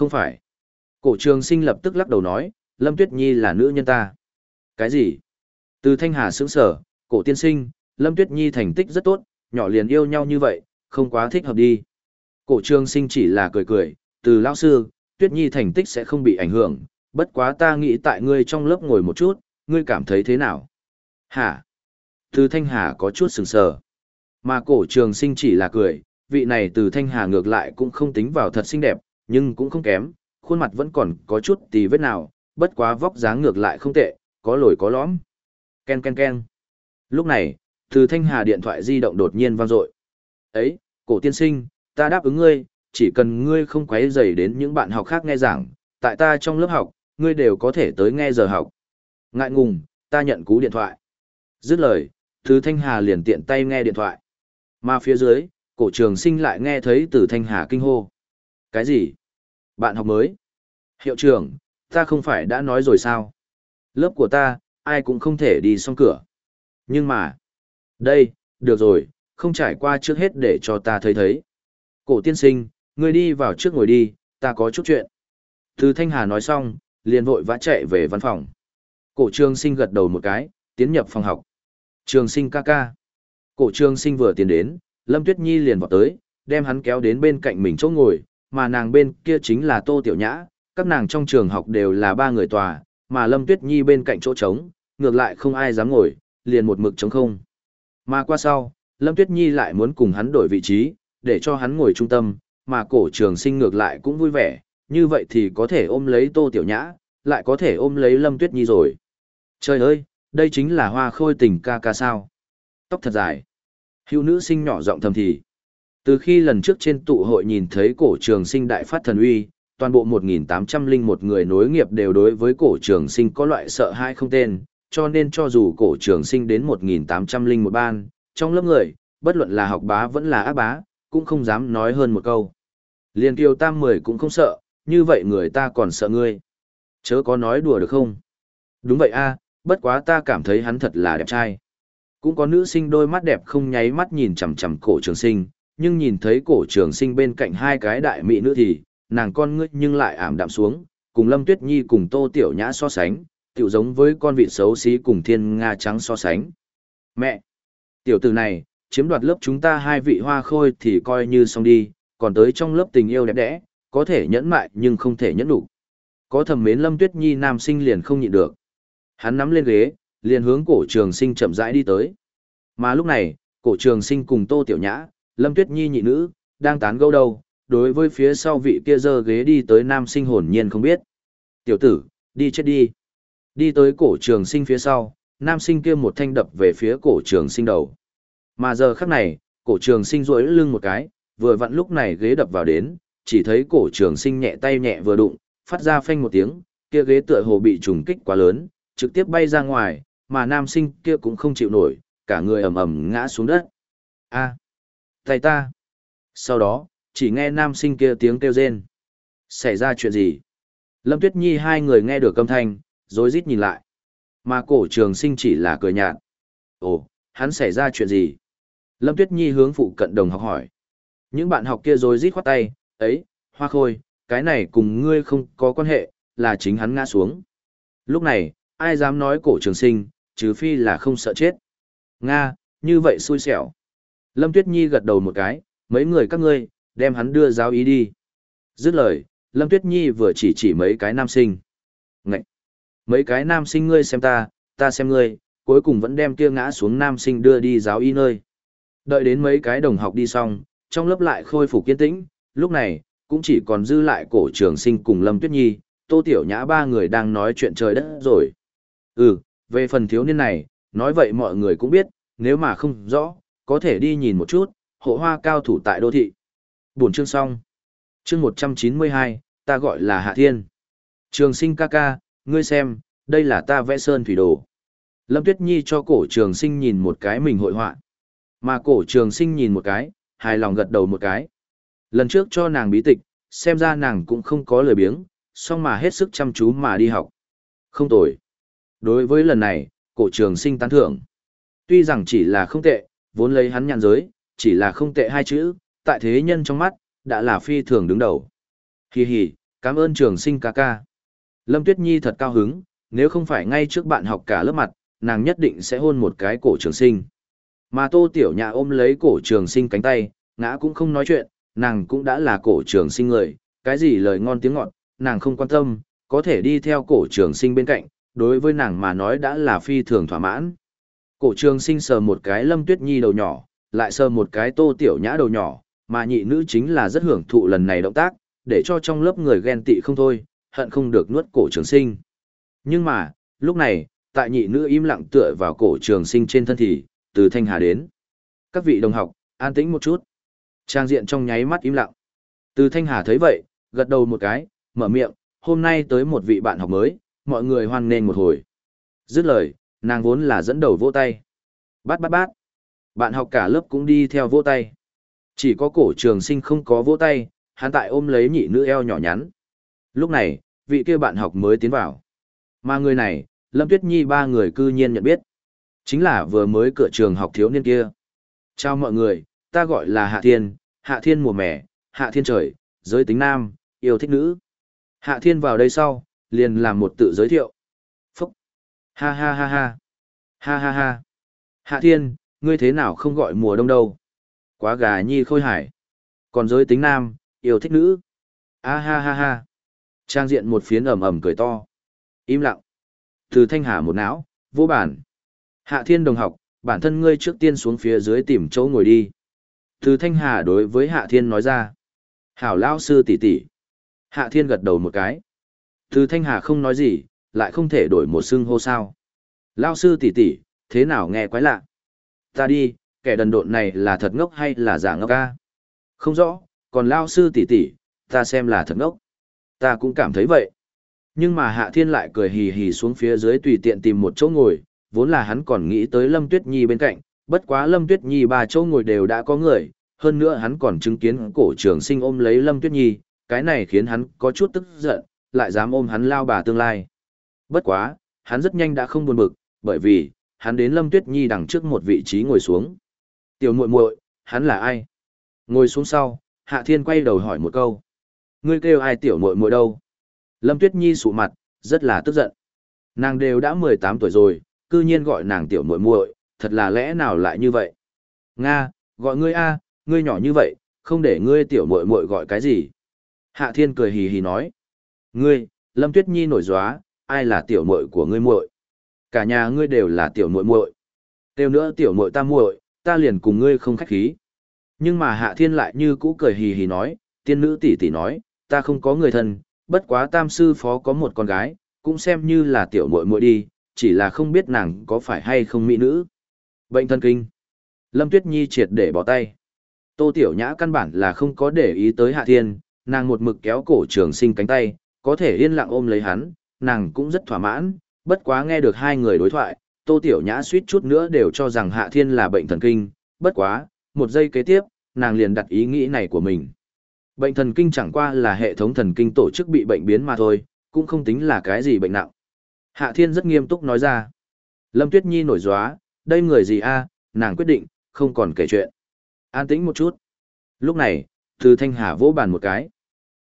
Không phải. Cổ trường sinh lập tức lắc đầu nói, Lâm Tuyết Nhi là nữ nhân ta. Cái gì? Từ Thanh Hà sững sở, cổ tiên sinh, Lâm Tuyết Nhi thành tích rất tốt, nhỏ liền yêu nhau như vậy, không quá thích hợp đi. Cổ trường sinh chỉ là cười cười, từ lão sư, Tuyết Nhi thành tích sẽ không bị ảnh hưởng, bất quá ta nghĩ tại ngươi trong lớp ngồi một chút, ngươi cảm thấy thế nào? Hả? Từ Thanh Hà có chút sừng sờ. Mà cổ trường sinh chỉ là cười, vị này từ Thanh Hà ngược lại cũng không tính vào thật xinh đẹp, nhưng cũng không kém, khuôn mặt vẫn còn có chút tì vết nào, bất quá vóc dáng ngược lại không tệ, có lồi có lõm. Ken ken ken. Lúc này, từ Thanh Hà điện thoại di động đột nhiên vang dội. Ấy, cổ tiên sinh, ta đáp ứng ngươi, chỉ cần ngươi không quấy rầy đến những bạn học khác nghe giảng, tại ta trong lớp học, ngươi đều có thể tới nghe giờ học. Ngại ngùng, ta nhận cú điện thoại. Dứt lời, từ Thanh Hà liền tiện tay nghe điện thoại. Mà phía dưới, cổ trường sinh lại nghe thấy từ Thanh Hà kinh hô. Cái gì? Bạn học mới? Hiệu trưởng, ta không phải đã nói rồi sao? Lớp của ta, ai cũng không thể đi xong cửa. Nhưng mà, đây, được rồi, không trải qua trước hết để cho ta thấy thấy. Cổ tiên sinh, ngươi đi vào trước ngồi đi, ta có chút chuyện. Từ Thanh Hà nói xong, liền vội vã chạy về văn phòng. Cổ trường sinh gật đầu một cái, tiến nhập phòng học. Trường sinh ca ca. Cổ trường sinh vừa tiến đến, Lâm Tuyết Nhi liền vọt tới, đem hắn kéo đến bên cạnh mình chỗ ngồi, mà nàng bên kia chính là Tô Tiểu Nhã, các nàng trong trường học đều là ba người tòa, mà Lâm Tuyết Nhi bên cạnh chỗ trống, ngược lại không ai dám ngồi, liền một mực trống không. Mà qua sau, Lâm Tuyết Nhi lại muốn cùng hắn đổi vị trí, để cho hắn ngồi trung tâm, mà cổ trường sinh ngược lại cũng vui vẻ, như vậy thì có thể ôm lấy Tô Tiểu Nhã, lại có thể ôm lấy Lâm Tuyết Nhi rồi. Trời ơi, đây chính là hoa khôi tình ca ca sao. Tóc thật dài. Hữu nữ sinh nhỏ giọng thầm thì. Từ khi lần trước trên tụ hội nhìn thấy cổ trường sinh đại phát thần uy, toàn bộ 1.801 người nối nghiệp đều đối với cổ trường sinh có loại sợ hãi không tên, cho nên cho dù cổ trường sinh đến 1.801 ban, trong lớp người, bất luận là học bá vẫn là ác bá, cũng không dám nói hơn một câu. Liên kiều tam mười cũng không sợ, như vậy người ta còn sợ ngươi. Chớ có nói đùa được không? Đúng vậy a, bất quá ta cảm thấy hắn thật là đẹp trai. Cũng có nữ sinh đôi mắt đẹp không nháy mắt nhìn chằm chằm cổ trường sinh, nhưng nhìn thấy cổ trường sinh bên cạnh hai cái đại mỹ nữ thì, nàng con ngươi nhưng lại ảm đạm xuống, cùng Lâm Tuyết Nhi cùng Tô Tiểu Nhã so sánh, tiểu giống với con vịt xấu xí cùng thiên nga trắng so sánh. Mẹ! Tiểu tử này, chiếm đoạt lớp chúng ta hai vị hoa khôi thì coi như xong đi, còn tới trong lớp tình yêu đẹp đẽ, có thể nhẫn mại nhưng không thể nhẫn đủ. Có thầm mến Lâm Tuyết Nhi nam sinh liền không nhịn được. Hắn nắm lên ghế, liền hướng cổ trường sinh chậm rãi đi tới. Mà lúc này, cổ trường sinh cùng Tô Tiểu Nhã, Lâm Tuyết Nhi nhị nữ, đang tán gẫu đâu, đối với phía sau vị kia dơ ghế đi tới nam sinh hồn nhiên không biết. Tiểu tử, đi chết đi. Đi tới cổ trường sinh phía sau, nam sinh kia một thanh đập về phía cổ trường sinh đầu. Mà giờ khắc này, cổ trường sinh rỗi lưng một cái, vừa vặn lúc này ghế đập vào đến, chỉ thấy cổ trường sinh nhẹ tay nhẹ vừa đụng, phát ra phanh một tiếng, kia ghế tựa hồ bị trùng kích quá lớn, trực tiếp bay ra ngoài, mà nam sinh kia cũng không chịu nổi, cả người ầm ầm ngã xuống đất. A, tay ta. Sau đó, chỉ nghe nam sinh kia tiếng kêu rên. Xảy ra chuyện gì? Lâm Tuyết Nhi hai người nghe được âm thanh, rối rít nhìn lại. Mà cổ trường sinh chỉ là cười nhạt. Ồ, hắn xảy ra chuyện gì? Lâm Tuyết Nhi hướng phụ cận đồng học hỏi. Những bạn học kia rối rít khoát tay, ấy, hoa khôi, cái này cùng ngươi không có quan hệ, là chính hắn ngã xuống. Lúc này, ai dám nói cổ trường sinh, chứ phi là không sợ chết. Nga, như vậy xui xẻo. Lâm Tuyết Nhi gật đầu một cái, mấy người các ngươi, đem hắn đưa giáo ý đi. Dứt lời, Lâm Tuyết Nhi vừa chỉ chỉ mấy cái nam sinh. Ngậy! Mấy cái nam sinh ngươi xem ta, ta xem ngươi, cuối cùng vẫn đem kia ngã xuống nam sinh đưa đi giáo y nơi. Đợi đến mấy cái đồng học đi xong, trong lớp lại khôi phục kiên tĩnh, lúc này, cũng chỉ còn dư lại cổ trường sinh cùng Lâm Tuyết Nhi, Tô Tiểu Nhã ba người đang nói chuyện trời đất rồi. Ừ, về phần thiếu niên này, nói vậy mọi người cũng biết, nếu mà không rõ, có thể đi nhìn một chút, hộ hoa cao thủ tại đô thị. Buổi chương xong. Chương 192, ta gọi là Hạ Thiên. Trường sinh ca ca, ngươi xem, đây là ta vẽ sơn thủy đồ. Lâm Tuyết Nhi cho cổ trường sinh nhìn một cái mình hội họa. Mà cổ trường sinh nhìn một cái, hài lòng gật đầu một cái. Lần trước cho nàng bí tịch, xem ra nàng cũng không có lời biếng, song mà hết sức chăm chú mà đi học. Không tồi. Đối với lần này, cổ trường sinh tán thưởng. Tuy rằng chỉ là không tệ, vốn lấy hắn nhàn giới, chỉ là không tệ hai chữ, tại thế nhân trong mắt, đã là phi thường đứng đầu. Hi hi, Cảm ơn trường sinh ca ca. Lâm Tuyết Nhi thật cao hứng, nếu không phải ngay trước bạn học cả lớp mặt, nàng nhất định sẽ hôn một cái cổ trường sinh. Mà Tô Tiểu nhà ôm lấy cổ trường sinh cánh tay, ngã cũng không nói chuyện, nàng cũng đã là cổ trường sinh người, cái gì lời ngon tiếng ngọt, nàng không quan tâm, có thể đi theo cổ trường sinh bên cạnh, đối với nàng mà nói đã là phi thường thỏa mãn. Cổ trường sinh sờ một cái lâm tuyết nhi đầu nhỏ, lại sờ một cái tô tiểu nhã đầu nhỏ, mà nhị nữ chính là rất hưởng thụ lần này động tác, để cho trong lớp người ghen tị không thôi, hận không được nuốt cổ trường sinh. Nhưng mà, lúc này, tại nhị nữ im lặng tựa vào cổ trường sinh trên thân thì, từ thanh hà đến. Các vị đồng học, an tĩnh một chút. Trang diện trong nháy mắt im lặng. Từ thanh hà thấy vậy, gật đầu một cái, mở miệng, hôm nay tới một vị bạn học mới, mọi người hoan nghênh một hồi. Dứt lời, nàng vốn là dẫn đầu vỗ tay. Bát bát bát. Bạn học cả lớp cũng đi theo vỗ tay. Chỉ có cổ trường sinh không có vỗ tay, hắn tại ôm lấy nhị nữ eo nhỏ nhắn. Lúc này, vị kia bạn học mới tiến vào. Mà người này, Lâm Tuyết Nhi ba người cư nhiên nhận biết. Chính là vừa mới cửa trường học thiếu niên kia. Chào mọi người, ta gọi là Hạ Thiên, Hạ Thiên mùa mẻ, Hạ Thiên trời, giới tính nam, yêu thích nữ. Hạ Thiên vào đây sau, liền làm một tự giới thiệu. Ha ha ha ha! Ha ha ha! Hạ Thiên, ngươi thế nào không gọi mùa đông đâu? Quá gà nhi khôi hải. Còn giới tính nam, yêu thích nữ. A ha ha ha! Trang diện một phiến ầm ầm cười to. Im lặng. Từ thanh hà một não, vô bản. Hạ Thiên đồng học, bản thân ngươi trước tiên xuống phía dưới tìm chỗ ngồi đi. Từ thanh hà đối với Hạ Thiên nói ra. Hảo lao sư tỷ tỷ. Hạ Thiên gật đầu một cái. Từ Thanh Hà không nói gì, lại không thể đổi một xưng hô sao. Lao sư tỷ tỷ, thế nào nghe quái lạ. Ta đi, kẻ đần độn này là thật ngốc hay là giả ngốc ca? Không rõ, còn Lao sư tỷ tỷ, ta xem là thật ngốc. Ta cũng cảm thấy vậy. Nhưng mà Hạ Thiên lại cười hì hì xuống phía dưới tùy tiện tìm một chỗ ngồi, vốn là hắn còn nghĩ tới Lâm Tuyết Nhi bên cạnh, bất quá Lâm Tuyết Nhi ba chỗ ngồi đều đã có người, hơn nữa hắn còn chứng kiến cổ trường sinh ôm lấy Lâm Tuyết Nhi, cái này khiến hắn có chút tức giận, lại dám ôm hắn lao bà tương lai. Bất quá, hắn rất nhanh đã không buồn bực, bởi vì, hắn đến Lâm Tuyết Nhi đằng trước một vị trí ngồi xuống. Tiểu muội muội, hắn là ai? Ngồi xuống sau, Hạ Thiên quay đầu hỏi một câu. Ngươi kêu ai tiểu muội muội đâu? Lâm Tuyết Nhi sụ mặt, rất là tức giận. Nàng đều đã 18 tuổi rồi, cư nhiên gọi nàng tiểu muội muội, thật là lẽ nào lại như vậy? Nga, gọi ngươi a, ngươi nhỏ như vậy, không để ngươi tiểu muội muội gọi cái gì? Hạ Thiên cười hì hì nói. Ngươi, Lâm Tuyết Nhi nổi gióa, ai là tiểu muội của ngươi muội? Cả nhà ngươi đều là tiểu muội muội. Tiêu nữa tiểu muội ta muội, ta liền cùng ngươi không khách khí. Nhưng mà Hạ Thiên lại như cũ cười hì hì nói, tiên nữ tỷ tỷ nói, ta không có người thân, bất quá tam sư phó có một con gái, cũng xem như là tiểu muội muội đi, chỉ là không biết nàng có phải hay không mỹ nữ. Bệnh thân kinh. Lâm Tuyết Nhi triệt để bỏ tay. Tô Tiểu Nhã căn bản là không có để ý tới Hạ Thiên, nàng một mực kéo cổ trường sinh cánh tay, có thể yên lặng ôm lấy hắn, nàng cũng rất thỏa mãn, bất quá nghe được hai người đối thoại, Tô Tiểu Nhã suýt chút nữa đều cho rằng Hạ Thiên là bệnh thần kinh, bất quá, một giây kế tiếp, nàng liền đặt ý nghĩ này của mình. Bệnh thần kinh chẳng qua là hệ thống thần kinh tổ chức bị bệnh biến mà thôi, cũng không tính là cái gì bệnh nặng. Hạ Thiên rất nghiêm túc nói ra. Lâm Tuyết Nhi nổi gióa, đây người gì a? nàng quyết định, không còn kể chuyện. An tĩnh một chút. Lúc này, Từ Thanh Hà vỗ bàn một cái.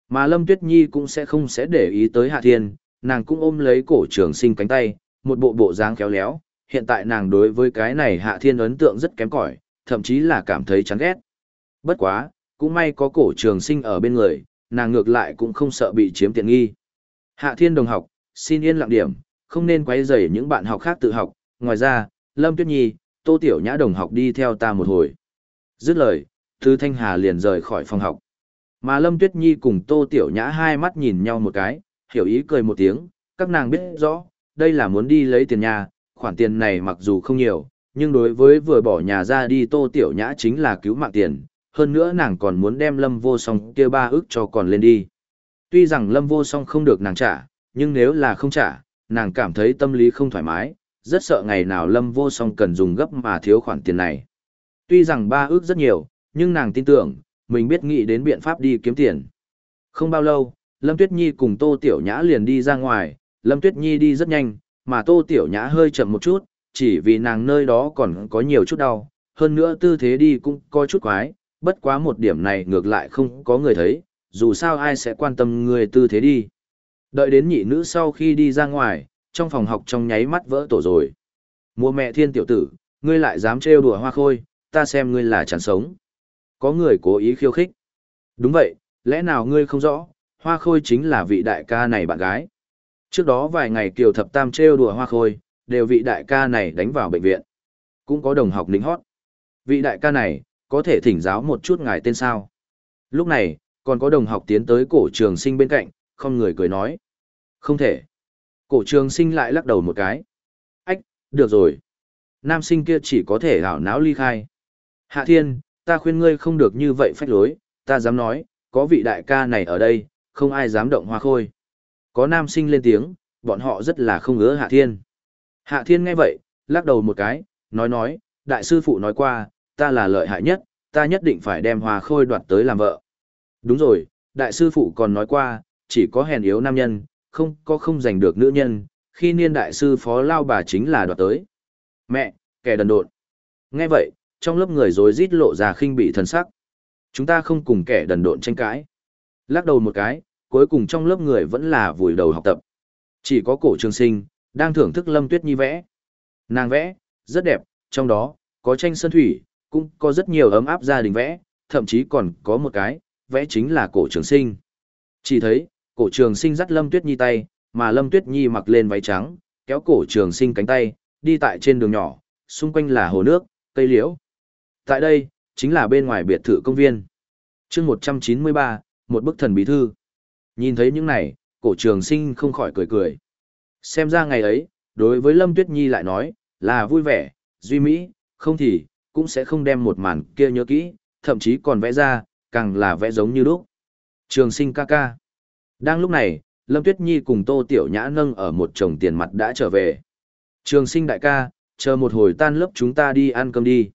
Mà Lâm Tuyết Nhi cũng sẽ không sẽ để ý tới Hạ Thiên, nàng cũng ôm lấy cổ trường sinh cánh tay, một bộ bộ dáng khéo léo, hiện tại nàng đối với cái này Hạ Thiên ấn tượng rất kém cỏi, thậm chí là cảm thấy chán ghét. Bất quá, cũng may có cổ trường sinh ở bên người, nàng ngược lại cũng không sợ bị chiếm tiện nghi. Hạ Thiên đồng học, xin yên lặng điểm, không nên quấy rầy những bạn học khác tự học, ngoài ra, Lâm Tuyết Nhi, Tô Tiểu Nhã đồng học đi theo ta một hồi. Dứt lời, Thư Thanh Hà liền rời khỏi phòng học. Mà Lâm Tuyết Nhi cùng Tô Tiểu Nhã hai mắt nhìn nhau một cái, hiểu ý cười một tiếng, các nàng biết rõ, đây là muốn đi lấy tiền nhà, khoản tiền này mặc dù không nhiều, nhưng đối với vừa bỏ nhà ra đi Tô Tiểu Nhã chính là cứu mạng tiền, hơn nữa nàng còn muốn đem Lâm Vô Song kia ba ước cho còn lên đi. Tuy rằng Lâm Vô Song không được nàng trả, nhưng nếu là không trả, nàng cảm thấy tâm lý không thoải mái, rất sợ ngày nào Lâm Vô Song cần dùng gấp mà thiếu khoản tiền này. Tuy rằng ba ước rất nhiều, nhưng nàng tin tưởng, mình biết nghĩ đến biện pháp đi kiếm tiền. Không bao lâu, Lâm Tuyết Nhi cùng Tô Tiểu Nhã liền đi ra ngoài, Lâm Tuyết Nhi đi rất nhanh, mà Tô Tiểu Nhã hơi chậm một chút, chỉ vì nàng nơi đó còn có nhiều chút đau, hơn nữa tư thế đi cũng có chút quái, bất quá một điểm này ngược lại không có người thấy, dù sao ai sẽ quan tâm người tư thế đi. Đợi đến nhị nữ sau khi đi ra ngoài, trong phòng học trong nháy mắt vỡ tổ rồi. Mùa mẹ thiên tiểu tử, ngươi lại dám trêu đùa hoa khôi, ta xem ngươi là chẳng sống. Có người cố ý khiêu khích. Đúng vậy, lẽ nào ngươi không rõ, hoa khôi chính là vị đại ca này bạn gái. Trước đó vài ngày Kiều Thập Tam trêu đùa hoa khôi, đều vị đại ca này đánh vào bệnh viện. Cũng có đồng học lính hót. Vị đại ca này, có thể thỉnh giáo một chút ngài tên sao. Lúc này, còn có đồng học tiến tới cổ trường sinh bên cạnh, không người cười nói. Không thể. Cổ trường sinh lại lắc đầu một cái. Ách, được rồi. Nam sinh kia chỉ có thể hảo náo ly khai. Hạ thiên, ta khuyên ngươi không được như vậy phách lối, ta dám nói, có vị đại ca này ở đây, không ai dám động hoa khôi. Có nam sinh lên tiếng, bọn họ rất là không ngứa Hạ Thiên. Hạ Thiên nghe vậy, lắc đầu một cái, nói nói, đại sư phụ nói qua, ta là lợi hại nhất, ta nhất định phải đem hoa khôi đoạt tới làm vợ. Đúng rồi, đại sư phụ còn nói qua, chỉ có hèn yếu nam nhân, không có không giành được nữ nhân, khi niên đại sư phó lao bà chính là đoạt tới. Mẹ, kẻ đần độn. Nghe vậy, trong lớp người rồi rít lộ ra khinh bị thần sắc. Chúng ta không cùng kẻ đần độn tranh cãi. Lắc đầu một cái, cuối cùng trong lớp người vẫn là vùi đầu học tập. Chỉ có cổ trường sinh, đang thưởng thức Lâm Tuyết Nhi vẽ. Nàng vẽ, rất đẹp, trong đó, có tranh sơn thủy, cũng có rất nhiều ấm áp gia đình vẽ, thậm chí còn có một cái, vẽ chính là cổ trường sinh. Chỉ thấy, cổ trường sinh dắt Lâm Tuyết Nhi tay, mà Lâm Tuyết Nhi mặc lên váy trắng, kéo cổ trường sinh cánh tay, đi tại trên đường nhỏ, xung quanh là hồ nước, cây liễu. Tại đây, chính là bên ngoài biệt thự công viên. chương 193, một bức thần bí thư. Nhìn thấy những này, cổ trường sinh không khỏi cười cười. Xem ra ngày ấy, đối với Lâm Tuyết Nhi lại nói, là vui vẻ, duy mỹ, không thì, cũng sẽ không đem một màn kia nhớ kỹ, thậm chí còn vẽ ra, càng là vẽ giống như lúc. Trường sinh ca ca. Đang lúc này, Lâm Tuyết Nhi cùng Tô Tiểu Nhã nâng ở một chồng tiền mặt đã trở về. Trường sinh đại ca, chờ một hồi tan lớp chúng ta đi ăn cơm đi.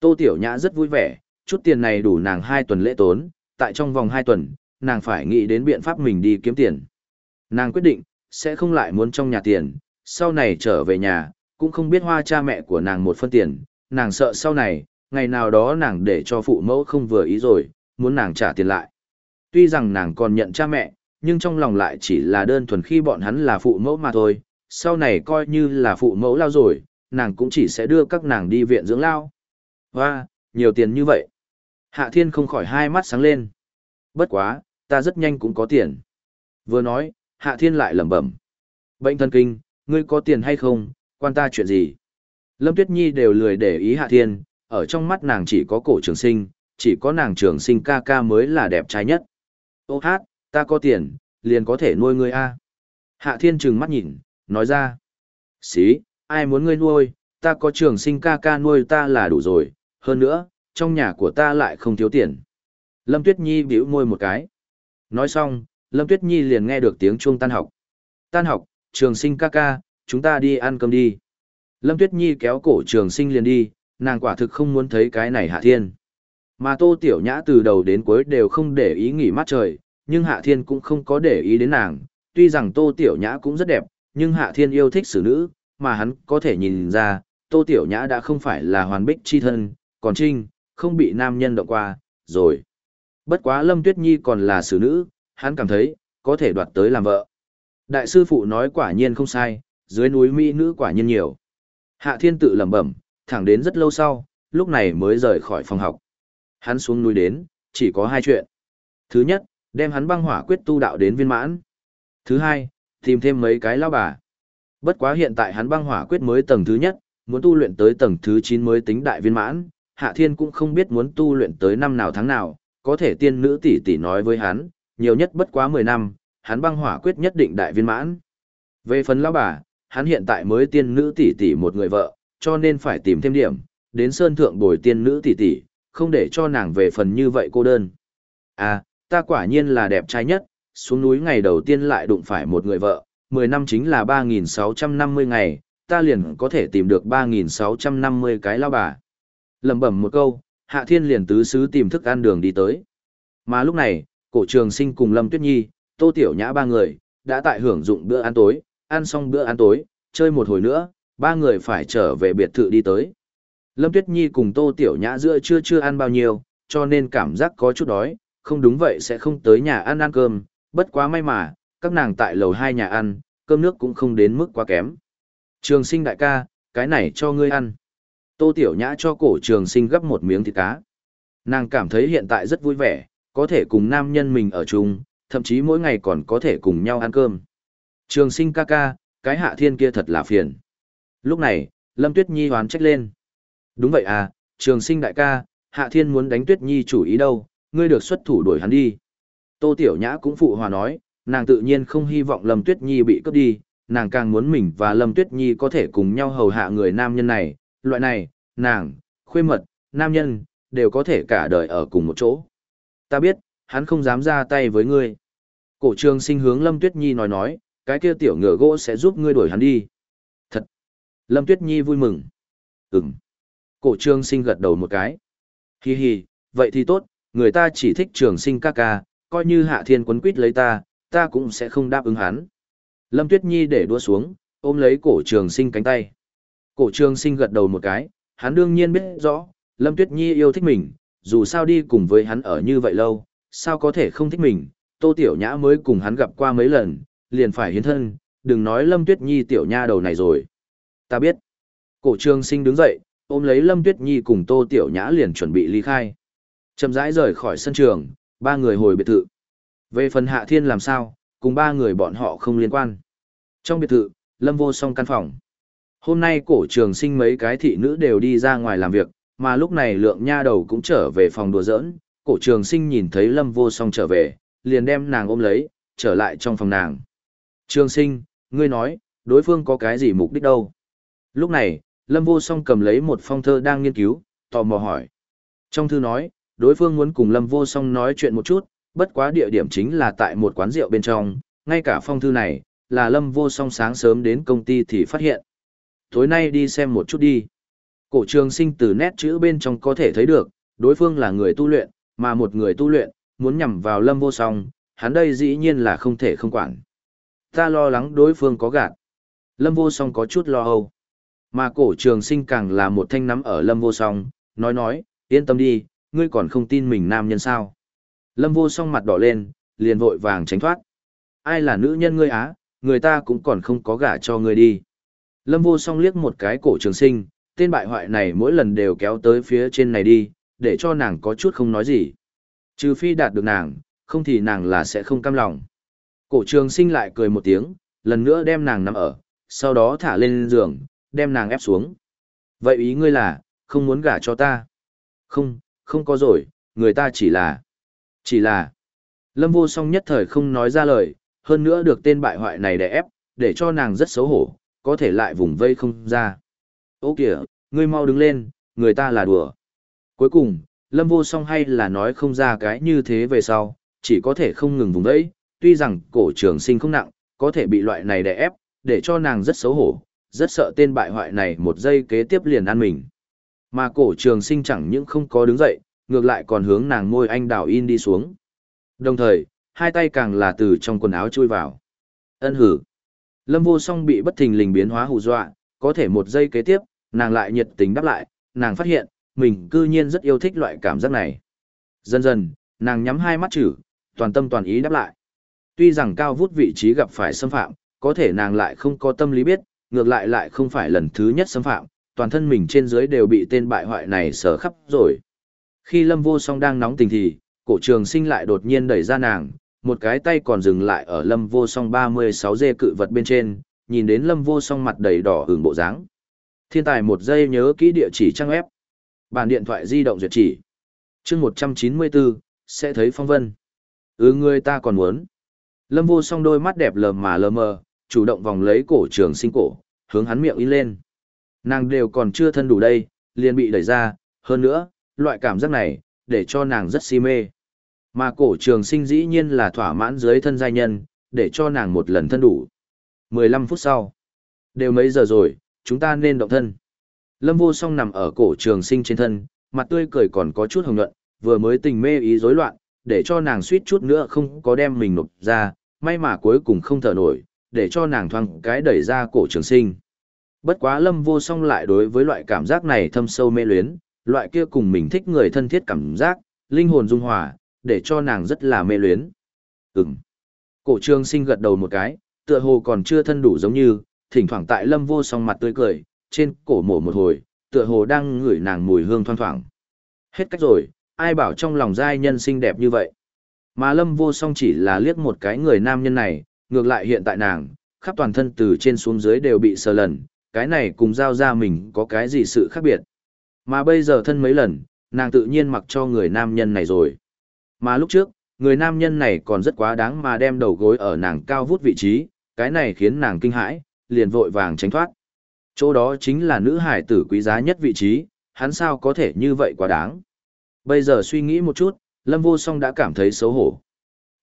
Tô Tiểu Nhã rất vui vẻ, chút tiền này đủ nàng hai tuần lễ tốn, tại trong vòng hai tuần, nàng phải nghĩ đến biện pháp mình đi kiếm tiền. Nàng quyết định, sẽ không lại muốn trong nhà tiền, sau này trở về nhà, cũng không biết hoa cha mẹ của nàng một phân tiền, nàng sợ sau này, ngày nào đó nàng để cho phụ mẫu không vừa ý rồi, muốn nàng trả tiền lại. Tuy rằng nàng còn nhận cha mẹ, nhưng trong lòng lại chỉ là đơn thuần khi bọn hắn là phụ mẫu mà thôi, sau này coi như là phụ mẫu lao rồi, nàng cũng chỉ sẽ đưa các nàng đi viện dưỡng lao. Hoa, nhiều tiền như vậy. Hạ thiên không khỏi hai mắt sáng lên. Bất quá, ta rất nhanh cũng có tiền. Vừa nói, Hạ Thiên lại lẩm bẩm. Bệnh thần kinh, ngươi có tiền hay không, quan ta chuyện gì? Lâm Tuyết Nhi đều lười để ý Hạ Thiên, ở trong mắt nàng chỉ có cổ trường sinh, chỉ có nàng trường sinh ca ca mới là đẹp trai nhất. Ô hát, ta có tiền, liền có thể nuôi ngươi a. Hạ Thiên trừng mắt nhìn, nói ra. Xí, ai muốn ngươi nuôi, ta có trường sinh ca ca nuôi ta là đủ rồi, hơn nữa, trong nhà của ta lại không thiếu tiền. Lâm Tuyết Nhi bĩu môi một cái. Nói xong, Lâm Tuyết Nhi liền nghe được tiếng chuông tan học. Tan học, trường sinh ca ca, chúng ta đi ăn cơm đi. Lâm Tuyết Nhi kéo cổ trường sinh liền đi, nàng quả thực không muốn thấy cái này hạ thiên. Mà tô tiểu nhã từ đầu đến cuối đều không để ý nghỉ mát trời, nhưng hạ thiên cũng không có để ý đến nàng. Tuy rằng tô tiểu nhã cũng rất đẹp, nhưng hạ thiên yêu thích xử nữ, mà hắn có thể nhìn ra, tô tiểu nhã đã không phải là hoàn bích chi thân, còn trinh, không bị nam nhân động qua, rồi. Bất quá Lâm Tuyết Nhi còn là xử nữ, hắn cảm thấy, có thể đoạt tới làm vợ. Đại sư phụ nói quả nhiên không sai, dưới núi Mỹ nữ quả nhiên nhiều. Hạ thiên tự lẩm bẩm, thẳng đến rất lâu sau, lúc này mới rời khỏi phòng học. Hắn xuống núi đến, chỉ có hai chuyện. Thứ nhất, đem hắn băng hỏa quyết tu đạo đến viên mãn. Thứ hai, tìm thêm mấy cái lao bà. Bất quá hiện tại hắn băng hỏa quyết mới tầng thứ nhất, muốn tu luyện tới tầng thứ 9 mới tính đại viên mãn, Hạ Thiên cũng không biết muốn tu luyện tới năm nào tháng nào, có thể tiên nữ tỷ tỷ nói với hắn, nhiều nhất bất quá 10 năm, hắn băng hỏa quyết nhất định đại viên mãn. Về phần lão bà, hắn hiện tại mới tiên nữ tỷ tỷ một người vợ, cho nên phải tìm thêm điểm, đến sơn thượng bồi tiên nữ tỷ tỷ, không để cho nàng về phần như vậy cô đơn. À, ta quả nhiên là đẹp trai nhất, xuống núi ngày đầu tiên lại đụng phải một người vợ, 10 năm chính là 3.650 ngày, ta liền có thể tìm được 3.650 cái lao bà lẩm bẩm một câu, Hạ Thiên liền tứ xứ tìm thức ăn đường đi tới. Mà lúc này, cổ trường sinh cùng Lâm Tuyết Nhi, Tô Tiểu Nhã ba người, đã tại hưởng dụng bữa ăn tối, ăn xong bữa ăn tối, chơi một hồi nữa, ba người phải trở về biệt thự đi tới. Lâm Tuyết Nhi cùng Tô Tiểu Nhã giữa chưa chưa ăn bao nhiêu, cho nên cảm giác có chút đói, không đúng vậy sẽ không tới nhà ăn ăn cơm, bất quá may mà, các nàng tại lầu hai nhà ăn, cơm nước cũng không đến mức quá kém. Trường sinh đại ca, cái này cho ngươi ăn. Tô Tiểu Nhã cho cổ trường sinh gấp một miếng thịt cá. Nàng cảm thấy hiện tại rất vui vẻ, có thể cùng nam nhân mình ở chung, thậm chí mỗi ngày còn có thể cùng nhau ăn cơm. Trường sinh ca ca, cái hạ thiên kia thật là phiền. Lúc này, Lâm Tuyết Nhi hoán trách lên. Đúng vậy à, trường sinh đại ca, hạ thiên muốn đánh Tuyết Nhi chủ ý đâu, ngươi được xuất thủ đuổi hắn đi. Tô Tiểu Nhã cũng phụ hòa nói, nàng tự nhiên không hy vọng Lâm Tuyết Nhi bị cướp đi, nàng càng muốn mình và Lâm Tuyết Nhi có thể cùng nhau hầu hạ người nam nhân này, loại này, nàng, khuê mật, nam nhân, đều có thể cả đời ở cùng một chỗ. Ta biết, hắn không dám ra tay với ngươi. Cổ trường sinh hướng Lâm Tuyết Nhi nói nói, cái kia tiểu ngựa gỗ sẽ giúp ngươi đuổi hắn đi. Thật! Lâm Tuyết Nhi vui mừng. Ừm. Cổ trường sinh gật đầu một cái. Hi hi, vậy thì tốt, người ta chỉ thích trường sinh ca ca, coi như hạ thiên quấn quýt lấy ta, ta cũng sẽ không đáp ứng hắn. Lâm Tuyết Nhi để đua xuống, ôm lấy cổ trường sinh cánh tay. Cổ trường sinh gật đầu một cái, hắn đương nhiên biết rõ, Lâm Tuyết Nhi yêu thích mình, dù sao đi cùng với hắn ở như vậy lâu, sao có thể không thích mình, Tô Tiểu Nhã mới cùng hắn gặp qua mấy lần, liền phải hiến thân, đừng nói Lâm Tuyết Nhi tiểu nha đầu này rồi. Ta biết. Cổ trường sinh đứng dậy, ôm lấy Lâm Tuyết Nhi cùng Tô Tiểu Nhã liền chuẩn bị ly khai. Chậm rãi rời khỏi sân trường, ba người hồi biệt thự. Về phần Hạ Thiên làm sao, cùng ba người bọn họ không liên quan. Trong biệt thự, Lâm vô song căn phòng. Hôm nay cổ trường sinh mấy cái thị nữ đều đi ra ngoài làm việc, mà lúc này lượng nha đầu cũng trở về phòng đùa giỡn. Cổ trường sinh nhìn thấy Lâm vô song trở về, liền đem nàng ôm lấy, trở lại trong phòng nàng. Trường sinh, ngươi nói, đối phương có cái gì mục đích đâu? Lúc này, Lâm vô song cầm lấy một phong thơ đang nghiên cứu, tò mò hỏi. Trong thư nói, đối phương muốn cùng Lâm vô song nói chuyện một chút, bất quá địa điểm chính là tại một quán rượu bên trong, ngay cả phong thư này, là Lâm vô song sáng sớm đến công ty thì phát hiện. Tối nay đi xem một chút đi. Cổ trường sinh từ nét chữ bên trong có thể thấy được, đối phương là người tu luyện, mà một người tu luyện, muốn nhằm vào Lâm vô song, hắn đây dĩ nhiên là không thể không quản. Ta lo lắng đối phương có gạt. Lâm vô song có chút lo âu. Mà cổ trường sinh càng là một thanh nắm ở Lâm vô song, nói nói, yên tâm đi, ngươi còn không tin mình nam nhân sao. Lâm vô song mặt đỏ lên, liền vội vàng tránh thoát. Ai là nữ nhân ngươi á, người ta cũng còn không có gả cho ngươi đi. Lâm vô song liếc một cái cổ trường sinh, tên bại hoại này mỗi lần đều kéo tới phía trên này đi, để cho nàng có chút không nói gì. Trừ phi đạt được nàng, không thì nàng là sẽ không cam lòng. Cổ trường sinh lại cười một tiếng, lần nữa đem nàng nằm ở, sau đó thả lên giường, đem nàng ép xuống. Vậy ý ngươi là, không muốn gả cho ta? Không, không có rồi, người ta chỉ là... Chỉ là... Lâm vô song nhất thời không nói ra lời, hơn nữa được tên bại hoại này đè ép, để cho nàng rất xấu hổ, có thể lại vùng vây không ra. Ô kìa, ngươi mau đứng lên, người ta là đùa. Cuối cùng, Lâm vô song hay là nói không ra cái như thế về sau, chỉ có thể không ngừng vùng vây, tuy rằng cổ trường sinh không nặng, có thể bị loại này đè ép, để cho nàng rất xấu hổ, rất sợ tên bại hoại này một giây kế tiếp liền ăn mình. Mà cổ trường sinh chẳng những không có đứng dậy, ngược lại còn hướng nàng môi anh đào in đi xuống. Đồng thời, hai tay càng là từ trong quần áo chui vào. Ân hử. Lâm vô song bị bất thình lình biến hóa hù dọa, có thể một giây kế tiếp, nàng lại nhiệt tình đáp lại, nàng phát hiện, mình cư nhiên rất yêu thích loại cảm giác này. Dần dần, nàng nhắm hai mắt chữ, toàn tâm toàn ý đáp lại. Tuy rằng cao vút vị trí gặp phải xâm phạm, có thể nàng lại không có tâm lý biết, ngược lại lại không phải lần thứ nhất xâm phạm, toàn thân mình trên dưới đều bị tên bại hoại này sở khắp rồi. Khi Lâm Vô Song đang nóng tình thì, cổ trường sinh lại đột nhiên đẩy ra nàng, một cái tay còn dừng lại ở Lâm Vô Song 36 dê cự vật bên trên, nhìn đến Lâm Vô Song mặt đầy đỏ hưởng bộ dáng. Thiên tài một giây nhớ kỹ địa chỉ trang web. bàn điện thoại di động duyệt chỉ. chương 194, sẽ thấy phong vân. Ừ người ta còn muốn. Lâm Vô Song đôi mắt đẹp lờ mà lờ mờ, chủ động vòng lấy cổ trường sinh cổ, hướng hắn miệng in lên. Nàng đều còn chưa thân đủ đây, liền bị đẩy ra, hơn nữa, loại cảm giác này, để cho nàng rất si mê. Mà cổ trường sinh dĩ nhiên là thỏa mãn dưới thân giai nhân, để cho nàng một lần thân đủ. 15 phút sau. Đều mấy giờ rồi, chúng ta nên động thân. Lâm vô song nằm ở cổ trường sinh trên thân, mặt tươi cười còn có chút hồng nhuận, vừa mới tình mê ý rối loạn, để cho nàng suýt chút nữa không có đem mình nộp ra, may mà cuối cùng không thở nổi, để cho nàng thoang cái đẩy ra cổ trường sinh. Bất quá lâm vô song lại đối với loại cảm giác này thâm sâu mê luyến, loại kia cùng mình thích người thân thiết cảm giác, linh hồn dung hòa, để cho nàng rất là mê luyến. Ừm. Cổ trương sinh gật đầu một cái, tựa hồ còn chưa thân đủ giống như, thỉnh thoảng tại lâm vô song mặt tươi cười, trên cổ mổ một hồi, tựa hồ đang ngửi nàng mùi hương thoang thoảng. Hết cách rồi, ai bảo trong lòng giai nhân xinh đẹp như vậy. Mà lâm vô song chỉ là liếc một cái người nam nhân này, ngược lại hiện tại nàng, khắp toàn thân từ trên xuống dưới đều bị sờ lần, cái này cùng giao ra mình có cái gì sự khác biệt. Mà bây giờ thân mấy lần, nàng tự nhiên mặc cho người nam nhân này rồi. Mà lúc trước, người nam nhân này còn rất quá đáng mà đem đầu gối ở nàng cao vút vị trí, cái này khiến nàng kinh hãi, liền vội vàng tránh thoát. Chỗ đó chính là nữ hải tử quý giá nhất vị trí, hắn sao có thể như vậy quá đáng. Bây giờ suy nghĩ một chút, Lâm Vô Song đã cảm thấy xấu hổ.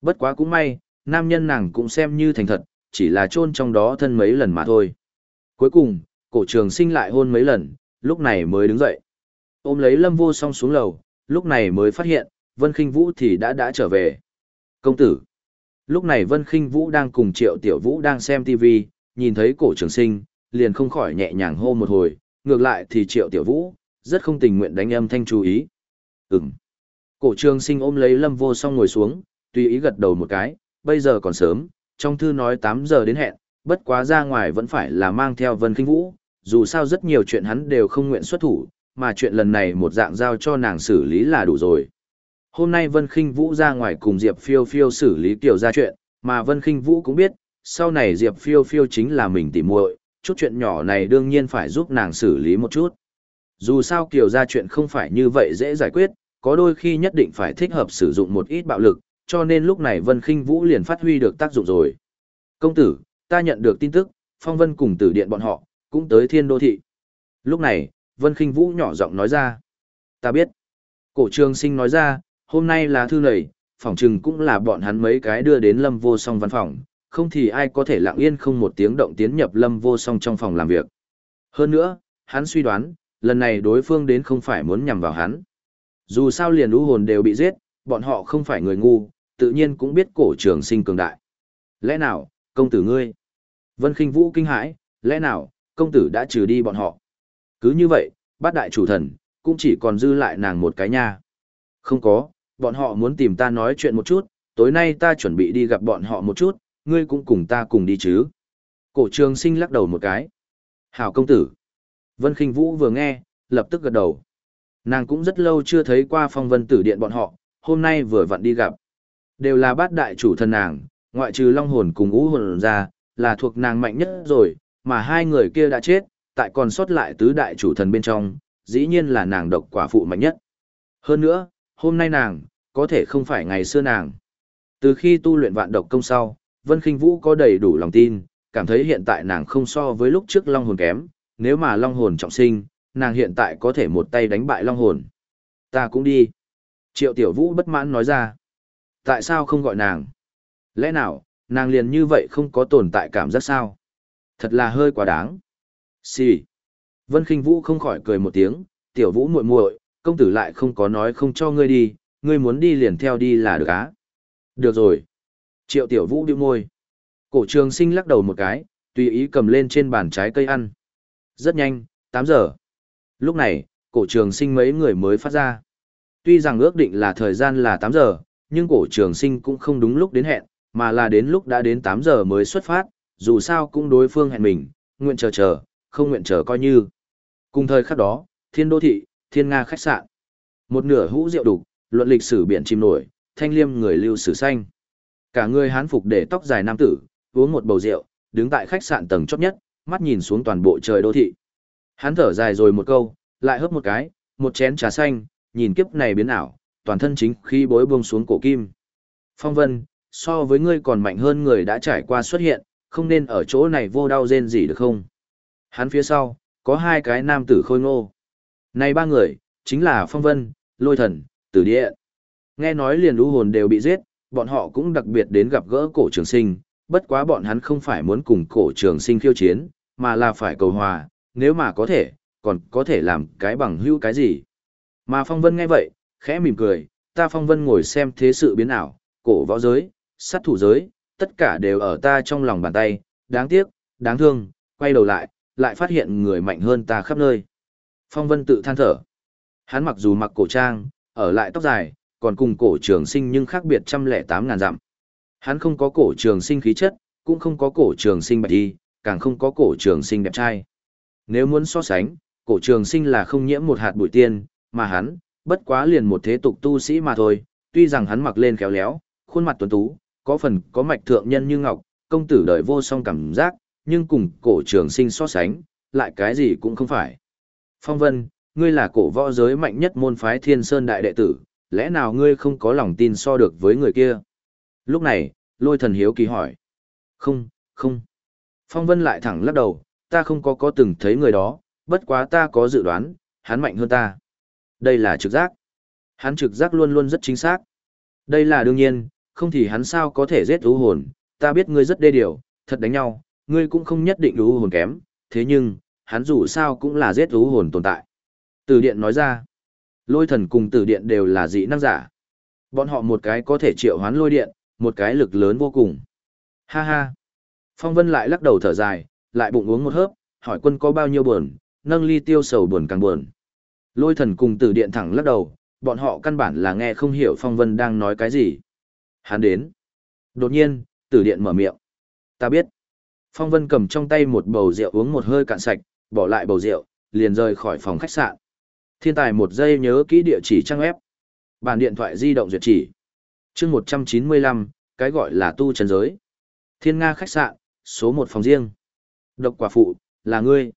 Bất quá cũng may, nam nhân nàng cũng xem như thành thật, chỉ là chôn trong đó thân mấy lần mà thôi. Cuối cùng, cổ trường sinh lại hôn mấy lần, lúc này mới đứng dậy. Ôm lấy Lâm Vô Song xuống lầu, lúc này mới phát hiện, Vân Kinh Vũ thì đã đã trở về. Công tử. Lúc này Vân Kinh Vũ đang cùng Triệu Tiểu Vũ đang xem TV, nhìn thấy cổ trường sinh, liền không khỏi nhẹ nhàng hô một hồi, ngược lại thì Triệu Tiểu Vũ, rất không tình nguyện đánh âm thanh chú ý. Ừm. Cổ trường sinh ôm lấy Lâm Vô Song ngồi xuống, tùy ý gật đầu một cái, bây giờ còn sớm, trong thư nói 8 giờ đến hẹn, bất quá ra ngoài vẫn phải là mang theo Vân Kinh Vũ, dù sao rất nhiều chuyện hắn đều không nguyện xuất thủ, mà chuyện lần này một dạng giao cho nàng xử lý là đủ rồi. Hôm nay Vân Kinh Vũ ra ngoài cùng Diệp Phiêu Phiêu xử lý kiểu ra chuyện, mà Vân Kinh Vũ cũng biết, sau này Diệp Phiêu Phiêu chính là mình tỉ muội, chút chuyện nhỏ này đương nhiên phải giúp nàng xử lý một chút. Dù sao kiểu ra chuyện không phải như vậy dễ giải quyết, có đôi khi nhất định phải thích hợp sử dụng một ít bạo lực, cho nên lúc này Vân Kinh Vũ liền phát huy được tác dụng rồi. Công tử, ta nhận được tin tức, Phong Vân cùng tử điện bọn họ, cũng tới thiên đô thị. Lúc này, Vân Kinh Vũ nhỏ giọng nói ra. Ta biết. Cổ trường sinh nói ra, hôm nay là thư này, phỏng chừng cũng là bọn hắn mấy cái đưa đến lâm vô song văn phòng, không thì ai có thể lặng yên không một tiếng động tiến nhập lâm vô song trong phòng làm việc. Hơn nữa, hắn suy đoán, lần này đối phương đến không phải muốn nhằm vào hắn. Dù sao liền lũ hồn đều bị giết, bọn họ không phải người ngu, tự nhiên cũng biết cổ trường sinh cường đại. Lẽ nào, công tử ngươi? Vân Kinh Vũ kinh hãi, lẽ nào, công tử đã trừ đi bọn họ? Cứ như vậy, bát đại chủ thần, cũng chỉ còn dư lại nàng một cái nha. Không có, bọn họ muốn tìm ta nói chuyện một chút, tối nay ta chuẩn bị đi gặp bọn họ một chút, ngươi cũng cùng ta cùng đi chứ. Cổ trường sinh lắc đầu một cái. Hảo công tử. Vân Kinh Vũ vừa nghe, lập tức gật đầu. Nàng cũng rất lâu chưa thấy qua phong vân tử điện bọn họ, hôm nay vừa vặn đi gặp. Đều là bát đại chủ thần nàng, ngoại trừ long hồn cùng ngũ hồn ra, là thuộc nàng mạnh nhất rồi, mà hai người kia đã chết, tại còn sót lại tứ đại chủ thần bên trong, dĩ nhiên là nàng độc quả phụ mạnh nhất. Hơn nữa, hôm nay nàng, có thể không phải ngày xưa nàng. Từ khi tu luyện vạn độc công sau, Vân Kinh Vũ có đầy đủ lòng tin, cảm thấy hiện tại nàng không so với lúc trước long hồn kém, nếu mà long hồn trọng sinh, nàng hiện tại có thể một tay đánh bại long hồn. Ta cũng đi. Triệu Tiểu Vũ bất mãn nói ra. Tại sao không gọi nàng? Lẽ nào, nàng liền như vậy không có tồn tại cảm giác sao? Thật là hơi quá đáng. Xì. Vân Kinh Vũ không khỏi cười một tiếng, Tiểu Vũ muội muội, công tử lại không có nói không cho ngươi đi, ngươi muốn đi liền theo đi là được á. Được rồi. Triệu Tiểu Vũ điệu môi. Cổ trường sinh lắc đầu một cái, tùy ý cầm lên trên bàn trái cây ăn. Rất nhanh, 8 giờ. Lúc này, cổ trường sinh mấy người mới phát ra. Tuy rằng ước định là thời gian là 8 giờ, nhưng cổ trường sinh cũng không đúng lúc đến hẹn, mà là đến lúc đã đến 8 giờ mới xuất phát, dù sao cũng đối phương hẹn mình, nguyện chờ chờ, không nguyện chờ coi như. Cùng thời khắc đó, thiên đô thị, thiên nga khách sạn. Một nửa hũ rượu đục, luận lịch sử biển chim nổi, thanh liêm người lưu sử xanh. Cả người hán phục để tóc dài nam tử, uống một bầu rượu, đứng tại khách sạn tầng chót nhất, mắt nhìn xuống toàn bộ trời đô thị. Hắn thở dài rồi một câu, lại hớp một cái, một chén trà xanh, nhìn kiếp này biến ảo, toàn thân chính khi bối buông xuống cổ kim. Phong Vân, so với ngươi còn mạnh hơn người đã trải qua xuất hiện, không nên ở chỗ này vô đau rên gì được không? Hắn phía sau, có hai cái nam tử khôi ngô. Này ba người, chính là Phong Vân, Lôi Thần, Tử Địa. Nghe nói liền lũ hồn đều bị giết, bọn họ cũng đặc biệt đến gặp gỡ cổ trường sinh, bất quá bọn hắn không phải muốn cùng cổ trường sinh khiêu chiến, mà là phải cầu hòa, nếu mà có thể, còn có thể làm cái bằng hữu cái gì. Mà Phong Vân nghe vậy, khẽ mỉm cười, ta Phong Vân ngồi xem thế sự biến ảo, cổ võ giới, sát thủ giới, tất cả đều ở ta trong lòng bàn tay, đáng tiếc, đáng thương, quay đầu lại, lại phát hiện người mạnh hơn ta khắp nơi. Phong Vân tự than thở. Hắn mặc dù mặc cổ trang, ở lại tóc dài, còn cùng cổ trường sinh nhưng khác biệt trăm lẻ tám ngàn dặm. Hắn không có cổ trường sinh khí chất, cũng không có cổ trường sinh bạch đi, càng không có cổ trường sinh đẹp trai. Nếu muốn so sánh, cổ trường sinh là không nhiễm một hạt bụi tiên, mà hắn, bất quá liền một thế tục tu sĩ mà thôi, tuy rằng hắn mặc lên khéo léo, khuôn mặt tuấn tú, có phần có mạch thượng nhân như ngọc, công tử đời vô song cảm giác, nhưng cùng cổ trường sinh so sánh, lại cái gì cũng không phải. Phong Vân, ngươi là cổ võ giới mạnh nhất môn phái Thiên Sơn đại đệ tử, lẽ nào ngươi không có lòng tin so được với người kia? Lúc này, lôi thần hiếu kỳ hỏi. Không, không. Phong Vân lại thẳng lắc đầu, ta không có có từng thấy người đó, bất quá ta có dự đoán, hắn mạnh hơn ta. Đây là trực giác. Hắn trực giác luôn luôn rất chính xác. Đây là đương nhiên, không thì hắn sao có thể giết ưu hồn, ta biết ngươi rất đê điều, thật đánh nhau, ngươi cũng không nhất định ưu hồn kém, thế nhưng, hắn dù sao cũng là giết ưu hồn tồn tại. Từ điện nói ra, lôi thần cùng tử điện đều là dị năng giả. Bọn họ một cái có thể triệu hoán lôi điện, một cái lực lớn vô cùng. Ha ha. Phong Vân lại lắc đầu thở dài, lại bụng uống một hớp, hỏi quân có bao nhiêu buồn, nâng ly tiêu sầu buồn càng buồn. Lôi thần cùng tử điện thẳng lắc đầu, bọn họ căn bản là nghe không hiểu Phong Vân đang nói cái gì. Hắn đến. Đột nhiên, tử điện mở miệng. Ta biết. Phong Vân cầm trong tay một bầu rượu uống một hơi cạn sạch, bỏ lại bầu rượu, liền rời khỏi phòng khách sạn. Thiên tài một giây nhớ kỹ địa chỉ trang web. Bản điện thoại di động duyệt chỉ. chương 195, cái gọi là tu trần giới. Thiên Nga khách sạn, số một phòng riêng. Độc quả phụ, là ngươi.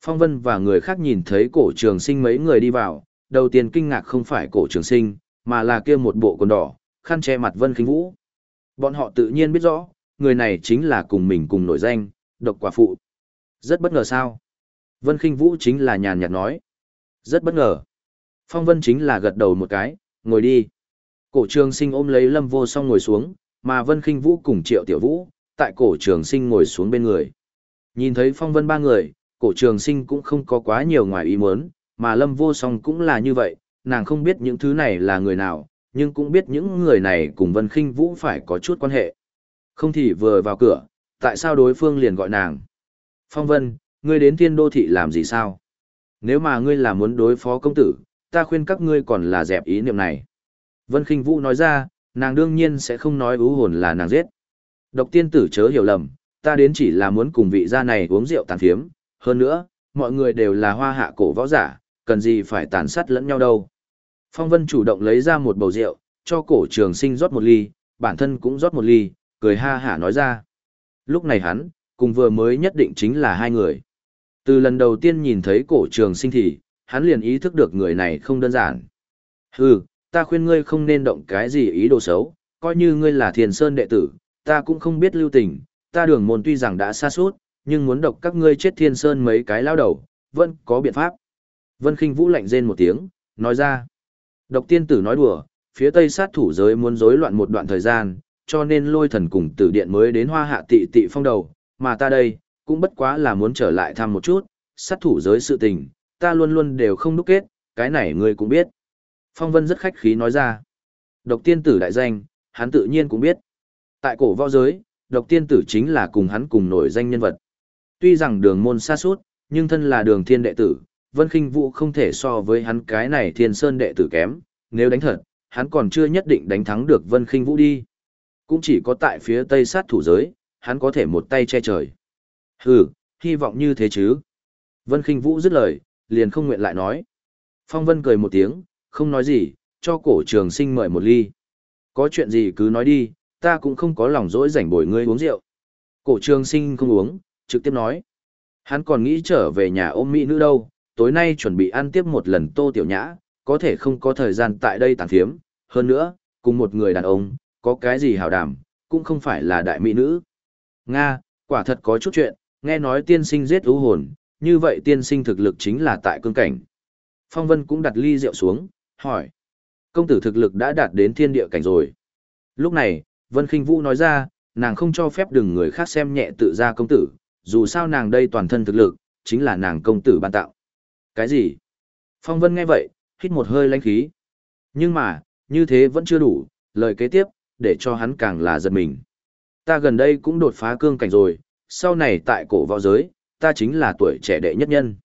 Phong Vân và người khác nhìn thấy cổ trường sinh mấy người đi vào, đầu tiên kinh ngạc không phải cổ trường sinh, mà là kia một bộ quần đỏ, khăn che mặt Vân Khinh Vũ. Bọn họ tự nhiên biết rõ, người này chính là cùng mình cùng nổi danh, độc quả phụ. Rất bất ngờ sao? Vân Khinh Vũ chính là nhàn nhạt nói. Rất bất ngờ. Phong Vân chính là gật đầu một cái, ngồi đi. Cổ trường sinh ôm lấy Lâm Vô Song ngồi xuống, mà Vân kinh Vũ cùng Triệu Tiểu Vũ, tại cổ trường sinh ngồi xuống bên người. Nhìn thấy Phong Vân ba người, cổ trường sinh cũng không có quá nhiều ngoài ý muốn, mà Lâm Vô Song cũng là như vậy, nàng không biết những thứ này là người nào, nhưng cũng biết những người này cùng Vân kinh Vũ phải có chút quan hệ. Không thì vừa vào cửa, tại sao đối phương liền gọi nàng? Phong Vân, ngươi đến thiên đô thị làm gì sao? Nếu mà ngươi là muốn đối phó công tử, ta khuyên các ngươi còn là dẹp ý niệm này. Vân Kinh Vũ nói ra, nàng đương nhiên sẽ không nói ú hồn là nàng giết. Độc tiên tử chớ hiểu lầm, ta đến chỉ là muốn cùng vị gia này uống rượu tàn phiếm, hơn nữa, mọi người đều là hoa hạ cổ võ giả, cần gì phải tàn sát lẫn nhau đâu. Phong Vân chủ động lấy ra một bầu rượu, cho cổ trường sinh rót một ly, bản thân cũng rót một ly, cười ha hả nói ra. Lúc này hắn, cùng vừa mới nhất định chính là hai người. Từ lần đầu tiên nhìn thấy cổ trường sinh thì, hắn liền ý thức được người này không đơn giản. Hừ, ta khuyên ngươi không nên động cái gì ý đồ xấu, coi như ngươi là thiền sơn đệ tử, ta cũng không biết lưu tình, ta đường môn tuy rằng đã xa suốt, nhưng muốn độc các ngươi chết thiên sơn mấy cái lao đầu, vẫn có biện pháp. Vân Khinh Vũ lạnh rên một tiếng, nói ra. Độc tiên tử nói đùa, phía tây sát thủ giới muốn rối loạn một đoạn thời gian, cho nên lôi thần cùng tử điện mới đến hoa hạ tị tị phong đầu, mà ta đây, cũng bất quá là muốn trở lại thăm một chút, sát thủ giới sự tình, ta luôn luôn đều không đúc kết, cái này ngươi cũng biết. Phong Vân rất khách khí nói ra. Độc tiên tử đại danh, hắn tự nhiên cũng biết. Tại cổ võ giới, độc tiên tử chính là cùng hắn cùng nổi danh nhân vật. Tuy rằng đường môn xa suốt, nhưng thân là đường thiên đệ tử, Vân Kinh Vũ không thể so với hắn cái này thiên sơn đệ tử kém, nếu đánh thật, hắn còn chưa nhất định đánh thắng được Vân Kinh Vũ đi. Cũng chỉ có tại phía tây sát thủ giới, hắn có thể một tay che trời. Hừ, hy vọng như thế chứ. Vân Kinh Vũ dứt lời, liền không nguyện lại nói. Phong Vân cười một tiếng, không nói gì, cho cổ trường sinh mời một ly. Có chuyện gì cứ nói đi, ta cũng không có lòng dỗi rảnh bồi ngươi uống rượu. Cổ trường sinh không uống, trực tiếp nói. Hắn còn nghĩ trở về nhà ôm mỹ nữ đâu, tối nay chuẩn bị ăn tiếp một lần tô tiểu nhã, có thể không có thời gian tại đây tàn phiếm. Hơn nữa, cùng một người đàn ông, có cái gì hảo đảm, cũng không phải là đại mỹ nữ. Nga, quả thật có chút chuyện, nghe nói tiên sinh giết ưu hồn, như vậy tiên sinh thực lực chính là tại cương cảnh. Phong Vân cũng đặt ly rượu xuống, hỏi. Công tử thực lực đã đạt đến thiên địa cảnh rồi. Lúc này, Vân Kinh Vũ nói ra, nàng không cho phép đừng người khác xem nhẹ tự ra công tử, dù sao nàng đây toàn thân thực lực, chính là nàng công tử ban tạo. Cái gì? Phong Vân nghe vậy, hít một hơi lãnh khí. Nhưng mà, như thế vẫn chưa đủ, lời kế tiếp, để cho hắn càng là giật mình. Ta gần đây cũng đột phá cương cảnh rồi, sau này tại cổ võ giới, ta chính là tuổi trẻ đệ nhất nhân.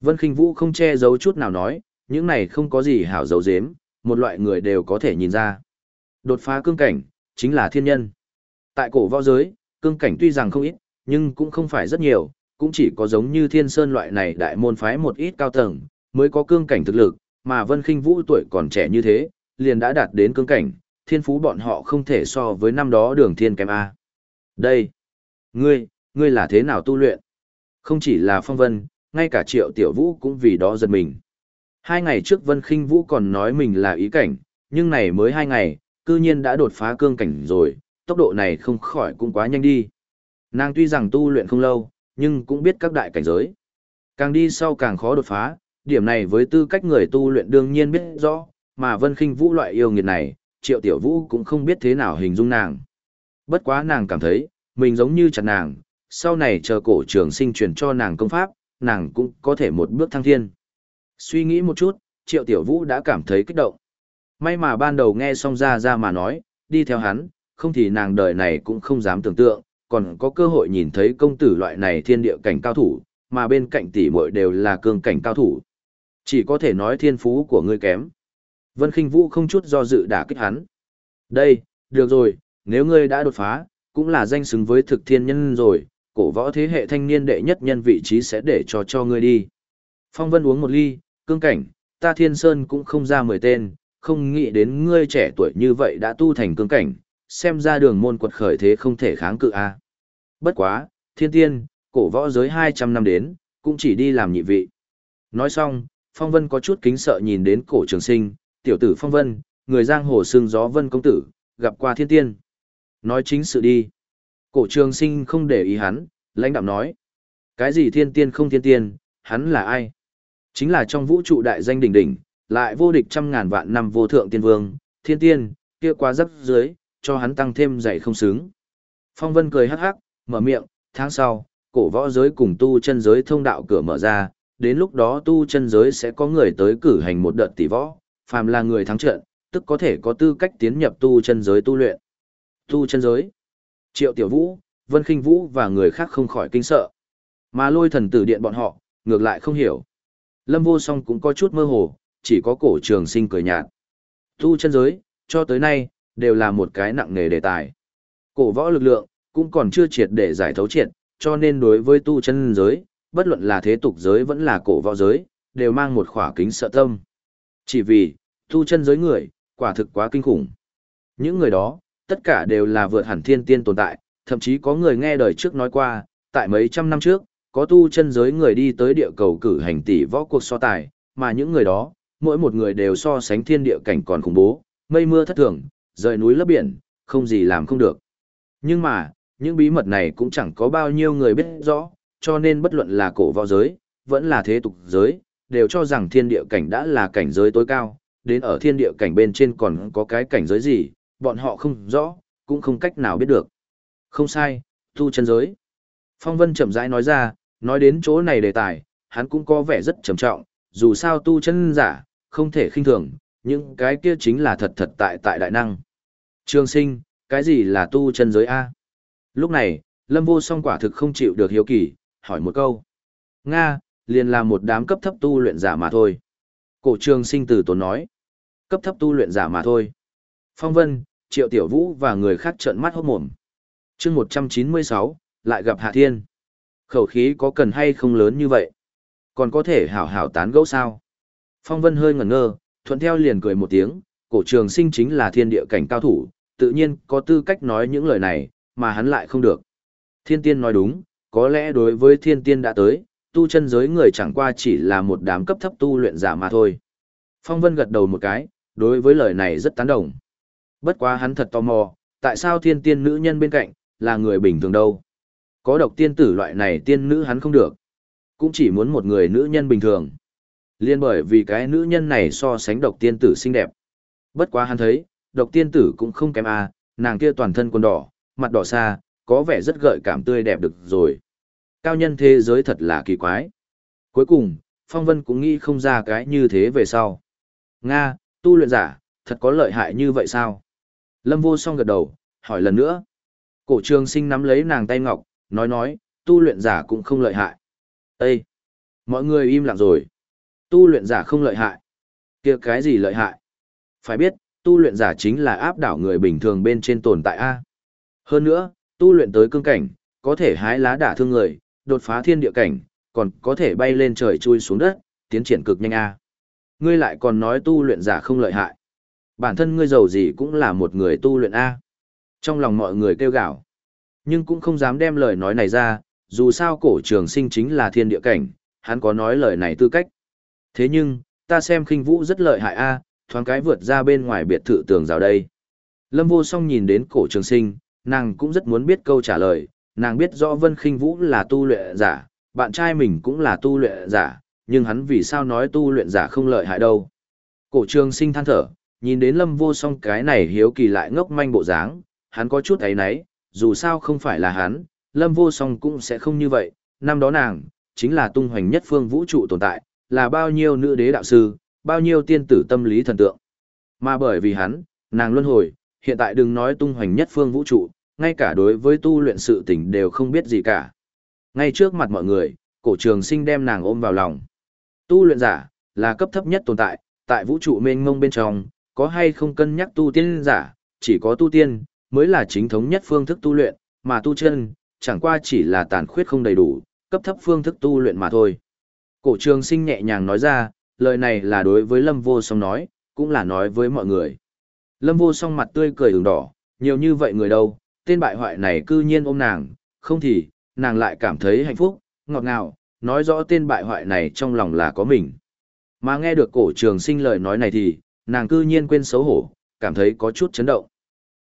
Vân Kinh Vũ không che giấu chút nào nói, những này không có gì hảo giấu giếm, một loại người đều có thể nhìn ra. Đột phá cương cảnh, chính là thiên nhân. Tại cổ võ giới, cương cảnh tuy rằng không ít, nhưng cũng không phải rất nhiều, cũng chỉ có giống như thiên sơn loại này đại môn phái một ít cao tầng, mới có cương cảnh thực lực, mà Vân Kinh Vũ tuổi còn trẻ như thế, liền đã đạt đến cương cảnh, thiên phú bọn họ không thể so với năm đó đường thiên kém A. Đây, ngươi, ngươi là thế nào tu luyện? Không chỉ là phong vân, ngay cả triệu tiểu vũ cũng vì đó giật mình. Hai ngày trước Vân Kinh Vũ còn nói mình là ý cảnh, nhưng này mới hai ngày, cư nhiên đã đột phá cương cảnh rồi, tốc độ này không khỏi cũng quá nhanh đi. Nàng tuy rằng tu luyện không lâu, nhưng cũng biết các đại cảnh giới. Càng đi sau càng khó đột phá, điểm này với tư cách người tu luyện đương nhiên biết rõ, mà Vân Kinh Vũ loại yêu nghiệt này, Triệu Tiểu Vũ cũng không biết thế nào hình dung nàng. Bất quá nàng cảm thấy, mình giống như chặt nàng, sau này chờ cổ trường sinh truyền cho nàng công pháp, nàng cũng có thể một bước thăng thiên. Suy nghĩ một chút, Triệu Tiểu Vũ đã cảm thấy kích động. May mà ban đầu nghe xong ra ra mà nói, đi theo hắn, không thì nàng đời này cũng không dám tưởng tượng, còn có cơ hội nhìn thấy công tử loại này thiên địa cảnh cao thủ, mà bên cạnh tỷ muội đều là cương cảnh cao thủ. Chỉ có thể nói thiên phú của ngươi kém. Vân Kinh Vũ không chút do dự đả kích hắn. Đây, được rồi, nếu ngươi đã đột phá, cũng là danh xứng với thực thiên nhân rồi, cổ võ thế hệ thanh niên đệ nhất nhân vị trí sẽ để cho cho ngươi đi. Phong Vân uống một ly, cương cảnh, ta thiên sơn cũng không ra mười tên, không nghĩ đến ngươi trẻ tuổi như vậy đã tu thành cương cảnh, xem ra đường môn quật khởi thế không thể kháng cự a. Bất quá, thiên tiên, cổ võ giới 200 năm đến, cũng chỉ đi làm nhị vị. Nói xong, Phong Vân có chút kính sợ nhìn đến cổ trường sinh, tiểu tử Phong Vân, người giang hồ xương gió Vân công tử, gặp qua thiên tiên. Nói chính sự đi. Cổ trường sinh không để ý hắn, lãnh đạm nói. Cái gì thiên tiên không thiên tiên, hắn là ai? Chính là trong vũ trụ đại danh đỉnh đỉnh, lại vô địch trăm ngàn vạn năm vô thượng tiên vương, thiên tiên, kia quá dấp dưới, cho hắn tăng thêm dạy không xứng. Phong Vân cười hắc hắc, mở miệng, tháng sau, cổ võ giới cùng tu chân giới thông đạo cửa mở ra, đến lúc đó tu chân giới sẽ có người tới cử hành một đợt tỷ võ, phàm là người thắng trận, tức có thể có tư cách tiến nhập tu chân giới tu luyện. Tu chân giới. Triệu Tiểu Vũ, Vân Kinh Vũ và người khác không khỏi kinh sợ. Mà lôi thần tử điện bọn họ, ngược lại không hiểu. Lâm vô song cũng có chút mơ hồ, chỉ có cổ trường sinh cười nhạt. Tu chân giới, cho tới nay, đều là một cái nặng nề đề tài. Cổ võ lực lượng, cũng còn chưa triệt để giải thấu triệt, cho nên đối với tu chân giới, bất luận là thế tục giới vẫn là cổ võ giới, đều mang một khỏa kính sợ tâm. Chỉ vì, tu chân giới người, quả thực quá kinh khủng. Những người đó, tất cả đều là vượt hẳn thiên tiên tồn tại, thậm chí có người nghe đời trước nói qua, tại mấy trăm năm trước, có tu chân giới người đi tới địa cầu cử hành tỷ võ cuộc so tài, mà những người đó, mỗi một người đều so sánh thiên địa cảnh còn khủng bố, mây mưa thất thường, rời núi lấp biển, không gì làm không được. Nhưng mà, những bí mật này cũng chẳng có bao nhiêu người biết rõ, cho nên bất luận là cổ võ giới, vẫn là thế tục giới, đều cho rằng thiên địa cảnh đã là cảnh giới tối cao, đến ở thiên địa cảnh bên trên còn có cái cảnh giới gì, bọn họ không rõ, cũng không cách nào biết được. Không sai, tu chân giới. Phong Vân chậm rãi nói ra, nói đến chỗ này đề tài, hắn cũng có vẻ rất trầm trọng, dù sao tu chân giả, không thể khinh thường, những cái kia chính là thật thật tại tại đại năng. Trường sinh, cái gì là tu chân giới A? Lúc này, Lâm Vô Song quả thực không chịu được hiếu kỳ, hỏi một câu. Nga, liền là một đám cấp thấp tu luyện giả mà thôi. Cổ trường sinh từ tốn nói. Cấp thấp tu luyện giả mà thôi. Phong Vân, Triệu Tiểu Vũ và người khác trợn mắt hốt mồm. chương 196, lại gặp Hạ Thiên. Khẩu khí có cần hay không lớn như vậy? Còn có thể hảo hảo tán gẫu sao? Phong Vân hơi ngẩn ngơ, thuận theo liền cười một tiếng, cổ trường sinh chính là thiên địa cảnh cao thủ, tự nhiên có tư cách nói những lời này, mà hắn lại không được. Thiên tiên nói đúng, có lẽ đối với thiên tiên đã tới, tu chân giới người chẳng qua chỉ là một đám cấp thấp tu luyện giả mà thôi. Phong Vân gật đầu một cái, đối với lời này rất tán đồng. Bất quá hắn thật tò mò, tại sao thiên tiên nữ nhân bên cạnh, là người bình thường đâu. Có độc tiên tử loại này tiên nữ hắn không được. Cũng chỉ muốn một người nữ nhân bình thường. Liên bởi vì cái nữ nhân này so sánh độc tiên tử xinh đẹp. Bất quá hắn thấy, độc tiên tử cũng không kém à, nàng kia toàn thân quần đỏ, mặt đỏ xa, có vẻ rất gợi cảm tươi đẹp được rồi. Cao nhân thế giới thật là kỳ quái. Cuối cùng, Phong Vân cũng nghĩ không ra cái như thế về sau. Nga, tu luyện giả, thật có lợi hại như vậy sao? Lâm vô song gật đầu, hỏi lần nữa. Cổ trường sinh nắm lấy nàng tay ngọc, nói nói, tu luyện giả cũng không lợi hại. Ê! Mọi người im lặng rồi. Tu luyện giả không lợi hại. kia cái gì lợi hại? Phải biết, tu luyện giả chính là áp đảo người bình thường bên trên tồn tại A. Hơn nữa, tu luyện tới cương cảnh, có thể hái lá đả thương người, đột phá thiên địa cảnh, còn có thể bay lên trời chui xuống đất, tiến triển cực nhanh A. Ngươi lại còn nói tu luyện giả không lợi hại. Bản thân ngươi giàu gì cũng là một người tu luyện A. Trong lòng mọi người kêu gào, nhưng cũng không dám đem lời nói này ra, dù sao cổ trường sinh chính là thiên địa cảnh, hắn có nói lời này tư cách. Thế nhưng, ta xem khinh vũ rất lợi hại a, thoáng cái vượt ra bên ngoài biệt thự tường rào đây. Lâm vô song nhìn đến cổ trường sinh, nàng cũng rất muốn biết câu trả lời, nàng biết rõ vân khinh vũ là tu luyện giả, bạn trai mình cũng là tu luyện giả, nhưng hắn vì sao nói tu luyện giả không lợi hại đâu. Cổ trường sinh than thở, nhìn đến lâm vô song cái này hiếu kỳ lại ngốc manh bộ dáng, hắn có chút ấy náy, dù sao không phải là hắn, lâm vô song cũng sẽ không như vậy, năm đó nàng, chính là tung hoành nhất phương vũ trụ tồn tại, là bao nhiêu nữ đế đạo sư, bao nhiêu tiên tử tâm lý thần tượng. Mà bởi vì hắn, nàng luân hồi, hiện tại đừng nói tung hoành nhất phương vũ trụ, ngay cả đối với tu luyện sự tình đều không biết gì cả. Ngay trước mặt mọi người, cổ trường sinh đem nàng ôm vào lòng. Tu luyện giả, là cấp thấp nhất tồn tại, tại vũ trụ mênh mông bên trong, có hay không cân nhắc tu tiên giả, chỉ có tu tiên, mới là chính thống nhất phương thức tu luyện, mà tu chân, chẳng qua chỉ là tàn khuyết không đầy đủ, cấp thấp phương thức tu luyện mà thôi. Cổ trường sinh nhẹ nhàng nói ra, lời này là đối với Lâm Vô Song nói, cũng là nói với mọi người. Lâm Vô Song mặt tươi cười ửng đỏ, nhiều như vậy người đâu, tên bại hoại này cư nhiên ôm nàng, không thì, nàng lại cảm thấy hạnh phúc, ngọt ngào, nói rõ tên bại hoại này trong lòng là có mình. Mà nghe được cổ trường sinh lời nói này thì, nàng cư nhiên quên xấu hổ, cảm thấy có chút chấn động.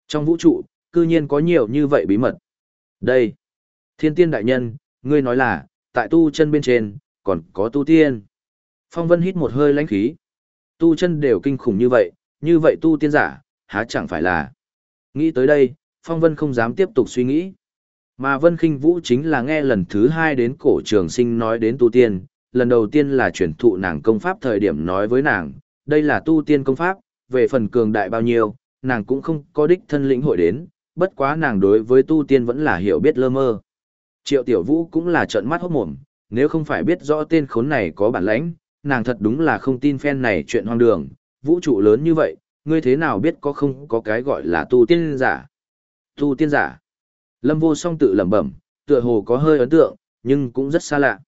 Trong vũ trụ, cư nhiên có nhiều như vậy bí mật. Đây, thiên tiên đại nhân, ngươi nói là, tại tu chân bên trên, còn có tu tiên. Phong Vân hít một hơi lãnh khí. Tu chân đều kinh khủng như vậy, như vậy tu tiên giả, há chẳng phải là. Nghĩ tới đây, Phong Vân không dám tiếp tục suy nghĩ. Mà Vân Kinh Vũ chính là nghe lần thứ hai đến cổ trường sinh nói đến tu tiên, lần đầu tiên là chuyển thụ nàng công pháp thời điểm nói với nàng, đây là tu tiên công pháp, về phần cường đại bao nhiêu, nàng cũng không có đích thân lĩnh hội đến, bất quá nàng đối với tu tiên vẫn là hiểu biết lơ mơ. Triệu Tiểu Vũ cũng là trợn mắt hốt mồm, nếu không phải biết rõ tên khốn này có bản lãnh, nàng thật đúng là không tin phen này chuyện hoang đường, vũ trụ lớn như vậy, ngươi thế nào biết có không có cái gọi là tu tiên giả. Tu tiên giả. Lâm vô song tự lẩm bẩm, tựa hồ có hơi ấn tượng, nhưng cũng rất xa lạ.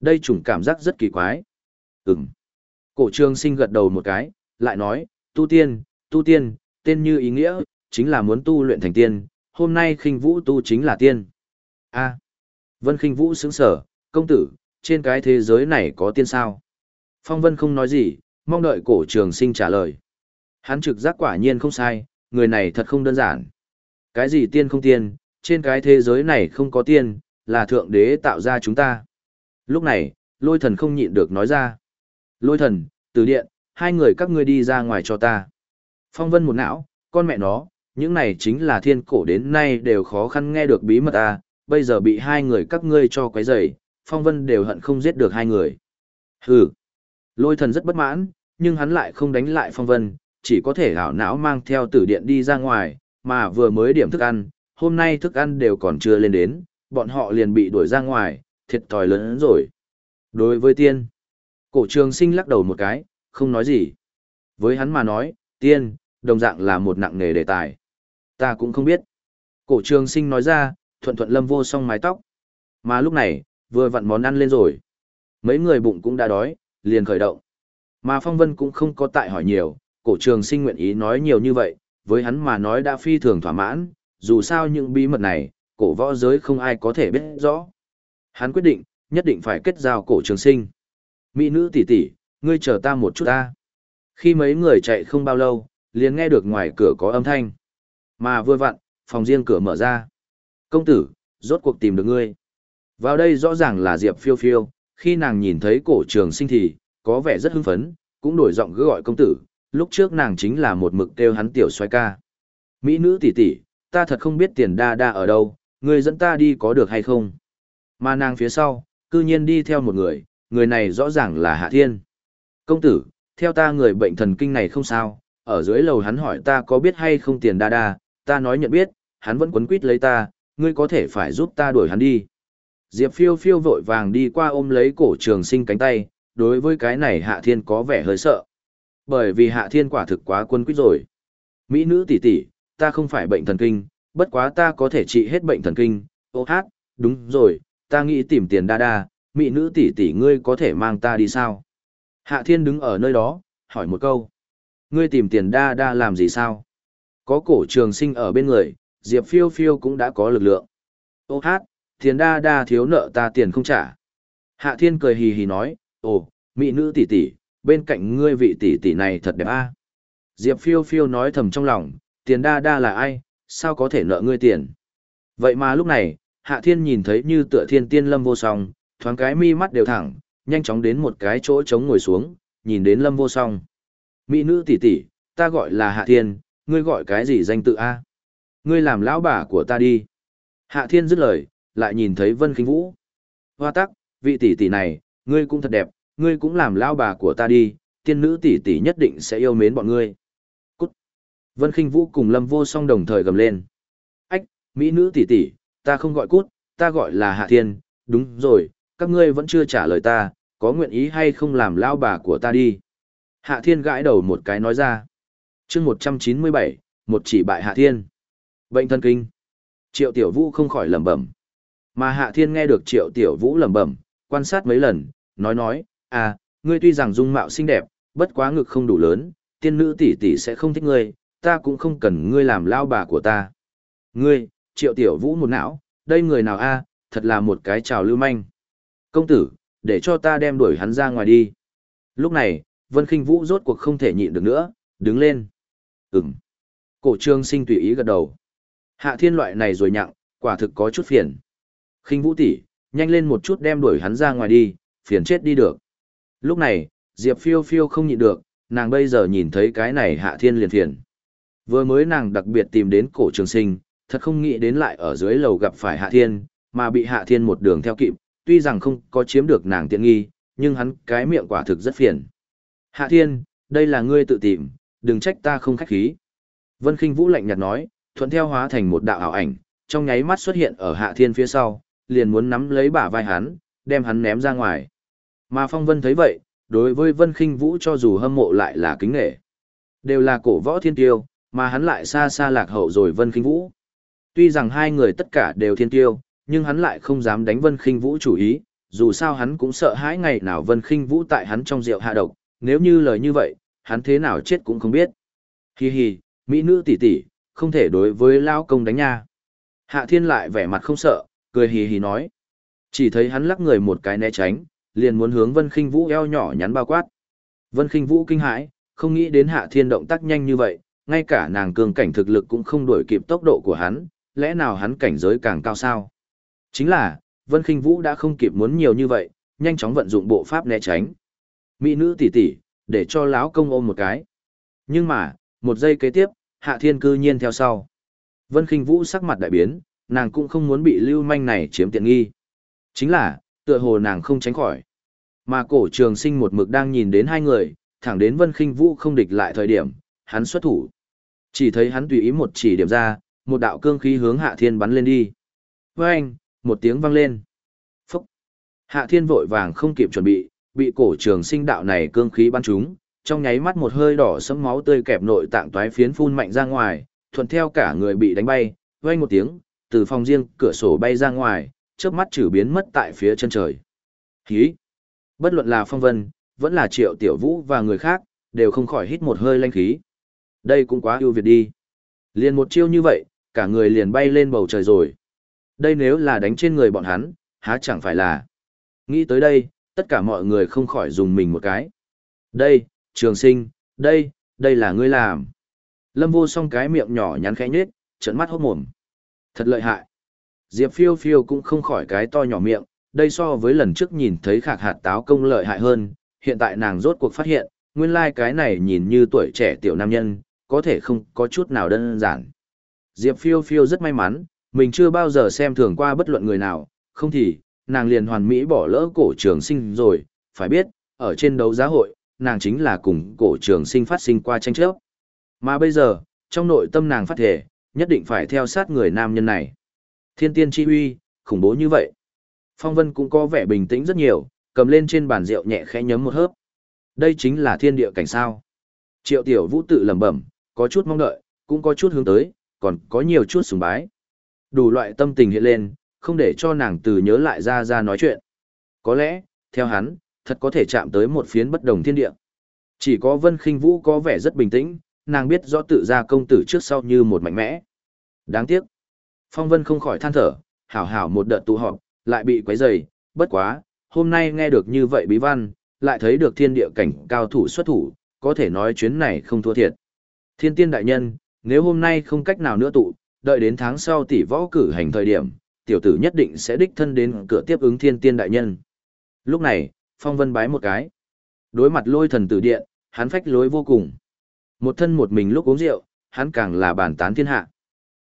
Đây chủng cảm giác rất kỳ quái. Ừm. Cổ trường sinh gật đầu một cái, lại nói, tu tiên, tu tiên, tên như ý nghĩa, chính là muốn tu luyện thành tiên, hôm nay khinh vũ tu chính là tiên. A. Vân khinh vũ sững sở, công tử, trên cái thế giới này có tiên sao? Phong Vân không nói gì, mong đợi cổ trường sinh trả lời. Hắn trực giác quả nhiên không sai, người này thật không đơn giản. Cái gì tiên không tiên, trên cái thế giới này không có tiên, là thượng đế tạo ra chúng ta. Lúc này, lôi thần không nhịn được nói ra. Lôi thần, từ điện, hai người các ngươi đi ra ngoài cho ta. Phong Vân một não, con mẹ nó, những này chính là thiên cổ đến nay đều khó khăn nghe được bí mật ta, bây giờ bị hai người các ngươi cho quấy rầy, Phong Vân đều hận không giết được hai người. Hừ. Lôi thần rất bất mãn, nhưng hắn lại không đánh lại Phong Vân, chỉ có thể hảo não mang theo tử điện đi ra ngoài, mà vừa mới điểm thức ăn, hôm nay thức ăn đều còn chưa lên đến, bọn họ liền bị đuổi ra ngoài, thiệt thòi lớn hơn rồi. Đối với tiên, cổ trường sinh lắc đầu một cái, không nói gì. Với hắn mà nói, tiên, đồng dạng là một nặng nề đề tài. Ta cũng không biết. Cổ trường sinh nói ra, thuận thuận lâm vô song mái tóc. Mà lúc này, vừa vặn món ăn lên rồi. Mấy người bụng cũng đã đói, liền khởi động. Mà Phong Vân cũng không có tại hỏi nhiều, cổ trường sinh nguyện ý nói nhiều như vậy, với hắn mà nói đã phi thường thỏa mãn, dù sao những bí mật này, cổ võ giới không ai có thể biết rõ. Hắn quyết định, nhất định phải kết giao cổ trường sinh. Mỹ nữ tỷ tỷ, ngươi chờ ta một chút ta. Khi mấy người chạy không bao lâu, liền nghe được ngoài cửa có âm thanh. Mà vừa vặn, phòng riêng cửa mở ra. Công tử, rốt cuộc tìm được ngươi. Vào đây rõ ràng là Diệp phiêu phiêu, khi nàng nhìn thấy cổ trường sinh thì, có vẻ rất hưng phấn, cũng đổi giọng cứ gọi công tử, lúc trước nàng chính là một mực kêu hắn tiểu xoay ca. Mỹ nữ tỷ tỷ, ta thật không biết tiền đa đa ở đâu, ngươi dẫn ta đi có được hay không. Mà nàng phía sau, cư nhiên đi theo một người, người này rõ ràng là Hạ Thiên. Công tử, theo ta người bệnh thần kinh này không sao, ở dưới lầu hắn hỏi ta có biết hay không tiền đa đa, ta nói nhận biết, hắn vẫn quấn quýt lấy ta, ngươi có thể phải giúp ta đuổi hắn đi. Diệp phiêu phiêu vội vàng đi qua ôm lấy cổ trường sinh cánh tay, đối với cái này hạ thiên có vẻ hơi sợ. Bởi vì hạ thiên quả thực quá quân quýt rồi. Mỹ nữ tỷ tỷ, ta không phải bệnh thần kinh, bất quá ta có thể trị hết bệnh thần kinh. Ô hát, đúng rồi, ta nghĩ tìm tiền đa đa, mỹ nữ tỷ tỷ ngươi có thể mang ta đi sao? Hạ thiên đứng ở nơi đó, hỏi một câu. Ngươi tìm tiền đa đa làm gì sao? Có cổ trường sinh ở bên người, Diệp phiêu phiêu cũng đã có lực lượng. Ô hát, tiền đa đa thiếu nợ ta tiền không trả. Hạ thiên cười hì hì nói, ồ, mỹ nữ tỷ tỷ, bên cạnh ngươi vị tỷ tỷ này thật đẹp a. Diệp phiêu phiêu nói thầm trong lòng, tiền đa đa là ai, sao có thể nợ ngươi tiền. Vậy mà lúc này, hạ thiên nhìn thấy như tựa thiên tiên lâm vô song, thoáng cái mi mắt đều thẳng, nhanh chóng đến một cái chỗ trống ngồi xuống, nhìn đến lâm vô song. Mỹ nữ tỷ tỷ, ta gọi là hạ thiên, ngươi gọi cái gì danh tự a? Ngươi làm lão bà của ta đi. Hạ thiên dứt lời, lại nhìn thấy vân khinh vũ. Hoa tắc, vị tỷ tỷ này, ngươi cũng thật đẹp, ngươi cũng làm lão bà của ta đi, tiên nữ tỷ tỷ nhất định sẽ yêu mến bọn ngươi. Cút. Vân khinh vũ cùng lâm vô song đồng thời gầm lên. Ách, mỹ nữ tỷ tỷ, ta không gọi cút, ta gọi là hạ thiên, đúng rồi, các ngươi vẫn chưa trả lời ta, có nguyện ý hay không làm lao bà của ta đi. Hạ thiên gãi đầu một cái nói ra. chương 197, một chỉ bại hạ thiên. Bệnh thân kinh. Triệu tiểu vũ không khỏi lẩm bẩm. Mà hạ thiên nghe được triệu tiểu vũ lẩm bẩm, quan sát mấy lần, nói nói, à, ngươi tuy rằng dung mạo xinh đẹp, bất quá ngực không đủ lớn, tiên nữ tỷ tỷ sẽ không thích ngươi, ta cũng không cần ngươi làm lao bà của ta. Ngươi, triệu tiểu vũ một não, đây người nào a, thật là một cái trào lưu manh. Công tử, để cho ta đem đuổi hắn ra ngoài đi. Lúc này, Vân Kinh Vũ rốt cuộc không thể nhịn được nữa, đứng lên. Ừm. Cổ trương sinh tùy ý gật đầu. Hạ thiên loại này rồi nhặng, quả thực có chút phiền. Kinh Vũ tỷ, nhanh lên một chút đem đuổi hắn ra ngoài đi, phiền chết đi được. Lúc này, Diệp phiêu phiêu không nhịn được, nàng bây giờ nhìn thấy cái này hạ thiên liền phiền. Vừa mới nàng đặc biệt tìm đến cổ trường sinh, thật không nghĩ đến lại ở dưới lầu gặp phải hạ thiên, mà bị hạ thiên một đường theo kịp, tuy rằng không có chiếm được nàng tiện nghi, nhưng hắn cái miệng quả thực rất phiền. Hạ thiên, đây là ngươi tự tìm, đừng trách ta không khách khí. Vân Kinh Vũ lạnh nhạt nói, thuận theo hóa thành một đạo ảo ảnh, trong nháy mắt xuất hiện ở Hạ Thiên phía sau, liền muốn nắm lấy bả vai hắn, đem hắn ném ra ngoài. Mà Phong Vân thấy vậy, đối với Vân Kinh Vũ cho dù hâm mộ lại là kính nghệ. Đều là cổ võ thiên tiêu, mà hắn lại xa xa lạc hậu rồi Vân Kinh Vũ. Tuy rằng hai người tất cả đều thiên tiêu, nhưng hắn lại không dám đánh Vân Kinh Vũ chủ ý, dù sao hắn cũng sợ hãi ngày nào Vân Kinh Vũ tại hắn trong rượu hạ độc, nếu như lời như vậy, hắn thế nào chết cũng không biết. Hi hi, mỹ nữ tỷ tỷ, không thể đối với lao công đánh nha. Hạ Thiên lại vẻ mặt không sợ, cười hì hì nói. Chỉ thấy hắn lắc người một cái né tránh, liền muốn hướng Vân Khinh Vũ eo nhỏ nhắn bao quát. Vân Khinh Vũ kinh hãi, không nghĩ đến Hạ Thiên động tác nhanh như vậy, ngay cả nàng cường cảnh thực lực cũng không đuổi kịp tốc độ của hắn, lẽ nào hắn cảnh giới càng cao sao? Chính là, Vân Khinh Vũ đã không kịp muốn nhiều như vậy, nhanh chóng vận dụng bộ pháp né tránh. Mỹ nữ tỷ tỷ, để cho lão công ôm một cái. Nhưng mà, một giây kế tiếp, Hạ Thiên cư nhiên theo sau. Vân Khinh Vũ sắc mặt đại biến, nàng cũng không muốn bị lưu manh này chiếm tiện nghi. Chính là, tựa hồ nàng không tránh khỏi. Mà cổ trường sinh một mực đang nhìn đến hai người, thẳng đến Vân Khinh Vũ không địch lại thời điểm, hắn xuất thủ. Chỉ thấy hắn tùy ý một chỉ điểm ra, một đạo cương khí hướng Hạ Thiên bắn lên đi. Vâng, một tiếng vang lên. Phúc. Hạ Thiên vội vàng không kịp chuẩn bị, bị cổ trường sinh đạo này cương khí bắn trúng, trong nháy mắt một hơi đỏ sẫm máu tươi kẹp nội tạng toái phiến phun mạnh ra ngoài, thuận theo cả người bị đánh bay, vang một tiếng, từ phòng riêng cửa sổ bay ra ngoài, chớp mắt trừ biến mất tại phía chân trời. Khí. Bất luận là Phong Vân, vẫn là Triệu Tiểu Vũ và người khác, đều không khỏi hít một hơi lanh khí. Đây cũng quá ưu việt đi. Liền một chiêu như vậy, cả người liền bay lên bầu trời rồi. Đây nếu là đánh trên người bọn hắn, há chẳng phải là. Nghĩ tới đây, tất cả mọi người không khỏi dùng mình một cái. Đây, trường sinh, đây, đây là ngươi làm. Lâm vô song cái miệng nhỏ nhắn khẽ nhết, trận mắt hốt mồm. Thật lợi hại. Diệp phiêu phiêu cũng không khỏi cái to nhỏ miệng, đây so với lần trước nhìn thấy khạc hạt táo công lợi hại hơn, hiện tại nàng rốt cuộc phát hiện, nguyên lai like cái này nhìn như tuổi trẻ tiểu nam nhân, có thể không có chút nào đơn giản. Diệp phiêu phiêu rất may mắn, mình chưa bao giờ xem thường qua bất luận người nào, không thì, nàng liền hoàn mỹ bỏ lỡ cổ trường sinh rồi, phải biết, ở trên đấu giá hội, nàng chính là cùng cổ trường sinh phát sinh qua tranh chấp. Mà bây giờ, trong nội tâm nàng phát thể, nhất định phải theo sát người nam nhân này. Thiên tiên chi huy, khủng bố như vậy. Phong Vân cũng có vẻ bình tĩnh rất nhiều, cầm lên trên bàn rượu nhẹ khẽ nhấm một hớp. Đây chính là thiên địa cảnh sao. Triệu Tiểu Vũ tự lẩm bẩm, có chút mong đợi, cũng có chút hướng tới, còn có nhiều chút sùng bái. Đủ loại tâm tình hiện lên, không để cho nàng từ nhớ lại ra ra nói chuyện. Có lẽ, theo hắn, thật có thể chạm tới một phiến bất đồng thiên địa. Chỉ có Vân Khinh Vũ có vẻ rất bình tĩnh, nàng biết rõ tự ra công tử trước sau như một mạnh mẽ. Đáng tiếc. Phong Vân không khỏi than thở, hảo hảo một đợt tụ họp, lại bị quấy rầy, bất quá, hôm nay nghe được như vậy bí văn, lại thấy được thiên địa cảnh cao thủ xuất thủ, có thể nói chuyến này không thua thiệt. Thiên tiên đại nhân, nếu hôm nay không cách nào nữa tụ, đợi đến tháng sau tỷ võ cử hành thời điểm, tiểu tử nhất định sẽ đích thân đến cửa tiếp ứng thiên tiên đại nhân. Lúc này, Phong Vân bái một cái. Đối mặt lôi thần tử điện, hắn phách lối vô cùng. Một thân một mình lúc uống rượu, hắn càng là bản tán thiên hạ.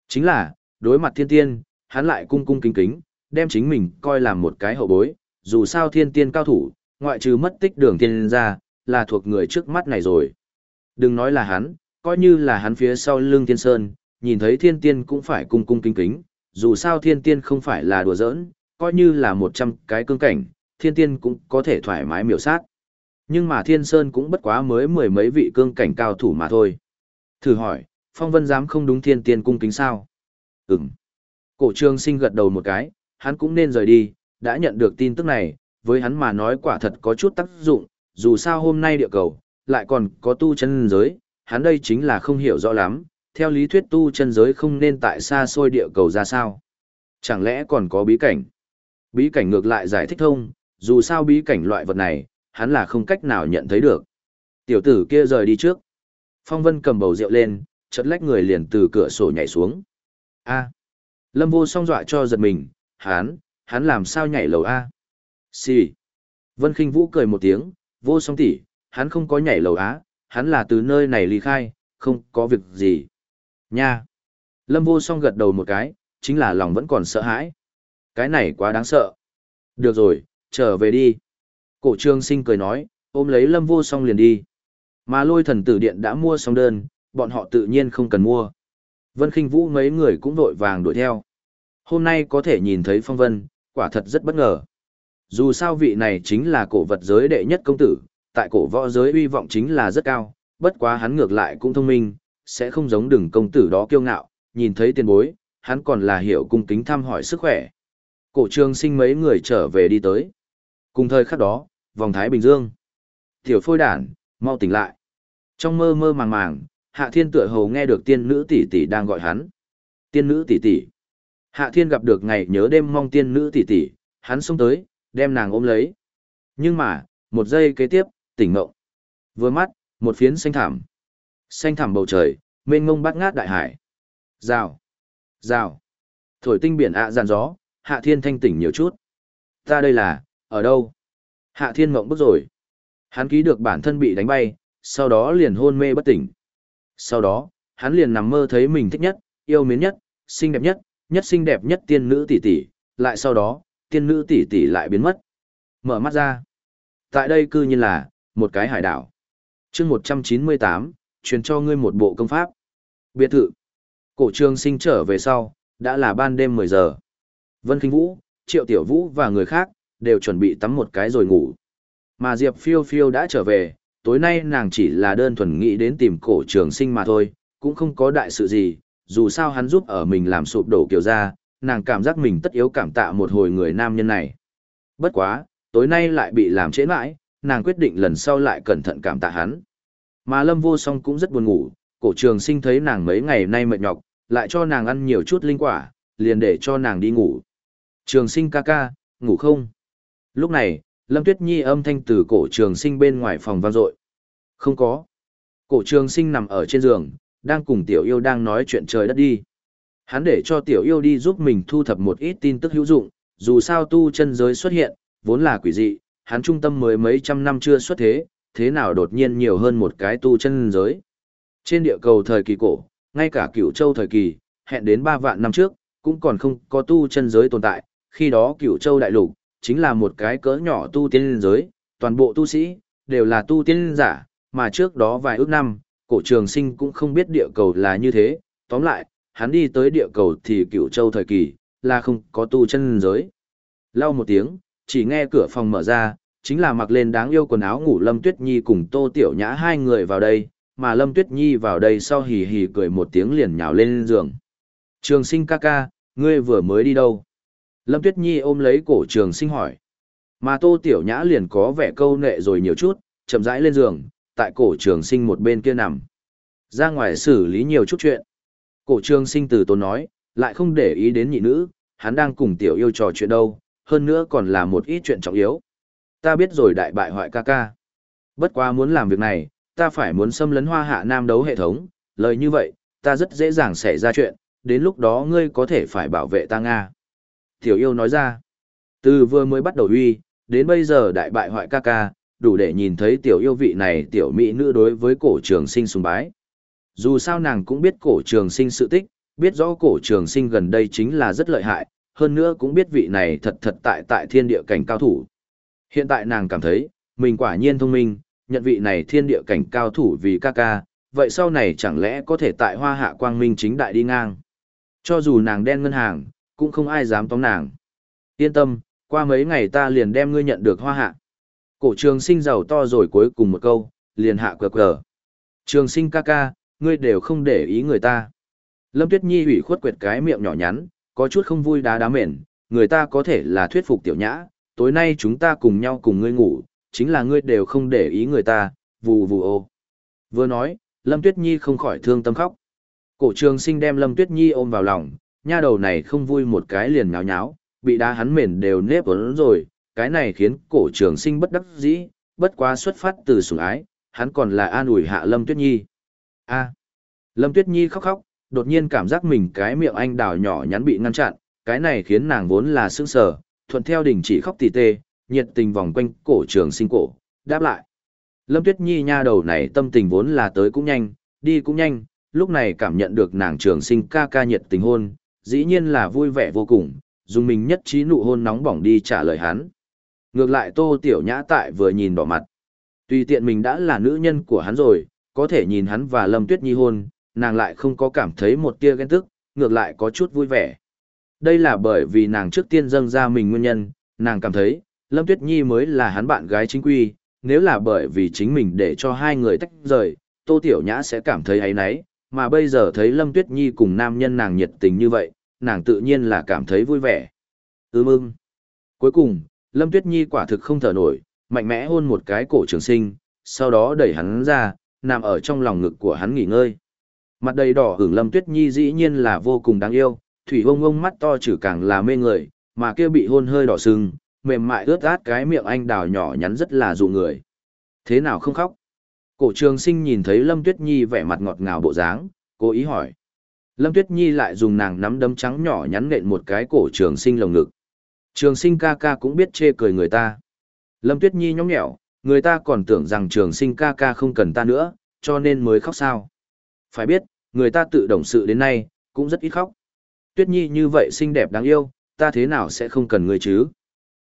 Chính là, đối mặt thiên tiên, hắn lại cung cung kính kính, đem chính mình coi làm một cái hậu bối, dù sao thiên tiên cao thủ, ngoại trừ mất tích đường tiên ra, là thuộc người trước mắt này rồi. Đừng nói là hắn, coi như là hắn phía sau lưng thiên sơn, nhìn thấy thiên tiên cũng phải cung cung kính kính, dù sao thiên tiên không phải là đùa giỡn, coi như là một trăm cái cương cảnh, thiên tiên cũng có thể thoải mái miểu sát. Nhưng mà thiên sơn cũng bất quá mới mười mấy vị cương cảnh cao thủ mà thôi. Thử hỏi, phong vân dám không đúng thiên tiên cung kính sao? Ừm. Cổ Trương sinh gật đầu một cái, hắn cũng nên rời đi, đã nhận được tin tức này, với hắn mà nói quả thật có chút tác dụng, dù sao hôm nay địa cầu, lại còn có tu chân giới, hắn đây chính là không hiểu rõ lắm, theo lý thuyết tu chân giới không nên tại xa xôi địa cầu ra sao. Chẳng lẽ còn có bí cảnh? Bí cảnh ngược lại giải thích thông, dù sao bí cảnh loại vật này, hắn là không cách nào nhận thấy được. Tiểu tử kia rời đi trước. Phong Vân cầm bầu rượu lên, chật lách người liền từ cửa sổ nhảy xuống. A. Lâm Vô song dọa cho giật mình, hắn, hắn làm sao nhảy lầu A? Xì. Vân Kinh Vũ cười một tiếng, vô song tỷ, hắn không có nhảy lầu á, hắn là từ nơi này ly khai, không có việc gì. Nha. Lâm vô song gật đầu một cái, chính là lòng vẫn còn sợ hãi. Cái này quá đáng sợ. Được rồi, trở về đi. Cổ trương sinh cười nói, ôm lấy lâm vô song liền đi. Mà lôi thần tử điện đã mua xong đơn, bọn họ tự nhiên không cần mua. Vân Khinh Vũ mấy người cũng vội vàng đuổi theo. Hôm nay có thể nhìn thấy phong vân, quả thật rất bất ngờ. Dù sao vị này chính là cổ vật giới đệ nhất công tử, tại cổ võ giới uy vọng chính là rất cao, bất quá hắn ngược lại cũng thông minh, sẽ không giống đừng công tử đó kiêu ngạo, nhìn thấy tiền bối, hắn còn là hiểu cung kính thăm hỏi sức khỏe. Cổ trường sinh mấy người trở về đi tới. Cùng thời khắc đó, vòng Thái Bình Dương. Tiểu phôi đản, mau tỉnh lại. Trong mơ mơ màng màng, Hạ Thiên tựa hồ nghe được tiên nữ tỷ tỷ đang gọi hắn. Tiên nữ tỷ tỷ. Hạ Thiên gặp được ngày nhớ đêm mong tiên nữ tỷ tỷ, hắn xông tới, đem nàng ôm lấy. Nhưng mà, một giây kế tiếp, tỉnh ngộ. Vừa mắt, một phiến xanh thảm. Xanh thẳm bầu trời, mênh mông bát ngát đại hải. Rào. Rào. Thổi tinh biển ạ à giàn gió, Hạ Thiên thanh tỉnh nhiều chút. Ta đây là, ở đâu? Hạ Thiên mộng bức rồi. Hắn ký được bản thân bị đánh bay, sau đó liền hôn mê bất tỉnh. Sau đó, hắn liền nằm mơ thấy mình thích nhất, yêu mến nhất, xinh đẹp nhất, nhất xinh đẹp nhất tiên nữ tỷ tỷ, lại sau đó, tiên nữ tỷ tỷ lại biến mất. Mở mắt ra. Tại đây cư nhiên là, một cái hải đảo. chương 198, truyền cho ngươi một bộ công pháp. Biệt thự. Cổ trường sinh trở về sau, đã là ban đêm 10 giờ. Vân Kinh Vũ, Triệu Tiểu Vũ và người khác, đều chuẩn bị tắm một cái rồi ngủ. Mà Diệp Phiêu Phiêu đã trở về, tối nay nàng chỉ là đơn thuần nghĩ đến tìm cổ trường sinh mà thôi, cũng không có đại sự gì, dù sao hắn giúp ở mình làm sụp đổ kiểu ra, nàng cảm giác mình tất yếu cảm tạ một hồi người nam nhân này. Bất quá, tối nay lại bị làm trễ mãi, nàng quyết định lần sau lại cẩn thận cảm tạ hắn. Mà Lâm Vô Song cũng rất buồn ngủ, cổ trường sinh thấy nàng mấy ngày nay mệt nhọc, lại cho nàng ăn nhiều chút linh quả, liền để cho nàng đi ngủ. Trường sinh ca ca, ngủ không? Lúc này, Lâm Tuyết Nhi âm thanh từ cổ trường sinh bên ngoài phòng vang dội. Không có. Cổ trường sinh nằm ở trên giường, đang cùng tiểu yêu đang nói chuyện trời đất đi. Hắn để cho tiểu yêu đi giúp mình thu thập một ít tin tức hữu dụng, dù sao tu chân giới xuất hiện, vốn là quỷ dị, hắn trung tâm mới mấy trăm năm chưa xuất thế, thế nào đột nhiên nhiều hơn một cái tu chân giới. Trên địa cầu thời kỳ cổ, ngay cả cửu châu thời kỳ, hẹn đến 3 vạn năm trước, cũng còn không có tu chân giới tồn tại, khi đó cửu châu đại lục, chính là một cái cỡ nhỏ tu tiên giới, toàn bộ tu sĩ, đều là tu tiên giả, mà trước đó vài ước năm, cổ trường sinh cũng không biết địa cầu là như thế, tóm lại, hắn đi tới địa cầu thì cửu châu thời kỳ, là không có tu chân giới. Lau một tiếng, chỉ nghe cửa phòng mở ra, chính là mặc lên đáng yêu quần áo ngủ Lâm Tuyết Nhi cùng Tô Tiểu Nhã hai người vào đây, mà Lâm Tuyết Nhi vào đây sau hì hì cười một tiếng liền nhào lên giường. Trường sinh ca ca, ngươi vừa mới đi đâu? Lâm Tuyết Nhi ôm lấy cổ trường sinh hỏi. Mà Tô Tiểu Nhã liền có vẻ câu nệ rồi nhiều chút, chậm rãi lên giường, tại cổ trường sinh một bên kia nằm. Ra ngoài xử lý nhiều chút chuyện. Cổ trường sinh từ tốn nói, lại không để ý đến nhị nữ, hắn đang cùng Tiểu yêu trò chuyện đâu, hơn nữa còn là một ít chuyện trọng yếu. Ta biết rồi đại bại hoại ca ca. Bất quá muốn làm việc này, ta phải muốn xâm lấn hoa hạ nam đấu hệ thống, lời như vậy, ta rất dễ dàng xảy ra chuyện, đến lúc đó ngươi có thể phải bảo vệ ta Nga. Tiểu yêu nói ra, từ vừa mới bắt đầu uy, đến bây giờ đại bại hoại ca ca, đủ để nhìn thấy tiểu yêu vị này tiểu mỹ nữ đối với cổ trường sinh sùng bái. Dù sao nàng cũng biết cổ trường sinh sự tích, biết rõ cổ trường sinh gần đây chính là rất lợi hại, hơn nữa cũng biết vị này thật thật tại tại thiên địa cảnh cao thủ. Hiện tại nàng cảm thấy, mình quả nhiên thông minh, nhận vị này thiên địa cảnh cao thủ vì ca ca, vậy sau này chẳng lẽ có thể tại hoa hạ quang minh chính đại đi ngang. Cho dù nàng đen ngân hàng, cũng không ai dám tóm nàng. Yên tâm, qua mấy ngày ta liền đem ngươi nhận được hoa hạ. Cổ trường sinh giàu to rồi cuối cùng một câu, liền hạ cờ cờ. Trường sinh ca ca, ngươi đều không để ý người ta. Lâm Tuyết Nhi ủy khuất quyệt cái miệng nhỏ nhắn, có chút không vui đá đá mền, người ta có thể là thuyết phục tiểu nhã, tối nay chúng ta cùng nhau cùng ngươi ngủ, chính là ngươi đều không để ý người ta, vù vù ô. Vừa nói, Lâm Tuyết Nhi không khỏi thương tâm khóc. Cổ trường sinh đem Lâm Tuyết Nhi ôm vào lòng, nha đầu này không vui một cái liền nháo nháo, bị đá hắn mền đều nếp ấn rồi, cái này khiến cổ trường sinh bất đắc dĩ, bất quá xuất phát từ sủng ái, hắn còn là an ủi hạ Lâm Tuyết Nhi. a Lâm Tuyết Nhi khóc khóc, đột nhiên cảm giác mình cái miệng anh đào nhỏ nhắn bị ngăn chặn, cái này khiến nàng vốn là sững sờ, thuận theo đình chỉ khóc tỉ tê, nhiệt tình vòng quanh cổ trường sinh cổ, đáp lại. Lâm Tuyết Nhi nha đầu này tâm tình vốn là tới cũng nhanh, đi cũng nhanh, lúc này cảm nhận được nàng trường sinh ca ca nhiệt tình hôn, dĩ nhiên là vui vẻ vô cùng, dùng mình nhất trí nụ hôn nóng bỏng đi trả lời hắn. Ngược lại Tô Tiểu Nhã tại vừa nhìn đỏ mặt. Tùy tiện mình đã là nữ nhân của hắn rồi, có thể nhìn hắn và Lâm Tuyết Nhi hôn, nàng lại không có cảm thấy một tia ghen tức, ngược lại có chút vui vẻ. Đây là bởi vì nàng trước tiên dâng ra mình nguyên nhân, nàng cảm thấy, Lâm Tuyết Nhi mới là hắn bạn gái chính quy, nếu là bởi vì chính mình để cho hai người tách rời, Tô Tiểu Nhã sẽ cảm thấy ấy nấy, mà bây giờ thấy Lâm Tuyết Nhi cùng nam nhân nàng nhiệt tình như vậy, nàng tự nhiên là cảm thấy vui vẻ. Ưm ưm. Cuối cùng, Lâm Tuyết Nhi quả thực không thở nổi, mạnh mẽ hôn một cái cổ trường sinh, sau đó đẩy hắn ra, nằm ở trong lòng ngực của hắn nghỉ ngơi. Mặt đầy đỏ hưởng Lâm Tuyết Nhi dĩ nhiên là vô cùng đáng yêu, thủy ông ông mắt to chử càng là mê người, mà kia bị hôn hơi đỏ sưng, mềm mại ướt át cái miệng anh đào nhỏ nhắn rất là dụ người. Thế nào không khóc? Cổ trường sinh nhìn thấy Lâm Tuyết Nhi vẻ mặt ngọt ngào bộ dáng, cố ý hỏi. Lâm Tuyết Nhi lại dùng nàng nắm đấm trắng nhỏ nhắn nện một cái cổ trường sinh lồng ngực. Trường sinh ca ca cũng biết chê cười người ta. Lâm Tuyết Nhi nhõng nhẽo, người ta còn tưởng rằng trường sinh ca ca không cần ta nữa, cho nên mới khóc sao. Phải biết, người ta tự động sự đến nay, cũng rất ít khóc. Tuyết Nhi như vậy xinh đẹp đáng yêu, ta thế nào sẽ không cần ngươi chứ?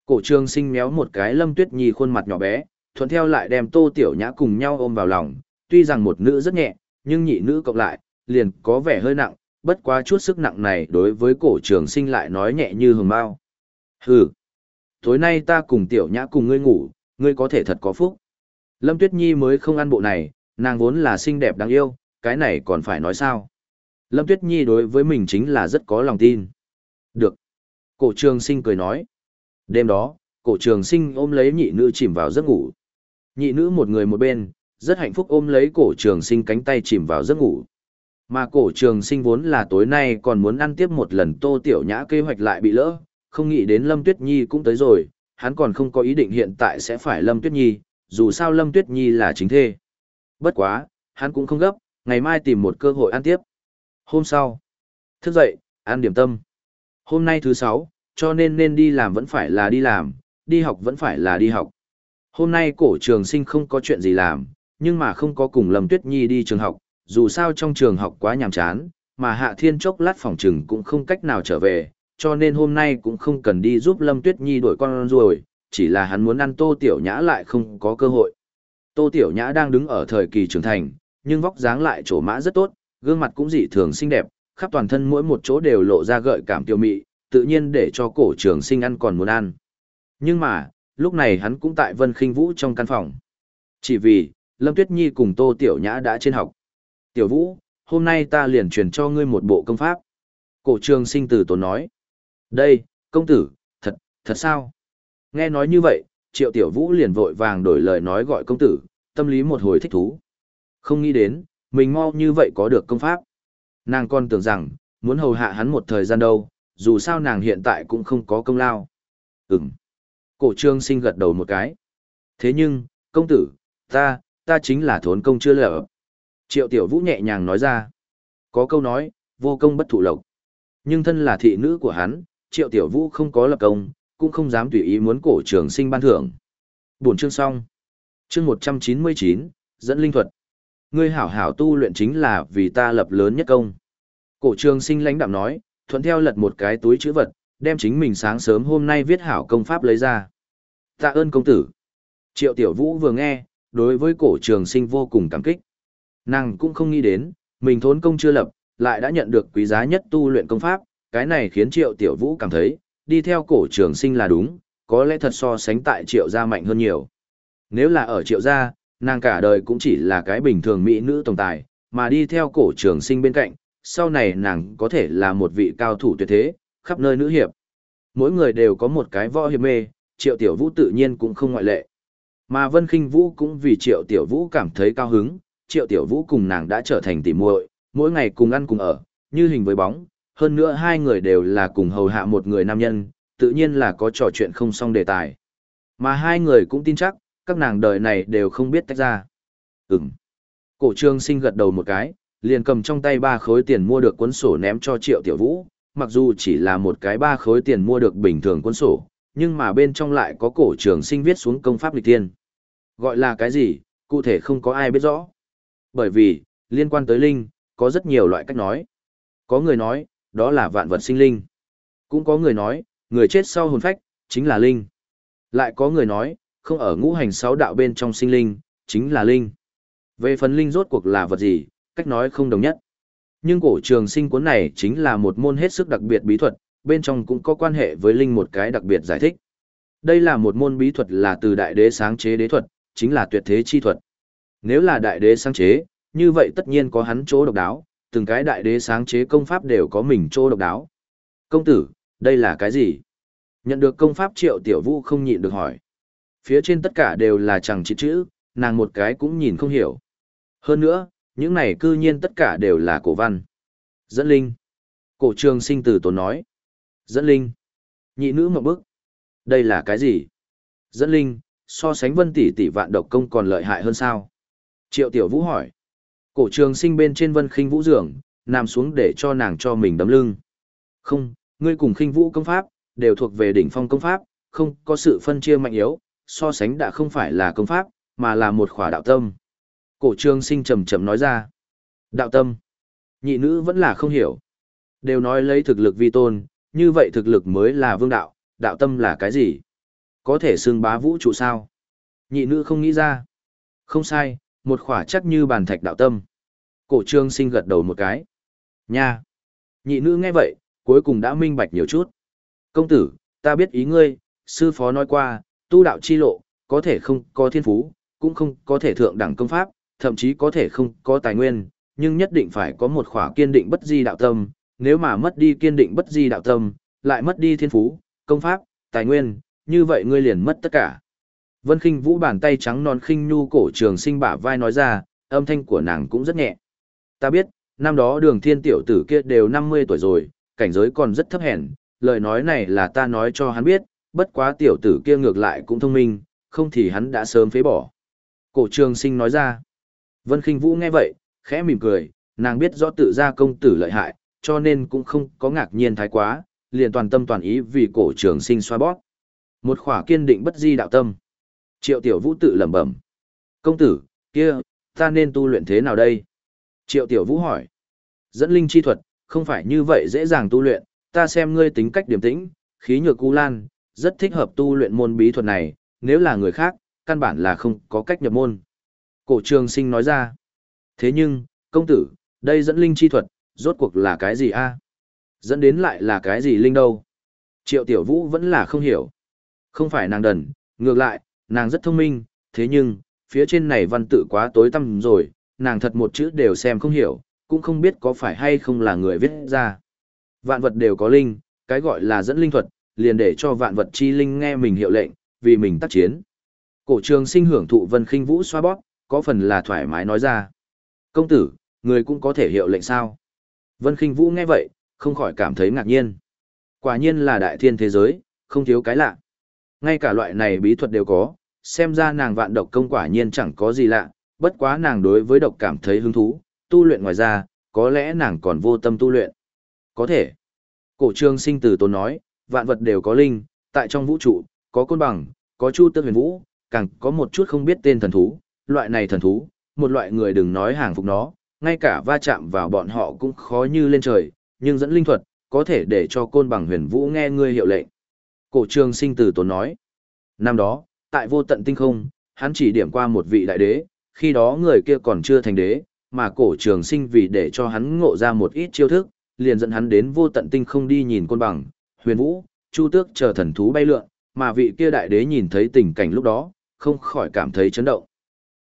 Cổ trường sinh méo một cái Lâm Tuyết Nhi khuôn mặt nhỏ bé, thuận theo lại đem Tô Tiểu Nhã cùng nhau ôm vào lòng, tuy rằng một nữ rất nhẹ, nhưng nhị nữ cộng lại, liền có vẻ hơi nặng, bất quá chút sức nặng này đối với cổ trường sinh lại nói nhẹ như hường bao. Hừ, tối nay ta cùng Tiểu Nhã cùng ngươi ngủ, ngươi có thể thật có phúc. Lâm Tuyết Nhi mới không ăn bộ này, nàng vốn là xinh đẹp đáng yêu, cái này còn phải nói sao. Lâm Tuyết Nhi đối với mình chính là rất có lòng tin. Được. Cổ trường sinh cười nói. Đêm đó, cổ trường sinh ôm lấy nhị nữ chìm vào giấc ngủ. Nhị nữ một người một bên, rất hạnh phúc ôm lấy cổ trường sinh cánh tay chìm vào giấc ngủ. Mà cổ trường sinh vốn là tối nay còn muốn ăn tiếp một lần tô tiểu nhã kế hoạch lại bị lỡ, không nghĩ đến Lâm Tuyết Nhi cũng tới rồi, hắn còn không có ý định hiện tại sẽ phải Lâm Tuyết Nhi, dù sao Lâm Tuyết Nhi là chính thê. Bất quá, hắn cũng không gấp, ngày mai tìm một cơ hội ăn tiếp. Hôm sau, thức dậy, ăn điểm tâm. Hôm nay thứ sáu, cho nên nên đi làm vẫn phải là đi làm, đi học vẫn phải là đi học. Hôm nay cổ trường sinh không có chuyện gì làm, nhưng mà không có cùng Lâm Tuyết Nhi đi trường học, dù sao trong trường học quá nhàm chán, mà Hạ Thiên chốc lát phòng trừng cũng không cách nào trở về, cho nên hôm nay cũng không cần đi giúp Lâm Tuyết Nhi đổi con rồi, chỉ là hắn muốn ăn Tô Tiểu Nhã lại không có cơ hội. Tô Tiểu Nhã đang đứng ở thời kỳ trưởng thành, nhưng vóc dáng lại trổ mã rất tốt, gương mặt cũng dị thường xinh đẹp, khắp toàn thân mỗi một chỗ đều lộ ra gợi cảm tiêu mị, tự nhiên để cho cổ trường sinh ăn còn muốn ăn. Nhưng mà, lúc này hắn cũng tại Vân Khinh Vũ trong căn phòng. Chỉ vì, Lâm Tuyết Nhi cùng Tô Tiểu Nhã đã trên học. Tiểu Vũ, hôm nay ta liền truyền cho ngươi một bộ công pháp. Cổ trường sinh từ tốn nói. Đây, công tử, thật, thật sao? Nghe nói như vậy, Triệu Tiểu Vũ liền vội vàng đổi lời nói gọi công tử, tâm lý một hồi thích thú. Không nghĩ đến, mình mau như vậy có được công pháp. Nàng còn tưởng rằng, muốn hầu hạ hắn một thời gian đâu, dù sao nàng hiện tại cũng không có công lao. Ừm. Cổ trương sinh gật đầu một cái. Thế nhưng, công tử, ta, ta chính là thốn công chưa lỡ. Triệu tiểu vũ nhẹ nhàng nói ra. Có câu nói, vô công bất thụ lộc. Nhưng thân là thị nữ của hắn, triệu tiểu vũ không có lập công, cũng không dám tùy ý muốn cổ trường sinh ban thưởng. buồn chương xong. Chương 199, dẫn linh thuật. Ngươi hảo hảo tu luyện chính là vì ta lập lớn nhất công. Cổ trường sinh lãnh đạm nói, thuận theo lật một cái túi chữ vật, đem chính mình sáng sớm hôm nay viết hảo công pháp lấy ra. Tạ ơn công tử. Triệu Tiểu Vũ vừa nghe, đối với cổ trường sinh vô cùng cảm kích. Nàng cũng không nghĩ đến, mình thốn công chưa lập, lại đã nhận được quý giá nhất tu luyện công pháp, cái này khiến Triệu Tiểu Vũ cảm thấy, đi theo cổ trường sinh là đúng, có lẽ thật so sánh tại Triệu gia mạnh hơn nhiều. Nếu là ở Triệu gia, nàng cả đời cũng chỉ là cái bình thường mỹ nữ tổng tài, mà đi theo cổ trường sinh bên cạnh, sau này nàng có thể là một vị cao thủ tuyệt thế, khắp nơi nữ hiệp. Mỗi người đều có một cái võ hiệp mê, Triệu Tiểu Vũ tự nhiên cũng không ngoại lệ. Mà Vân Kinh Vũ cũng vì Triệu Tiểu Vũ cảm thấy cao hứng, Triệu Tiểu Vũ cùng nàng đã trở thành tỉ muội, mỗi ngày cùng ăn cùng ở, như hình với bóng, hơn nữa hai người đều là cùng hầu hạ một người nam nhân, tự nhiên là có trò chuyện không xong đề tài. Mà hai người cũng tin chắc, các nàng đời này đều không biết tách ra. Ừm. Cổ trương sinh gật đầu một cái, liền cầm trong tay ba khối tiền mua được cuốn sổ ném cho Triệu Tiểu Vũ, mặc dù chỉ là một cái ba khối tiền mua được bình thường cuốn sổ, nhưng mà bên trong lại có cổ trường sinh viết xuống công pháp lịch tiên. Gọi là cái gì, cụ thể không có ai biết rõ. Bởi vì, liên quan tới linh, có rất nhiều loại cách nói. Có người nói, đó là vạn vật sinh linh. Cũng có người nói, người chết sau hồn phách, chính là linh. Lại có người nói, không ở ngũ hành sáu đạo bên trong sinh linh, chính là linh. Về phần linh rốt cuộc là vật gì, cách nói không đồng nhất. Nhưng cổ trường sinh cuốn này chính là một môn hết sức đặc biệt bí thuật, bên trong cũng có quan hệ với linh một cái đặc biệt giải thích. Đây là một môn bí thuật là từ đại đế sáng chế đế thuật, chính là tuyệt thế chi thuật. Nếu là đại đế sáng chế, như vậy tất nhiên có hắn chỗ độc đáo, từng cái đại đế sáng chế công pháp đều có mình chỗ độc đáo. Công tử, đây là cái gì? Nhận được công pháp triệu tiểu vũ không nhịn được hỏi. Phía trên tất cả đều là chẳng chữ chữ, nàng một cái cũng nhìn không hiểu. Hơn nữa, những này cư nhiên tất cả đều là cổ văn. Dẫn linh. Cổ trường sinh tử tốn nói. Dẫn linh. Nhị nữ một bức. Đây là cái gì? Dẫn linh, so sánh vân tỷ tỷ vạn độc công còn lợi hại hơn sao? Triệu tiểu vũ hỏi. Cổ trường sinh bên trên vân khinh vũ giường, nằm xuống để cho nàng cho mình đấm lưng. Không, ngươi cùng khinh vũ công pháp, đều thuộc về đỉnh phong công pháp, không có sự phân chia mạnh yếu, so sánh đã không phải là công pháp, mà là một khỏa đạo tâm. Cổ trương sinh trầm trầm nói ra. Đạo tâm. Nhị nữ vẫn là không hiểu. Đều nói lấy thực lực vi tôn, như vậy thực lực mới là vương đạo, đạo tâm là cái gì? Có thể xưng bá vũ trụ sao? Nhị nữ không nghĩ ra. Không sai, một khỏa chắc như bàn thạch đạo tâm. Cổ trương sinh gật đầu một cái. Nha! Nhị nữ nghe vậy, cuối cùng đã minh bạch nhiều chút. Công tử, ta biết ý ngươi, sư phó nói qua, tu đạo chi lộ, có thể không có thiên phú, cũng không có thể thượng đẳng công pháp, thậm chí có thể không có tài nguyên, nhưng nhất định phải có một khỏa kiên định bất di đạo tâm, nếu mà mất đi kiên định bất di đạo tâm, lại mất đi thiên phú, công pháp, tài nguyên, như vậy ngươi liền mất tất cả. Vân Khinh Vũ bàn tay trắng non khinh nhu cổ trường sinh bả vai nói ra, âm thanh của nàng cũng rất nhẹ. Ta biết, năm đó đường thiên tiểu tử kia đều 50 tuổi rồi, cảnh giới còn rất thấp hèn, lời nói này là ta nói cho hắn biết, bất quá tiểu tử kia ngược lại cũng thông minh, không thì hắn đã sớm phế bỏ. Cổ trường sinh nói ra. Vân Khinh Vũ nghe vậy, khẽ mỉm cười, nàng biết rõ tự gia công tử lợi hại, cho nên cũng không có ngạc nhiên thái quá, liền toàn tâm toàn ý vì cổ trường sinh xoa bóp. Một khỏa kiên định bất di đạo tâm. Triệu Tiểu Vũ tự lẩm bẩm. Công tử, kia, ta nên tu luyện thế nào đây? Triệu Tiểu Vũ hỏi. Dẫn linh chi thuật, không phải như vậy dễ dàng tu luyện, ta xem ngươi tính cách điềm tĩnh, khí nhược cú lan, rất thích hợp tu luyện môn bí thuật này, nếu là người khác, căn bản là không có cách nhập môn. Cổ trường sinh nói ra. Thế nhưng, công tử, đây dẫn linh chi thuật, rốt cuộc là cái gì a? Dẫn đến lại là cái gì linh đâu? Triệu Tiểu Vũ vẫn là không hiểu. Không phải nàng đần, ngược lại, nàng rất thông minh, thế nhưng, phía trên này văn tự quá tối tăm rồi, nàng thật một chữ đều xem không hiểu, cũng không biết có phải hay không là người viết ra. Vạn vật đều có linh, cái gọi là dẫn linh thuật, liền để cho vạn vật chi linh nghe mình hiệu lệnh, vì mình tác chiến. Cổ trường sinh hưởng thụ vân khinh vũ xoa bóp, có phần là thoải mái nói ra. Công tử, người cũng có thể hiệu lệnh sao? Vân khinh vũ nghe vậy, không khỏi cảm thấy ngạc nhiên. Quả nhiên là đại thiên thế giới, không thiếu cái lạ. Ngay cả loại này bí thuật đều có, xem ra nàng vạn độc công quả nhiên chẳng có gì lạ, bất quá nàng đối với độc cảm thấy hứng thú, tu luyện ngoài ra, có lẽ nàng còn vô tâm tu luyện. Có thể. Cổ trường sinh từ tốn nói, vạn vật đều có linh, tại trong vũ trụ, có côn bằng, có chu tước huyền vũ, càng có một chút không biết tên thần thú, loại này thần thú, một loại người đừng nói hàng phục nó, ngay cả va chạm vào bọn họ cũng khó như lên trời, nhưng dẫn linh thuật, có thể để cho côn bằng huyền vũ nghe ngươi hiệu lệnh. Cổ trường sinh từ tốn nói, năm đó, tại vô tận tinh không, hắn chỉ điểm qua một vị đại đế, khi đó người kia còn chưa thành đế, mà cổ trường sinh vì để cho hắn ngộ ra một ít chiêu thức, liền dẫn hắn đến vô tận tinh không đi nhìn côn bằng, huyền vũ, chu tước chờ thần thú bay lượn, mà vị kia đại đế nhìn thấy tình cảnh lúc đó, không khỏi cảm thấy chấn động.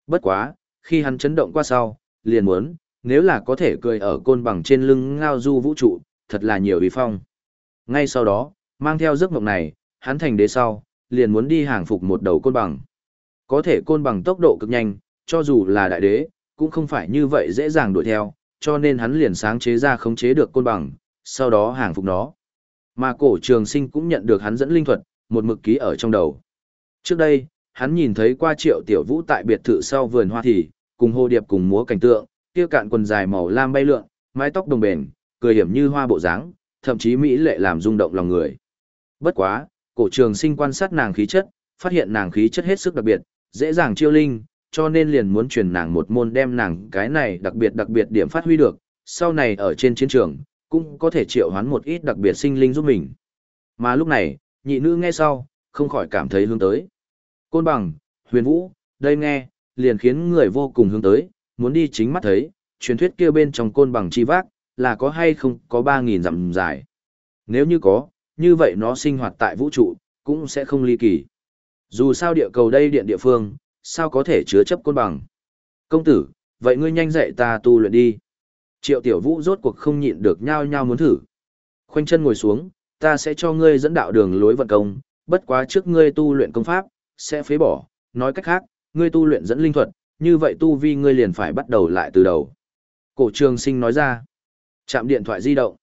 Bất quá, khi hắn chấn động qua sau, liền muốn, nếu là có thể cười ở côn bằng trên lưng ngao du vũ trụ, thật là nhiều uy phong. Ngay sau đó, mang theo giấc mộng này, hắn thành đế sau, liền muốn đi hàng phục một đầu côn bằng. Có thể côn bằng tốc độ cực nhanh, cho dù là đại đế, cũng không phải như vậy dễ dàng đuổi theo, cho nên hắn liền sáng chế ra khống chế được côn bằng, sau đó hàng phục nó. Mà cổ trường sinh cũng nhận được hắn dẫn linh thuật, một mực ký ở trong đầu. Trước đây, hắn nhìn thấy qua triệu tiểu vũ tại biệt thự sau vườn hoa thì, cùng hồ điệp cùng múa cảnh tượng, kia cạn quần dài màu lam bay lượn, mái tóc đồng bền, cười hiểm như hoa bộ dáng, thậm chí mỹ lệ làm rung động lòng người. Bất quá, cổ trường sinh quan sát nàng khí chất, phát hiện nàng khí chất hết sức đặc biệt, dễ dàng chiêu linh, cho nên liền muốn truyền nàng một môn đem nàng cái này đặc biệt đặc biệt điểm phát huy được, sau này ở trên chiến trường, cũng có thể triệu hoán một ít đặc biệt sinh linh giúp mình. Mà lúc này, nhị nữ nghe sau, không khỏi cảm thấy hướng tới. Côn bằng, huyền vũ, đây nghe, liền khiến người vô cùng hướng tới, muốn đi chính mắt thấy, truyền thuyết kia bên trong côn bằng chi vác, là có hay không có 3.000 dặm dài. Nếu như có, như vậy nó sinh hoạt tại vũ trụ, cũng sẽ không ly kỳ. Dù sao địa cầu đây điện địa phương, sao có thể chứa chấp côn bằng. Công tử, vậy ngươi nhanh dạy ta tu luyện đi. Triệu tiểu vũ rốt cuộc không nhịn được nhao nhao muốn thử. Khoanh chân ngồi xuống, ta sẽ cho ngươi dẫn đạo đường lối vận công, bất quá trước ngươi tu luyện công pháp, sẽ phế bỏ, nói cách khác, ngươi tu luyện dẫn linh thuật, như vậy tu vi ngươi liền phải bắt đầu lại từ đầu. Cổ trường sinh nói ra, chạm điện thoại di động.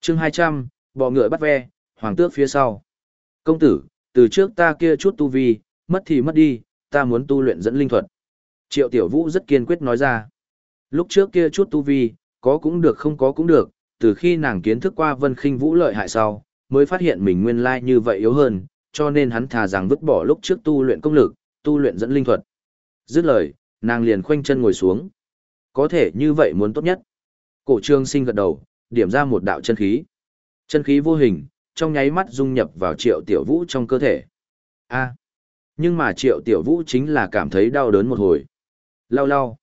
chương 200, bò ngựa bắt ve, hoàng tước phía sau. Công tử, từ trước ta kia chút tu vi, mất thì mất đi, ta muốn tu luyện dẫn linh thuật. Triệu Tiểu Vũ rất kiên quyết nói ra. Lúc trước kia chút tu vi, có cũng được không có cũng được, từ khi nàng kiến thức qua Vân Khinh Vũ lợi hại sau, mới phát hiện mình nguyên lai như vậy yếu hơn, cho nên hắn thà rằng vứt bỏ lúc trước tu luyện công lực, tu luyện dẫn linh thuật. Dứt lời, nàng liền khoanh chân ngồi xuống. Có thể như vậy muốn tốt nhất. Cổ trương sinh gật đầu, điểm ra một đạo chân khí. Chân khí vô hình, trong nháy mắt dung nhập vào triệu tiểu vũ trong cơ thể. A. nhưng mà triệu tiểu vũ chính là cảm thấy đau đớn một hồi. Lau lau.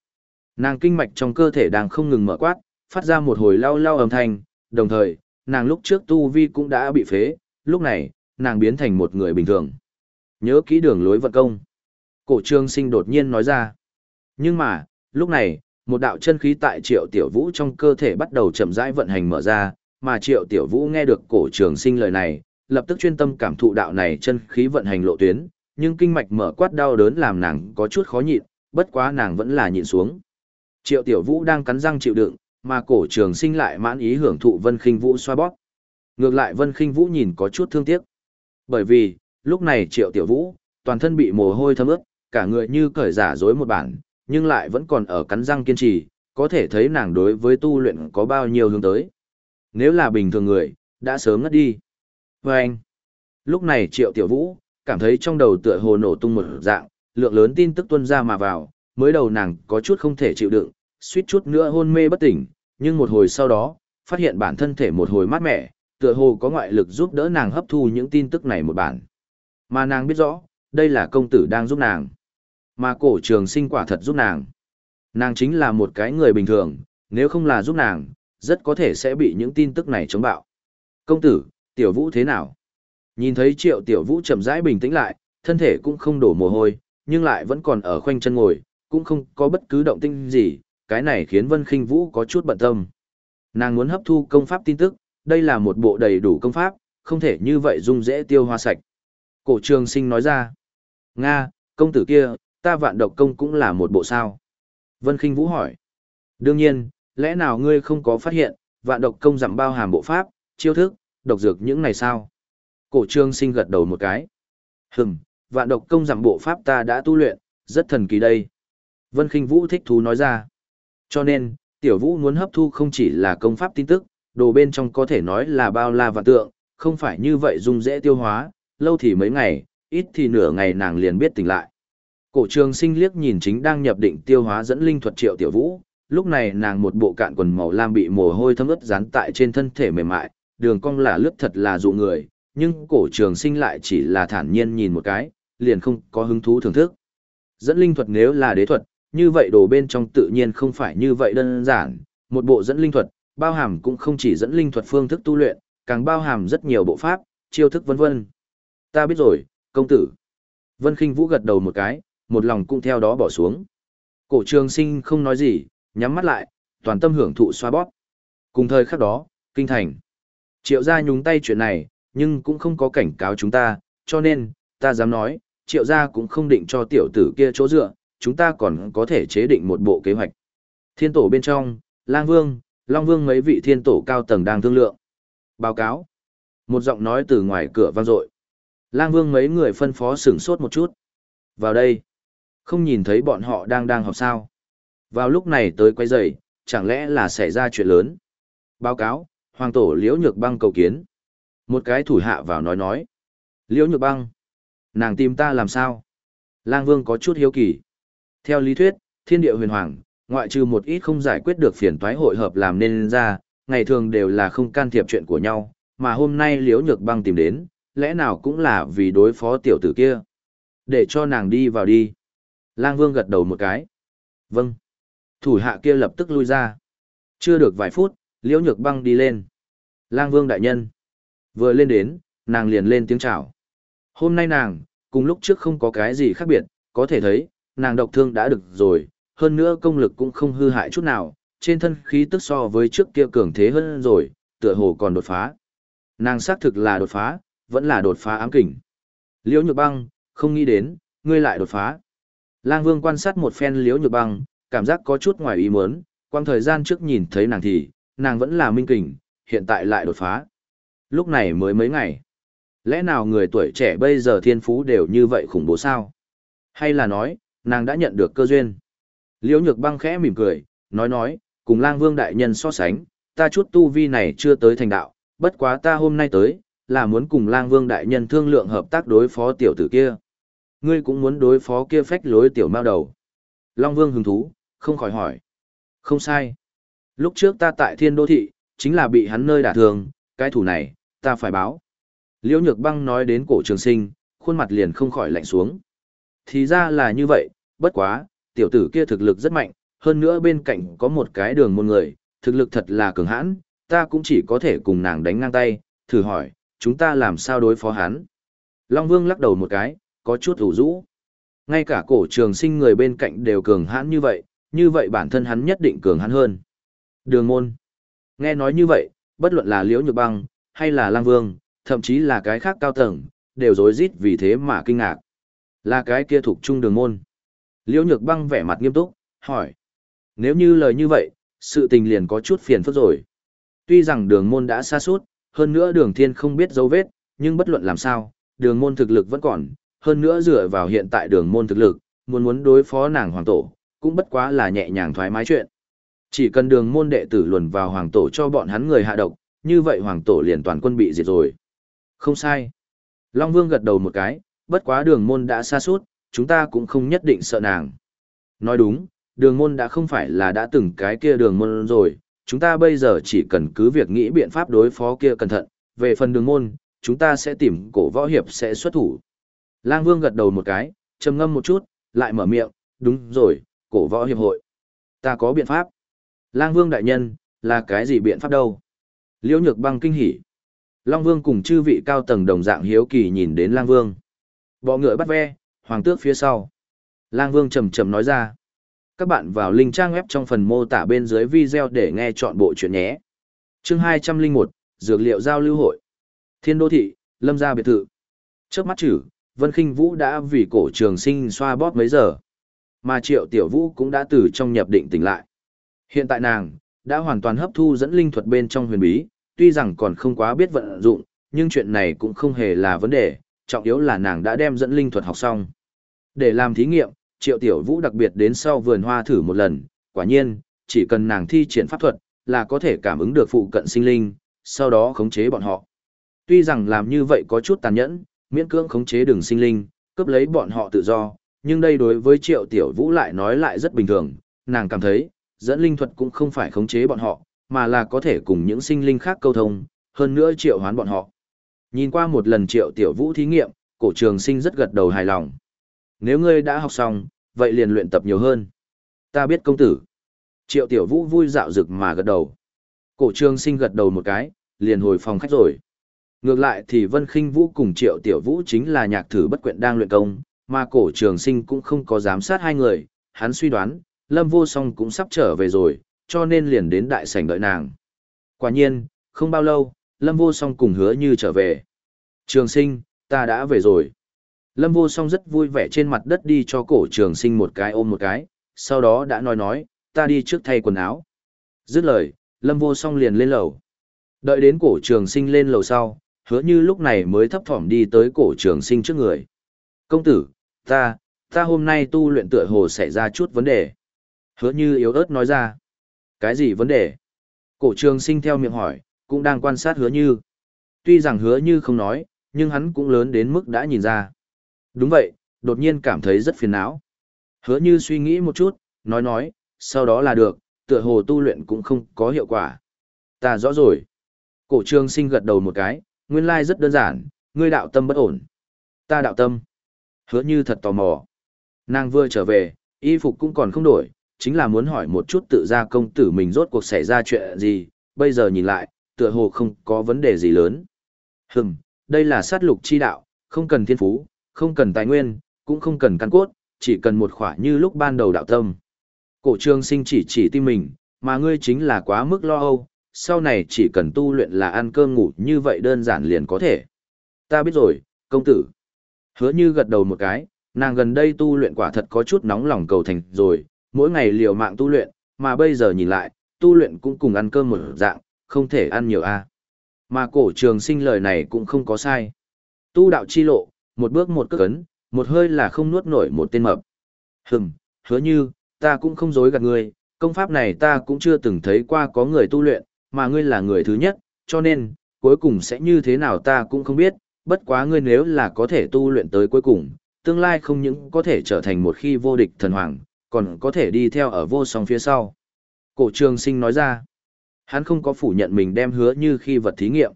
Nàng kinh mạch trong cơ thể đang không ngừng mở quát, phát ra một hồi lao lao âm thanh, đồng thời, nàng lúc trước tu vi cũng đã bị phế, lúc này, nàng biến thành một người bình thường. Nhớ kỹ đường lối vận công. Cổ trương sinh đột nhiên nói ra. Nhưng mà, lúc này, một đạo chân khí tại triệu tiểu vũ trong cơ thể bắt đầu chậm rãi vận hành mở ra, mà triệu tiểu vũ nghe được cổ trường sinh lời này, lập tức chuyên tâm cảm thụ đạo này chân khí vận hành lộ tuyến, nhưng kinh mạch mở quát đau đớn làm nàng có chút khó nhịn, bất quá nàng vẫn là nhịn xuống. Triệu tiểu vũ đang cắn răng chịu đựng, mà cổ trường sinh lại mãn ý hưởng thụ vân khinh vũ xoa bóp. Ngược lại vân khinh vũ nhìn có chút thương tiếc. Bởi vì, lúc này triệu tiểu vũ, toàn thân bị mồ hôi thấm ướt, cả người như cởi giả dối một bản, nhưng lại vẫn còn ở cắn răng kiên trì, có thể thấy nàng đối với tu luyện có bao nhiêu hướng tới. Nếu là bình thường người, đã sớm ngất đi. Và anh, lúc này triệu tiểu vũ, cảm thấy trong đầu tựa hồ nổ tung một dạng, lượng lớn tin tức tuân ra mà vào, mới đầu nàng có chút không thể chịu đựng, suýt chút nữa hôn mê bất tỉnh, nhưng một hồi sau đó, phát hiện bản thân thể một hồi mát mẻ, tựa hồ có ngoại lực giúp đỡ nàng hấp thu những tin tức này một bản. Mà nàng biết rõ, đây là công tử đang giúp nàng. Mà cổ trường sinh quả thật giúp nàng. Nàng chính là một cái người bình thường, nếu không là giúp nàng, rất có thể sẽ bị những tin tức này chống bạo. Công tử, tiểu vũ thế nào? Nhìn thấy triệu tiểu vũ chậm rãi bình tĩnh lại, thân thể cũng không đổ mồ hôi, nhưng lại vẫn còn ở khoanh chân ngồi, cũng không có bất cứ động tinh gì, cái này khiến Vân Khinh Vũ có chút bận tâm. Nàng muốn hấp thu công pháp tin tức, đây là một bộ đầy đủ công pháp, không thể như vậy dung dễ tiêu hoa sạch. Cổ trường sinh nói ra, Nga, công tử kia, ta vạn độc công cũng là một bộ sao. Vân Kinh Vũ hỏi, đương nhiên, lẽ nào ngươi không có phát hiện, vạn độc công giảm bao hàm bộ pháp, chiêu thức, độc dược những này sao? Cổ trường sinh gật đầu một cái. Hừm, vạn độc công giảm bộ pháp ta đã tu luyện, rất thần kỳ đây. Vân Kinh Vũ thích thú nói ra. Cho nên, tiểu vũ muốn hấp thu không chỉ là công pháp tin tức, đồ bên trong có thể nói là bao la và tượng, không phải như vậy dung dễ tiêu hóa, lâu thì mấy ngày, ít thì nửa ngày nàng liền biết tỉnh lại. Cổ trường sinh liếc nhìn chính đang nhập định tiêu hóa dẫn linh thuật triệu tiểu vũ, lúc này nàng một bộ cạn quần màu lam bị mồ hôi thấm ướt dán tại trên thân thể mềm mại, đường cong là lướt thật là dụ người, nhưng cổ trường sinh lại chỉ là thản nhiên nhìn một cái, liền không có hứng thú thưởng thức. Dẫn linh thuật nếu là đế thuật, như vậy đồ bên trong tự nhiên không phải như vậy đơn giản, một bộ dẫn linh thuật, bao hàm cũng không chỉ dẫn linh thuật phương thức tu luyện, càng bao hàm rất nhiều bộ pháp, chiêu thức vân vân. Ta biết rồi, công tử. Vân Kinh Vũ gật đầu một cái, một lòng cũng theo đó bỏ xuống. Cổ trường sinh không nói gì, nhắm mắt lại, toàn tâm hưởng thụ xoa bóp. Cùng thời khắc đó, kinh thành. Triệu gia nhúng tay chuyện này, nhưng cũng không có cảnh cáo chúng ta, cho nên, ta dám nói, triệu gia cũng không định cho tiểu tử kia chỗ dựa, chúng ta còn có thể chế định một bộ kế hoạch. Thiên tổ bên trong, Lang Vương, Long Vương mấy vị thiên tổ cao tầng đang thương lượng. Báo cáo. Một giọng nói từ ngoài cửa vang dội. Lang Vương mấy người phân phó sửng sốt một chút. Vào đây. Không nhìn thấy bọn họ đang đang học sao. Vào lúc này tới quay dậy, chẳng lẽ là xảy ra chuyện lớn. Báo cáo, Hoàng tổ Liễu Nhược Băng cầu kiến. Một cái thủ hạ vào nói nói. Liễu Nhược Băng. Nàng tìm ta làm sao? Lang Vương có chút hiếu kỳ. Theo lý thuyết, thiên địa huyền hoàng, ngoại trừ một ít không giải quyết được phiền toái hội hợp làm nên ra, ngày thường đều là không can thiệp chuyện của nhau, mà hôm nay Liễu Nhược Băng tìm đến, lẽ nào cũng là vì đối phó tiểu tử kia. Để cho nàng đi vào đi. Lang Vương gật đầu một cái. Vâng. Thủ hạ kia lập tức lui ra. Chưa được vài phút, Liễu Nhược Băng đi lên. Lang Vương đại nhân. Vừa lên đến, nàng liền lên tiếng chào. Hôm nay nàng, cùng lúc trước không có cái gì khác biệt, có thể thấy, nàng độc thương đã được rồi, hơn nữa công lực cũng không hư hại chút nào, trên thân khí tức so với trước kia cường thế hơn rồi, tựa hồ còn đột phá. Nàng xác thực là đột phá, vẫn là đột phá ám kình. Liễu Nhược Băng, không nghĩ đến, ngươi lại đột phá. Lang Vương quan sát một phen Liễu Nhược Băng, cảm giác có chút ngoài ý muốn, quang thời gian trước nhìn thấy nàng thì, nàng vẫn là minh kình, hiện tại lại đột phá. Lúc này mới mấy ngày. Lẽ nào người tuổi trẻ bây giờ thiên phú đều như vậy khủng bố sao? Hay là nói, nàng đã nhận được cơ duyên? Liễu Nhược Băng khẽ mỉm cười, nói nói, cùng lang vương đại nhân so sánh, ta chút tu vi này chưa tới thành đạo, bất quá ta hôm nay tới, là muốn cùng lang vương đại nhân thương lượng hợp tác đối phó tiểu tử kia. Ngươi cũng muốn đối phó kia phách lối tiểu mao đầu. Long vương hứng thú, không khỏi hỏi. Không sai. Lúc trước ta tại thiên đô thị, chính là bị hắn nơi đả thường, cái thủ này, ta phải báo. Liễu Nhược Băng nói đến cổ trường sinh, khuôn mặt liền không khỏi lạnh xuống. Thì ra là như vậy, bất quá, tiểu tử kia thực lực rất mạnh, hơn nữa bên cạnh có một cái đường môn người, thực lực thật là cường hãn, ta cũng chỉ có thể cùng nàng đánh ngang tay, thử hỏi, chúng ta làm sao đối phó hắn. Long Vương lắc đầu một cái, có chút ủ rũ. Ngay cả cổ trường sinh người bên cạnh đều cường hãn như vậy, như vậy bản thân hắn nhất định cường hãn hơn. Đường môn. Nghe nói như vậy, bất luận là Liễu Nhược Băng, hay là Lang Vương, thậm chí là cái khác cao tầng, đều rối rít vì thế mà kinh ngạc. Là cái kia thuộc trung đường môn. Liễu Nhược Băng vẻ mặt nghiêm túc, hỏi. Nếu như lời như vậy, sự tình liền có chút phiền phức rồi. Tuy rằng đường môn đã xa suốt, hơn nữa đường thiên không biết dấu vết, nhưng bất luận làm sao, đường môn thực lực vẫn còn, hơn nữa dựa vào hiện tại đường môn thực lực, muốn muốn đối phó nàng hoàng tổ, cũng bất quá là nhẹ nhàng thoải mái chuyện. Chỉ cần đường môn đệ tử luồn vào hoàng tổ cho bọn hắn người hạ độc, như vậy hoàng tổ liền toàn quân bị diệt rồi. Không sai. Long Vương gật đầu một cái, bất quá đường môn đã xa suốt, chúng ta cũng không nhất định sợ nàng. Nói đúng, đường môn đã không phải là đã từng cái kia đường môn rồi, chúng ta bây giờ chỉ cần cứ việc nghĩ biện pháp đối phó kia cẩn thận, về phần đường môn, chúng ta sẽ tìm cổ võ hiệp sẽ xuất thủ. Lang Vương gật đầu một cái, trầm ngâm một chút, lại mở miệng, đúng rồi, cổ võ hiệp hội. Ta có biện pháp. Lang Vương đại nhân, là cái gì biện pháp đâu? Liễu Nhược Băng kinh hỉ. Long Vương cùng chư vị cao tầng đồng dạng hiếu kỳ nhìn đến Lang Vương. Bọ ngựa bắt ve, hoàng tước phía sau. Lang Vương trầm trầm nói ra. Các bạn vào link trang web trong phần mô tả bên dưới video để nghe chọn bộ chuyện nhé. Chương 201, Dược liệu giao lưu hội. Thiên đô thị, Lâm gia biệt thự. Trước mắt chữ, Vân Kinh Vũ đã vì cổ trường sinh xoa bóp mấy giờ. Mà Triệu Tiểu Vũ cũng đã từ trong nhập định tỉnh lại. Hiện tại nàng, đã hoàn toàn hấp thu dẫn linh thuật bên trong huyền bí, tuy rằng còn không quá biết vận dụng, nhưng chuyện này cũng không hề là vấn đề, trọng yếu là nàng đã đem dẫn linh thuật học xong. Để làm thí nghiệm, Triệu Tiểu Vũ đặc biệt đến sau vườn hoa thử một lần, quả nhiên, chỉ cần nàng thi triển pháp thuật, là có thể cảm ứng được phụ cận sinh linh, sau đó khống chế bọn họ. Tuy rằng làm như vậy có chút tàn nhẫn, miễn cưỡng khống chế đường sinh linh, cướp lấy bọn họ tự do, nhưng đây đối với Triệu Tiểu Vũ lại nói lại rất bình thường, nàng cảm thấy, dẫn linh thuật cũng không phải khống chế bọn họ, mà là có thể cùng những sinh linh khác câu thông, hơn nữa triệu hoán bọn họ. Nhìn qua một lần Triệu Tiểu Vũ thí nghiệm, cổ trường sinh rất gật đầu hài lòng. Nếu ngươi đã học xong, vậy liền luyện tập nhiều hơn. Ta biết công tử. Triệu Tiểu Vũ vui dạo rực mà gật đầu. Cổ trường sinh gật đầu một cái, liền hồi phòng khách rồi. Ngược lại thì Vân Kinh Vũ cùng Triệu Tiểu Vũ chính là nhạc thử bất quyện đang luyện công, mà cổ trường sinh cũng không có giám sát hai người, hắn suy đoán, Lâm Vô Song cũng sắp trở về rồi, cho nên liền đến đại sảnh đợi nàng. Quả nhiên, không bao lâu, Lâm Vô Song cùng hứa như trở về. Trường sinh, ta đã về rồi. Lâm Vô Song rất vui vẻ trên mặt đất đi cho cổ trường sinh một cái ôm một cái, sau đó đã nói nói, ta đi trước thay quần áo. Dứt lời, Lâm Vô Song liền lên lầu. Đợi đến cổ trường sinh lên lầu sau, hứa như lúc này mới thấp thỏm đi tới cổ trường sinh trước người. Công tử, ta, ta hôm nay tu luyện tựa hồ xảy ra chút vấn đề. Hứa như yếu ớt nói ra. Cái gì vấn đề? Cổ trường sinh theo miệng hỏi, cũng đang quan sát hứa như. Tuy rằng hứa như không nói, nhưng hắn cũng lớn đến mức đã nhìn ra. Đúng vậy, đột nhiên cảm thấy rất phiền não. Hứa như suy nghĩ một chút, nói nói, sau đó là được, tựa hồ tu luyện cũng không có hiệu quả. Ta rõ rồi. Cổ trường sinh gật đầu một cái, nguyên lai rất đơn giản, ngươi đạo tâm bất ổn. Ta đạo tâm. Hứa như thật tò mò. Nàng vừa trở về, y phục cũng còn không đổi, chính là muốn hỏi một chút tự ra công tử mình rốt cuộc xảy ra chuyện gì, bây giờ nhìn lại, tựa hồ không có vấn đề gì lớn. Hừm, đây là sát lục chi đạo, không cần thiên phú, không cần tài nguyên, cũng không cần căn cốt, chỉ cần một khỏa như lúc ban đầu đạo tâm. Cổ trương sinh chỉ chỉ tim mình, mà ngươi chính là quá mức lo âu, sau này chỉ cần tu luyện là ăn cơm ngủ như vậy đơn giản liền có thể. Ta biết rồi, công tử. Hứa như gật đầu một cái, nàng gần đây tu luyện quả thật có chút nóng lòng cầu thành rồi, mỗi ngày liều mạng tu luyện, mà bây giờ nhìn lại, tu luyện cũng cùng ăn cơm một dạng, không thể ăn nhiều a. Mà cổ trường sinh lời này cũng không có sai. Tu đạo chi lộ, một bước một cước ấn, một hơi là không nuốt nổi một tên mập. Hừm, hứa như, ta cũng không dối gạt ngươi, công pháp này ta cũng chưa từng thấy qua có người tu luyện, mà ngươi là người thứ nhất, cho nên, cuối cùng sẽ như thế nào ta cũng không biết, bất quá ngươi nếu là có thể tu luyện tới cuối cùng, tương lai không những có thể trở thành một khi vô địch thần hoàng, còn có thể đi theo ở vô song phía sau. Cổ trường sinh nói ra, hắn không có phủ nhận mình đem hứa như khi vật thí nghiệm.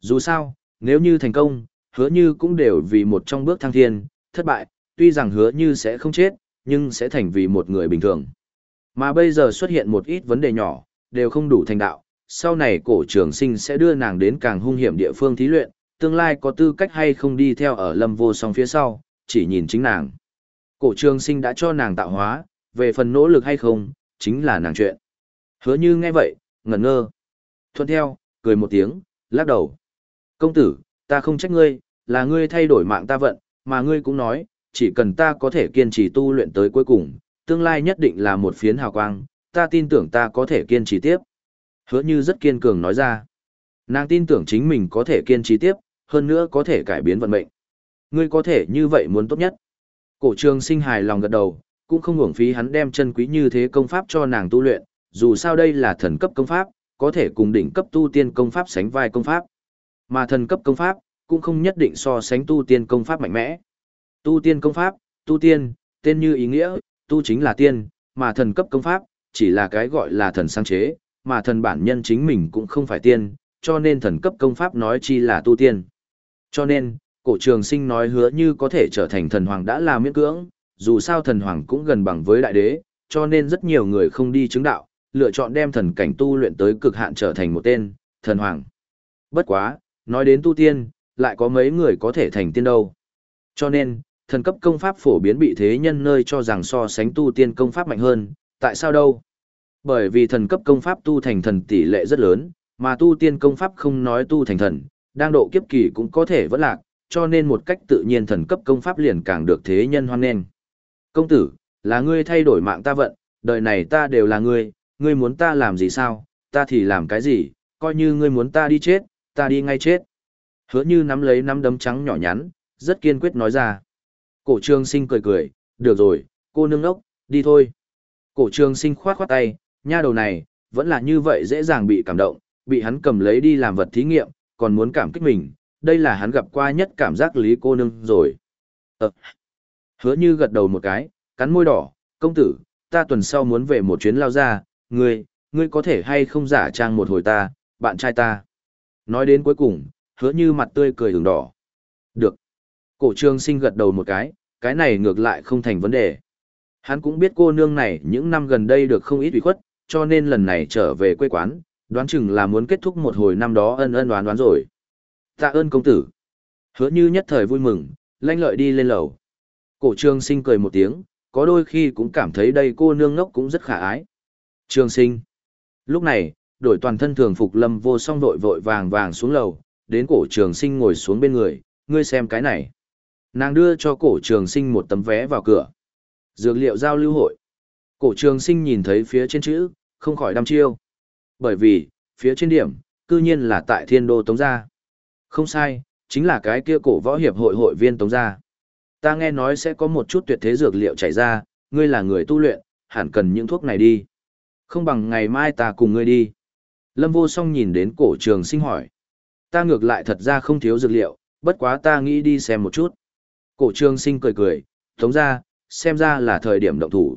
Dù sao, nếu như thành công, hứa như cũng đều vì một trong bước thăng thiên, thất bại, tuy rằng hứa như sẽ không chết, nhưng sẽ thành vì một người bình thường. Mà bây giờ xuất hiện một ít vấn đề nhỏ, đều không đủ thành đạo, sau này cổ trường sinh sẽ đưa nàng đến càng hung hiểm địa phương thí luyện, tương lai có tư cách hay không đi theo ở lâm vô song phía sau, chỉ nhìn chính nàng. Cổ trường sinh đã cho nàng tạo hóa, về phần nỗ lực hay không, chính là nàng chuyện. Hứa như nghe vậy, ngẩn ngơ. Thuận theo, cười một tiếng, lắc đầu. Công tử, ta không trách ngươi, là ngươi thay đổi mạng ta vận, mà ngươi cũng nói, chỉ cần ta có thể kiên trì tu luyện tới cuối cùng, tương lai nhất định là một phiến hào quang, ta tin tưởng ta có thể kiên trì tiếp. Hứa như rất kiên cường nói ra. Nàng tin tưởng chính mình có thể kiên trì tiếp, hơn nữa có thể cải biến vận mệnh. Ngươi có thể như vậy muốn tốt nhất. Cổ trường sinh hài lòng gật đầu, cũng không hưởng phí hắn đem chân quý như thế công pháp cho nàng tu luyện, dù sao đây là thần cấp công pháp, có thể cùng đỉnh cấp tu tiên công pháp sánh vai công pháp. Mà thần cấp công pháp, cũng không nhất định so sánh tu tiên công pháp mạnh mẽ. Tu tiên công pháp, tu tiên, tên như ý nghĩa, tu chính là tiên, mà thần cấp công pháp, chỉ là cái gọi là thần sáng chế, mà thần bản nhân chính mình cũng không phải tiên, cho nên thần cấp công pháp nói chi là tu tiên. Cho nên, cổ trường sinh nói hứa như có thể trở thành thần hoàng đã là miễn cưỡng, dù sao thần hoàng cũng gần bằng với đại đế, cho nên rất nhiều người không đi chứng đạo, lựa chọn đem thần cảnh tu luyện tới cực hạn trở thành một tên, thần hoàng. Bất quá, nói đến tu tiên, lại có mấy người có thể thành tiên đâu. Cho nên, thần cấp công pháp phổ biến bị thế nhân nơi cho rằng so sánh tu tiên công pháp mạnh hơn, tại sao đâu? Bởi vì thần cấp công pháp tu thành thần tỷ lệ rất lớn, mà tu tiên công pháp không nói tu thành thần, đang độ kiếp kỳ cũng có thể vẫn lạc, cho nên một cách tự nhiên thần cấp công pháp liền càng được thế nhân hoan nghênh. Công tử, là ngươi thay đổi mạng ta vận, đời này ta đều là ngươi, ngươi muốn ta làm gì sao, ta thì làm cái gì, coi như ngươi muốn ta đi chết, ta đi ngay chết. Hứa như nắm lấy nắm đấm trắng nhỏ nhắn, rất kiên quyết nói ra. Cổ trường sinh cười cười, được rồi, cô nương ốc, đi thôi. Cổ trường sinh khoát khoát tay, nha đầu này, vẫn là như vậy dễ dàng bị cảm động, bị hắn cầm lấy đi làm vật thí nghiệm, còn muốn cảm kích mình, đây là hắn gặp qua nhất cảm giác lý cô nương rồi. Ờ. Hứa như gật đầu một cái, cắn môi đỏ, công tử, ta tuần sau muốn về một chuyến lao ra, ngươi, ngươi có thể hay không giả trang một hồi ta, bạn trai ta. Nói đến cuối cùng, hứa như mặt tươi cười hưởng đỏ. Được. Cổ trường sinh gật đầu một cái, cái này ngược lại không thành vấn đề. Hắn cũng biết cô nương này những năm gần đây được không ít ủy khuất, cho nên lần này trở về quê quán, đoán chừng là muốn kết thúc một hồi năm đó ân ân đoán đoán rồi. Tạ ơn công tử. Hứa như nhất thời vui mừng, lanh lợi đi lên lầu. Cổ trường sinh cười một tiếng, có đôi khi cũng cảm thấy đây cô nương ngốc cũng rất khả ái. Trường sinh. Lúc này, đổi toàn thân thường phục lâm vô song vội vội vàng vàng xuống lầu, đến cổ trường sinh ngồi xuống bên người, ngươi xem cái này. Nàng đưa cho cổ trường sinh một tấm vé vào cửa. Dược liệu giao lưu hội. Cổ trường sinh nhìn thấy phía trên chữ, không khỏi đăm chiêu. Bởi vì, phía trên điểm, cư nhiên là tại thiên đô tống gia. Không sai, chính là cái kia cổ võ hiệp hội hội viên tống gia. Ta nghe nói sẽ có một chút tuyệt thế dược liệu chảy ra, ngươi là người tu luyện, hẳn cần những thuốc này đi. Không bằng ngày mai ta cùng ngươi đi. Lâm vô song nhìn đến cổ trường sinh hỏi. Ta ngược lại thật ra không thiếu dược liệu, bất quá ta nghĩ đi xem một chút. Cổ trường sinh cười cười, tống ra, xem ra là thời điểm động thủ.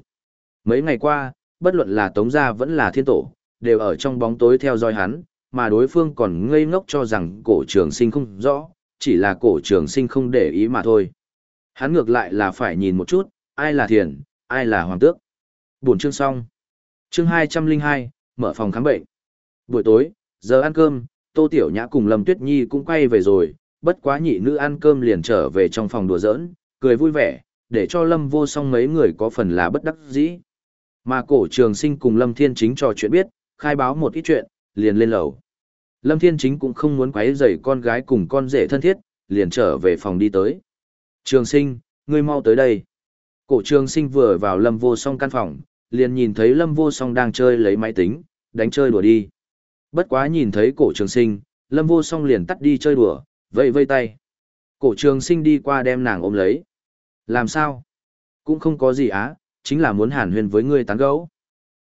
Mấy ngày qua, bất luận là tống gia vẫn là thiên tổ, đều ở trong bóng tối theo dõi hắn, mà đối phương còn ngây ngốc cho rằng cổ trường sinh không rõ, chỉ là cổ trường sinh không để ý mà thôi. Hắn ngược lại là phải nhìn một chút, ai là thiền, ai là hoàng tước. Buồn chương xong. Chương 202, mở phòng khám bệnh. Buổi tối, giờ ăn cơm, Tô Tiểu Nhã cùng Lâm Tuyết Nhi cũng quay về rồi, bất quá nhị nữ ăn cơm liền trở về trong phòng đùa giỡn, cười vui vẻ, để cho Lâm vô song mấy người có phần là bất đắc dĩ. Mà cổ trường sinh cùng Lâm Thiên Chính trò chuyện biết, khai báo một ít chuyện, liền lên lầu. Lâm Thiên Chính cũng không muốn quấy rầy con gái cùng con rể thân thiết, liền trở về phòng đi tới. Trường sinh, ngươi mau tới đây. Cổ trường sinh vừa vào Lâm vô song căn phòng, liền nhìn thấy Lâm vô song đang chơi lấy máy tính, đánh chơi đùa đi. Bất quá nhìn thấy cổ trường sinh, Lâm vô song liền tắt đi chơi đùa, vây vây tay. Cổ trường sinh đi qua đem nàng ôm lấy. Làm sao? Cũng không có gì á, chính là muốn hàn huyên với ngươi tán gẫu.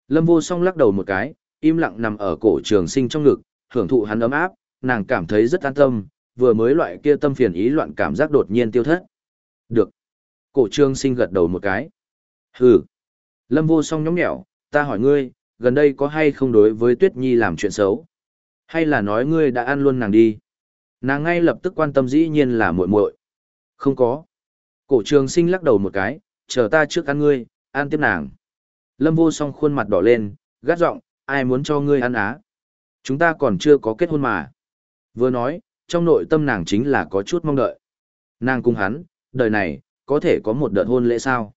Lâm vô song lắc đầu một cái, im lặng nằm ở cổ trường sinh trong ngực, hưởng thụ hắn ấm áp, nàng cảm thấy rất an tâm, vừa mới loại kia tâm phiền ý loạn cảm giác đột nhiên tiêu thất. Được. Cổ trường sinh gật đầu một cái. Hừ. Lâm vô song nhóm nhẽo, ta hỏi ngươi, gần đây có hay không đối với Tuyết Nhi làm chuyện xấu? Hay là nói ngươi đã ăn luôn nàng đi? Nàng ngay lập tức quan tâm dĩ nhiên là muội muội. Không có. Cổ trường sinh lắc đầu một cái, chờ ta trước ăn ngươi, ăn tiếp nàng. Lâm vô song khuôn mặt đỏ lên, gắt giọng, ai muốn cho ngươi ăn á? Chúng ta còn chưa có kết hôn mà. Vừa nói, trong nội tâm nàng chính là có chút mong đợi. Nàng cùng hắn, đời này, có thể có một đợt hôn lễ sao?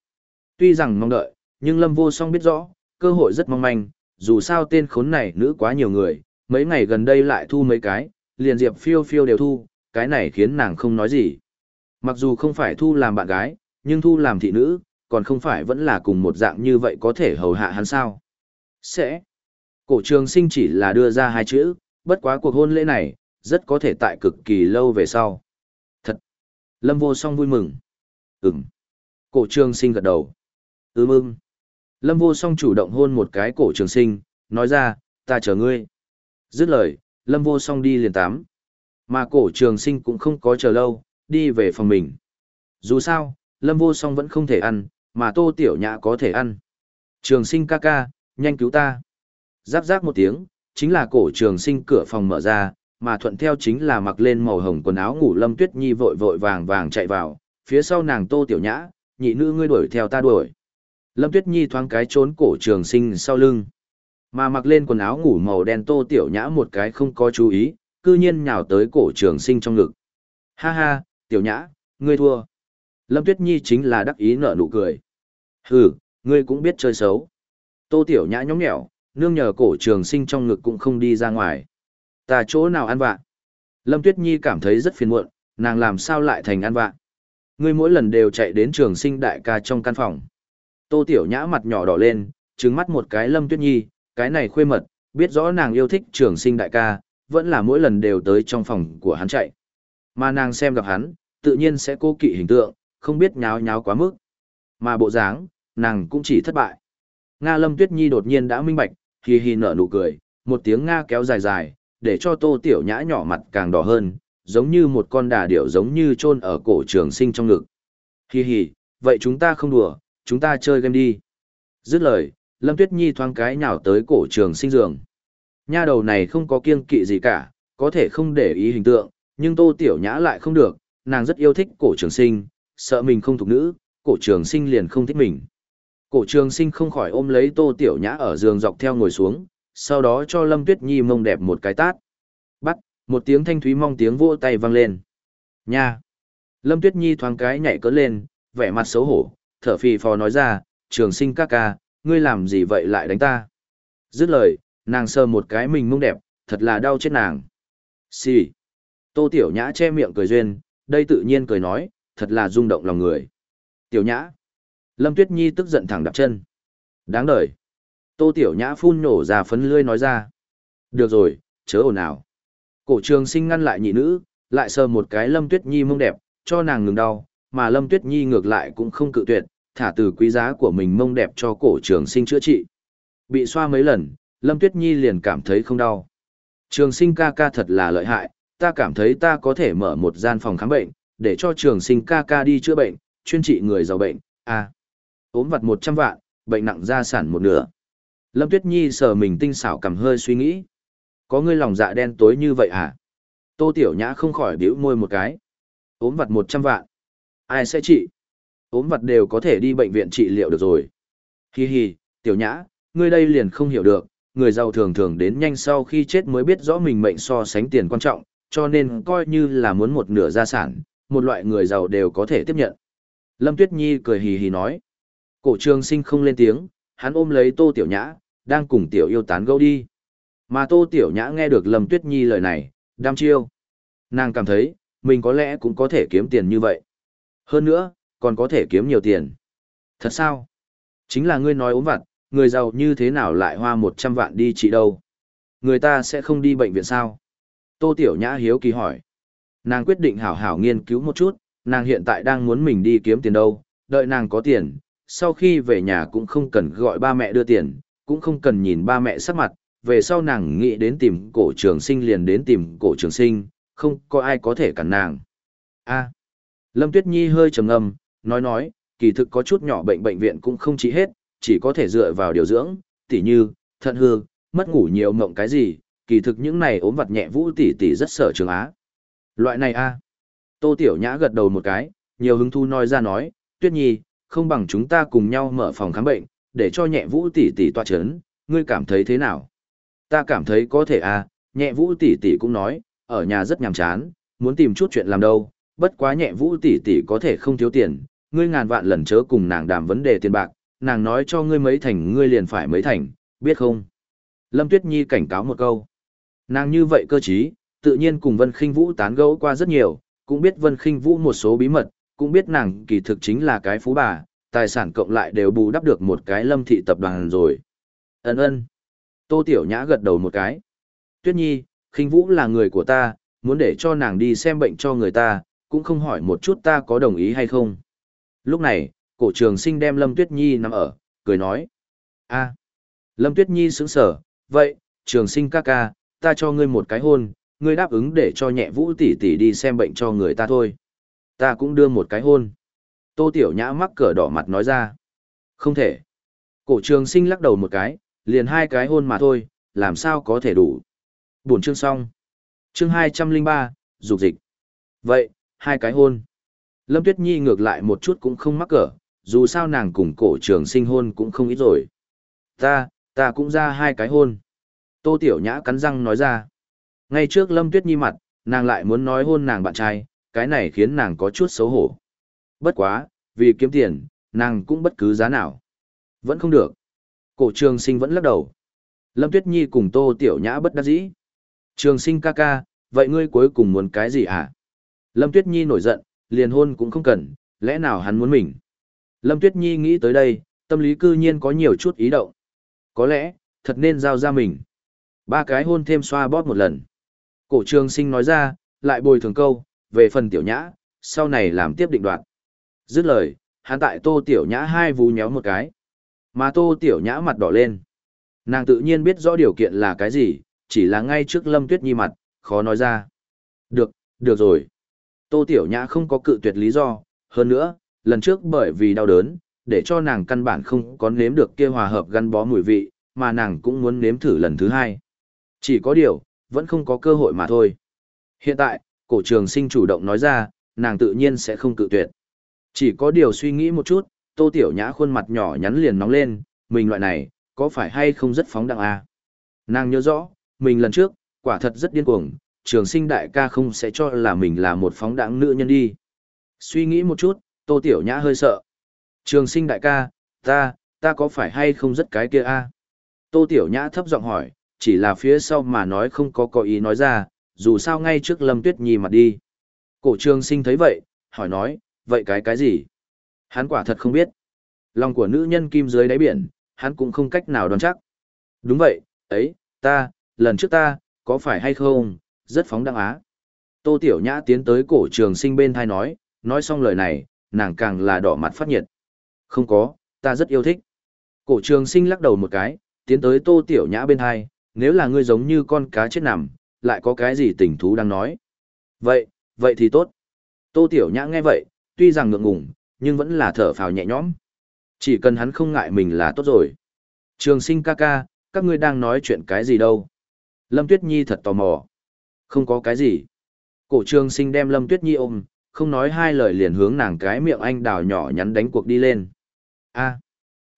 Tuy rằng mong đợi, nhưng Lâm vô song biết rõ, cơ hội rất mong manh, dù sao tên khốn này nữ quá nhiều người, mấy ngày gần đây lại thu mấy cái, liền diệp phiêu phiêu đều thu, cái này khiến nàng không nói gì. Mặc dù không phải thu làm bạn gái, nhưng thu làm thị nữ, còn không phải vẫn là cùng một dạng như vậy có thể hầu hạ hắn sao. Sẽ. Cổ trường sinh chỉ là đưa ra hai chữ, bất quá cuộc hôn lễ này, rất có thể tại cực kỳ lâu về sau. Thật. Lâm vô song vui mừng. Ừm. Cổ trường sinh gật đầu. Ừm ưng. Lâm vô song chủ động hôn một cái cổ trường sinh, nói ra, ta chờ ngươi. Dứt lời, Lâm vô song đi liền tắm. Mà cổ trường sinh cũng không có chờ lâu, đi về phòng mình. Dù sao, Lâm vô song vẫn không thể ăn, mà tô tiểu nhã có thể ăn. Trường sinh ca ca, nhanh cứu ta. Giáp giáp một tiếng, chính là cổ trường sinh cửa phòng mở ra, mà thuận theo chính là mặc lên màu hồng quần áo ngủ Lâm Tuyết Nhi vội vội vàng vàng chạy vào, phía sau nàng tô tiểu nhã, nhị nữ ngươi đuổi theo ta đuổi. Lâm Tuyết Nhi thoáng cái trốn cổ trường sinh sau lưng. Mà mặc lên quần áo ngủ màu đen tô tiểu nhã một cái không có chú ý, cư nhiên nhào tới cổ trường sinh trong ngực. Ha ha, tiểu nhã, ngươi thua. Lâm Tuyết Nhi chính là đắc ý nở nụ cười. Hừ, ngươi cũng biết chơi xấu. Tô Tiểu Nhã nhõng nhẽo, nương nhờ cổ trường sinh trong ngực cũng không đi ra ngoài. Ta chỗ nào ăn vạ? Lâm Tuyết Nhi cảm thấy rất phiền muộn, nàng làm sao lại thành ăn vạ? Ngươi mỗi lần đều chạy đến trường sinh đại ca trong căn phòng. Tô Tiểu Nhã mặt nhỏ đỏ lên, trừng mắt một cái Lâm Tuyết Nhi, cái này khuê mật, biết rõ nàng yêu thích trường sinh đại ca, vẫn là mỗi lần đều tới trong phòng của hắn chạy. Mà nàng xem gặp hắn, tự nhiên sẽ cố kỵ hình tượng, không biết nháo nháo quá mức. Mà bộ dáng, nàng cũng chỉ thất bại. Nga Lâm Tuyết Nhi đột nhiên đã minh bạch, hì hì nở nụ cười, một tiếng Nga kéo dài dài, để cho tô tiểu nhã nhỏ mặt càng đỏ hơn, giống như một con đà điểu giống như chôn ở cổ trường sinh trong ngực. Hì hì, vậy chúng ta không đùa, chúng ta chơi game đi. Dứt lời, Lâm Tuyết Nhi thoáng cái nhào tới cổ trường sinh giường. Nha đầu này không có kiêng kỵ gì cả, có thể không để ý hình tượng, nhưng tô tiểu nhã lại không được, nàng rất yêu thích cổ trường sinh, sợ mình không thuộc nữ, cổ trường sinh liền không thích mình. Cổ trường sinh không khỏi ôm lấy tô tiểu nhã ở giường dọc theo ngồi xuống, sau đó cho Lâm Tuyết Nhi mông đẹp một cái tát. Bắt, một tiếng thanh thúy mong tiếng vỗ tay vang lên. Nha! Lâm Tuyết Nhi thoáng cái nhảy cỡ lên, vẻ mặt xấu hổ, thở phì phò nói ra, trường sinh ca ca, ngươi làm gì vậy lại đánh ta? Dứt lời, nàng sờ một cái mình mông đẹp, thật là đau chết nàng. Xì! Tô Tiểu Nhã che miệng cười duyên, đây tự nhiên cười nói, thật là rung động lòng người. Tiểu Nhã! Lâm Tuyết Nhi tức giận thẳng đạp chân. Đáng đời! Tô Tiểu Nhã phun nổ ra phấn lươi nói ra. Được rồi, chớ ồn ào. Cổ trường sinh ngăn lại nhị nữ, lại sờ một cái Lâm Tuyết Nhi mông đẹp, cho nàng ngừng đau, mà Lâm Tuyết Nhi ngược lại cũng không cự tuyệt, thả từ quý giá của mình mông đẹp cho cổ trường sinh chữa trị. Bị xoa mấy lần, Lâm Tuyết Nhi liền cảm thấy không đau. Trường sinh ca ca thật là lợi hại, ta cảm thấy ta có thể mở một gian phòng khám bệnh, để cho trường sinh ca ca đi chữa bệnh, chuyên trị người giàu bệnh, à. ốm vặt 100 vạn, bệnh nặng gia sản một nửa. Lâm Tuyết Nhi sờ mình tinh xảo cầm hơi suy nghĩ. Có ngươi lòng dạ đen tối như vậy à? Tô Tiểu Nhã không khỏi biểu môi một cái. ốm vặt 100 vạn. Ai sẽ trị? ốm vặt đều có thể đi bệnh viện trị liệu được rồi. Hi hi, Tiểu Nhã, ngươi đây liền không hiểu được, người giàu thường thường đến nhanh sau khi chết mới biết rõ mình mệnh so sánh tiền quan trọng, cho nên coi như là muốn một nửa gia sản, một loại người giàu đều có thể tiếp nhận. Lâm Tuyết Nhi cười hì hì nói. Cổ trường sinh không lên tiếng, hắn ôm lấy Tô Tiểu Nhã, đang cùng Tiểu yêu tán gẫu đi. Mà Tô Tiểu Nhã nghe được Lâm Tuyết Nhi lời này, đam chiêu. Nàng cảm thấy, mình có lẽ cũng có thể kiếm tiền như vậy. Hơn nữa, còn có thể kiếm nhiều tiền. Thật sao? Chính là ngươi nói ốm vặt, người giàu như thế nào lại hoa 100 vạn đi trị đâu? Người ta sẽ không đi bệnh viện sao? Tô Tiểu Nhã hiếu kỳ hỏi. Nàng quyết định hảo hảo nghiên cứu một chút, nàng hiện tại đang muốn mình đi kiếm tiền đâu, đợi nàng có tiền, sau khi về nhà cũng không cần gọi ba mẹ đưa tiền, cũng không cần nhìn ba mẹ sắc mặt, về sau nàng nghĩ đến tìm cổ trường sinh liền đến tìm cổ trường sinh, không có ai có thể cản nàng. A. Lâm Tuyết Nhi hơi trầm ngâm, nói nói, kỳ thực có chút nhỏ bệnh bệnh viện cũng không trị hết, chỉ có thể dựa vào điều dưỡng, tỉ như, thận hư, mất ngủ nhiều mộng cái gì, kỳ thực những này ốm vặt nhẹ vũ tỷ tỷ rất sợ trường á. Loại này a Tô Tiểu Nhã gật đầu một cái, nhiều hứng thu nói ra nói, Tuyết Nhi, không bằng chúng ta cùng nhau mở phòng khám bệnh, để cho nhẹ vũ tỷ tỷ tọa chấn, ngươi cảm thấy thế nào? Ta cảm thấy có thể à? nhẹ vũ tỷ tỷ cũng nói, ở nhà rất nhàm chán, muốn tìm chút chuyện làm đâu, bất quá nhẹ vũ tỷ tỷ có thể không thiếu tiền, ngươi ngàn vạn lần chớ cùng nàng đàm vấn đề tiền bạc, nàng nói cho ngươi mấy thành ngươi liền phải mấy thành, biết không? Lâm Tuyết Nhi cảnh cáo một câu. Nàng như vậy cơ trí, tự nhiên cùng Vân Khinh Vũ tán gẫu qua rất nhiều, cũng biết Vân Khinh Vũ một số bí mật, cũng biết nàng kỳ thực chính là cái phú bà, tài sản cộng lại đều bù đắp được một cái Lâm thị tập đoàn rồi. Ân ân. Tô Tiểu Nhã gật đầu một cái. Tuyết Nhi, Khinh Vũ là người của ta, muốn để cho nàng đi xem bệnh cho người ta, cũng không hỏi một chút ta có đồng ý hay không. Lúc này, cổ trường sinh đem Lâm Tuyết Nhi nằm ở, cười nói. a Lâm Tuyết Nhi sững sở, vậy, trường sinh ca ca, ta cho ngươi một cái hôn, ngươi đáp ứng để cho nhẹ vũ tỷ tỷ đi xem bệnh cho người ta thôi. Ta cũng đưa một cái hôn. Tô Tiểu Nhã mắc cỡ đỏ mặt nói ra. Không thể. Cổ trường sinh lắc đầu một cái, liền hai cái hôn mà thôi, làm sao có thể đủ. Buồn chương xong. Chương 203, dục dịch. Vậy, hai cái hôn. Lâm Tuyết Nhi ngược lại một chút cũng không mắc cỡ, dù sao nàng cùng cổ trường sinh hôn cũng không ít rồi. Ta, ta cũng ra hai cái hôn. Tô Tiểu Nhã cắn răng nói ra. Ngay trước Lâm Tuyết Nhi mặt, nàng lại muốn nói hôn nàng bạn trai, cái này khiến nàng có chút xấu hổ. Bất quá, vì kiếm tiền, nàng cũng bất cứ giá nào. Vẫn không được. Cổ trường sinh vẫn lắc đầu. Lâm Tuyết Nhi cùng Tô Tiểu Nhã bất đắc dĩ. Trường sinh ca ca, vậy ngươi cuối cùng muốn cái gì hả? Lâm Tuyết Nhi nổi giận, liền hôn cũng không cần, lẽ nào hắn muốn mình? Lâm Tuyết Nhi nghĩ tới đây, tâm lý cư nhiên có nhiều chút ý động. Có lẽ, thật nên giao ra mình. Ba cái hôn thêm xoa bóp một lần. Cổ trường sinh nói ra, lại bồi thường câu, về phần tiểu nhã, sau này làm tiếp định đoạn. Dứt lời, hắn tại tô tiểu nhã hai vú nhéo một cái. Mà tô tiểu nhã mặt đỏ lên. Nàng tự nhiên biết rõ điều kiện là cái gì, chỉ là ngay trước lâm tuyết nhi mặt, khó nói ra. Được, được rồi. Tô tiểu nhã không có cự tuyệt lý do, hơn nữa, lần trước bởi vì đau đớn, để cho nàng căn bản không có nếm được kia hòa hợp gắn bó mùi vị, mà nàng cũng muốn nếm thử lần thứ hai. Chỉ có điều, vẫn không có cơ hội mà thôi. Hiện tại, cổ trường sinh chủ động nói ra, nàng tự nhiên sẽ không cự tuyệt. Chỉ có điều suy nghĩ một chút, tô tiểu nhã khuôn mặt nhỏ nhắn liền nóng lên, mình loại này, có phải hay không rất phóng đẳng à? Nàng nhớ rõ, mình lần trước, quả thật rất điên cuồng, trường sinh đại ca không sẽ cho là mình là một phóng đẳng nữ nhân đi. Suy nghĩ một chút, tô tiểu nhã hơi sợ. Trường sinh đại ca, ta, ta có phải hay không rất cái kia a? Tô tiểu nhã thấp giọng hỏi, chỉ là phía sau mà nói không có có ý nói ra, dù sao ngay trước Lâm Tuyết Nhi mặt đi. Cổ trường sinh thấy vậy, hỏi nói, vậy cái cái gì? Hắn quả thật không biết. Lòng của nữ nhân kim dưới đáy biển, hắn cũng không cách nào đoán chắc. Đúng vậy, ấy, ta, lần trước ta, có phải hay không, rất phóng đăng á. Tô Tiểu Nhã tiến tới cổ trường sinh bên thai nói, nói xong lời này, nàng càng là đỏ mặt phát nhiệt. Không có, ta rất yêu thích. Cổ trường sinh lắc đầu một cái, tiến tới Tô Tiểu Nhã bên thai, nếu là ngươi giống như con cá chết nằm, lại có cái gì tình thú đang nói. Vậy, vậy thì tốt. Tô Tiểu Nhã nghe vậy, tuy rằng ngượng ngùng, nhưng vẫn là thở phào nhẹ nhõm. Chỉ cần hắn không ngại mình là tốt rồi. Trường sinh ca ca, các ngươi đang nói chuyện cái gì đâu? Lâm Tuyết Nhi thật tò mò. Không có cái gì. Cổ trường sinh đem Lâm Tuyết Nhi ôm, không nói hai lời liền hướng nàng cái miệng anh đào nhỏ nhắn đánh cuộc đi lên. a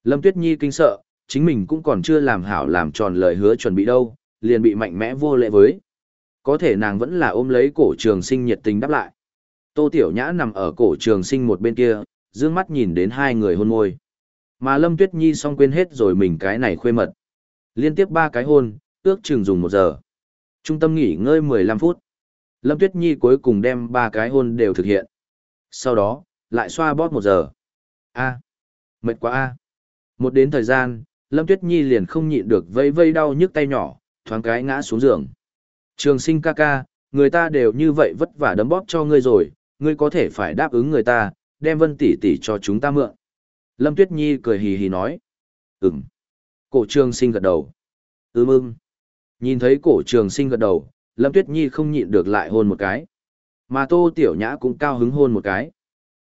Lâm Tuyết Nhi kinh sợ, chính mình cũng còn chưa làm hảo làm tròn lời hứa chuẩn bị đâu, liền bị mạnh mẽ vô lệ với. Có thể nàng vẫn là ôm lấy cổ trường sinh nhiệt tình đáp lại. Tô Tiểu Nhã nằm ở cổ trường sinh một bên kia, dương mắt nhìn đến hai người hôn môi. Mà Lâm Tuyết Nhi xong quên hết rồi mình cái này khuê mật. Liên tiếp ba cái hôn, ước chừng dùng một giờ. Trung tâm nghỉ ngơi 15 phút. Lâm Tuyết Nhi cuối cùng đem ba cái hôn đều thực hiện. Sau đó, lại xoa bóp một giờ. A. Mệt quá a. Một đến thời gian, Lâm Tuyết Nhi liền không nhịn được vây vây đau nhức tay nhỏ, thoáng cái ngã xuống giường. Trường sinh ca ca, người ta đều như vậy vất vả đấm bóp cho ngươi rồi, ngươi có thể phải đáp ứng người ta, đem vân tỷ tỷ cho chúng ta mượn. Lâm Tuyết Nhi cười hì hì nói. Ừm. Cổ trường sinh gật đầu. Ừm ưng. Nhìn thấy cổ trường sinh gật đầu, Lâm Tuyết Nhi không nhịn được lại hôn một cái. Mà Tô Tiểu Nhã cũng cao hứng hôn một cái.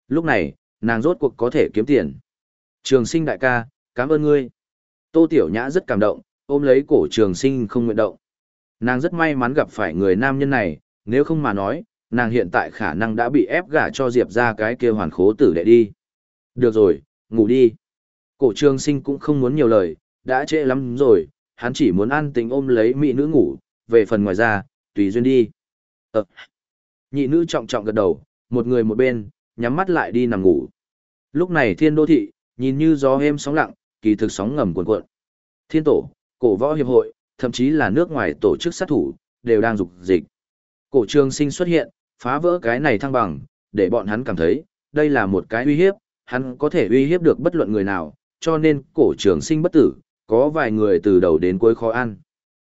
Lúc này, nàng rốt cuộc có thể kiếm tiền. Trường sinh đại ca, cảm ơn ngươi. Tô Tiểu Nhã rất cảm động, ôm lấy cổ trường sinh không nguyện động. Nàng rất may mắn gặp phải người nam nhân này, nếu không mà nói, nàng hiện tại khả năng đã bị ép gả cho Diệp ra cái kia hoàn khố tử đệ đi. Được rồi, ngủ đi. Cổ trường sinh cũng không muốn nhiều lời, đã trễ lắm rồi, hắn chỉ muốn ăn tình ôm lấy mỹ nữ ngủ, về phần ngoài ra, tùy duyên đi. Ờ. Nhị nữ trọng trọng gật đầu, một người một bên, nhắm mắt lại đi nằm ngủ. Lúc này thiên đô thị, nhìn như gió êm sóng lặng, kỳ thực sóng ngầm cuộn cuộn. Thiên tổ, cổ võ hiệp hội, thậm chí là nước ngoài tổ chức sát thủ, đều đang dục dịch. Cổ trường sinh xuất hiện, phá vỡ cái này thăng bằng, để bọn hắn cảm thấy, đây là một cái uy hiếp, hắn có thể uy hiếp được bất luận người nào, cho nên cổ trường sinh bất tử, có vài người từ đầu đến cuối khó ăn.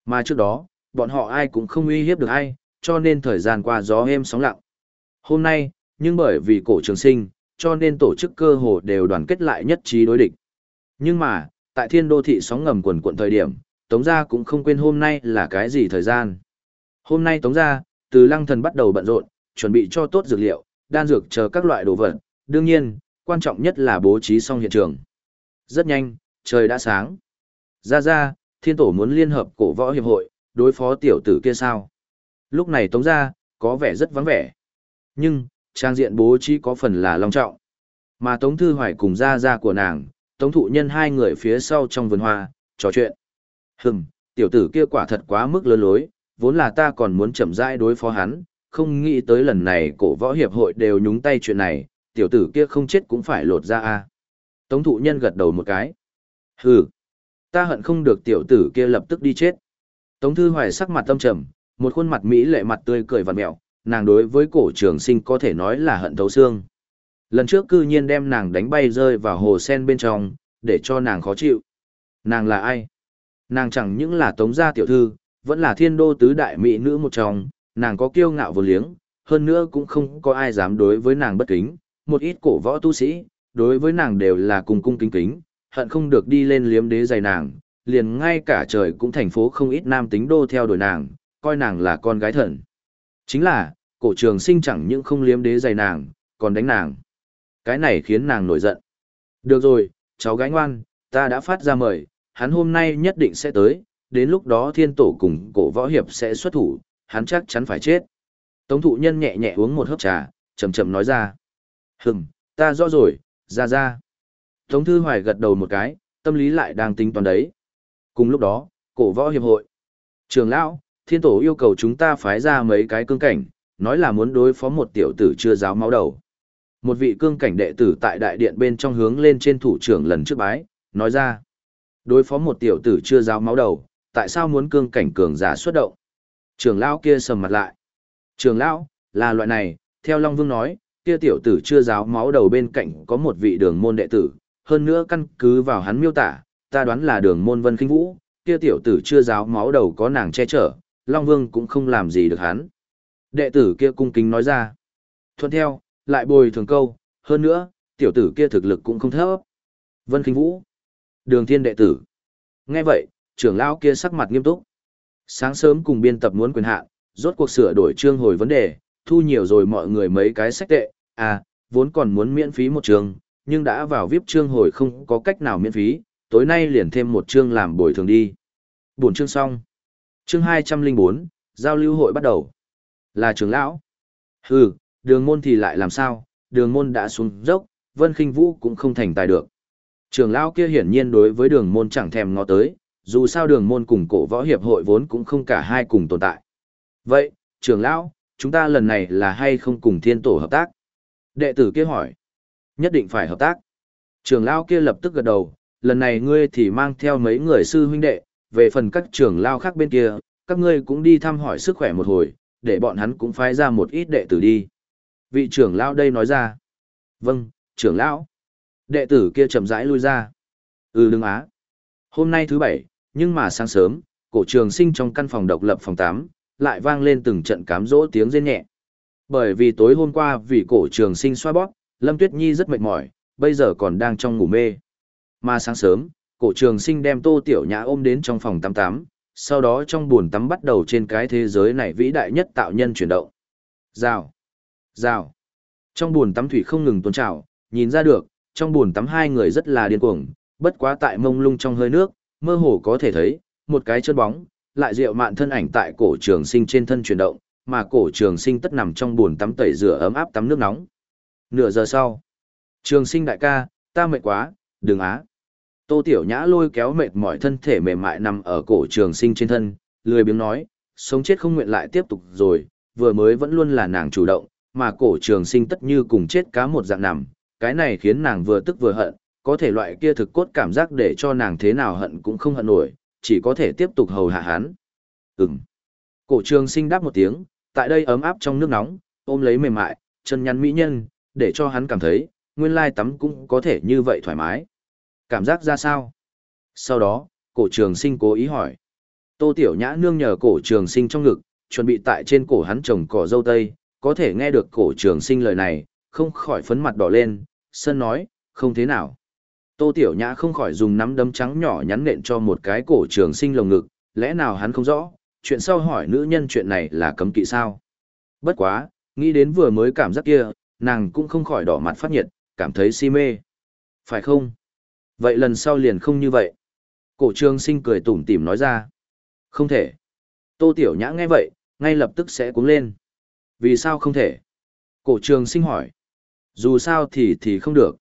Mà trước đó, bọn họ ai cũng không uy hiếp được ai, cho nên thời gian qua gió êm sóng lặng. Hôm nay, nhưng bởi vì cổ trường sinh, cho nên tổ chức cơ hồ đều đoàn kết lại nhất trí đối địch. Nhưng mà, tại thiên đô thị sóng ngầm quần quận thời điểm, Tống Gia cũng không quên hôm nay là cái gì thời gian. Hôm nay Tống Gia, từ lăng thần bắt đầu bận rộn, chuẩn bị cho tốt dược liệu, đan dược chờ các loại đồ vật. Đương nhiên, quan trọng nhất là bố trí xong hiện trường. Rất nhanh, trời đã sáng. Ra ra, thiên tổ muốn liên hợp cổ võ hiệp hội, đối phó tiểu tử kia sao. Lúc này Tống Gia, có vẻ rất vắng vẻ. Nhưng, trang diện bố trí có phần là long trọng. Mà Tống Thư Hoài cùng Gia Gia của nàng, Tống Thụ Nhân hai người phía sau trong vườn hoa, trò chuyện. Hừm, tiểu tử kia quả thật quá mức lớn lối, vốn là ta còn muốn chậm rãi đối phó hắn, không nghĩ tới lần này cổ võ hiệp hội đều nhúng tay chuyện này, tiểu tử kia không chết cũng phải lột ra a Tống thụ nhân gật đầu một cái. Hừ, ta hận không được tiểu tử kia lập tức đi chết. Tống thư hoài sắc mặt tâm trầm, một khuôn mặt mỹ lệ mặt tươi cười vặn mẹo, nàng đối với cổ trường sinh có thể nói là hận thấu xương. Lần trước cư nhiên đem nàng đánh bay rơi vào hồ sen bên trong, để cho nàng khó chịu. Nàng là ai? Nàng chẳng những là tống gia tiểu thư, vẫn là thiên đô tứ đại mỹ nữ một trong, nàng có kiêu ngạo vô liếng, hơn nữa cũng không có ai dám đối với nàng bất kính, một ít cổ võ tu sĩ, đối với nàng đều là cùng cung kính kính, hận không được đi lên liếm đế giày nàng, liền ngay cả trời cũng thành phố không ít nam tính đô theo đuổi nàng, coi nàng là con gái thần. Chính là, cổ trường sinh chẳng những không liếm đế giày nàng, còn đánh nàng. Cái này khiến nàng nổi giận. Được rồi, cháu gái ngoan, ta đã phát ra mời, hắn hôm nay nhất định sẽ tới, đến lúc đó thiên tổ cùng cổ võ hiệp sẽ xuất thủ, hắn chắc chắn phải chết. Tống thụ nhân nhẹ nhẹ uống một hớp trà, chậm chậm nói ra. Hừm, ta rõ rồi, ra ra. Tống Thư Hoài gật đầu một cái, tâm lý lại đang tính toán đấy. Cùng lúc đó, cổ võ hiệp hội. Trường lão, thiên tổ yêu cầu chúng ta phái ra mấy cái cương cảnh, nói là muốn đối phó một tiểu tử chưa giáo máu đầu. Một vị cương cảnh đệ tử tại đại điện bên trong hướng lên trên thủ trưởng lần trước bái, nói ra. Đối phó một tiểu tử chưa giáo máu đầu, tại sao muốn cương cảnh cường giả xuất động? Trường lão kia sầm mặt lại. Trường lão, là loại này, theo Long Vương nói, kia tiểu tử chưa giáo máu đầu bên cạnh có một vị đường môn đệ tử, hơn nữa căn cứ vào hắn miêu tả, ta đoán là đường môn vân kinh vũ, kia tiểu tử chưa giáo máu đầu có nàng che chở, Long Vương cũng không làm gì được hắn. Đệ tử kia cung kính nói ra. Thuận theo, lại bồi thường câu, hơn nữa, tiểu tử kia thực lực cũng không thấp. Vân kinh vũ. Đường thiên đệ tử. Nghe vậy, trưởng lão kia sắc mặt nghiêm túc. Sáng sớm cùng biên tập muốn quyền hạn, rốt cuộc sửa đổi chương hồi vấn đề, thu nhiều rồi mọi người mấy cái sách tệ, à, vốn còn muốn miễn phí một trường, nhưng đã vào VIP chương hồi không có cách nào miễn phí, tối nay liền thêm một chương làm bồi thường đi. Buổi chương xong. Chương 204, giao lưu hội bắt đầu. Là trưởng lão. Hừ, đường môn thì lại làm sao, đường môn đã xuống dốc, Vân khinh Vũ cũng không thành tài được. Trưởng lão kia hiển nhiên đối với đường môn chẳng thèm ngó tới, dù sao đường môn cùng cổ võ hiệp hội vốn cũng không cả hai cùng tồn tại. Vậy, trưởng lão, chúng ta lần này là hay không cùng thiên tổ hợp tác? Đệ tử kia hỏi. Nhất định phải hợp tác. Trưởng lao kia lập tức gật đầu, lần này ngươi thì mang theo mấy người sư huynh đệ, về phần các trưởng lao khác bên kia, các ngươi cũng đi thăm hỏi sức khỏe một hồi, để bọn hắn cũng phái ra một ít đệ tử đi. Vị trưởng lao đây nói ra. Vâng, trưởng lão. Đệ tử kia chậm rãi lui ra. Ừ đừng á. Hôm nay thứ bảy, nhưng mà sáng sớm, cổ trường sinh trong căn phòng độc lập phòng 8, lại vang lên từng trận cám dỗ tiếng rên nhẹ. Bởi vì tối hôm qua vì cổ trường sinh xoa bóp, Lâm Tuyết Nhi rất mệt mỏi, bây giờ còn đang trong ngủ mê. Mà sáng sớm, cổ trường sinh đem Tô Tiểu Nhã ôm đến trong phòng tắm tắm, sau đó trong buồn tắm bắt đầu trên cái thế giới này vĩ đại nhất tạo nhân chuyển động. Rào, rào. Trong buồn tắm thủy không ngừng tuôn trào, nhìn ra được, trong buồn tắm hai người rất là điên cuồng, bất quá tại mông lung trong hơi nước, mơ hồ có thể thấy, một cái chân bóng, lại rượu mạn thân ảnh tại cổ trường sinh trên thân chuyển động, mà cổ trường sinh tất nằm trong buồn tắm tẩy rửa ấm áp tắm nước nóng. Nửa giờ sau, trường sinh đại ca, ta mệt quá, đừng á. Tô Tiểu Nhã lôi kéo mệt mỏi thân thể mềm mại nằm ở cổ trường sinh trên thân, lười biếng nói, sống chết không nguyện lại tiếp tục rồi, vừa mới vẫn luôn là nàng chủ động, mà cổ trường sinh tất như cùng chết cá một dạng nằm, cái này khiến nàng vừa tức vừa hận, có thể loại kia thực cốt cảm giác để cho nàng thế nào hận cũng không hận nổi, chỉ có thể tiếp tục hầu hạ hắn. Ừm. Cổ trường sinh đáp một tiếng, tại đây ấm áp trong nước nóng, ôm lấy mềm mại, chân nhắn mỹ nhân, để cho hắn cảm thấy, nguyên lai tắm cũng có thể như vậy thoải mái. Cảm giác ra sao? Sau đó, cổ trường sinh cố ý hỏi. Tô Tiểu Nhã nương nhờ cổ trường sinh trong ngực, chuẩn bị tại trên cổ hắn trồng cỏ dâu tây, có thể nghe được cổ trường sinh lời này, không khỏi phấn mặt đỏ lên, sân nói, không thế nào. Tô Tiểu Nhã không khỏi dùng nắm đấm trắng nhỏ nhắn nện cho một cái cổ trường sinh lồng ngực, lẽ nào hắn không rõ, chuyện sau hỏi nữ nhân chuyện này là cấm kỵ sao. Bất quá, nghĩ đến vừa mới cảm giác kia, nàng cũng không khỏi đỏ mặt phát nhiệt, cảm thấy si mê. Phải không? Vậy lần sau liền không như vậy. Cổ trường sinh cười tủm tỉm nói ra. Không thể. Tô Tiểu Nhã nghe vậy, ngay lập tức sẽ cuống lên. Vì sao không thể? Cổ trường sinh hỏi. Dù sao thì thì không được.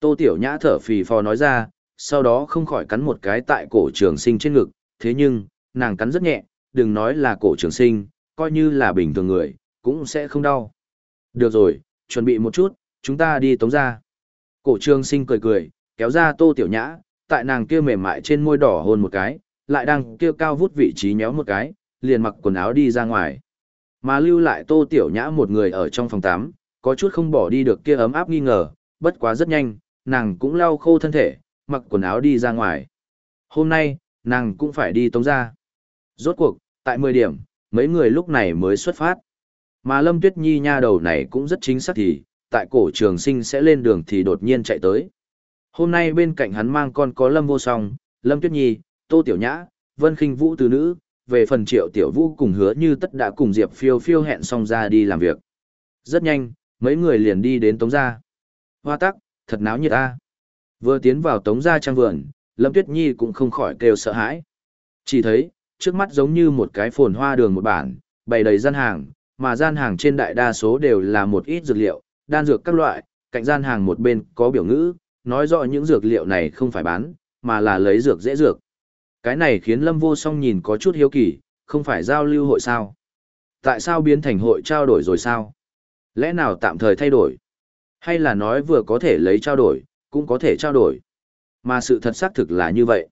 Tô Tiểu Nhã thở phì phò nói ra, sau đó không khỏi cắn một cái tại cổ trường sinh trên ngực, thế nhưng, nàng cắn rất nhẹ, đừng nói là cổ trường sinh, coi như là bình thường người, cũng sẽ không đau. Được rồi, chuẩn bị một chút, chúng ta đi tống ra. Cổ trương sinh cười cười, kéo ra tô tiểu nhã, tại nàng kia mềm mại trên môi đỏ hôn một cái, lại đang kia cao vút vị trí nhéo một cái, liền mặc quần áo đi ra ngoài. Mà lưu lại tô tiểu nhã một người ở trong phòng tắm, có chút không bỏ đi được kia ấm áp nghi ngờ, bất quá rất nhanh, nàng cũng lau khô thân thể, mặc quần áo đi ra ngoài. Hôm nay, nàng cũng phải đi tống ra. Rốt cuộc, tại 10 điểm, mấy người lúc này mới xuất phát. Mà Lâm Tuyết Nhi nha đầu này cũng rất chính xác thì, tại cổ trường sinh sẽ lên đường thì đột nhiên chạy tới. Hôm nay bên cạnh hắn mang con có Lâm Vô Song, Lâm Tuyết Nhi, Tô Tiểu Nhã, Vân Kinh Vũ từ nữ, về phần Triệu Tiểu Vũ cùng hứa như tất đã cùng Diệp Phiêu Phiêu hẹn xong ra đi làm việc. Rất nhanh, mấy người liền đi đến Tống Gia. Hoa tắc, thật náo nhiệt ta. Vừa tiến vào Tống Gia trang vườn, Lâm Tuyết Nhi cũng không khỏi kêu sợ hãi. Chỉ thấy, trước mắt giống như một cái phồn hoa đường một bản, bày đầy gian hàng, mà gian hàng trên đại đa số đều là một ít dược liệu, đan dược các loại, cạnh gian hàng một bên có biểu ngữ, nói rõ những dược liệu này không phải bán, mà là lấy dược dễ dược. Cái này khiến Lâm Vô Song nhìn có chút hiếu kỳ, không phải giao lưu hội sao? Tại sao biến thành hội trao đổi rồi sao? Lẽ nào tạm thời thay đổi? Hay là nói vừa có thể lấy trao đổi, cũng có thể trao đổi? Mà sự thật xác thực là như vậy.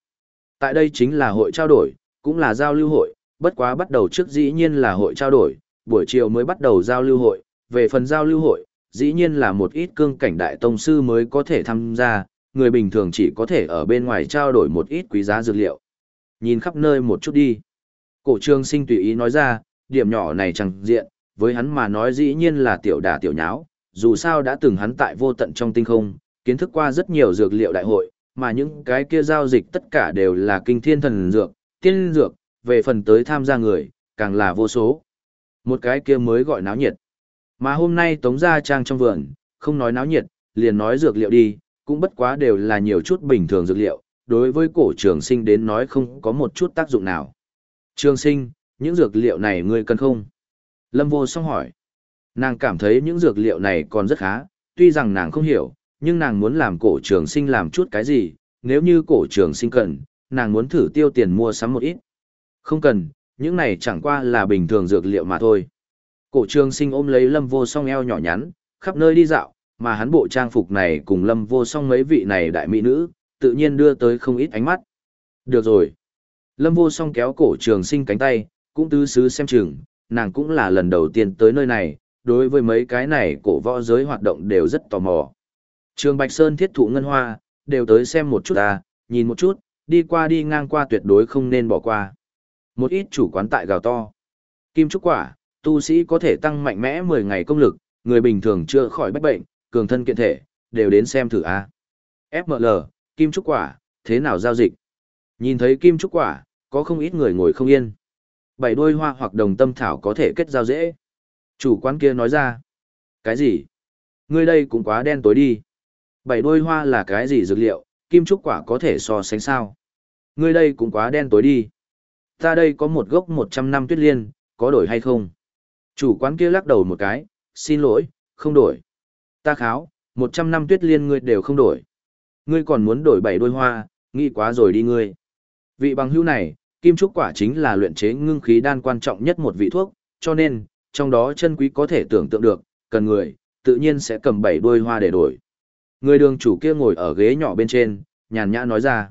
Tại đây chính là hội trao đổi, cũng là giao lưu hội, bất quá bắt đầu trước dĩ nhiên là hội trao đổi, buổi chiều mới bắt đầu giao lưu hội, về phần giao lưu hội, dĩ nhiên là một ít cương cảnh đại tông sư mới có thể tham gia, người bình thường chỉ có thể ở bên ngoài trao đổi một ít quý giá dược liệu. Nhìn khắp nơi một chút đi. Cổ trương sinh tùy ý nói ra, điểm nhỏ này chẳng diện, với hắn mà nói dĩ nhiên là tiểu đà tiểu nháo, dù sao đã từng hắn tại vô tận trong tinh không, kiến thức qua rất nhiều dược liệu đại hội, mà những cái kia giao dịch tất cả đều là kinh thiên thần dược, tiên dược, về phần tới tham gia người, càng là vô số. Một cái kia mới gọi náo nhiệt. Mà hôm nay Tống Gia Trang trong vườn, không nói náo nhiệt, liền nói dược liệu đi, cũng bất quá đều là nhiều chút bình thường dược liệu, đối với cổ trường sinh đến nói không có một chút tác dụng nào. Trường sinh, những dược liệu này ngươi cần không? Lâm vô song hỏi. Nàng cảm thấy những dược liệu này còn rất khá, tuy rằng nàng không hiểu, nhưng nàng muốn làm cổ trường sinh làm chút cái gì, nếu như cổ trường sinh cần, nàng muốn thử tiêu tiền mua sắm một ít. Không cần, những này chẳng qua là bình thường dược liệu mà thôi. Cổ trường sinh ôm lấy lâm vô song eo nhỏ nhắn, khắp nơi đi dạo, mà hắn bộ trang phục này cùng lâm vô song mấy vị này đại mỹ nữ, tự nhiên đưa tới không ít ánh mắt. Được rồi. Lâm vô song kéo cổ trường sinh cánh tay, cũng tứ xứ xem chừng, nàng cũng là lần đầu tiên tới nơi này, đối với mấy cái này cổ võ giới hoạt động đều rất tò mò. Trường Bạch Sơn thiết thụ ngân hoa, đều tới xem một chút à, nhìn một chút, đi qua đi ngang qua tuyệt đối không nên bỏ qua. Một ít chủ quán tại gào to. Kim trúc quả, tu sĩ có thể tăng mạnh mẽ 10 ngày công lực, người bình thường chưa khỏi bách bệnh, cường thân kiện thể, đều đến xem thử a. FML, kim trúc quả, thế nào giao dịch? Nhìn thấy kim trúc quả, có không ít người ngồi không yên. Bảy đôi hoa hoặc đồng tâm thảo có thể kết giao dễ. Chủ quán kia nói ra. Cái gì? Ngươi đây cũng quá đen tối đi. Bảy đôi hoa là cái gì dược liệu, kim trúc quả có thể so sánh sao? Ngươi đây cũng quá đen tối đi. Ta đây có một gốc 100 năm tuyết liên, có đổi hay không? Chủ quán kia lắc đầu một cái, xin lỗi, không đổi. Ta kháo, 100 năm tuyết liên ngươi đều không đổi. Ngươi còn muốn đổi bảy đôi hoa, nghĩ quá rồi đi ngươi. Vị bằng hữu này, kim trúc quả chính là luyện chế ngưng khí đan quan trọng nhất một vị thuốc, cho nên, trong đó chân quý có thể tưởng tượng được, cần người, tự nhiên sẽ cầm bảy đôi hoa để đổi. Người đường chủ kia ngồi ở ghế nhỏ bên trên, nhàn nhã nói ra.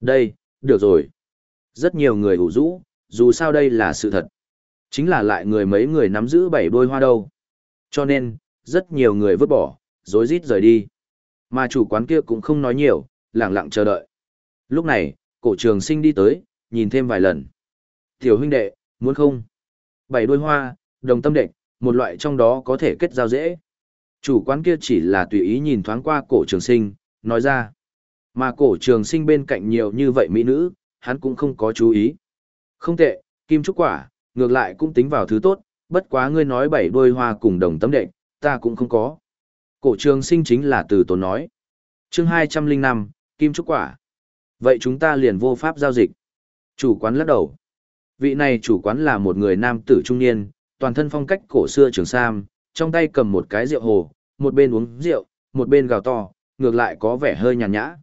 Đây, được rồi. Rất nhiều người ủ rũ, dù sao đây là sự thật. Chính là lại người mấy người nắm giữ bảy đôi hoa đâu. Cho nên, rất nhiều người vứt bỏ, rối rít rời đi. Mà chủ quán kia cũng không nói nhiều, lặng lặng chờ đợi. Lúc này, cổ trường sinh đi tới, nhìn thêm vài lần. Tiểu huynh đệ, muốn không? Bảy đôi hoa, đồng tâm đệnh, một loại trong đó có thể kết giao dễ. Chủ quán kia chỉ là tùy ý nhìn thoáng qua cổ trường sinh, nói ra. Mà cổ trường sinh bên cạnh nhiều như vậy mỹ nữ, hắn cũng không có chú ý. Không tệ, kim trúc quả, ngược lại cũng tính vào thứ tốt, bất quá ngươi nói bảy đôi hoa cùng đồng tâm đệnh, ta cũng không có. Cổ trường sinh chính là từ tốn nói. chương 205, kim trúc quả. Vậy chúng ta liền vô pháp giao dịch. Chủ quán lắc đầu. Vị này chủ quán là một người nam tử trung niên, toàn thân phong cách cổ xưa trường sam, trong tay cầm một cái rượu hồ, một bên uống rượu, một bên gào to, ngược lại có vẻ hơi nhàn nhã.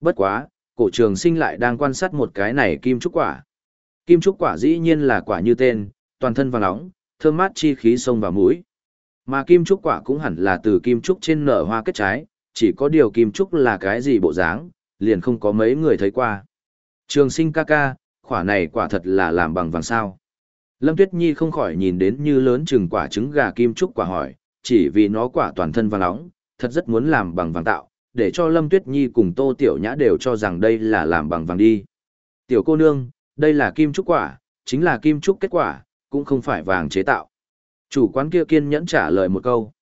Bất quá, cổ trường sinh lại đang quan sát một cái này kim trúc quả. Kim trúc quả dĩ nhiên là quả như tên, toàn thân vàng nóng, thơm mát chi khí sông vào mũi. Mà kim trúc quả cũng hẳn là từ kim trúc trên nở hoa kết trái, chỉ có điều kim trúc là cái gì bộ dáng, liền không có mấy người thấy qua. Trường sinh ca ca, quả này quả thật là làm bằng vàng sao. Lâm Tuyết Nhi không khỏi nhìn đến như lớn chừng quả trứng gà kim trúc quả hỏi, chỉ vì nó quả toàn thân vàng nóng, thật rất muốn làm bằng vàng tạo, để cho Lâm Tuyết Nhi cùng Tô Tiểu Nhã đều cho rằng đây là làm bằng vàng đi. Tiểu cô nương, đây là kim trúc quả, chính là kim trúc kết quả, cũng không phải vàng chế tạo. Chủ quán kia kiên nhẫn trả lời một câu.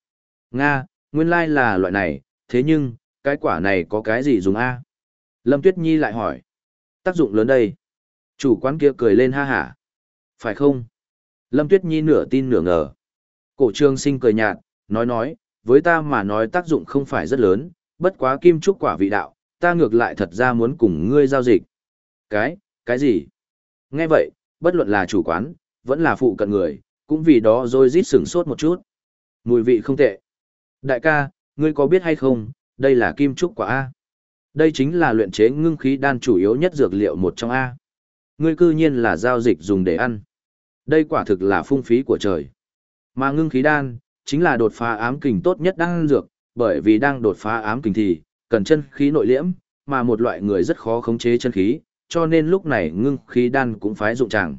Nga, nguyên lai là loại này, thế nhưng, cái quả này có cái gì dùng A? Lâm Tuyết Nhi lại hỏi. Tác dụng lớn đây. Chủ quán kia cười lên ha hả. Phải không? Lâm Tuyết Nhi nửa tin nửa ngờ. Cổ trương sinh cười nhạt, nói nói, với ta mà nói tác dụng không phải rất lớn, bất quá kim trúc quả vị đạo, ta ngược lại thật ra muốn cùng ngươi giao dịch. Cái, cái gì? Nghe vậy, bất luận là chủ quán, vẫn là phụ cận người, cũng vì đó rồi rít sửng sốt một chút. Mùi vị không tệ. Đại ca, ngươi có biết hay không, đây là kim trúc quả A. Đây chính là luyện chế ngưng khí đan chủ yếu nhất dược liệu một trong A. Ngươi cư nhiên là giao dịch dùng để ăn. Đây quả thực là phung phí của trời. Mà ngưng khí đan, chính là đột phá ám kình tốt nhất đang dược, bởi vì đang đột phá ám kình thì, cần chân khí nội liễm, mà một loại người rất khó khống chế chân khí, cho nên lúc này ngưng khí đan cũng phái dụng chẳng.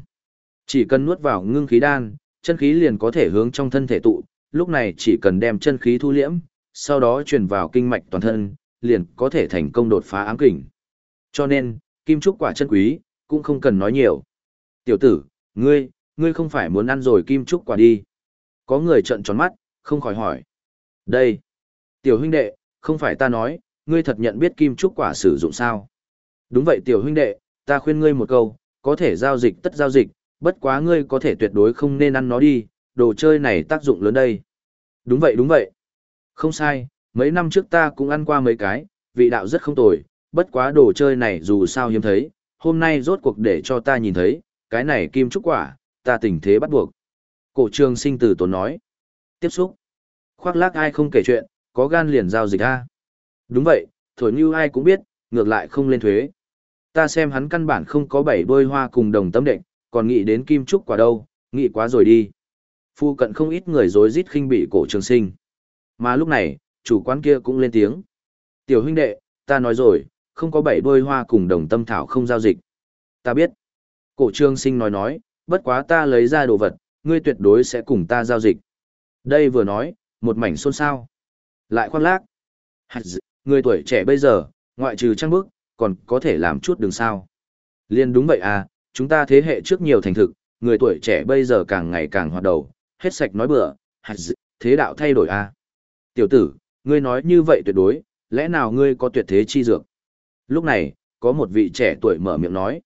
Chỉ cần nuốt vào ngưng khí đan, chân khí liền có thể hướng trong thân thể tụ, lúc này chỉ cần đem chân khí thu liễm, sau đó truyền vào kinh mạch toàn thân, liền có thể thành công đột phá ám kình. Cho nên, kim trúc quả chân quý, cũng không cần nói nhiều. Tiểu tử, ngươi, ngươi không phải muốn ăn rồi kim trúc quả đi. Có người trợn tròn mắt, không khỏi hỏi. Đây, tiểu huynh đệ, không phải ta nói, ngươi thật nhận biết kim trúc quả sử dụng sao? Đúng vậy tiểu huynh đệ, ta khuyên ngươi một câu, có thể giao dịch tất giao dịch, bất quá ngươi có thể tuyệt đối không nên ăn nó đi, đồ chơi này tác dụng lớn đây. Đúng vậy đúng vậy. Không sai, mấy năm trước ta cũng ăn qua mấy cái, vị đạo rất không tồi, bất quá đồ chơi này dù sao hiếm thấy, hôm nay rốt cuộc để cho ta nhìn thấy, cái này kim trúc quả, ta tình thế bắt buộc. Cổ trường sinh từ tốn nói. Tiếp xúc. Khoác lác ai không kể chuyện, có gan liền giao dịch a. Đúng vậy, thổi như ai cũng biết, ngược lại không lên thuế. Ta xem hắn căn bản không có bảy đôi hoa cùng đồng tâm định, còn nghĩ đến kim trúc quả đâu, nghĩ quá rồi đi. Phu cận không ít người dối rít khinh bị cổ trường sinh. Mà lúc này, chủ quán kia cũng lên tiếng. Tiểu huynh đệ, ta nói rồi, không có bảy đôi hoa cùng đồng tâm thảo không giao dịch. Ta biết. Cổ trường sinh nói nói, bất quá ta lấy ra đồ vật, ngươi tuyệt đối sẽ cùng ta giao dịch. Đây vừa nói, một mảnh xôn xao. Lại khoan lác. Người tuổi trẻ bây giờ, ngoại trừ trang bức, còn có thể làm chút đường sao. Liên đúng vậy à, chúng ta thế hệ trước nhiều thành thực, người tuổi trẻ bây giờ càng ngày càng hoạt đầu, hết sạch nói bừa, thế đạo thay đổi à. Tiểu tử, ngươi nói như vậy tuyệt đối, lẽ nào ngươi có tuyệt thế chi dược? Lúc này, có một vị trẻ tuổi mở miệng nói.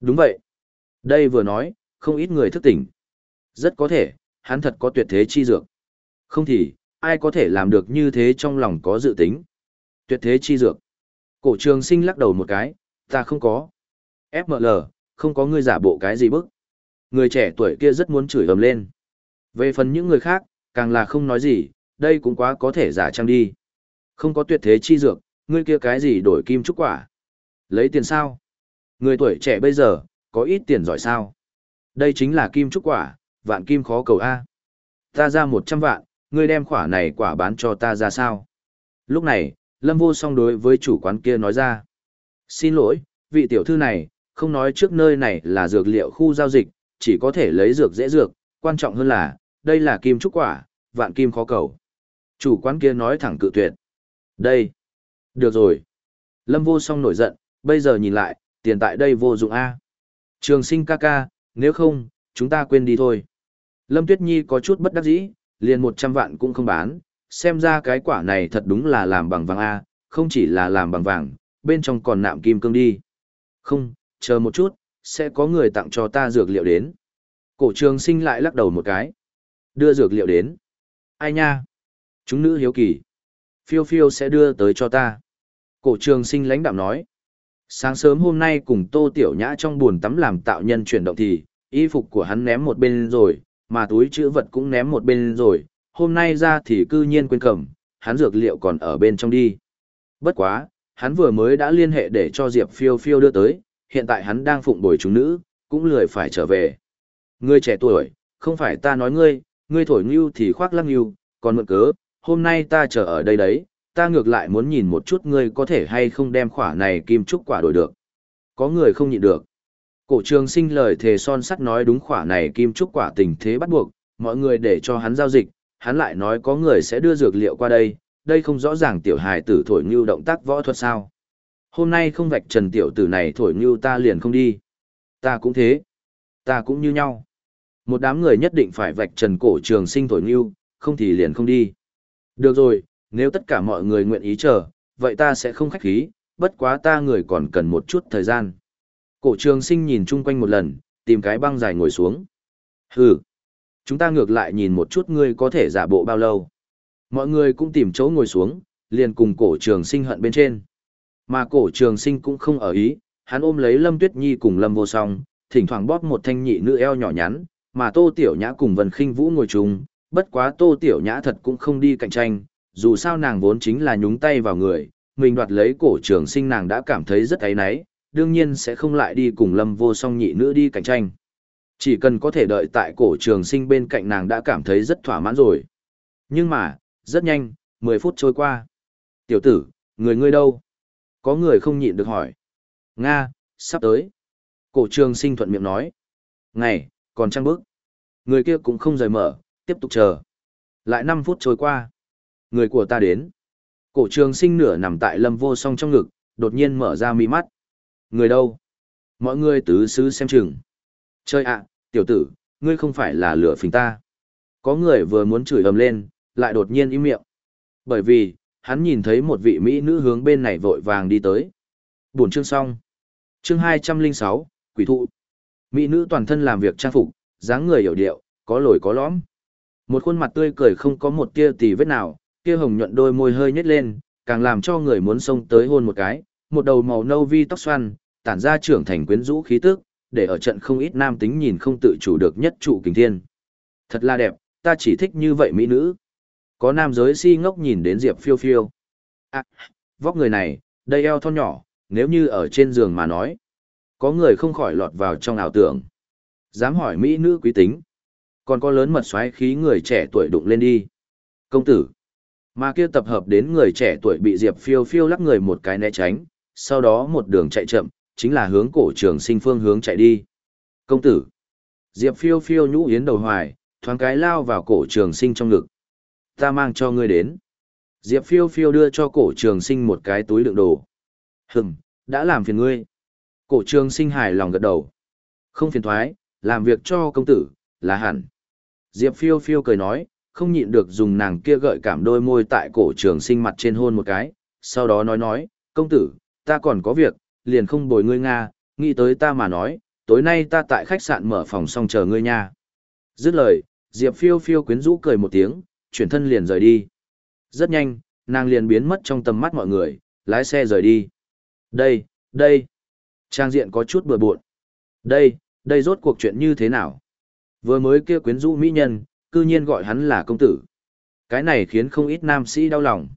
Đúng vậy. Đây vừa nói, không ít người thức tỉnh. Rất có thể, hắn thật có tuyệt thế chi dược. Không thì, ai có thể làm được như thế trong lòng có dự tính. Tuyệt thế chi dược. Cổ trường sinh lắc đầu một cái, ta không có. FML, không có ngươi giả bộ cái gì bức. Người trẻ tuổi kia rất muốn chửi ầm lên. Về phần những người khác, càng là không nói gì, đây cũng quá có thể giả trang đi. Không có tuyệt thế chi dược, ngươi kia cái gì đổi kim trúc quả. Lấy tiền sao? Người tuổi trẻ bây giờ, có ít tiền giỏi sao? Đây chính là kim trúc quả, vạn kim khó cầu A. Ta ra 100 vạn, ngươi đem quả này quả bán cho ta ra sao? Lúc này, Lâm Vô song đối với chủ quán kia nói ra. Xin lỗi, vị tiểu thư này, không nói trước nơi này là dược liệu khu giao dịch, chỉ có thể lấy dược dễ dược, quan trọng hơn là, đây là kim trúc quả, vạn kim khó cầu. Chủ quán kia nói thẳng cự tuyệt. Đây. Được rồi. Lâm vô song nổi giận, bây giờ nhìn lại, tiền tại đây vô dụng A. Trường sinh ca ca, nếu không, chúng ta quên đi thôi. Lâm Tuyết Nhi có chút bất đắc dĩ, liền 100 vạn cũng không bán, xem ra cái quả này thật đúng là làm bằng vàng A, không chỉ là làm bằng vàng, bên trong còn nạm kim cương đi. Không, chờ một chút, sẽ có người tặng cho ta dược liệu đến. Cổ trường sinh lại lắc đầu một cái. Đưa dược liệu đến. Ai nha? Chúng nữ hiếu kỳ. Phiêu phiêu sẽ đưa tới cho ta. Cổ trường sinh lãnh đạm nói. Sáng sớm hôm nay cùng tô tiểu nhã trong buồn tắm làm tạo nhân chuyển động thì, y phục của hắn ném một bên rồi, mà túi chữ vật cũng ném một bên rồi, hôm nay ra thì cư nhiên quên cầm, hắn dược liệu còn ở bên trong đi. Bất quá, hắn vừa mới đã liên hệ để cho Diệp phiêu phiêu đưa tới, hiện tại hắn đang phụng bồi chúng nữ, cũng lười phải trở về. Ngươi trẻ tuổi, không phải ta nói ngươi, ngươi thổi ngưu thì khoác lăng ngưu, còn mượn cớ, hôm nay ta chờ ở đây đấy, ta ngược lại muốn nhìn một chút ngươi có thể hay không đem khỏa này kim trúc quả đổi được. Có người không nhịn được. Cổ trường sinh lời thề son sắt nói đúng khỏa này kim trúc quả tình thế bắt buộc, mọi người để cho hắn giao dịch, hắn lại nói có người sẽ đưa dược liệu qua đây, đây không rõ ràng tiểu hài tử thổi như động tác võ thuật sao. Hôm nay không vạch trần tiểu tử này thổi như ta liền không đi. Ta cũng thế. Ta cũng như nhau. Một đám người nhất định phải vạch trần cổ trường sinh thổi như, không thì liền không đi. Được rồi, nếu tất cả mọi người nguyện ý chờ, vậy ta sẽ không khách khí, bất quá ta người còn cần một chút thời gian. Cổ trường sinh nhìn chung quanh một lần, tìm cái băng dài ngồi xuống. Hừ, chúng ta ngược lại nhìn một chút ngươi có thể giả bộ bao lâu. Mọi người cũng tìm chỗ ngồi xuống, liền cùng cổ trường sinh hận bên trên. Mà cổ trường sinh cũng không ở ý, hắn ôm lấy Lâm Tuyết Nhi cùng Lâm vô song, thỉnh thoảng bóp một thanh nhị nữ eo nhỏ nhắn, mà Tô Tiểu Nhã cùng Vân Khinh Vũ ngồi chung, bất quá Tô Tiểu Nhã thật cũng không đi cạnh tranh, dù sao nàng vốn chính là nhúng tay vào người, mình đoạt lấy cổ trường sinh nàng đã cảm thấy rất áy náy, đương nhiên sẽ không lại đi cùng Lâm vô song nhị nữ đi cạnh tranh. Chỉ cần có thể đợi tại cổ trường sinh bên cạnh nàng đã cảm thấy rất thỏa mãn rồi. Nhưng mà, rất nhanh, 10 phút trôi qua. Tiểu tử, người ngươi đâu? Có người không nhịn được hỏi. Nga, sắp tới. Cổ trường sinh thuận miệng nói. Ngày, còn trăng bước. Người kia cũng không rời mở, tiếp tục chờ. Lại 5 phút trôi qua. Người của ta đến. Cổ trường sinh nửa nằm tại lâm vô song trong ngực, đột nhiên mở ra mi mắt. Người đâu? Mọi người tứ xứ xem chừng. Chơi ạ, tiểu tử, ngươi không phải là lửa phình ta. Có người vừa muốn chửi ầm lên, lại đột nhiên im miệng. Bởi vì, hắn nhìn thấy một vị mỹ nữ hướng bên này vội vàng đi tới. Buổi chương xong. Chương 206, quỷ thụ. Mỹ nữ toàn thân làm việc trang phục, dáng người hiểu điệu, có lồi có lõm. Một khuôn mặt tươi cười không có một tia tì vết nào, kia hồng nhuận đôi môi hơi nhếch lên, càng làm cho người muốn xông tới hôn một cái, một đầu màu nâu vi tóc xoăn, tản ra trưởng thành quyến rũ khí tức, để ở trận không ít nam tính nhìn không tự chủ được nhất trụ kình thiên. Thật là đẹp, ta chỉ thích như vậy mỹ nữ. Có nam giới si ngốc nhìn đến Diệp phiêu phiêu. À, vóc người này, đây eo thon nhỏ, nếu như ở trên giường mà nói. Có người không khỏi lọt vào trong ảo tưởng. Dám hỏi mỹ nữ quý tính. Còn có lớn mật xoáy khí người trẻ tuổi đụng lên đi. Công tử. Mà kia tập hợp đến người trẻ tuổi bị Diệp phiêu phiêu lắc người một cái né tránh, sau đó một đường chạy chậm, chính là hướng cổ trường sinh phương hướng chạy đi. Công tử. Diệp phiêu phiêu nhũ yến đầu hoài, thoáng cái lao vào cổ trường sinh trong ngực. Ta mang cho ngươi đến. Diệp phiêu phiêu đưa cho cổ trường sinh một cái túi đựng đồ. Hừm, đã làm phiền ngươi. Cổ trường sinh hài lòng gật đầu. Không phiền thoái, làm việc cho công tử, là hẳn. Diệp phiêu phiêu cười nói, không nhịn được dùng nàng kia gợi cảm đôi môi tại cổ trường sinh mặt trên hôn một cái, sau đó nói nói, công tử, ta còn có việc, liền không bồi ngươi Nga, nghĩ tới ta mà nói, tối nay ta tại khách sạn mở phòng xong chờ ngươi nha. Dứt lời, Diệp phiêu phiêu quyến rũ cười một tiếng, chuyển thân liền rời đi. Rất nhanh, nàng liền biến mất trong tầm mắt mọi người, lái xe rời đi. Đây, đây. Trang diện có chút bừa bộn. Đây, đây rốt cuộc chuyện như thế nào? Vừa mới kia quyến rũ mỹ nhân, cư nhiên gọi hắn là công tử. Cái này khiến không ít nam sĩ đau lòng.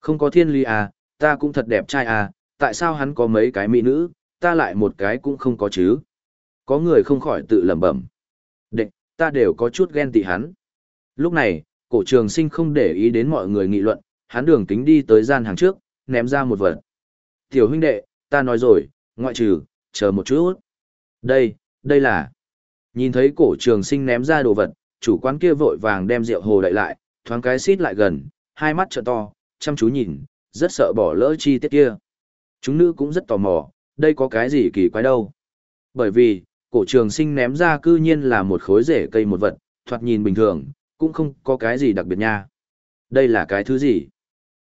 Không có thiên lý à, ta cũng thật đẹp trai à, tại sao hắn có mấy cái mỹ nữ, ta lại một cái cũng không có chứ. Có người không khỏi tự lẩm bẩm. Đệ, ta đều có chút ghen tị hắn. Lúc này, cổ trường sinh không để ý đến mọi người nghị luận, hắn đường kính đi tới gian hàng trước, ném ra một vật. Tiểu huynh đệ, ta nói rồi, ngoại trừ, chờ một chút. Đây, đây là... Nhìn thấy cổ trường sinh ném ra đồ vật, chủ quán kia vội vàng đem rượu hồ đậy lại, thoáng cái xít lại gần, hai mắt trợ to, chăm chú nhìn, rất sợ bỏ lỡ chi tiết kia. Chúng nữ cũng rất tò mò, đây có cái gì kỳ quái đâu. Bởi vì, cổ trường sinh ném ra cư nhiên là một khối rễ cây một vật, thoạt nhìn bình thường, cũng không có cái gì đặc biệt nha. Đây là cái thứ gì?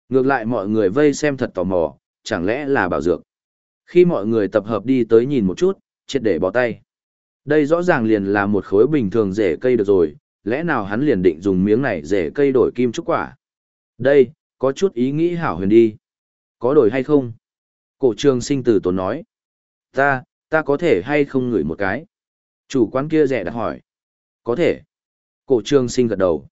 Ngược lại mọi người vây xem thật tò mò, chẳng lẽ là bảo dược. Khi mọi người tập hợp đi tới nhìn một chút, triệt để bỏ tay. Đây rõ ràng liền là một khối bình thường rễ cây được rồi, lẽ nào hắn liền định dùng miếng này rễ cây đổi kim trúc quả? Đây, có chút ý nghĩ hảo huyền đi. Có đổi hay không? Cổ trường sinh tử tốn nói. Ta, ta có thể hay không ngửi một cái? Chủ quán kia rẻ đặt hỏi. Có thể. Cổ trường sinh gật đầu.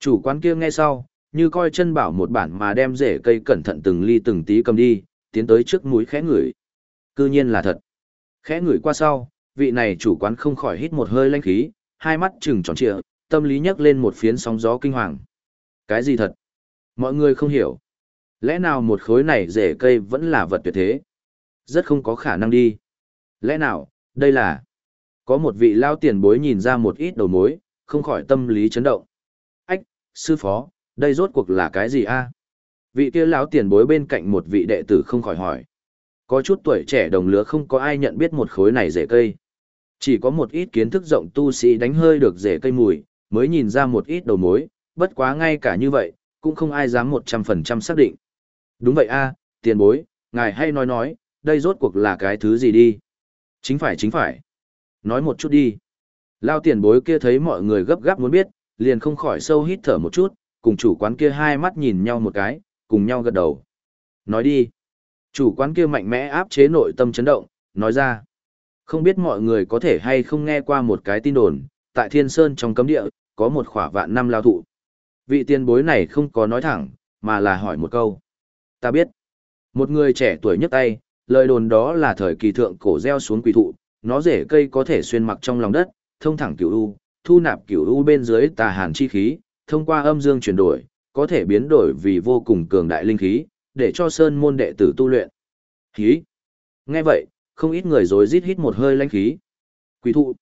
Chủ quán kia nghe sau, như coi chân bảo một bản mà đem rễ cây cẩn thận từng ly từng tí cầm đi, tiến tới trước mũi khẽ ngửi. Cư nhiên là thật. Khẽ ngửi qua sau, vị này chủ quán không khỏi hít một hơi lanh khí, hai mắt trừng tròn trịa, tâm lý nhấc lên một phiến sóng gió kinh hoàng. Cái gì thật? Mọi người không hiểu. Lẽ nào một khối này rễ cây vẫn là vật tuyệt thế? Rất không có khả năng đi. Lẽ nào, đây là... Có một vị lao tiền bối nhìn ra một ít đầu mối, không khỏi tâm lý chấn động. Ách, sư phó, đây rốt cuộc là cái gì a? Vị kia lão tiền bối bên cạnh một vị đệ tử không khỏi hỏi. Có chút tuổi trẻ đồng lứa không có ai nhận biết một khối này rễ cây. Chỉ có một ít kiến thức rộng tu sĩ đánh hơi được rễ cây mùi, mới nhìn ra một ít đầu mối, bất quá ngay cả như vậy, cũng không ai dám một trăm phần trăm xác định. Đúng vậy a, tiền bối, ngài hay nói nói, đây rốt cuộc là cái thứ gì đi. Chính phải chính phải. Nói một chút đi. Lao tiền bối kia thấy mọi người gấp gáp muốn biết, liền không khỏi sâu hít thở một chút, cùng chủ quán kia hai mắt nhìn nhau một cái, cùng nhau gật đầu. Nói đi. Chủ quán kia mạnh mẽ áp chế nội tâm chấn động, nói ra. Không biết mọi người có thể hay không nghe qua một cái tin đồn, tại Thiên Sơn trong cấm địa, có một khỏa vạn năm lao thụ. Vị tiền bối này không có nói thẳng, mà là hỏi một câu. Ta biết. Một người trẻ tuổi nhấc tay, lời đồn đó là thời kỳ thượng cổ gieo xuống quỷ thụ, nó rễ cây có thể xuyên mặc trong lòng đất, thông thẳng cửu u, thu nạp cửu u bên dưới tà hàn chi khí, thông qua âm dương chuyển đổi, có thể biến đổi vì vô cùng cường đại linh khí, để cho sơn môn đệ tử tu luyện. Khí. Nghe vậy, không ít người rối rít hít một hơi lãnh khí. Quỷ thụ.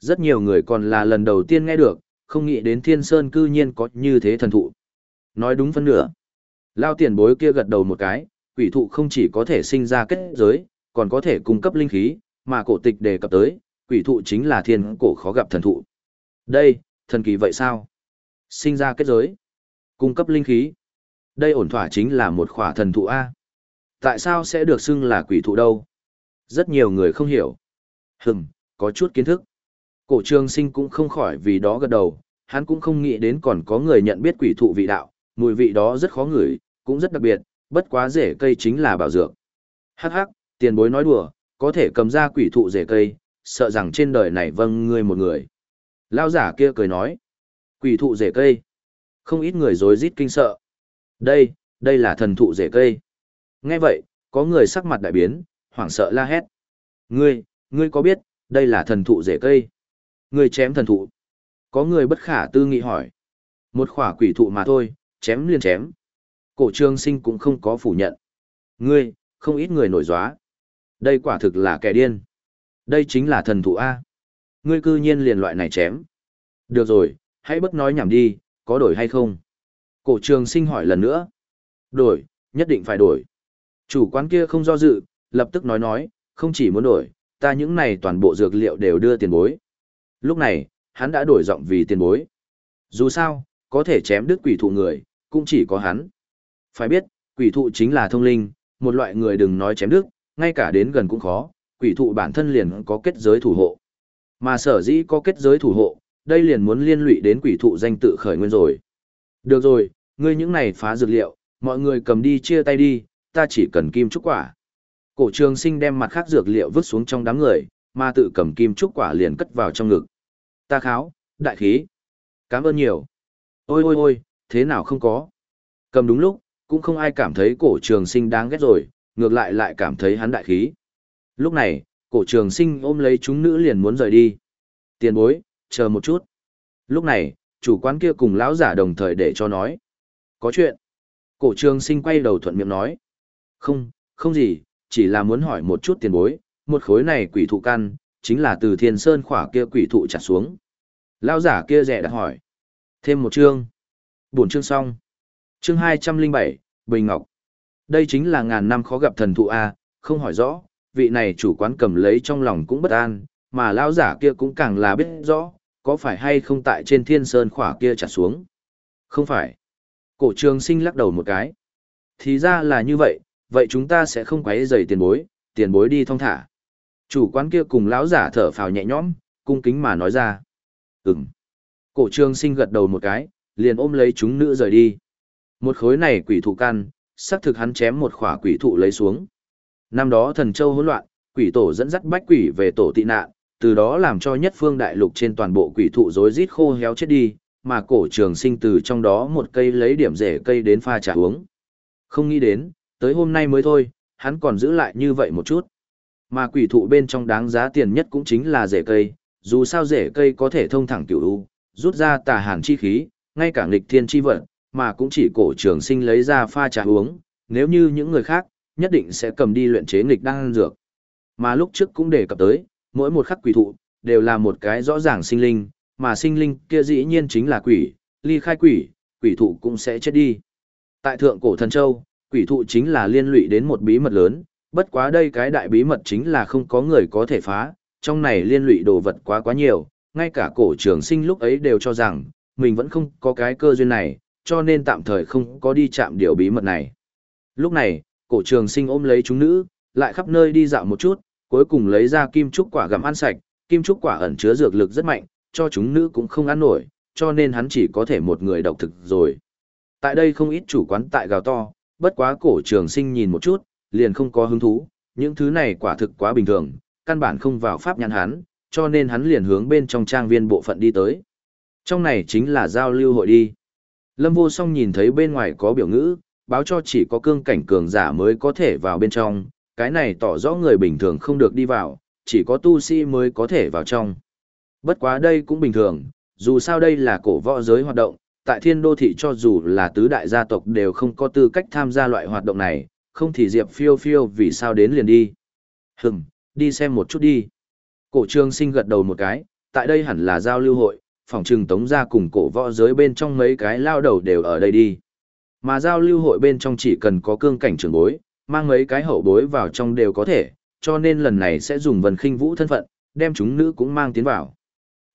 Rất nhiều người còn là lần đầu tiên nghe được, không nghĩ đến thiên sơn cư nhiên có như thế thần thụ. Nói đúng phân nửa. Lao tiền bối kia gật đầu một cái, quỷ thụ không chỉ có thể sinh ra kết giới, còn có thể cung cấp linh khí, mà cổ tịch đề cập tới, quỷ thụ chính là thiên cổ khó gặp thần thụ. Đây, thần kỳ vậy sao? Sinh ra kết giới, cung cấp linh khí. Đây ổn thỏa chính là một khỏa thần thụ A. Tại sao sẽ được xưng là quỷ thụ đâu? Rất nhiều người không hiểu. Hừm, có chút kiến thức. Cổ trường sinh cũng không khỏi vì đó gật đầu, hắn cũng không nghĩ đến còn có người nhận biết quỷ thụ vị đạo, mùi vị đó rất khó ngửi, cũng rất đặc biệt, bất quá rễ cây chính là bảo dược. Hắc hắc, tiền bối nói đùa, có thể cầm ra quỷ thụ rễ cây, sợ rằng trên đời này vâng ngươi một người. Lao giả kia cười nói, quỷ thụ rễ cây. Không ít người rối rít kinh sợ. Đây, đây là thần thụ rễ cây. Nghe vậy, có người sắc mặt đại biến, hoảng sợ la hét. Ngươi, ngươi có biết, đây là thần thụ rễ cây. Ngươi chém thần thụ. Có người bất khả tư nghị hỏi. Một khỏa quỷ thụ mà thôi, chém liền chém. Cổ Trường sinh cũng không có phủ nhận. Ngươi, không ít người nổi gióa. Đây quả thực là kẻ điên. Đây chính là thần thụ A. Ngươi cư nhiên liền loại này chém. Được rồi, hãy bất nói nhảm đi, có đổi hay không? Cổ trường sinh hỏi lần nữa. Đổi, nhất định phải đổi. Chủ quán kia không do dự, lập tức nói nói, không chỉ muốn đổi, ta những này toàn bộ dược liệu đều đưa tiền bối. Lúc này, hắn đã đổi giọng vì tiền bối. Dù sao, có thể chém đứt quỷ thụ người, cũng chỉ có hắn. Phải biết, quỷ thụ chính là thông linh, một loại người đừng nói chém đứt, ngay cả đến gần cũng khó, quỷ thụ bản thân liền có kết giới thủ hộ. Mà sở dĩ có kết giới thủ hộ, đây liền muốn liên lụy đến quỷ thụ danh tự khởi nguyên rồi. Được rồi, ngươi những này phá dược liệu, mọi người cầm đi chia tay đi, ta chỉ cần kim trúc quả. Cổ trường sinh đem mặt khác dược liệu vứt xuống trong đám người, mà tự cầm kim trúc quả liền cất vào trong ngực. Ta kháo, đại khí. Cảm ơn nhiều. Ôi ôi ôi, thế nào không có. Cầm đúng lúc, cũng không ai cảm thấy cổ trường sinh đáng ghét rồi, ngược lại lại cảm thấy hắn đại khí. Lúc này, cổ trường sinh ôm lấy chúng nữ liền muốn rời đi. Tiền bối, chờ một chút. Lúc này, chủ quán kia cùng lão giả đồng thời để cho nói. Có chuyện. Cổ trường sinh quay đầu thuận miệng nói. Không, không gì, chỉ là muốn hỏi một chút tiền bối, một khối này quỷ thụ căn, chính là từ thiên sơn khỏa kia quỷ thụ chặt xuống. Lão giả kia rẻ đã hỏi. Thêm một chương. Buồn chương xong. Chương hai trăm linh bảy Bình Ngọc. Đây chính là ngàn năm khó gặp thần thụ A, không hỏi rõ, vị này chủ quán cầm lấy trong lòng cũng bất an, mà lão giả kia cũng càng là biết rõ, có phải hay không tại trên thiên sơn khỏa kia trả xuống. Không phải. Cổ trường sinh lắc đầu một cái. Thì ra là như vậy, vậy chúng ta sẽ không quấy rầy tiền bối, tiền bối đi thong thả. Chủ quán kia cùng lão giả thở phào nhẹ nhõm, cung kính mà nói ra. Ừm. Cổ trường sinh gật đầu một cái, liền ôm lấy chúng nữ rời đi. Một khối này quỷ thụ căn, xác thực hắn chém một khỏa quỷ thụ lấy xuống. Năm đó thần châu hỗn loạn, quỷ tổ dẫn dắt bách quỷ về tổ tị nạn, từ đó làm cho nhất phương đại lục trên toàn bộ quỷ thụ rối rít khô héo chết đi, mà cổ trường sinh từ trong đó một cây lấy điểm rễ cây đến pha trà uống. Không nghĩ đến, tới hôm nay mới thôi, hắn còn giữ lại như vậy một chút. Mà quỷ thụ bên trong đáng giá tiền nhất cũng chính là rễ cây, dù sao rễ cây có thể thông thẳng cửu u, rút ra tà hàn chi khí, ngay cả nghịch thiên chi vận, mà cũng chỉ cổ trường sinh lấy ra pha trà uống, nếu như những người khác, nhất định sẽ cầm đi luyện chế nghịch đan dược. Mà lúc trước cũng đề cập tới, mỗi một khắc quỷ thụ, đều là một cái rõ ràng sinh linh, mà sinh linh kia dĩ nhiên chính là quỷ, ly khai quỷ, quỷ thụ cũng sẽ chết đi. Tại thượng cổ thần châu, quỷ thụ chính là liên lụy đến một bí mật lớn, bất quá đây cái đại bí mật chính là không có người có thể phá, trong này liên lụy đồ vật quá quá nhiều, ngay cả cổ trường sinh lúc ấy đều cho rằng, mình vẫn không có cái cơ duyên này, cho nên tạm thời không có đi chạm điều bí mật này. Lúc này, cổ trường sinh ôm lấy chúng nữ, lại khắp nơi đi dạo một chút, cuối cùng lấy ra kim trúc quả gặm ăn sạch, kim trúc quả ẩn chứa dược lực rất mạnh, cho chúng nữ cũng không ăn nổi, cho nên hắn chỉ có thể một người độc thực rồi. Tại đây không ít chủ quán tại gào to, bất quá cổ trường sinh nhìn một chút, liền không có hứng thú, những thứ này quả thực quá bình thường, căn bản không vào pháp nhãn hắn, cho nên hắn liền hướng bên trong trang viên bộ phận đi tới. Trong này chính là giao lưu hội đi. Lâm vô song nhìn thấy bên ngoài có biểu ngữ, báo cho chỉ có cương cảnh cường giả mới có thể vào bên trong, cái này tỏ rõ người bình thường không được đi vào, chỉ có tu sĩ mới có thể vào trong. Bất quá đây cũng bình thường, dù sao đây là cổ võ giới hoạt động, tại thiên đô thị cho dù là tứ đại gia tộc đều không có tư cách tham gia loại hoạt động này, không thì Diệp phiêu phiêu vì sao đến liền đi. Hừm, đi xem một chút đi. Cổ trương sinh gật đầu một cái, tại đây hẳn là giao lưu hội, phòng trừng tống ra cùng cổ võ giới bên trong mấy cái lao đầu đều ở đây đi. Mà giao lưu hội bên trong chỉ cần có cương cảnh trưởng bối, mang mấy cái hậu bối vào trong đều có thể, cho nên lần này sẽ dùng vần khinh vũ thân phận, đem chúng nữ cũng mang tiến vào.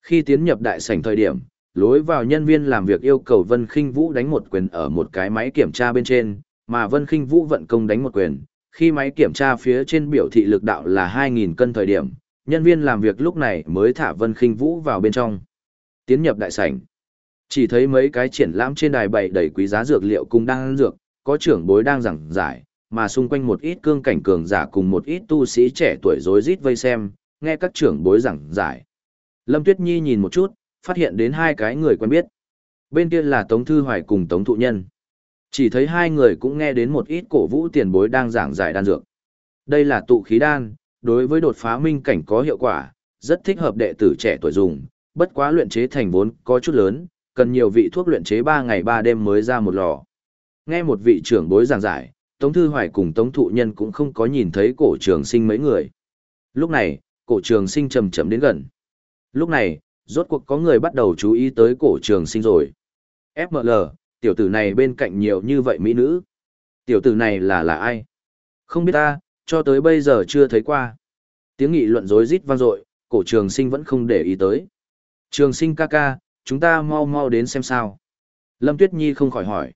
Khi tiến nhập đại sảnh thời điểm, lối vào nhân viên làm việc yêu cầu Vân Khinh Vũ đánh một quyền ở một cái máy kiểm tra bên trên, mà Vân Khinh Vũ vận công đánh một quyền. Khi máy kiểm tra phía trên biểu thị lực đạo là 2000 cân thời điểm, nhân viên làm việc lúc này mới thả Vân Khinh Vũ vào bên trong. Tiến nhập đại sảnh. Chỉ thấy mấy cái triển lãm trên đài bày đầy quý giá dược liệu cùng đang dược, có trưởng bối đang giảng giải, mà xung quanh một ít cương cảnh cường giả cùng một ít tu sĩ trẻ tuổi rối rít vây xem, nghe các trưởng bối giảng giải. Lâm Tuyết Nhi nhìn một chút, phát hiện đến hai cái người quen biết. Bên kia là Tống Thư Hoài cùng Tống Thụ Nhân. Chỉ thấy hai người cũng nghe đến một ít cổ vũ tiền bối đang giảng giải đan dược. Đây là tụ khí đan, đối với đột phá minh cảnh có hiệu quả, rất thích hợp đệ tử trẻ tuổi dùng, bất quá luyện chế thành vốn có chút lớn, cần nhiều vị thuốc luyện chế 3 ngày 3 đêm mới ra một lò. Nghe một vị trưởng bối giảng giải, Tống Thư Hoài cùng Tống Thụ Nhân cũng không có nhìn thấy cổ trường sinh mấy người. Lúc này, cổ trường sinh chậm chậm đến gần. Lúc này, rốt cuộc có người bắt đầu chú ý tới cổ trường sinh rồi. FML, tiểu tử này bên cạnh nhiều như vậy mỹ nữ. Tiểu tử này là là ai? Không biết ta, cho tới bây giờ chưa thấy qua. Tiếng nghị luận rối rít vang dội, cổ trường sinh vẫn không để ý tới. Trường sinh ca ca, chúng ta mau mau đến xem sao. Lâm Tuyết Nhi không khỏi hỏi.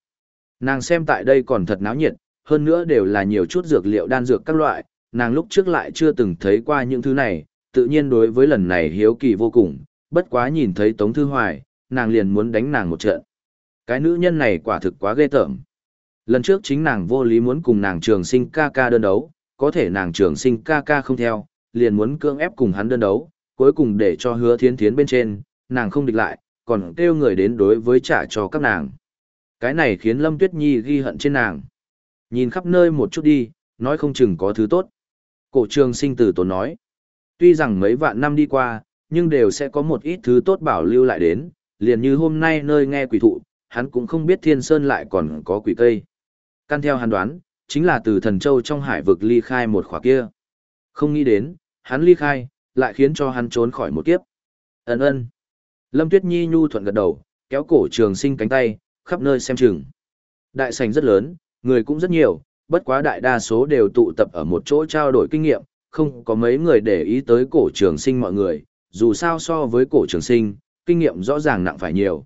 Nàng xem tại đây còn thật náo nhiệt, hơn nữa đều là nhiều chút dược liệu đan dược các loại, nàng lúc trước lại chưa từng thấy qua những thứ này, tự nhiên đối với lần này hiếu kỳ vô cùng, bất quá nhìn thấy Tống Thư Hoài, nàng liền muốn đánh nàng một trận. Cái nữ nhân này quả thực quá ghê tởm. Lần trước chính nàng vô lý muốn cùng nàng trường sinh ca ca đơn đấu, có thể nàng trường sinh ca ca không theo, liền muốn cưỡng ép cùng hắn đơn đấu, cuối cùng để cho hứa thiến thiến bên trên, nàng không địch lại, còn kêu người đến đối với trả cho các nàng. Cái này khiến Lâm Tuyết Nhi ghi hận trên nàng. Nhìn khắp nơi một chút đi, nói không chừng có thứ tốt. Cổ trường sinh tử tốn nói. Tuy rằng mấy vạn năm đi qua, nhưng đều sẽ có một ít thứ tốt bảo lưu lại đến, liền như hôm nay nơi nghe quỷ thụ, hắn cũng không biết thiên sơn lại còn có quỷ cây. Căn theo hắn đoán, chính là từ thần châu trong hải vực ly khai một khỏa kia. Không nghĩ đến, hắn ly khai, lại khiến cho hắn trốn khỏi một kiếp. Ấn ơn. Lâm Tuyết Nhi nhu thuận gật đầu, kéo cổ trường sinh cánh tay, khắp nơi xem chừng. Đại sảnh rất lớn, người cũng rất nhiều, bất quá đại đa số đều tụ tập ở một chỗ trao đổi kinh nghiệm, không có mấy người để ý tới cổ trường sinh mọi người, dù sao so với cổ trường sinh, kinh nghiệm rõ ràng nặng phải nhiều.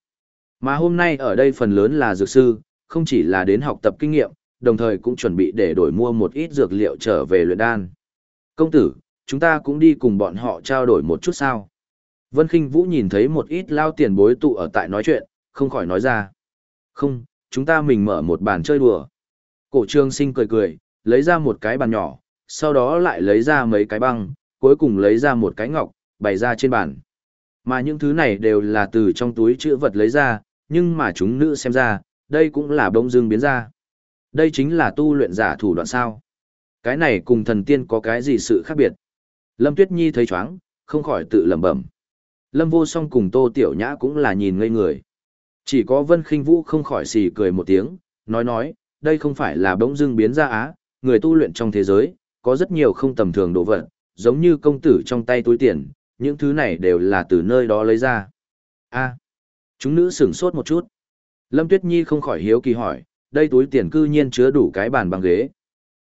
Mà hôm nay ở đây phần lớn là dược sư, không chỉ là đến học tập kinh nghiệm, đồng thời cũng chuẩn bị để đổi mua một ít dược liệu trở về luyện đan. Công tử, chúng ta cũng đi cùng bọn họ trao đổi một chút sao. Vân Kinh Vũ nhìn thấy một ít lao tiền bối tụ ở tại nói chuyện, không khỏi nói ra. Không, chúng ta mình mở một bàn chơi đùa. Cổ trương sinh cười cười, lấy ra một cái bàn nhỏ, sau đó lại lấy ra mấy cái băng, cuối cùng lấy ra một cái ngọc, bày ra trên bàn. Mà những thứ này đều là từ trong túi chữ vật lấy ra, nhưng mà chúng nữ xem ra, đây cũng là bông dương biến ra. Đây chính là tu luyện giả thủ đoạn sao. Cái này cùng thần tiên có cái gì sự khác biệt. Lâm Tuyết Nhi thấy chóng, không khỏi tự lẩm bẩm. Lâm vô song cùng tô tiểu nhã cũng là nhìn ngây người. Chỉ có Vân Khinh Vũ không khỏi xì cười một tiếng, nói nói, đây không phải là bỗng dưng biến ra á, người tu luyện trong thế giới, có rất nhiều không tầm thường đồ vật, giống như công tử trong tay túi tiền, những thứ này đều là từ nơi đó lấy ra. a chúng nữ sửng sốt một chút. Lâm Tuyết Nhi không khỏi hiếu kỳ hỏi, đây túi tiền cư nhiên chứa đủ cái bàn bằng ghế.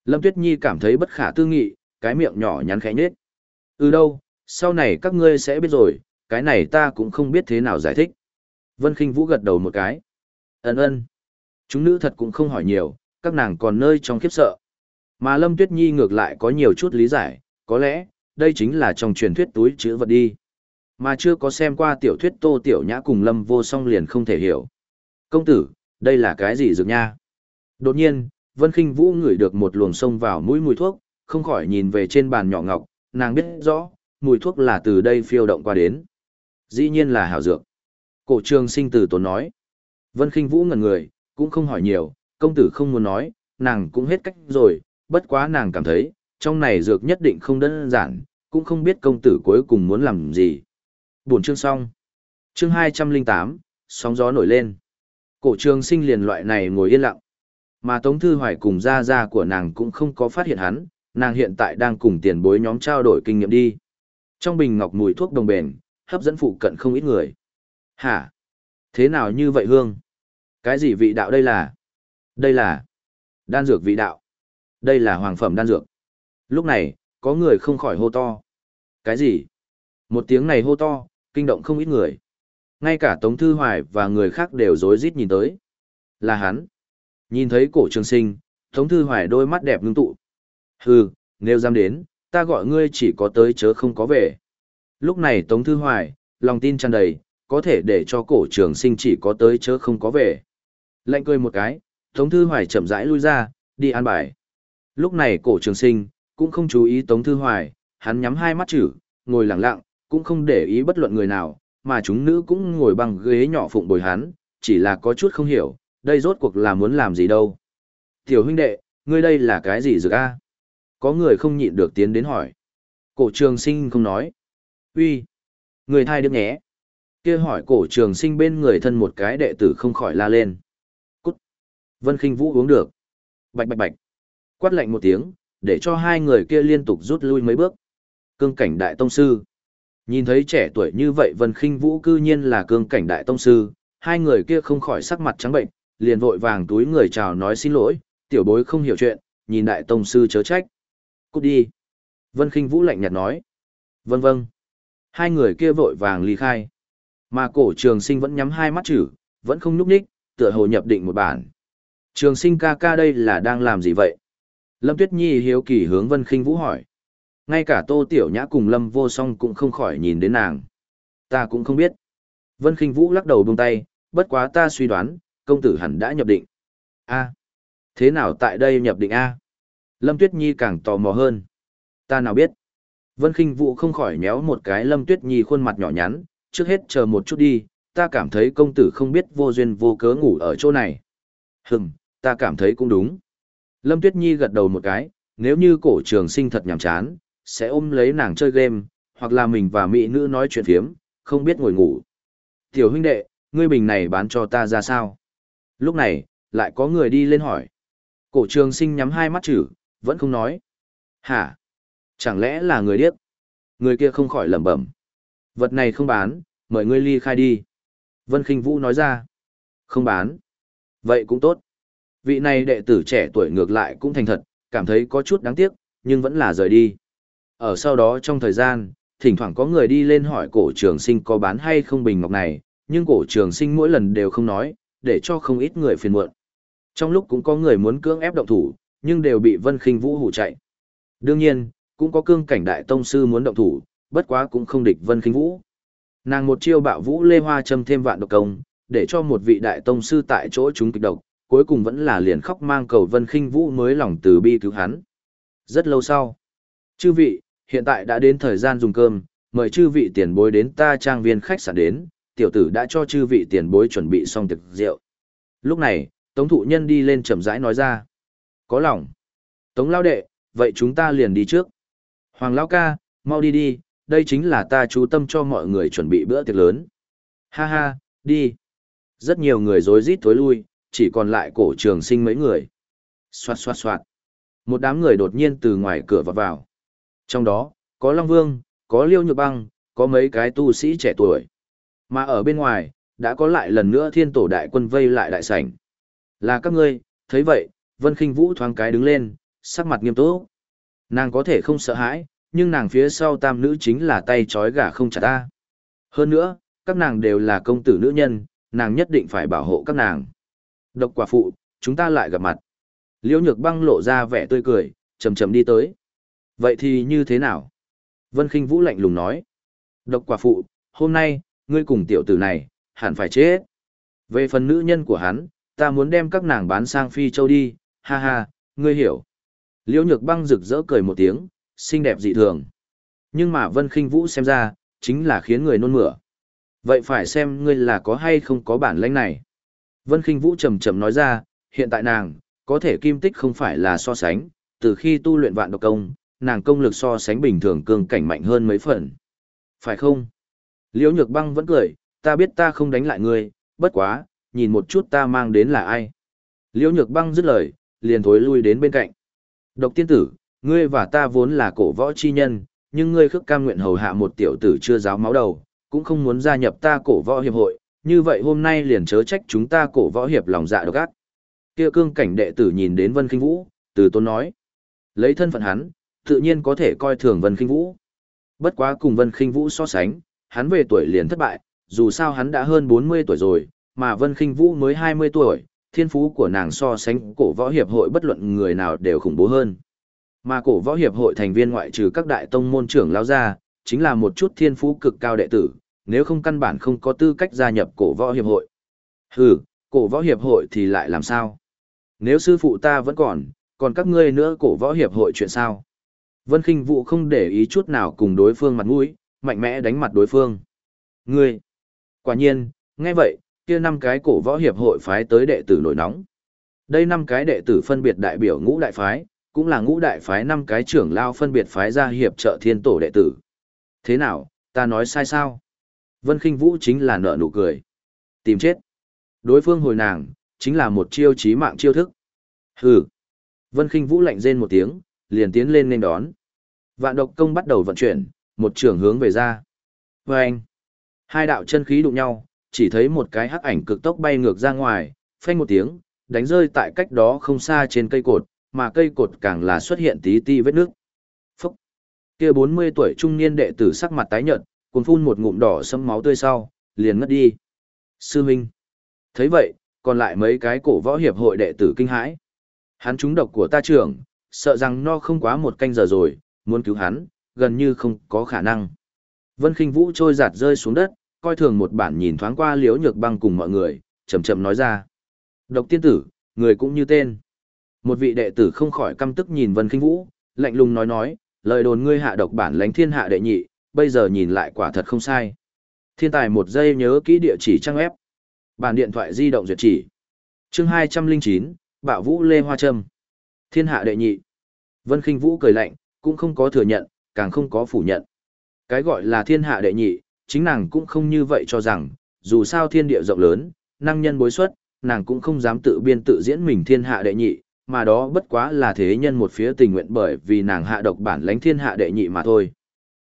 Lâm Tuyết Nhi cảm thấy bất khả tư nghị, cái miệng nhỏ nhắn khẽ nhếch. Ừ đâu, sau này các ngươi sẽ biết rồi, cái này ta cũng không biết thế nào giải thích. Vân Kinh Vũ gật đầu một cái. Ấn ơn. Chúng nữ thật cũng không hỏi nhiều, các nàng còn nơi trong khiếp sợ. Mà Lâm Tuyết Nhi ngược lại có nhiều chút lý giải, có lẽ, đây chính là trong truyền thuyết túi chữ vật đi. Mà chưa có xem qua tiểu thuyết Tô Tiểu Nhã cùng Lâm vô song liền không thể hiểu. Công tử, đây là cái gì dược nha? Đột nhiên, Vân Kinh Vũ ngửi được một luồng sông vào mũi mùi thuốc, không khỏi nhìn về trên bàn nhỏ ngọc, nàng biết rõ, mùi thuốc là từ đây phiêu động qua đến. Dĩ nhiên là hảo dược. Cổ trường sinh tử tốn nói. Vân Kinh Vũ ngẩn người, cũng không hỏi nhiều, công tử không muốn nói, nàng cũng hết cách rồi, bất quá nàng cảm thấy, trong này dược nhất định không đơn giản, cũng không biết công tử cuối cùng muốn làm gì. Buồn chương xong. Chương 208, sóng gió nổi lên. Cổ trường sinh liền loại này ngồi yên lặng. Mà Tống Thư Hoài cùng gia gia của nàng cũng không có phát hiện hắn, nàng hiện tại đang cùng tiền bối nhóm trao đổi kinh nghiệm đi. Trong bình ngọc mùi thuốc đồng bền, hấp dẫn phụ cận không ít người. Hả? Thế nào như vậy hương? Cái gì vị đạo đây là? Đây là đan dược vị đạo. Đây là hoàng phẩm đan dược. Lúc này, có người không khỏi hô to. Cái gì? Một tiếng này hô to, kinh động không ít người. Ngay cả Tống Thư Hoài và người khác đều rối rít nhìn tới. Là hắn. Nhìn thấy cổ trường sinh, Tống Thư Hoài đôi mắt đẹp ngưng tụ. Hừ, nếu dám đến, ta gọi ngươi chỉ có tới chớ không có về. Lúc này Tống Thư Hoài, lòng tin tràn đầy, có thể để cho cổ trường sinh chỉ có tới chớ không có về. Lạnh cười một cái, Tống Thư Hoài chậm rãi lui ra, đi an bài. Lúc này cổ trường sinh, cũng không chú ý Tống Thư Hoài, hắn nhắm hai mắt chữ, ngồi lặng lặng, cũng không để ý bất luận người nào, mà chúng nữ cũng ngồi bằng ghế nhỏ phụng bồi hắn, chỉ là có chút không hiểu, đây rốt cuộc là muốn làm gì đâu. Tiểu huynh đệ, ngươi đây là cái gì dược a? Có người không nhịn được tiến đến hỏi. Cổ trường sinh không nói uy, người thai được nhé. kia hỏi cổ trường sinh bên người thân một cái đệ tử không khỏi la lên. Cút. Vân khinh vũ uống được. Bạch bạch bạch. Quát lạnh một tiếng, để cho hai người kia liên tục rút lui mấy bước. Cương cảnh đại tông sư. Nhìn thấy trẻ tuổi như vậy Vân Khinh Vũ cư nhiên là cương cảnh đại tông sư, hai người kia không khỏi sắc mặt trắng bệnh, liền vội vàng túi người chào nói xin lỗi, tiểu bối không hiểu chuyện, nhìn đại tông sư chớ trách. Cút đi. Vân Khinh Vũ lạnh nhạt nói. Vâng vâng. Hai người kia vội vàng ly khai. Mà cổ trường sinh vẫn nhắm hai mắt chữ, vẫn không nhúc ních, tựa hồ nhập định một bản. Trường sinh ca ca đây là đang làm gì vậy? Lâm Tuyết Nhi hiếu kỳ hướng Vân Khinh Vũ hỏi. Ngay cả Tô Tiểu Nhã cùng Lâm Vô Song cũng không khỏi nhìn đến nàng. Ta cũng không biết. Vân Khinh Vũ lắc đầu buông tay, bất quá ta suy đoán, công tử hẳn đã nhập định. A. Thế nào tại đây nhập định A? Lâm Tuyết Nhi càng tò mò hơn. Ta nào biết. Vân Kinh Vũ không khỏi méo một cái Lâm Tuyết Nhi khuôn mặt nhỏ nhắn, trước hết chờ một chút đi, ta cảm thấy công tử không biết vô duyên vô cớ ngủ ở chỗ này. Hừm, ta cảm thấy cũng đúng. Lâm Tuyết Nhi gật đầu một cái, nếu như cổ trường sinh thật nhàm chán, sẽ ôm lấy nàng chơi game, hoặc là mình và mỹ nữ nói chuyện phiếm, không biết ngồi ngủ. Tiểu huynh đệ, ngươi bình này bán cho ta ra sao? Lúc này, lại có người đi lên hỏi. Cổ trường sinh nhắm hai mắt chữ, vẫn không nói. Hả? Chẳng lẽ là người điếc? Người kia không khỏi lẩm bẩm. Vật này không bán, mời ngươi ly khai đi. Vân Kinh Vũ nói ra. Không bán. Vậy cũng tốt. Vị này đệ tử trẻ tuổi ngược lại cũng thành thật, cảm thấy có chút đáng tiếc, nhưng vẫn là rời đi. Ở sau đó trong thời gian, thỉnh thoảng có người đi lên hỏi cổ trường sinh có bán hay không bình ngọc này, nhưng cổ trường sinh mỗi lần đều không nói, để cho không ít người phiền muộn. Trong lúc cũng có người muốn cưỡng ép động thủ, nhưng đều bị Vân Khinh Vũ hủ chạy. Đương nhiên, cũng có cương cảnh đại tông sư muốn động thủ, bất quá cũng không địch Vân Khinh Vũ. Nàng một chiêu bạo vũ lê hoa châm thêm vạn độc công, để cho một vị đại tông sư tại chỗ chúng kịch độc, cuối cùng vẫn là liền khóc mang cầu Vân Khinh Vũ mới lòng từ bi cứu hắn. Rất lâu sau, chư vị, hiện tại đã đến thời gian dùng cơm, mời chư vị tiền bối đến ta trang viên khách sạn đến, tiểu tử đã cho chư vị tiền bối chuẩn bị xong thực rượu. Lúc này, Tống thụ nhân đi lên chậm rãi nói ra. Có lòng. Tống lao đệ, vậy chúng ta liền đi trước. Hoàng lao ca, mau đi đi, đây chính là ta chú tâm cho mọi người chuẩn bị bữa tiệc lớn. Ha ha, đi. Rất nhiều người rối rít thối lui, chỉ còn lại cổ trường sinh mấy người. Xoạt xoạt xoạt. Một đám người đột nhiên từ ngoài cửa vọt vào. Trong đó, có Long Vương, có Liêu Nhược Băng, có mấy cái tu sĩ trẻ tuổi. Mà ở bên ngoài, đã có lại lần nữa thiên tổ đại quân vây lại đại sảnh. Là các ngươi, thấy vậy, Vân Kinh Vũ thoáng cái đứng lên, sắc mặt nghiêm túc. Nàng có thể không sợ hãi, nhưng nàng phía sau tam nữ chính là tay trói gà không chặt ta. Hơn nữa, các nàng đều là công tử nữ nhân, nàng nhất định phải bảo hộ các nàng. Độc quả phụ, chúng ta lại gặp mặt. Liễu nhược băng lộ ra vẻ tươi cười, chầm chầm đi tới. Vậy thì như thế nào? Vân Khinh Vũ lạnh lùng nói. Độc quả phụ, hôm nay, ngươi cùng tiểu tử này, hẳn phải chết. Về phần nữ nhân của hắn, ta muốn đem các nàng bán sang Phi Châu đi, ha ha, ngươi hiểu. Liễu nhược băng rực rỡ cười một tiếng, xinh đẹp dị thường. Nhưng mà Vân Kinh Vũ xem ra, chính là khiến người nôn mửa. Vậy phải xem ngươi là có hay không có bản lĩnh này. Vân Kinh Vũ trầm trầm nói ra, hiện tại nàng, có thể kim tích không phải là so sánh, từ khi tu luyện vạn độc công, nàng công lực so sánh bình thường cường cảnh mạnh hơn mấy phần. Phải không? Liễu Nhược Băng vẫn cười, ta biết ta không đánh lại ngươi, bất quá, nhìn một chút ta mang đến là ai. Liễu Nhược Băng dứt lời, liền thối lui đến bên cạnh. Độc tiên tử, ngươi và ta vốn là cổ võ chi nhân, nhưng ngươi khước cam nguyện hầu hạ một tiểu tử chưa giáo máu đầu, cũng không muốn gia nhập ta cổ võ hiệp hội, như vậy hôm nay liền chớ trách chúng ta cổ võ hiệp lòng dạ độc ác. Kia cương cảnh đệ tử nhìn đến Vân Kinh Vũ, từ tôn nói. Lấy thân phận hắn, tự nhiên có thể coi thường Vân Kinh Vũ. Bất quá cùng Vân Kinh Vũ so sánh, hắn về tuổi liền thất bại, dù sao hắn đã hơn 40 tuổi rồi, mà Vân Kinh Vũ mới 20 tuổi, thiên phú của nàng so sánh cổ võ hiệp hội bất luận người nào đều khủng bố hơn. Mà cổ võ hiệp hội thành viên ngoại trừ các đại tông môn trưởng lao ra, chính là một chút thiên phú cực cao đệ tử, nếu không căn bản không có tư cách gia nhập cổ võ hiệp hội. Hừ, cổ võ hiệp hội thì lại làm sao? Nếu sư phụ ta vẫn còn, còn các ngươi nữa cổ võ hiệp hội chuyện sao? Vân Kinh Vũ không để ý chút nào cùng đối phương mặt mũi, mạnh mẽ đánh mặt đối phương. Ngươi! Quả nhiên, nghe vậy, kia năm cái cổ võ hiệp hội phái tới đệ tử nổi nóng. Đây năm cái đệ tử phân biệt đại biểu ngũ đại phái, cũng là ngũ đại phái năm cái trưởng lao phân biệt phái ra hiệp trợ thiên tổ đệ tử. Thế nào, ta nói sai sao? Vân khinh Vũ chính là nợ nụ cười. Tìm chết. Đối phương hồi nàng, chính là một chiêu chí mạng chiêu thức. Hừ. Vân khinh Vũ lạnh rên một tiếng, liền tiến lên nên đón. Vạn độc công bắt đầu vận chuyển, một trường hướng về ra. Và anh. Hai đạo chân khí đụng nhau, chỉ thấy một cái hắc ảnh cực tốc bay ngược ra ngoài, phanh một tiếng, đánh rơi tại cách đó không xa trên cây cột, mà cây cột càng là xuất hiện tí ti vết nước. Phúc! Kia 40 tuổi trung niên đệ tử sắc mặt tái nhợt, cuốn phun một ngụm đỏ sẫm máu tươi sau, liền ngất đi. Sư Minh! thấy vậy, còn lại mấy cái cổ võ hiệp hội đệ tử kinh hãi. Hắn trúng độc của ta trưởng, sợ rằng no không quá một canh giờ rồi, muốn cứu hắn, gần như không có khả năng. Vân Kinh Vũ trôi giạt rơi xuống đất, coi thường một bản nhìn thoáng qua liễu nhược băng cùng mọi người, chậm chậm nói ra. Độc tiên tử, người cũng như tên. Một vị đệ tử không khỏi căm tức nhìn Vân Kinh Vũ, lạnh lùng nói nói, lời đồn ngươi hạ độc bản lãnh thiên hạ đệ nhị, bây giờ nhìn lại quả thật không sai. Thiên tài một giây nhớ kỹ địa chỉ trang web. Bản điện thoại di động duyệt chỉ. Chương 209, Bạo Vũ Lê Hoa Trâm. Thiên hạ đệ nhị. Vân Kinh Vũ cười lạnh, cũng không có thừa nhận, càng không có phủ nhận. Cái gọi là thiên hạ đệ nhị, chính nàng cũng không như vậy cho rằng, dù sao thiên địa rộng lớn, năng nhân bối xuất, nàng cũng không dám tự biên tự diễn mình thiên hạ đệ nhị, mà đó bất quá là thế nhân một phía tình nguyện bởi vì nàng hạ độc bản lãnh thiên hạ đệ nhị mà thôi.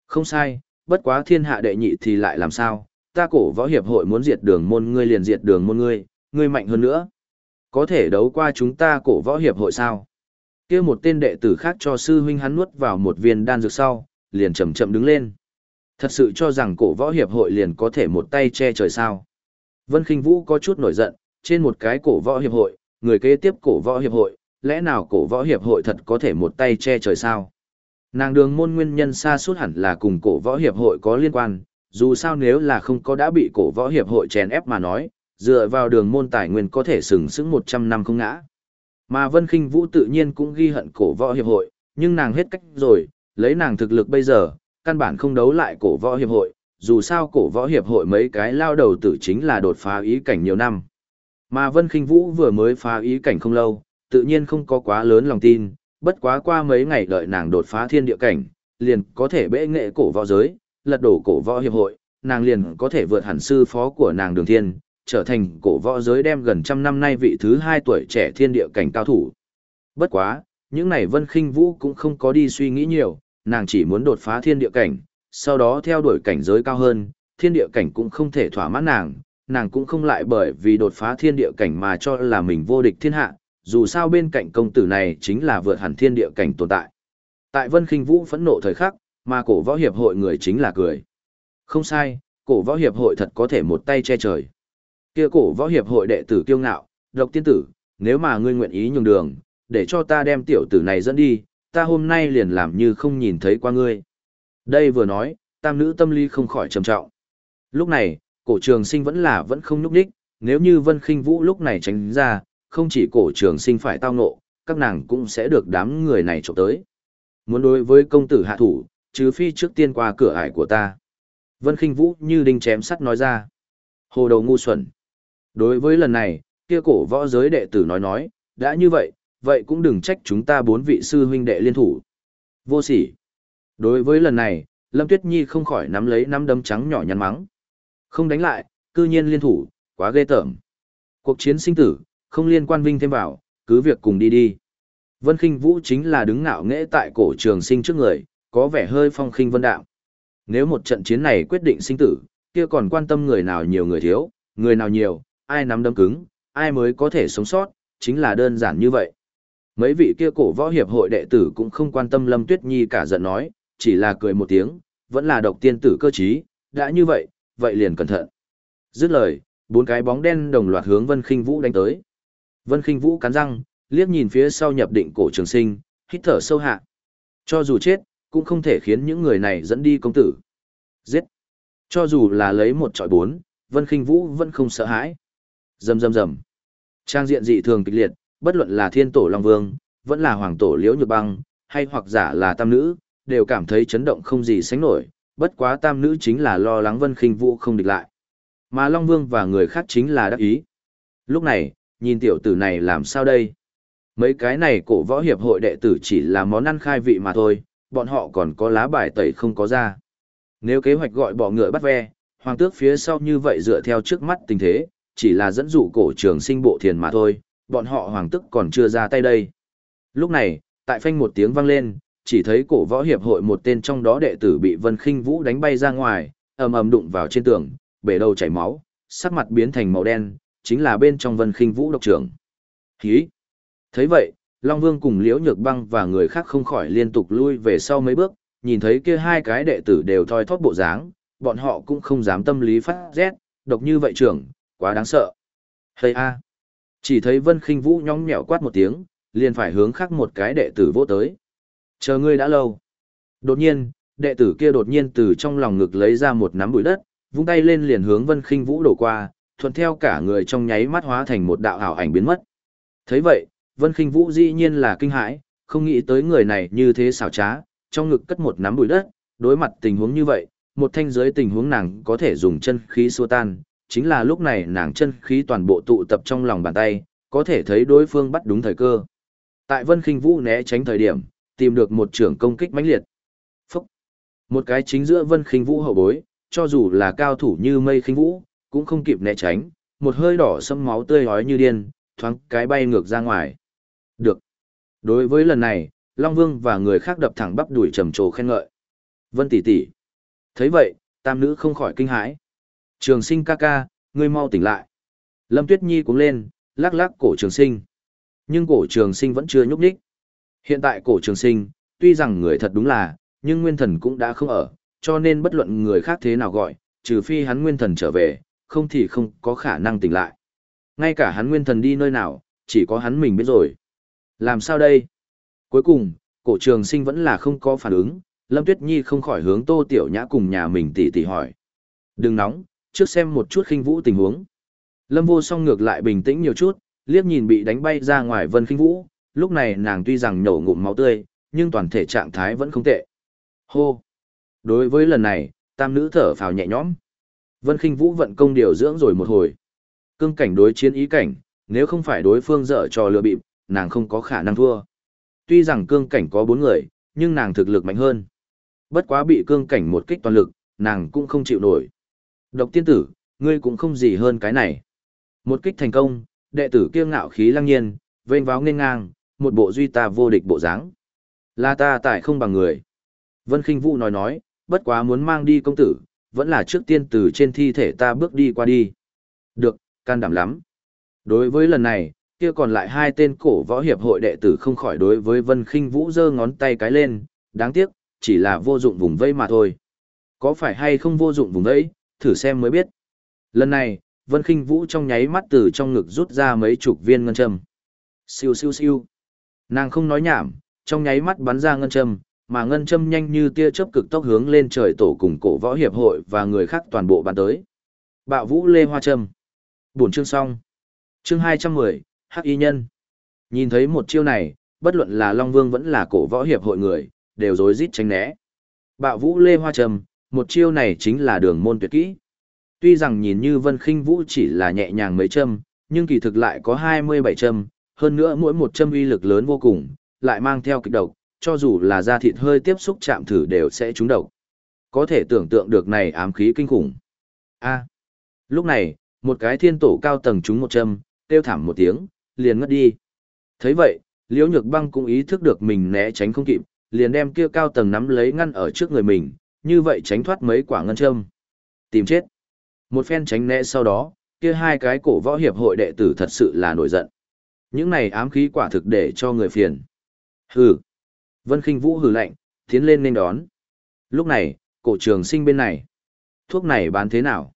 Không sai, bất quá thiên hạ đệ nhị thì lại làm sao, ta cổ võ hiệp hội muốn diệt đường môn ngươi liền diệt đường môn ngươi, ngươi mạnh hơn nữa. Có thể đấu qua chúng ta cổ võ hiệp hội sao? kia một tên đệ tử khác cho sư huynh hắn nuốt vào một viên đan dược sau, liền chậm chậm đứng lên. Thật sự cho rằng cổ võ hiệp hội liền có thể một tay che trời sao. Vân Kinh Vũ có chút nổi giận, trên một cái cổ võ hiệp hội, người kế tiếp cổ võ hiệp hội, lẽ nào cổ võ hiệp hội thật có thể một tay che trời sao? Nàng đường môn nguyên nhân xa suốt hẳn là cùng cổ võ hiệp hội có liên quan, dù sao nếu là không có đã bị cổ võ hiệp hội chèn ép mà nói, dựa vào đường môn tài nguyên có thể sừng sững 100 năm không ngã. Mà Vân Kinh Vũ tự nhiên cũng ghi hận cổ võ hiệp hội, nhưng nàng hết cách rồi, lấy nàng thực lực bây giờ, căn bản không đấu lại cổ võ hiệp hội, dù sao cổ võ hiệp hội mấy cái lao đầu tử chính là đột phá ý cảnh nhiều năm. Mà Vân Kinh Vũ vừa mới phá ý cảnh không lâu, tự nhiên không có quá lớn lòng tin, bất quá qua mấy ngày đợi nàng đột phá thiên địa cảnh, liền có thể bệ nghệ cổ võ giới, lật đổ cổ võ hiệp hội, nàng liền có thể vượt hẳn sư phó của nàng Đường Thiên, trở thành cổ võ giới đem gần trăm năm nay vị thứ hai tuổi trẻ thiên địa cảnh cao thủ. Bất quá, những này Vân Khinh Vũ cũng không có đi suy nghĩ nhiều, nàng chỉ muốn đột phá thiên địa cảnh, sau đó theo đuổi cảnh giới cao hơn, thiên địa cảnh cũng không thể thỏa mãn nàng, nàng cũng không lại bởi vì đột phá thiên địa cảnh mà cho là mình vô địch thiên hạ, dù sao bên cạnh công tử này chính là vượt hẳn thiên địa cảnh tồn tại. Tại Vân Khinh Vũ phẫn nộ thời khắc, mà cổ võ hiệp hội người chính là cười. Không sai, cổ võ hiệp hội thật có thể một tay che trời. Kia cổ võ hiệp hội đệ tử kiêu ngạo, độc tiên tử, nếu mà ngươi nguyện ý nhường đường, để cho ta đem tiểu tử này dẫn đi, ta hôm nay liền làm như không nhìn thấy qua ngươi. Đây vừa nói, tam nữ tâm lý không khỏi trầm trọng. Lúc này, cổ trường sinh vẫn là vẫn không nhúc đích, nếu như Vân Khinh Vũ lúc này tránh ra, không chỉ cổ trường sinh phải tao ngộ, các nàng cũng sẽ được đám người này trộm tới. Muốn đối với công tử hạ thủ, chứ phi trước tiên qua cửa ải của ta. Vân Khinh Vũ như đinh chém sắt nói ra. Hồ đầu ngu xuẩn. Đối với lần này, kia cổ võ giới đệ tử nói nói, đã như vậy, vậy cũng đừng trách chúng ta bốn vị sư huynh đệ liên thủ. Vô sỉ. Đối với lần này, Lâm Tuyết Nhi không khỏi nắm lấy nắm đấm trắng nhỏ nhăn mắng. Không đánh lại, cư nhiên liên thủ, quá ghê tởm. Cuộc chiến sinh tử, không liên quan vinh thêm vào, cứ việc cùng đi đi. Vân Khinh Vũ chính là đứng ngạo nghễ tại cổ trường sinh trước người, có vẻ hơi phong khinh vân đạo. Nếu một trận chiến này quyết định sinh tử, kia còn quan tâm người nào nhiều người thiếu, người nào nhiều, ai nắm đấm cứng, ai mới có thể sống sót, chính là đơn giản như vậy. Mấy vị kia cổ võ hiệp hội đệ tử cũng không quan tâm Lâm Tuyết Nhi cả giận nói, chỉ là cười một tiếng, vẫn là độc tiên tử cơ trí, đã như vậy, vậy liền cẩn thận. Dứt lời, bốn cái bóng đen đồng loạt hướng Vân Khinh Vũ đánh tới. Vân Khinh Vũ cắn răng, liếc nhìn phía sau nhập định cổ trường sinh, hít thở sâu hạ. Cho dù chết, cũng không thể khiến những người này dẫn đi công tử. Giết. Cho dù là lấy một trọi bốn, Vân Khinh Vũ vẫn không sợ hãi. Rầm rầm rầm. Trang diện dị thường kịch liệt, bất luận là Thiên Tổ Long Vương, vẫn là Hoàng Tổ Liễu Nhược Băng, hay hoặc giả là Tam Nữ, đều cảm thấy chấn động không gì sánh nổi, bất quá Tam Nữ chính là lo lắng Vân Khinh Vũ không địch lại. Mà Long Vương và người khác chính là đắc ý. Lúc này, nhìn tiểu tử này làm sao đây? Mấy cái này cổ võ hiệp hội đệ tử chỉ là món ăn khai vị mà thôi, bọn họ còn có lá bài tẩy không có ra. Nếu kế hoạch gọi bỏ ngựa bắt ve, hoàng tước phía sau như vậy dựa theo trước mắt tình thế, chỉ là dẫn dụ cổ trường sinh bộ thiền mà thôi, bọn họ hoàng tức còn chưa ra tay đây. Lúc này, tại phanh một tiếng vang lên, chỉ thấy cổ võ hiệp hội một tên trong đó đệ tử bị Vân Khinh Vũ đánh bay ra ngoài, ầm ầm đụng vào trên tường, bể đầu chảy máu, sắc mặt biến thành màu đen, chính là bên trong Vân Khinh Vũ độc trưởng. Hí! Thấy vậy, Long Vương cùng Liễu Nhược Băng và người khác không khỏi liên tục lui về sau mấy bước, nhìn thấy kia hai cái đệ tử đều thoi thóp bộ dáng, bọn họ cũng không dám tâm lý phát rét, độc như vậy trưởng, quá đáng sợ. Hây a! Chỉ thấy Vân Khinh Vũ nhõng nhẽo quát một tiếng, liền phải hướng khác một cái đệ tử vô tới. Chờ ngươi đã lâu. Đột nhiên, đệ tử kia đột nhiên từ trong lòng ngực lấy ra một nắm bụi đất, vung tay lên liền hướng Vân Khinh Vũ đổ qua, thuận theo cả người trong nháy mắt hóa thành một đạo ảo ảnh biến mất. Thấy vậy, Vân Khinh Vũ dĩ nhiên là kinh hãi, không nghĩ tới người này như thế xảo trá, trong ngực cất một nắm bụi đất, đối mặt tình huống như vậy, một thanh giới tình huống nàng có thể dùng chân khí xua tan, chính là lúc này nàng chân khí toàn bộ tụ tập trong lòng bàn tay, có thể thấy đối phương bắt đúng thời cơ. Tại Vân Khinh Vũ né tránh thời điểm, tìm được một trưởng công kích mãnh liệt. Phúc! Một cái chính giữa Vân Khinh Vũ hậu bối, cho dù là cao thủ như Mây Khinh Vũ, cũng không kịp né tránh, một hơi đỏ sâm máu tươi hói như điên, thoáng cái bay ngược ra ngoài. Được. Đối với lần này, Long Vương và người khác đập thẳng bắp đuổi trầm trồ khen ngợi. Vân tỷ tỷ. Thấy vậy, tam nữ không khỏi kinh hãi. Trường sinh ca ca, ngươi mau tỉnh lại. Lâm Tuyết Nhi cũng lên, lắc lắc cổ trường sinh. Nhưng cổ trường sinh vẫn chưa nhúc nhích. Hiện tại cổ trường sinh, tuy rằng người thật đúng là, nhưng nguyên thần cũng đã không ở, cho nên bất luận người khác thế nào gọi, trừ phi hắn nguyên thần trở về, không thì không có khả năng tỉnh lại. Ngay cả hắn nguyên thần đi nơi nào, chỉ có hắn mình biết rồi. Làm sao đây? Cuối cùng, cổ trường sinh vẫn là không có phản ứng, Lâm Tuyết Nhi không khỏi hướng Tô Tiểu Nhã cùng nhà mình tỉ tỉ hỏi. Đừng nóng, trước xem một chút khinh vũ tình huống. Lâm vô song ngược lại bình tĩnh nhiều chút, liếc nhìn bị đánh bay ra ngoài vân khinh vũ, lúc này nàng tuy rằng nhổ ngụm máu tươi, nhưng toàn thể trạng thái vẫn không tệ. Hô! Đối với lần này, tam nữ thở phào nhẹ nhõm. Vân khinh vũ vận công điều dưỡng rồi một hồi. Cương cảnh đối chiến ý cảnh, nếu không phải đối phương dở trò lừa bịp, nàng không có khả năng thua. Tuy rằng cương cảnh có bốn người, nhưng nàng thực lực mạnh hơn. Bất quá bị cương cảnh một kích toàn lực, nàng cũng không chịu nổi. Độc tiên tử, ngươi cũng không gì hơn cái này. Một kích thành công, đệ tử kiêu ngạo khí lăng nhiên, vênh váo nghênh ngang, một bộ duy ta vô địch bộ dáng. Là ta tại không bằng người. Vân khinh Vũ nói nói, bất quá muốn mang đi công tử, vẫn là trước tiên từ trên thi thể ta bước đi qua đi. Được, can đảm lắm. Đối với lần này, kia còn lại hai tên cổ võ hiệp hội đệ tử không khỏi đối với Vân khinh Vũ giơ ngón tay cái lên, đáng tiếc, chỉ là vô dụng vùng vây mà thôi. Có phải hay không vô dụng vùng vây, thử xem mới biết. Lần này, Vân Kinh Vũ trong nháy mắt từ trong ngực rút ra mấy chục viên ngân châm. Siêu siêu siêu. Nàng không nói nhảm, trong nháy mắt bắn ra ngân châm, mà ngân châm nhanh như tia chớp cực tốc hướng lên trời tổ cùng cổ võ hiệp hội và người khác toàn bộ bắn tới. Bạo Vũ Lê Hoa Châm. Buổi chương xong. Chương 210, Hắc Y Nhân. Nhìn thấy một chiêu này, bất luận là Long Vương vẫn là cổ võ hiệp hội người, đều rối rít tránh né. Bạo Vũ Lê Hoa Châm, một chiêu này chính là đường môn tuyệt kỹ. Tuy rằng nhìn như Vân Khinh Vũ chỉ là nhẹ nhàng mấy châm, nhưng kỳ thực lại có 27 châm, hơn nữa mỗi một châm uy lực lớn vô cùng, lại mang theo kịch độc, cho dù là da thịt hơi tiếp xúc chạm thử đều sẽ trúng độc. Có thể tưởng tượng được này ám khí kinh khủng. A. lúc này, một cái thiên tổ cao tầng trúng một châm, kêu thảm một tiếng, liền ngất đi. Thấy vậy, Liễu Nhược Băng cũng ý thức được mình né tránh không kịp, liền đem kia cao tầng nắm lấy ngăn ở trước người mình, như vậy tránh thoát mấy quả ngân châm. Tìm chết. Một phen tránh né sau đó, kia hai cái cổ võ hiệp hội đệ tử thật sự là nổi giận. Những này ám khí quả thực để cho người phiền. Hừ. Vân Kinh Vũ hừ lạnh, tiến lên nên đón. Lúc này, cổ trường sinh bên này. Thuốc này bán thế nào?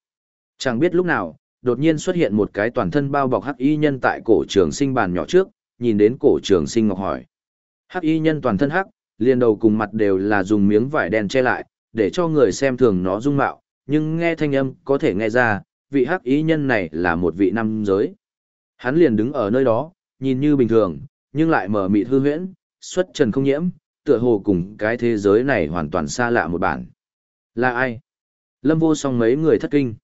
Chẳng biết lúc nào, đột nhiên xuất hiện một cái toàn thân bao bọc hắc y nhân tại cổ trường sinh bàn nhỏ trước, nhìn đến cổ trường sinh ngọc hỏi. Hắc y nhân toàn thân hắc, liền đầu cùng mặt đều là dùng miếng vải đen che lại, để cho người xem thường nó dung mạo, nhưng nghe thanh âm có thể nghe ra, vị hắc ý nhân này là một vị nam giới. Hắn liền đứng ở nơi đó, nhìn như bình thường, nhưng lại mở mịt hư huyễn, xuất trần không nhiễm, tựa hồ cùng cái thế giới này hoàn toàn xa lạ một bản. Là ai? Lâm vô song mấy người thất kinh.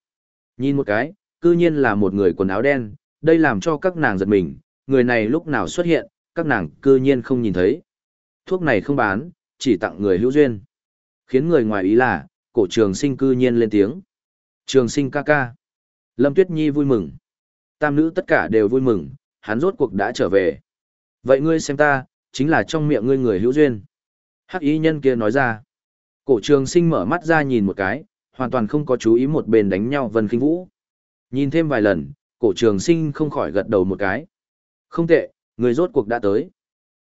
Nhìn một cái, cư nhiên là một người quần áo đen, đây làm cho các nàng giật mình, người này lúc nào xuất hiện, các nàng cư nhiên không nhìn thấy. Thuốc này không bán, chỉ tặng người hữu duyên. Khiến người ngoài ý là, cổ trường sinh cư nhiên lên tiếng. Trường sinh ca ca. Lâm Tuyết Nhi vui mừng. Tam nữ tất cả đều vui mừng, hắn rốt cuộc đã trở về. Vậy ngươi xem ta, chính là trong miệng ngươi người hữu duyên. Hắc y nhân kia nói ra. Cổ trường sinh mở mắt ra nhìn một cái, hoàn toàn không có chú ý một bên đánh nhau Vân Kinh Vũ. Nhìn thêm vài lần, cổ trường sinh không khỏi gật đầu một cái. Không tệ, người rốt cuộc đã tới.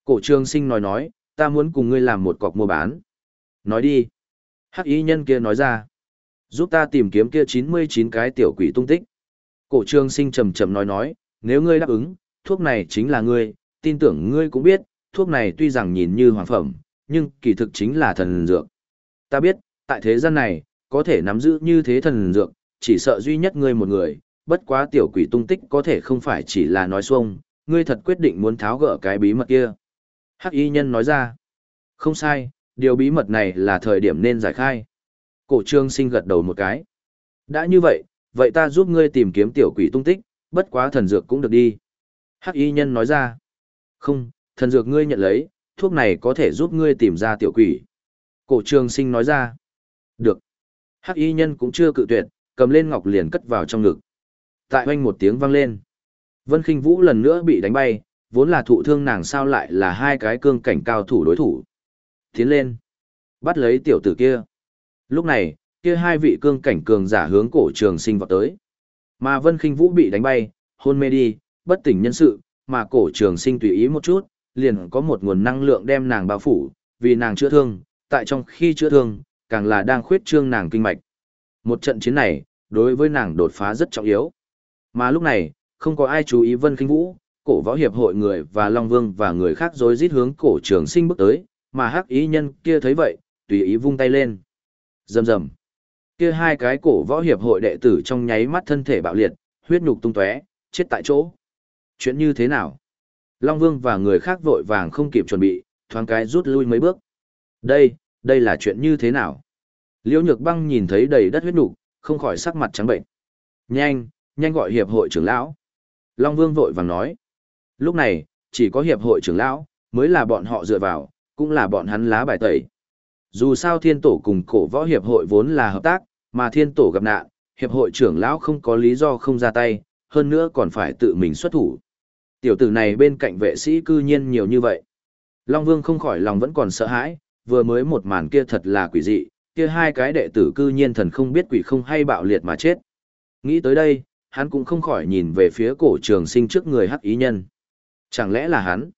Cổ trường sinh nói nói, ta muốn cùng ngươi làm một cọc mua bán. Nói đi. Hắc y nhân kia nói ra. Giúp ta tìm kiếm kia 99 cái tiểu quỷ tung tích. Cổ trương sinh trầm trầm nói nói, nếu ngươi đáp ứng, thuốc này chính là ngươi, tin tưởng ngươi cũng biết, thuốc này tuy rằng nhìn như hoàng phẩm, nhưng kỳ thực chính là thần dược. Ta biết, tại thế gian này, có thể nắm giữ như thế thần dược, chỉ sợ duy nhất ngươi một người, bất quá tiểu quỷ tung tích có thể không phải chỉ là nói xuông, ngươi thật quyết định muốn tháo gỡ cái bí mật kia. Hắc y nhân nói ra, không sai, điều bí mật này là thời điểm nên giải khai. Cổ trương sinh gật đầu một cái. Đã như vậy, vậy ta giúp ngươi tìm kiếm tiểu quỷ tung tích, bất quá thần dược cũng được đi. Hắc y nhân nói ra, không, thần dược ngươi nhận lấy, thuốc này có thể giúp ngươi tìm ra tiểu quỷ. Cổ trường sinh nói ra. Được. Hắc y nhân cũng chưa cự tuyệt, cầm lên ngọc liền cất vào trong ngực. Tại oanh một tiếng vang lên. Vân Kinh Vũ lần nữa bị đánh bay, vốn là thụ thương nàng sao lại là hai cái cương cảnh cao thủ đối thủ. Tiến lên. Bắt lấy tiểu tử kia. Lúc này, kia hai vị cương cảnh cường giả hướng cổ trường sinh vào tới. Mà Vân Kinh Vũ bị đánh bay, hôn mê đi, bất tỉnh nhân sự, mà cổ trường sinh tùy ý một chút, liền có một nguồn năng lượng đem nàng bao phủ, vì nàng chữa thương, tại trong khi chữa thương, càng là đang khuyết trương nàng kinh mạch. Một trận chiến này, đối với nàng đột phá rất trọng yếu. Mà lúc này, không có ai chú ý Vân Kinh Vũ, cổ võ hiệp hội người và Long Vương và người khác rối rít hướng cổ trường sinh bước tới, mà hắc ý nhân kia thấy vậy, tùy ý vung tay lên. Rầm rầm. Kia hai cái cổ võ hiệp hội đệ tử trong nháy mắt thân thể bạo liệt, huyết nhục tung tóe, chết tại chỗ. Chuyện như thế nào? Long Vương và người khác vội vàng không kịp chuẩn bị, thoáng cái rút lui mấy bước. Đây, đây là chuyện như thế nào? Liễu Nhược Băng nhìn thấy đầy đất huyết nục, không khỏi sắc mặt trắng bệnh. Nhanh, nhanh gọi hiệp hội trưởng lão. Long Vương vội vàng nói. Lúc này, chỉ có hiệp hội trưởng lão, mới là bọn họ dựa vào, cũng là bọn hắn lá bài tẩy. Dù sao thiên tổ cùng cổ võ hiệp hội vốn là hợp tác, mà thiên tổ gặp nạn, hiệp hội trưởng lão không có lý do không ra tay, hơn nữa còn phải tự mình xuất thủ. Tiểu tử này bên cạnh vệ sĩ cư nhiên nhiều như vậy. Long Vương không khỏi lòng vẫn còn sợ hãi, vừa mới một màn kia thật là quỷ dị, kia hai cái đệ tử cư nhiên thần không biết quỷ không hay bạo liệt mà chết. Nghĩ tới đây, hắn cũng không khỏi nhìn về phía cổ trường sinh trước người hắc ý nhân. Chẳng lẽ là hắn?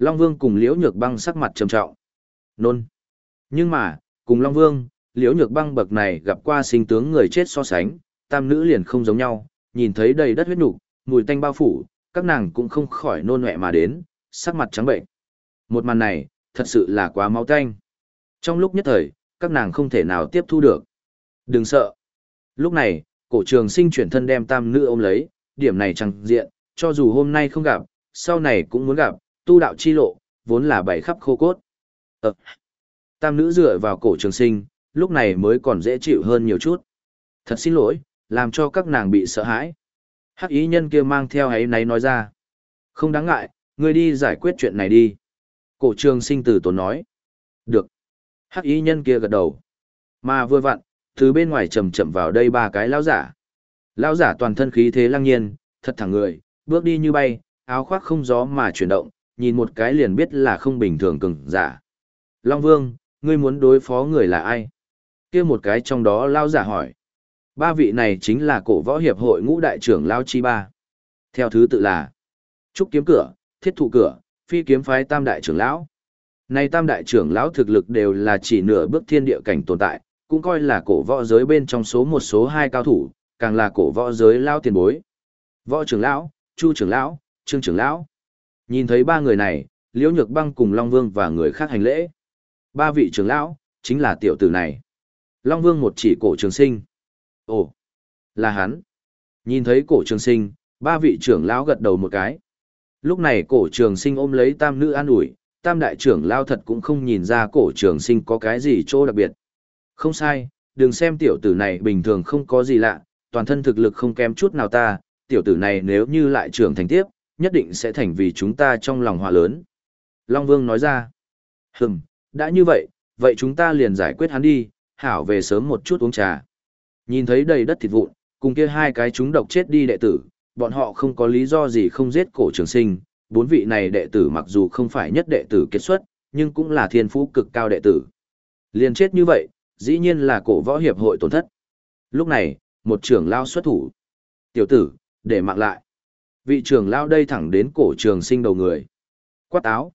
Long Vương cùng Liễu Nhược Băng sắc mặt trầm trọng. Nôn. Nhưng mà, cùng Long Vương, Liễu Nhược Băng bậc này gặp qua sinh tướng người chết so sánh, tam nữ liền không giống nhau, nhìn thấy đầy đất huyết nục, mùi tanh bao phủ, các nàng cũng không khỏi nôn mẹ mà đến, sắc mặt trắng bệnh. Một màn này, thật sự là quá máu tanh. Trong lúc nhất thời, các nàng không thể nào tiếp thu được. Đừng sợ. Lúc này, cổ trường sinh chuyển thân đem tam nữ ôm lấy, điểm này chẳng diện, cho dù hôm nay không gặp, sau này cũng muốn gặp, tu đạo chi lộ, vốn là bảy khắp khô cốt. Ờ. Tam nữ dựa vào cổ trường sinh, lúc này mới còn dễ chịu hơn nhiều chút. Thật xin lỗi, làm cho các nàng bị sợ hãi. Hắc ý nhân kia mang theo ấy náy nói ra. Không đáng ngại, ngươi đi giải quyết chuyện này đi. Cổ trường sinh từ tốn nói. Được. Hắc ý nhân kia gật đầu. Mà vừa vặn, từ bên ngoài chậm chậm vào đây ba cái lão giả. Lão giả toàn thân khí thế lăng nhiên, thật thẳng người, bước đi như bay, áo khoác không gió mà chuyển động, nhìn một cái liền biết là không bình thường cường giả. Long Vương, ngươi muốn đối phó người là ai? Kia một cái trong đó lão giả hỏi. Ba vị này chính là cổ võ hiệp hội ngũ đại trưởng lão chi ba. Theo thứ tự là Trúc kiếm cửa, Thiết thụ cửa, Phi kiếm phái tam đại trưởng lão. Này tam đại trưởng lão thực lực đều là chỉ nửa bước thiên địa cảnh tồn tại, cũng coi là cổ võ giới bên trong số một số hai cao thủ, càng là cổ võ giới lao tiền bối. Võ trưởng lão, Chu trưởng lão, Trương trưởng lão. Nhìn thấy ba người này, Liễu Nhược Băng cùng Long Vương và người khác hành lễ. Ba vị trưởng lão, chính là tiểu tử này. Long Vương một chỉ cổ trường sinh. Ồ, là hắn. Nhìn thấy cổ trường sinh, ba vị trưởng lão gật đầu một cái. Lúc này cổ trường sinh ôm lấy tam nữ an ủi, tam đại trưởng lao thật cũng không nhìn ra cổ trường sinh có cái gì chỗ đặc biệt. Không sai, đừng xem tiểu tử này bình thường không có gì lạ, toàn thân thực lực không kém chút nào ta, tiểu tử này nếu như lại trưởng thành tiếp, nhất định sẽ thành vì chúng ta trong lòng hòa lớn. Long Vương nói ra, hừm, đã như vậy, vậy chúng ta liền giải quyết hắn đi, hảo về sớm một chút uống trà. Nhìn thấy đầy đất thịt vụn, cùng kia hai cái chúng độc chết đi đệ tử, bọn họ không có lý do gì không giết cổ trường sinh, bốn vị này đệ tử mặc dù không phải nhất đệ tử kết xuất, nhưng cũng là thiên phú cực cao đệ tử. Liền chết như vậy, dĩ nhiên là cổ võ hiệp hội tổn thất. Lúc này, một trưởng lao xuất thủ. Tiểu tử, để mạng lại. Vị trưởng lao đây thẳng đến cổ trường sinh đầu người. Quát áo.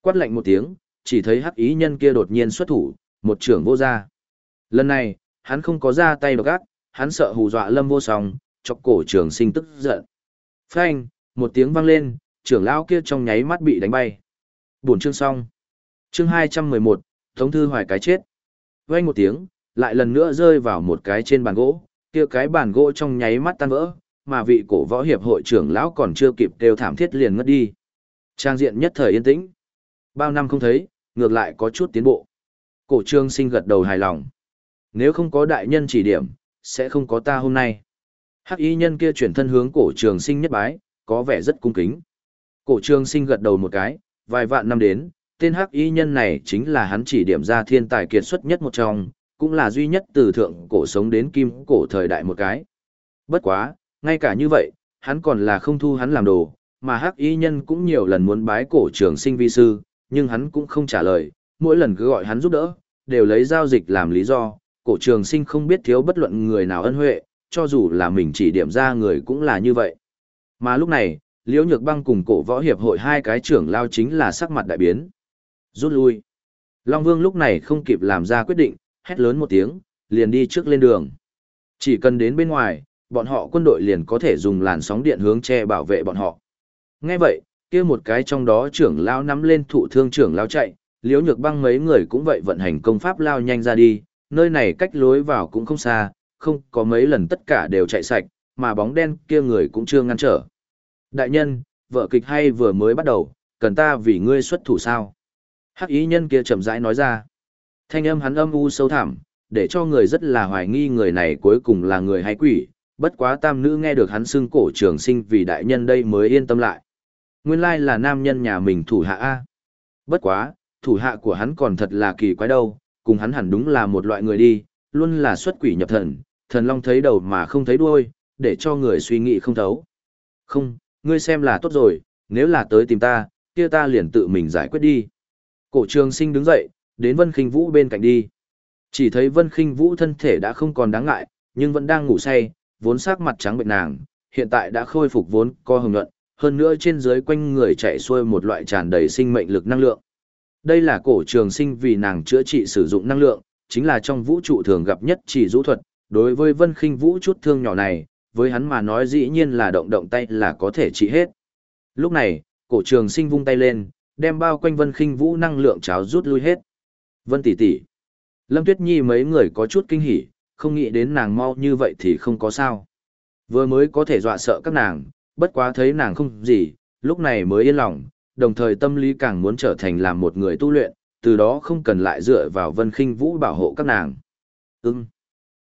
Quát lạnh một tiếng, chỉ thấy hắc ý nhân kia đột nhiên xuất thủ, một trưởng vô ra. Lần này, hắn không có ra tay độc ác, hắn sợ hù dọa lâm vô song, chọc cổ trường sinh tức giận. Phanh, một tiếng vang lên, trưởng lão kia trong nháy mắt bị đánh bay. Buồn chương xong. Chương 211, Tống Thư Hoài cái chết. Vang một tiếng, lại lần nữa rơi vào một cái trên bàn gỗ, kia cái bàn gỗ trong nháy mắt tan vỡ, mà vị cổ võ hiệp hội trưởng lão còn chưa kịp kêu thảm thiết liền ngất đi. Trang diện nhất thời yên tĩnh. Bao năm không thấy, ngược lại có chút tiến bộ. Cổ trương sinh gật đầu hài lòng. Nếu không có đại nhân chỉ điểm, sẽ không có ta hôm nay. Hắc y nhân kia chuyển thân hướng cổ trường sinh nhất bái, có vẻ rất cung kính. Cổ trường sinh gật đầu một cái, vài vạn năm đến, tên hắc y nhân này chính là hắn chỉ điểm ra thiên tài kiệt xuất nhất một trong, cũng là duy nhất từ thượng cổ sống đến kim cổ thời đại một cái. Bất quá, ngay cả như vậy, hắn còn là không thu hắn làm đồ, mà hắc y nhân cũng nhiều lần muốn bái cổ trường sinh vi sư, nhưng hắn cũng không trả lời, mỗi lần cứ gọi hắn giúp đỡ, đều lấy giao dịch làm lý do, cổ trường sinh không biết thiếu bất luận người nào ân huệ, cho dù là mình chỉ điểm ra người cũng là như vậy. Mà lúc này, Liễu Nhược Băng cùng cổ võ hiệp hội hai cái trưởng lao chính là sắc mặt đại biến. Rút lui. Long Vương lúc này không kịp làm ra quyết định, hét lớn một tiếng, liền đi trước lên đường. Chỉ cần đến bên ngoài, bọn họ quân đội liền có thể dùng làn sóng điện hướng che bảo vệ bọn họ. Nghe vậy, kia một cái trong đó trưởng lao nắm lên thụ thương trưởng lao chạy, Liễu Nhược Băng mấy người cũng vậy vận hành công pháp lao nhanh ra đi, nơi này cách lối vào cũng không xa, không có mấy lần tất cả đều chạy sạch, mà bóng đen kia người cũng chưa ngăn trở. Đại nhân, vợ kịch hay vừa mới bắt đầu, cần ta vì ngươi xuất thủ sao? Hắc ý nhân kia chậm rãi nói ra. Thanh âm hắn âm u sâu thẳm, để cho người rất là hoài nghi người này cuối cùng là người hay quỷ, bất quá tam nữ nghe được hắn xưng cổ trường sinh vì đại nhân đây mới yên tâm lại. Nguyên lai là nam nhân nhà mình thủ hạ A. Bất quá, thủ hạ của hắn còn thật là kỳ quái đâu, cùng hắn hẳn đúng là một loại người đi, luôn là xuất quỷ nhập thần, thần long thấy đầu mà không thấy đuôi, để cho người suy nghĩ không thấu. Không, ngươi xem là tốt rồi, nếu là tới tìm ta, kia ta liền tự mình giải quyết đi. Cổ trường sinh đứng dậy, đến Vân Kinh Vũ bên cạnh đi. Chỉ thấy Vân Kinh Vũ thân thể đã không còn đáng ngại, nhưng vẫn đang ngủ say, vốn sắc mặt trắng bệnh nàng, hiện tại đã khôi phục vốn co hồng nhuận, hơn nữa trên dưới quanh người chạy xuôi một loại tràn đầy sinh mệnh lực năng lượng. Đây là cổ trường sinh vì nàng chữa trị sử dụng năng lượng, chính là trong vũ trụ thường gặp nhất chỉ rũ thuật, đối với Vân khinh Vũ chút thương nhỏ này, với hắn mà nói dĩ nhiên là động động tay là có thể trị hết. Lúc này, cổ trường sinh vung tay lên, đem bao quanh Vân khinh Vũ năng lượng cháo rút lui hết. Vân tỷ tỷ. Lâm Tuyết Nhi mấy người có chút kinh hỉ, không nghĩ đến nàng mau như vậy thì không có sao. Vừa mới có thể dọa sợ các nàng, bất quá thấy nàng không gì, lúc này mới yên lòng, đồng thời tâm lý càng muốn trở thành làm một người tu luyện, từ đó không cần lại dựa vào Vân Kinh Vũ bảo hộ các nàng. Ừm.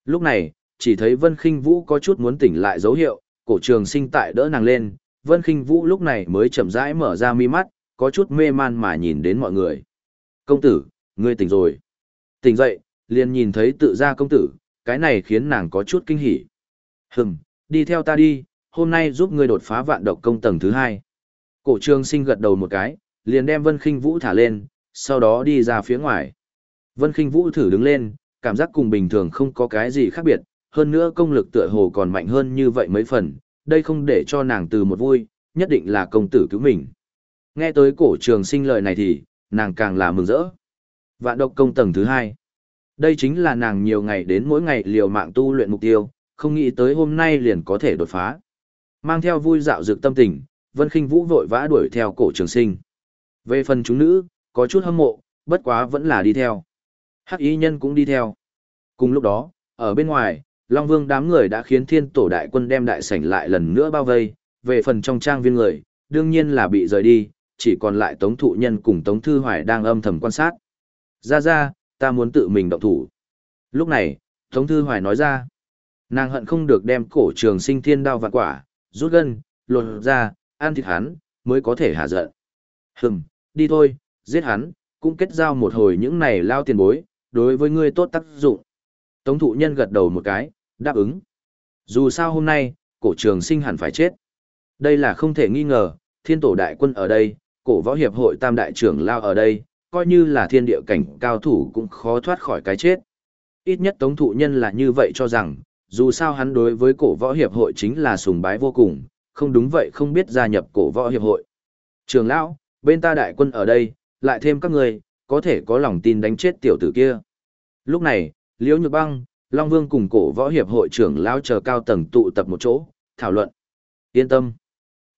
Lúc này, chỉ thấy Vân Kinh Vũ có chút muốn tỉnh lại dấu hiệu, cổ trường sinh tại đỡ nàng lên, Vân Kinh Vũ lúc này mới chậm rãi mở ra mi mắt, có chút mê man mà nhìn đến mọi người. Công tử, ngươi tỉnh rồi. Tỉnh dậy, liền nhìn thấy tự Gia công tử, cái này khiến nàng có chút kinh hỉ. Hừm, đi theo ta đi, hôm nay giúp ngươi đột phá vạn độc công tầng thứ hai. Cổ trường sinh gật đầu một cái, liền đem Vân Kinh Vũ thả lên, sau đó đi ra phía ngoài. Vân Kinh Vũ thử đứng lên, cảm giác cùng bình thường không có cái gì khác biệt, hơn nữa công lực tựa hồ còn mạnh hơn như vậy mấy phần, đây không để cho nàng từ một vui, nhất định là công tử cứu mình. Nghe tới cổ trường sinh lời này thì, nàng càng là mừng rỡ. Vạn độc công tầng thứ hai. Đây chính là nàng nhiều ngày đến mỗi ngày liều mạng tu luyện mục tiêu, không nghĩ tới hôm nay liền có thể đột phá. Mang theo vui dạo dược tâm tình, Vân khinh Vũ vội vã đuổi theo cổ trường sinh. Về phần chúng nữ, có chút hâm mộ, bất quá vẫn là đi theo. Hắc y nhân cũng đi theo. Cùng lúc đó, ở bên ngoài, Long Vương đám người đã khiến thiên tổ đại quân đem đại sảnh lại lần nữa bao vây, về phần trong trang viên người, đương nhiên là bị rời đi, chỉ còn lại Tống Thụ Nhân cùng Tống Thư Hoài đang âm thầm quan sát. Ra ra, ta muốn tự mình động thủ. Lúc này, Tống Thư Hoài nói ra, nàng hận không được đem cổ trường sinh thiên đao vạn quả, rút gân, lột ra, ăn thịt hắn, mới có thể hạ giận. Hừm, đi thôi, giết hắn, cũng kết giao một hồi những này lao tiền bối, đối với ngươi tốt tác dụng. Tống thụ nhân gật đầu một cái, đáp ứng. Dù sao hôm nay, cổ trường sinh hẳn phải chết. Đây là không thể nghi ngờ, thiên tổ đại quân ở đây, cổ võ hiệp hội tam đại trưởng lao ở đây, coi như là thiên địa cảnh cao thủ cũng khó thoát khỏi cái chết. Ít nhất tống thụ nhân là như vậy cho rằng, dù sao hắn đối với cổ võ hiệp hội chính là sùng bái vô cùng, không đúng vậy không biết gia nhập cổ võ hiệp hội. Trường lão, bên ta đại quân ở đây, lại thêm các người, có thể có lòng tin đánh chết tiểu tử kia. Lúc này, Liễu Nhược Băng, Long Vương cùng cổ võ hiệp hội trưởng lão chờ cao tầng tụ tập một chỗ, thảo luận. Yên tâm.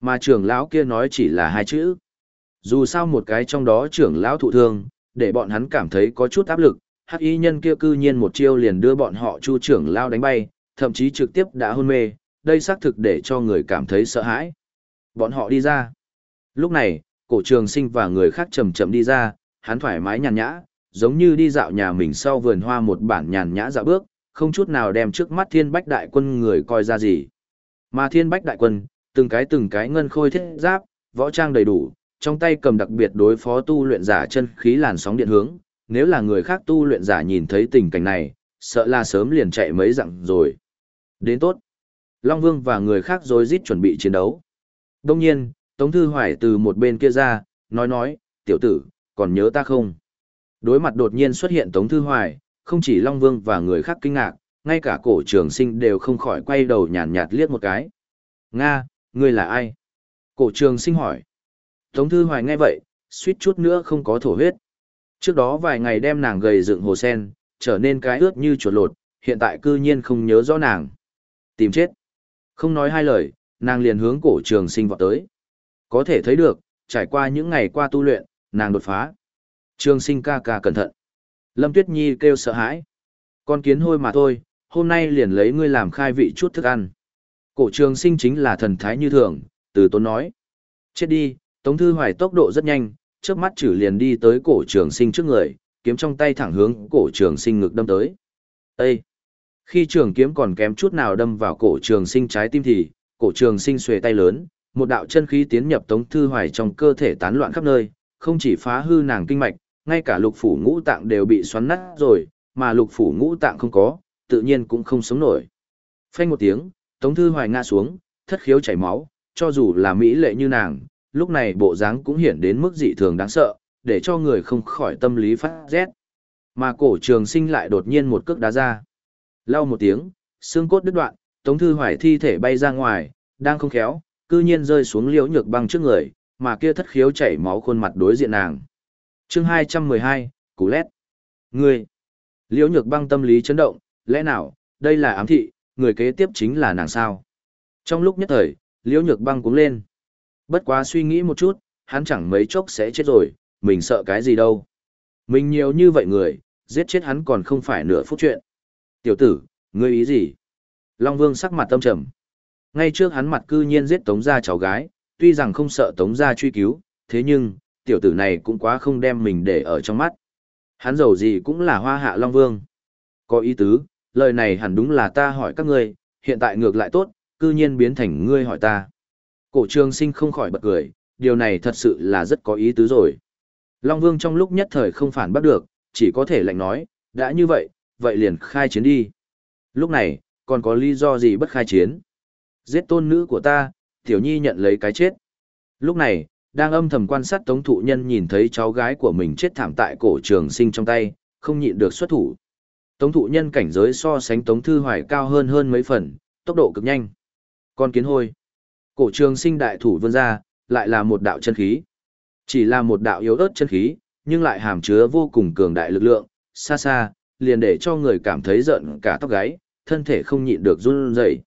Mà trưởng lão kia nói chỉ là hai chữ. Dù sao một cái trong đó trưởng lão thụ thương, để bọn hắn cảm thấy có chút áp lực, hắc y nhân kia cư nhiên một chiêu liền đưa bọn họ chu trưởng lão đánh bay, thậm chí trực tiếp đã hôn mê, đây xác thực để cho người cảm thấy sợ hãi. Bọn họ đi ra. Lúc này, cổ trường sinh và người khác chậm chậm đi ra, hắn thoải mái nhàn nhã, giống như đi dạo nhà mình sau vườn hoa một bản nhàn nhã dạo bước, không chút nào đem trước mắt thiên bách đại quân người coi ra gì. Mà thiên bách đại quân, từng cái từng cái ngân khôi thiết giáp, võ trang đầy đủ, trong tay cầm đặc biệt đối phó tu luyện giả chân khí làn sóng điện hướng, nếu là người khác tu luyện giả nhìn thấy tình cảnh này, sợ là sớm liền chạy mấy dặm rồi. Đến tốt. Long Vương và người khác rối rít chuẩn bị chiến đấu. Đông nhiên, Tống Thư Hoài từ một bên kia ra, nói nói, tiểu tử, còn nhớ ta không? Đối mặt đột nhiên xuất hiện Tống Thư Hoài, không chỉ Long Vương và người khác kinh ngạc, ngay cả cổ trường sinh đều không khỏi quay đầu nhàn nhạt liếc một cái. Nga, ngươi là ai? Cổ trường sinh hỏi. Tống Thư Hoài nghe vậy, suýt chút nữa không có thổ huyết. Trước đó vài ngày đem nàng gầy dựng hồ sen, trở nên cái ướt như chuột lột, hiện tại cư nhiên không nhớ rõ nàng. Tìm chết. Không nói hai lời, nàng liền hướng cổ trường sinh vọt tới. Có thể thấy được, trải qua những ngày qua tu luyện, nàng đột phá. Trường sinh ca ca cẩn thận. Lâm Tuyết Nhi kêu sợ hãi. Con kiến hôi mà thôi, hôm nay liền lấy ngươi làm khai vị chút thức ăn. Cổ trường sinh chính là thần thái như thường, từ tốn nói. Chết đi, Tống Thư Hoài tốc độ rất nhanh, trước mắt chử liền đi tới cổ trường sinh trước người, kiếm trong tay thẳng hướng cổ trường sinh ngực đâm tới. Ê! Khi trường kiếm còn kém chút nào đâm vào cổ trường sinh trái tim thì, cổ trường sinh xuề tay lớn, một đạo chân khí tiến nhập Tống Thư Hoài trong cơ thể tán loạn khắp nơi, không chỉ phá hư nàng kinh mạch, ngay cả lục phủ ngũ tạng đều bị xoắn nát rồi, mà lục phủ ngũ tạng không có, tự nhiên cũng không sống nổi. Phanh một tiếng, Tống Thư Hoài ngã xuống, thất khiếu chảy máu, cho dù là mỹ lệ như nàng, lúc này bộ dáng cũng hiển đến mức dị thường đáng sợ, để cho người không khỏi tâm lý phát rét. Mà cổ trường sinh lại đột nhiên một cước đá ra. Lau một tiếng, xương cốt đứt đoạn, Tống Thư Hoài thi thể bay ra ngoài, đang không khéo, cư nhiên rơi xuống liễu nhược băng trước người, mà kia thất khiếu chảy máu khuôn mặt đối diện nàng. chương 212, Cú Lét. Ngươi! Liễu nhược băng tâm lý chấn động, lẽ nào, đây là ám thị, người kế tiếp chính là nàng sao? Trong lúc nhất thời, liễu nhược băng cũng lên. Bất quá suy nghĩ một chút, hắn chẳng mấy chốc sẽ chết rồi, mình sợ cái gì đâu. Mình nhiều như vậy người, giết chết hắn còn không phải nửa phút chuyện. Tiểu tử, ngươi ý gì? Long Vương sắc mặt tâm trầm. Ngay trước hắn mặt cư nhiên giết Tống gia cháu gái, tuy rằng không sợ Tống gia truy cứu, thế nhưng, tiểu tử này cũng quá không đem mình để ở trong mắt. Hắn giàu gì cũng là hoa hạ Long Vương. Có ý tứ, lời này hẳn đúng là ta hỏi các ngươi, hiện tại ngược lại tốt, cư nhiên biến thành ngươi hỏi ta. Cổ trường sinh không khỏi bật cười, điều này thật sự là rất có ý tứ rồi. Long Vương trong lúc nhất thời không phản bắt được, chỉ có thể lạnh nói, đã như vậy, vậy liền khai chiến đi. Lúc này, còn có lý do gì bất khai chiến? Giết tôn nữ của ta, tiểu nhi nhận lấy cái chết. Lúc này, đang âm thầm quan sát tống thụ nhân nhìn thấy cháu gái của mình chết thảm tại cổ trường sinh trong tay, không nhịn được xuất thủ. Tống thụ nhân cảnh giới so sánh tống thư hoài cao hơn hơn mấy phần, tốc độ cực nhanh. Con kiến hôi. Cổ trường sinh đại thủ vươn ra, lại là một đạo chân khí. Chỉ là một đạo yếu ớt chân khí, nhưng lại hàm chứa vô cùng cường đại lực lượng, xa xa, liền để cho người cảm thấy giận cả tóc gáy, thân thể không nhịn được run rẩy.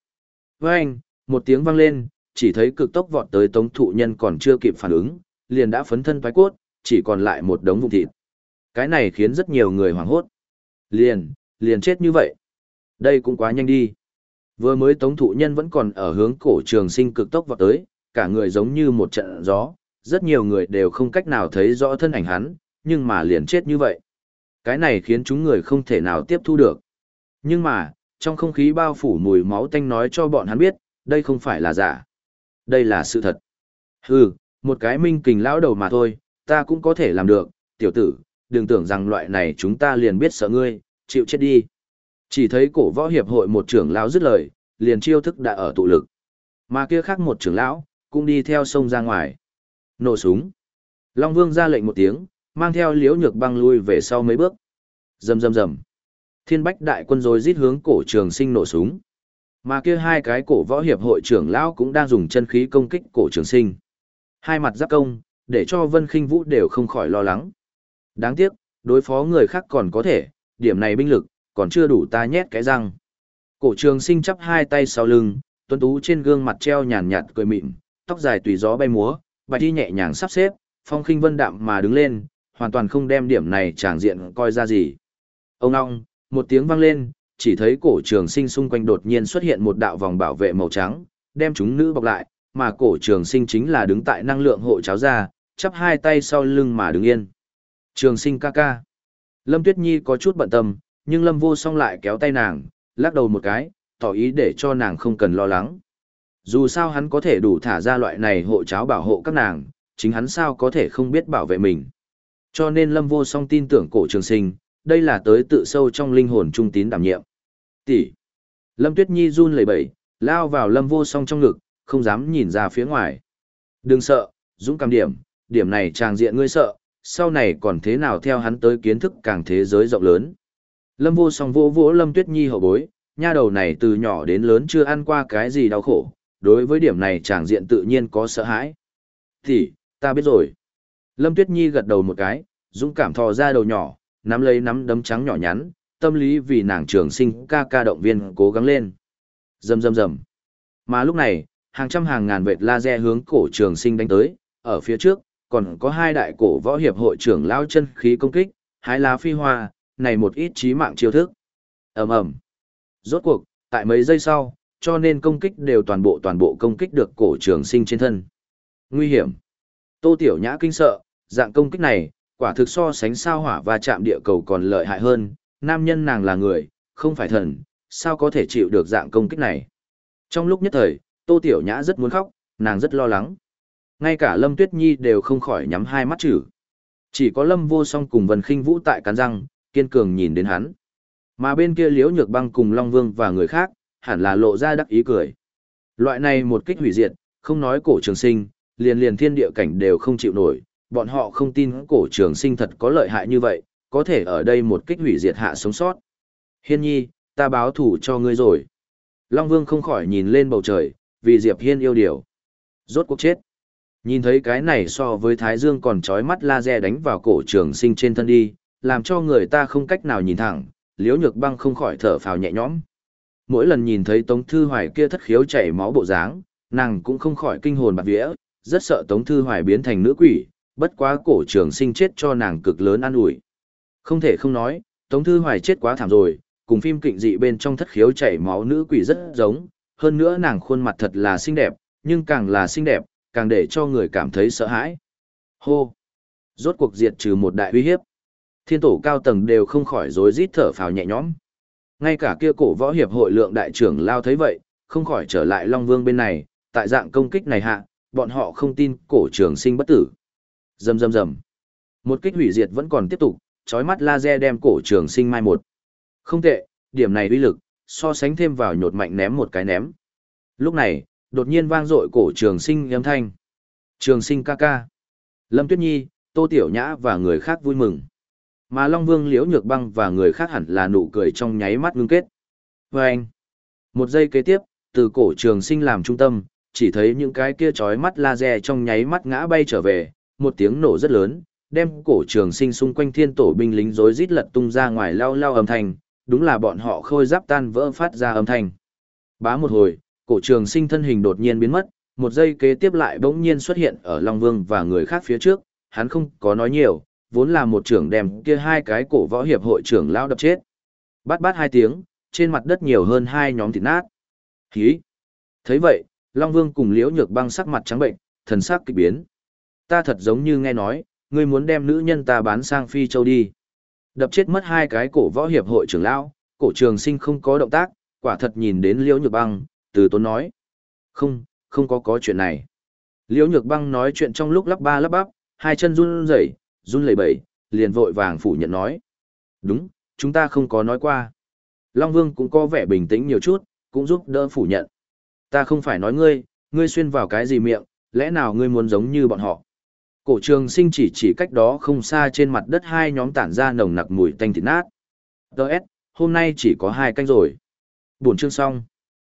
Với anh, một tiếng vang lên, chỉ thấy cực tốc vọt tới tống thụ nhân còn chưa kịp phản ứng, liền đã phấn thân thoái cốt, chỉ còn lại một đống vụn thịt. Cái này khiến rất nhiều người hoảng hốt. Liền, liền chết như vậy. Đây cũng quá nhanh đi. Vừa mới tống thụ nhân vẫn còn ở hướng cổ trường sinh cực tốc vào tới, cả người giống như một trận gió, rất nhiều người đều không cách nào thấy rõ thân ảnh hắn, nhưng mà liền chết như vậy. Cái này khiến chúng người không thể nào tiếp thu được. Nhưng mà, trong không khí bao phủ mùi máu tanh nói cho bọn hắn biết, đây không phải là giả. Đây là sự thật. Hừ, một cái minh kình lão đầu mà thôi, ta cũng có thể làm được, tiểu tử, đừng tưởng rằng loại này chúng ta liền biết sợ ngươi, chịu chết đi. Chỉ thấy cổ võ hiệp hội một trưởng lão dứt lời, liền chiêu thức đã ở tụ lực. Mà kia khác một trưởng lão, cũng đi theo sông ra ngoài. Nổ súng. Long Vương ra lệnh một tiếng, mang theo liễu nhược băng lui về sau mấy bước. Rầm rầm rầm. Thiên bách đại quân rồi rít hướng cổ trường sinh nổ súng. Mà kia hai cái cổ võ hiệp hội trưởng lão cũng đang dùng chân khí công kích cổ trường sinh. Hai mặt giáp công, để cho Vân Khinh Vũ đều không khỏi lo lắng. Đáng tiếc, đối phó người khác còn có thể, điểm này binh lực, còn chưa đủ ta nhét cái răng. Cổ trường sinh chắp hai tay sau lưng, tuấn tú trên gương mặt treo nhàn nhạt cười mịn, tóc dài tùy gió bay múa, bạch đi nhẹ nhàng sắp xếp, phong khinh vân đạm mà đứng lên, hoàn toàn không đem điểm này tràng diện coi ra gì. Ông ong, một tiếng vang lên, chỉ thấy cổ trường sinh xung quanh đột nhiên xuất hiện một đạo vòng bảo vệ màu trắng, đem chúng nữ bọc lại, mà cổ trường sinh chính là đứng tại năng lượng hộ cháo ra, chắp hai tay sau lưng mà đứng yên. Trường sinh ca ca. Lâm Tuyết Nhi có chút bận tâm, nhưng Lâm vô song lại kéo tay nàng, lắc đầu một cái, tỏ ý để cho nàng không cần lo lắng. Dù sao hắn có thể đủ thả ra loại này hộ cháo bảo hộ các nàng, chính hắn sao có thể không biết bảo vệ mình. Cho nên Lâm vô song tin tưởng cổ trường sinh, đây là tới tự sâu trong linh hồn trung tín đảm nhiệm. Tỷ. Lâm Tuyết Nhi run lẩy bẩy, lao vào Lâm Vô Song trong ngực, không dám nhìn ra phía ngoài. Đừng sợ, dũng cảm điểm, điểm này tràng diện ngươi sợ, sau này còn thế nào theo hắn tới kiến thức càng thế giới rộng lớn. Lâm Vô Song vỗ vỗ Lâm Tuyết Nhi hậu bối, nha đầu này từ nhỏ đến lớn chưa ăn qua cái gì đau khổ, đối với điểm này chàng diện tự nhiên có sợ hãi. Thì ta biết rồi. Lâm Tuyết Nhi gật đầu một cái, dũng cảm thò ra đầu nhỏ, nắm lấy nắm đấm trắng nhỏ nhắn, tâm lý vì nàng trường sinh ca ca động viên cố gắng lên. Rầm rầm rầm. Mà lúc này, hàng trăm hàng ngàn vệt laser hướng cổ trường sinh đánh tới, ở phía trước, còn có hai đại cổ võ hiệp hội trưởng lao chân khí công kích, hái lá phi hoa, này một ít trí mạng chiêu thức. ầm ầm. Rốt cuộc, tại mấy giây sau, cho nên công kích đều toàn bộ toàn bộ công kích được cổ trường sinh trên thân. Nguy hiểm. Tô Tiểu Nhã kinh sợ, dạng công kích này, quả thực so sánh sao hỏa và chạm địa cầu còn lợi hại hơn, nam nhân nàng là người, không phải thần, sao có thể chịu được dạng công kích này. Trong lúc nhất thời, Tô Tiểu Nhã rất muốn khóc, nàng rất lo lắng. Ngay cả Lâm Tuyết Nhi đều không khỏi nhắm hai mắt chữ. Chỉ có Lâm Vô Song cùng Vân Khinh Vũ tại cắn răng, kiên cường nhìn đến hắn. Mà bên kia Liễu Nhược Băng cùng Long Vương và người khác, hẳn là lộ ra đắc ý cười. Loại này một kích hủy diệt, Không nói cổ trường sinh, liền liền thiên địa cảnh đều không chịu nổi, bọn họ không tin cổ trường sinh thật có lợi hại như vậy, có thể ở đây một kích hủy diệt hạ sống sót. Hiên nhi, ta báo thủ cho ngươi rồi. Long Vương không khỏi nhìn lên bầu trời, vì Diệp Hiên yêu điều. Rốt cuộc chết. Nhìn thấy cái này so với Thái Dương còn trói mắt laser đánh vào cổ trường sinh trên thân đi, làm cho người ta không cách nào nhìn thẳng, liễu nhược băng không khỏi thở phào nhẹ nhõm. Mỗi lần nhìn thấy Tống Thư Hoài kia thất khiếu chảy máu bộ dáng, nàng cũng không khỏi kinh hồn bạc vía, rất sợ Tống Thư Hoài biến thành nữ quỷ, bất quá cổ trường sinh chết cho nàng cực lớn an ủi. Không thể không nói, Tống Thư Hoài chết quá thảm rồi, cùng phim kịch dị bên trong thất khiếu chảy máu nữ quỷ rất giống, hơn nữa nàng khuôn mặt thật là xinh đẹp, nhưng càng là xinh đẹp, càng để cho người cảm thấy sợ hãi. Hô! Rốt cuộc diệt trừ một đại uy hiếp. Thiên tổ cao tầng đều không khỏi rối rít thở phào nhẹ nhõm. Ngay cả kia cổ võ hiệp hội lượng đại trưởng lao thấy vậy, không khỏi trở lại Long Vương bên này, tại dạng công kích này hạ, bọn họ không tin cổ trường sinh bất tử. Rầm rầm rầm. Một kích hủy diệt vẫn còn tiếp tục, chói mắt laser đem cổ trường sinh mai một. Không tệ, điểm này uy lực, so sánh thêm vào nhột mạnh ném một cái ném. Lúc này, đột nhiên vang dội cổ trường sinh âm thanh. Trường sinh ca ca. Lâm Tuyết Nhi, Tô Tiểu Nhã và người khác vui mừng. Mà Long Vương Liễu Nhược Băng và người khác hẳn là nụ cười trong nháy mắt ngưng kết. Và anh, một giây kế tiếp, từ cổ trường sinh làm trung tâm, chỉ thấy những cái kia chói mắt laser trong nháy mắt ngã bay trở về, một tiếng nổ rất lớn, đem cổ trường sinh xung quanh thiên tổ binh lính rối rít lật tung ra ngoài lao lao âm thanh, đúng là bọn họ khôi giáp tan vỡ phát ra âm thanh. Bá một hồi, cổ trường sinh thân hình đột nhiên biến mất, một giây kế tiếp lại bỗng nhiên xuất hiện ở Long Vương và người khác phía trước, hắn không có nói nhiều, vốn là một trưởng đem kia hai cái cổ võ hiệp hội trưởng lao đập chết. Bát bát hai tiếng, trên mặt đất nhiều hơn hai nhóm thịt nát. Hí! thấy vậy, Long Vương cùng Liễu Nhược băng sắc mặt trắng bệnh, thần sắc kỳ biến. Ta thật giống như nghe nói, ngươi muốn đem nữ nhân ta bán sang Phi Châu đi. Đập chết mất hai cái cổ võ hiệp hội trưởng lão, cổ trường sinh không có động tác, quả thật nhìn đến Liễu Nhược băng, từ tốn nói. Không, không có có chuyện này. Liễu Nhược băng nói chuyện trong lúc lắp ba lắp bắp, hai chân run rẩy, run lẩy bẩy, liền vội vàng phủ nhận nói. Đúng, chúng ta không có nói qua. Long Vương cũng có vẻ bình tĩnh nhiều chút, cũng giúp đỡ phủ nhận. Ta không phải nói ngươi, ngươi xuyên vào cái gì miệng, lẽ nào ngươi muốn giống như bọn họ. Cổ trường sinh chỉ chỉ cách đó không xa trên mặt đất hai nhóm tản ra nồng nặc mùi tanh thịt nát. Đợt, hôm nay chỉ có hai canh rồi. Buổi chương xong.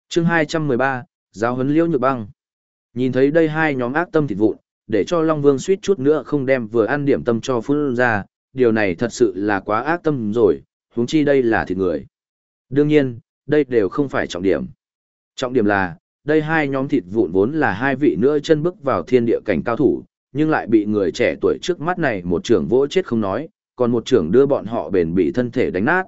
Chương 213, giáo huấn liễu nhược băng. Nhìn thấy đây hai nhóm ác tâm thịt vụn, để cho Long Vương suýt chút nữa không đem vừa ăn điểm tâm cho phun ra, điều này thật sự là quá ác tâm rồi, huống chi đây là thịt người. Đương nhiên, đây đều không phải trọng điểm. Trọng điểm là, đây hai nhóm thịt vụn vốn là hai vị nữa chân bước vào thiên địa cảnh cao thủ, nhưng lại bị người trẻ tuổi trước mắt này một trưởng vỗ chết không nói, còn một trưởng đưa bọn họ bền bị thân thể đánh nát.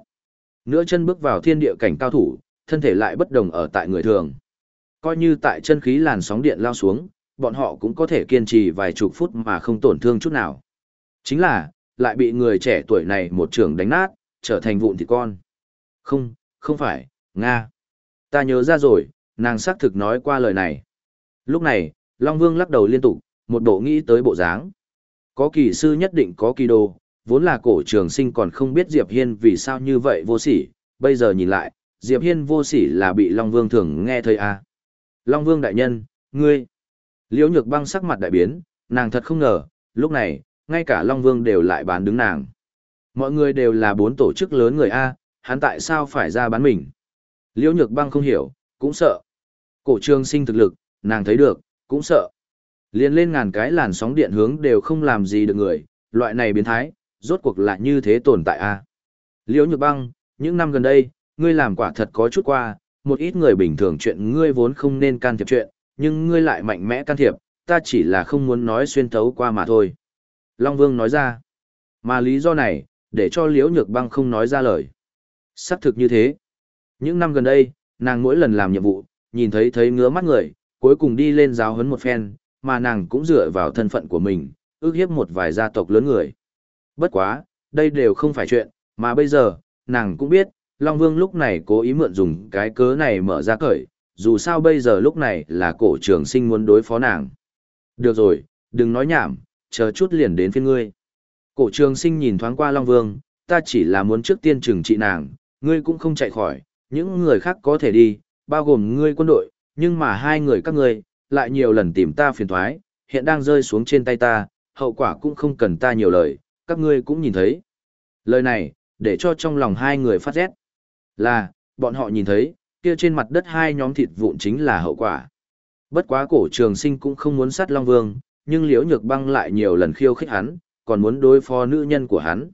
Nữa chân bước vào thiên địa cảnh cao thủ, thân thể lại bất đồng ở tại người thường. Coi như tại chân khí làn sóng điện lao xuống, bọn họ cũng có thể kiên trì vài chục phút mà không tổn thương chút nào. Chính là, lại bị người trẻ tuổi này một trường đánh nát, trở thành vụn thịt con. Không, không phải, Nga. Ta nhớ ra rồi, nàng xác thực nói qua lời này. Lúc này, Long Vương lắc đầu liên tục, một bộ nghĩ tới bộ dáng. Có kỳ sư nhất định có kỳ đồ, vốn là cổ trường sinh còn không biết Diệp Hiên vì sao như vậy vô sỉ, bây giờ nhìn lại, Diệp Hiên vô sỉ là bị Long Vương thường nghe thấy à. Long Vương đại nhân, ngươi. Liễu nhược băng sắc mặt đại biến, nàng thật không ngờ, lúc này, ngay cả Long Vương đều lại bán đứng nàng. Mọi người đều là bốn tổ chức lớn người A, hắn tại sao phải ra bán mình? Liễu nhược băng không hiểu, cũng sợ. Cổ trường sinh thực lực, nàng thấy được, cũng sợ. Liên lên ngàn cái làn sóng điện hướng đều không làm gì được người, loại này biến thái, rốt cuộc lại như thế tồn tại a. Liễu Nhược Băng, những năm gần đây, ngươi làm quả thật có chút qua, một ít người bình thường chuyện ngươi vốn không nên can thiệp chuyện, nhưng ngươi lại mạnh mẽ can thiệp, ta chỉ là không muốn nói xuyên thấu qua mà thôi. Long Vương nói ra, mà lý do này, để cho Liễu Nhược Băng không nói ra lời. Xác thực như thế. Những năm gần đây, nàng mỗi lần làm nhiệm vụ, nhìn thấy thấy ngứa mắt người, cuối cùng đi lên giáo huấn một phen, mà nàng cũng dựa vào thân phận của mình, ước hiếp một vài gia tộc lớn người. Bất quá, đây đều không phải chuyện, mà bây giờ, nàng cũng biết, Long Vương lúc này cố ý mượn dùng cái cớ này mở ra cởi, dù sao bây giờ lúc này là cổ trường sinh muốn đối phó nàng. Được rồi, đừng nói nhảm, chờ chút liền đến phiên ngươi. Cổ trường sinh nhìn thoáng qua Long Vương, ta chỉ là muốn trước tiên trừng trị nàng, ngươi cũng không chạy khỏi, những người khác có thể đi, bao gồm ngươi quân đội, nhưng mà hai người các ngươi, lại nhiều lần tìm ta phiền thoái, hiện đang rơi xuống trên tay ta, hậu quả cũng không cần ta nhiều lời, các ngươi cũng nhìn thấy. Lời này, để cho trong lòng hai người phát rét. Là, bọn họ nhìn thấy, kia trên mặt đất hai nhóm thịt vụn chính là hậu quả. Bất quá cổ trường sinh cũng không muốn sát Long Vương, nhưng liễu nhược băng lại nhiều lần khiêu khích hắn, còn muốn đối phó nữ nhân của hắn.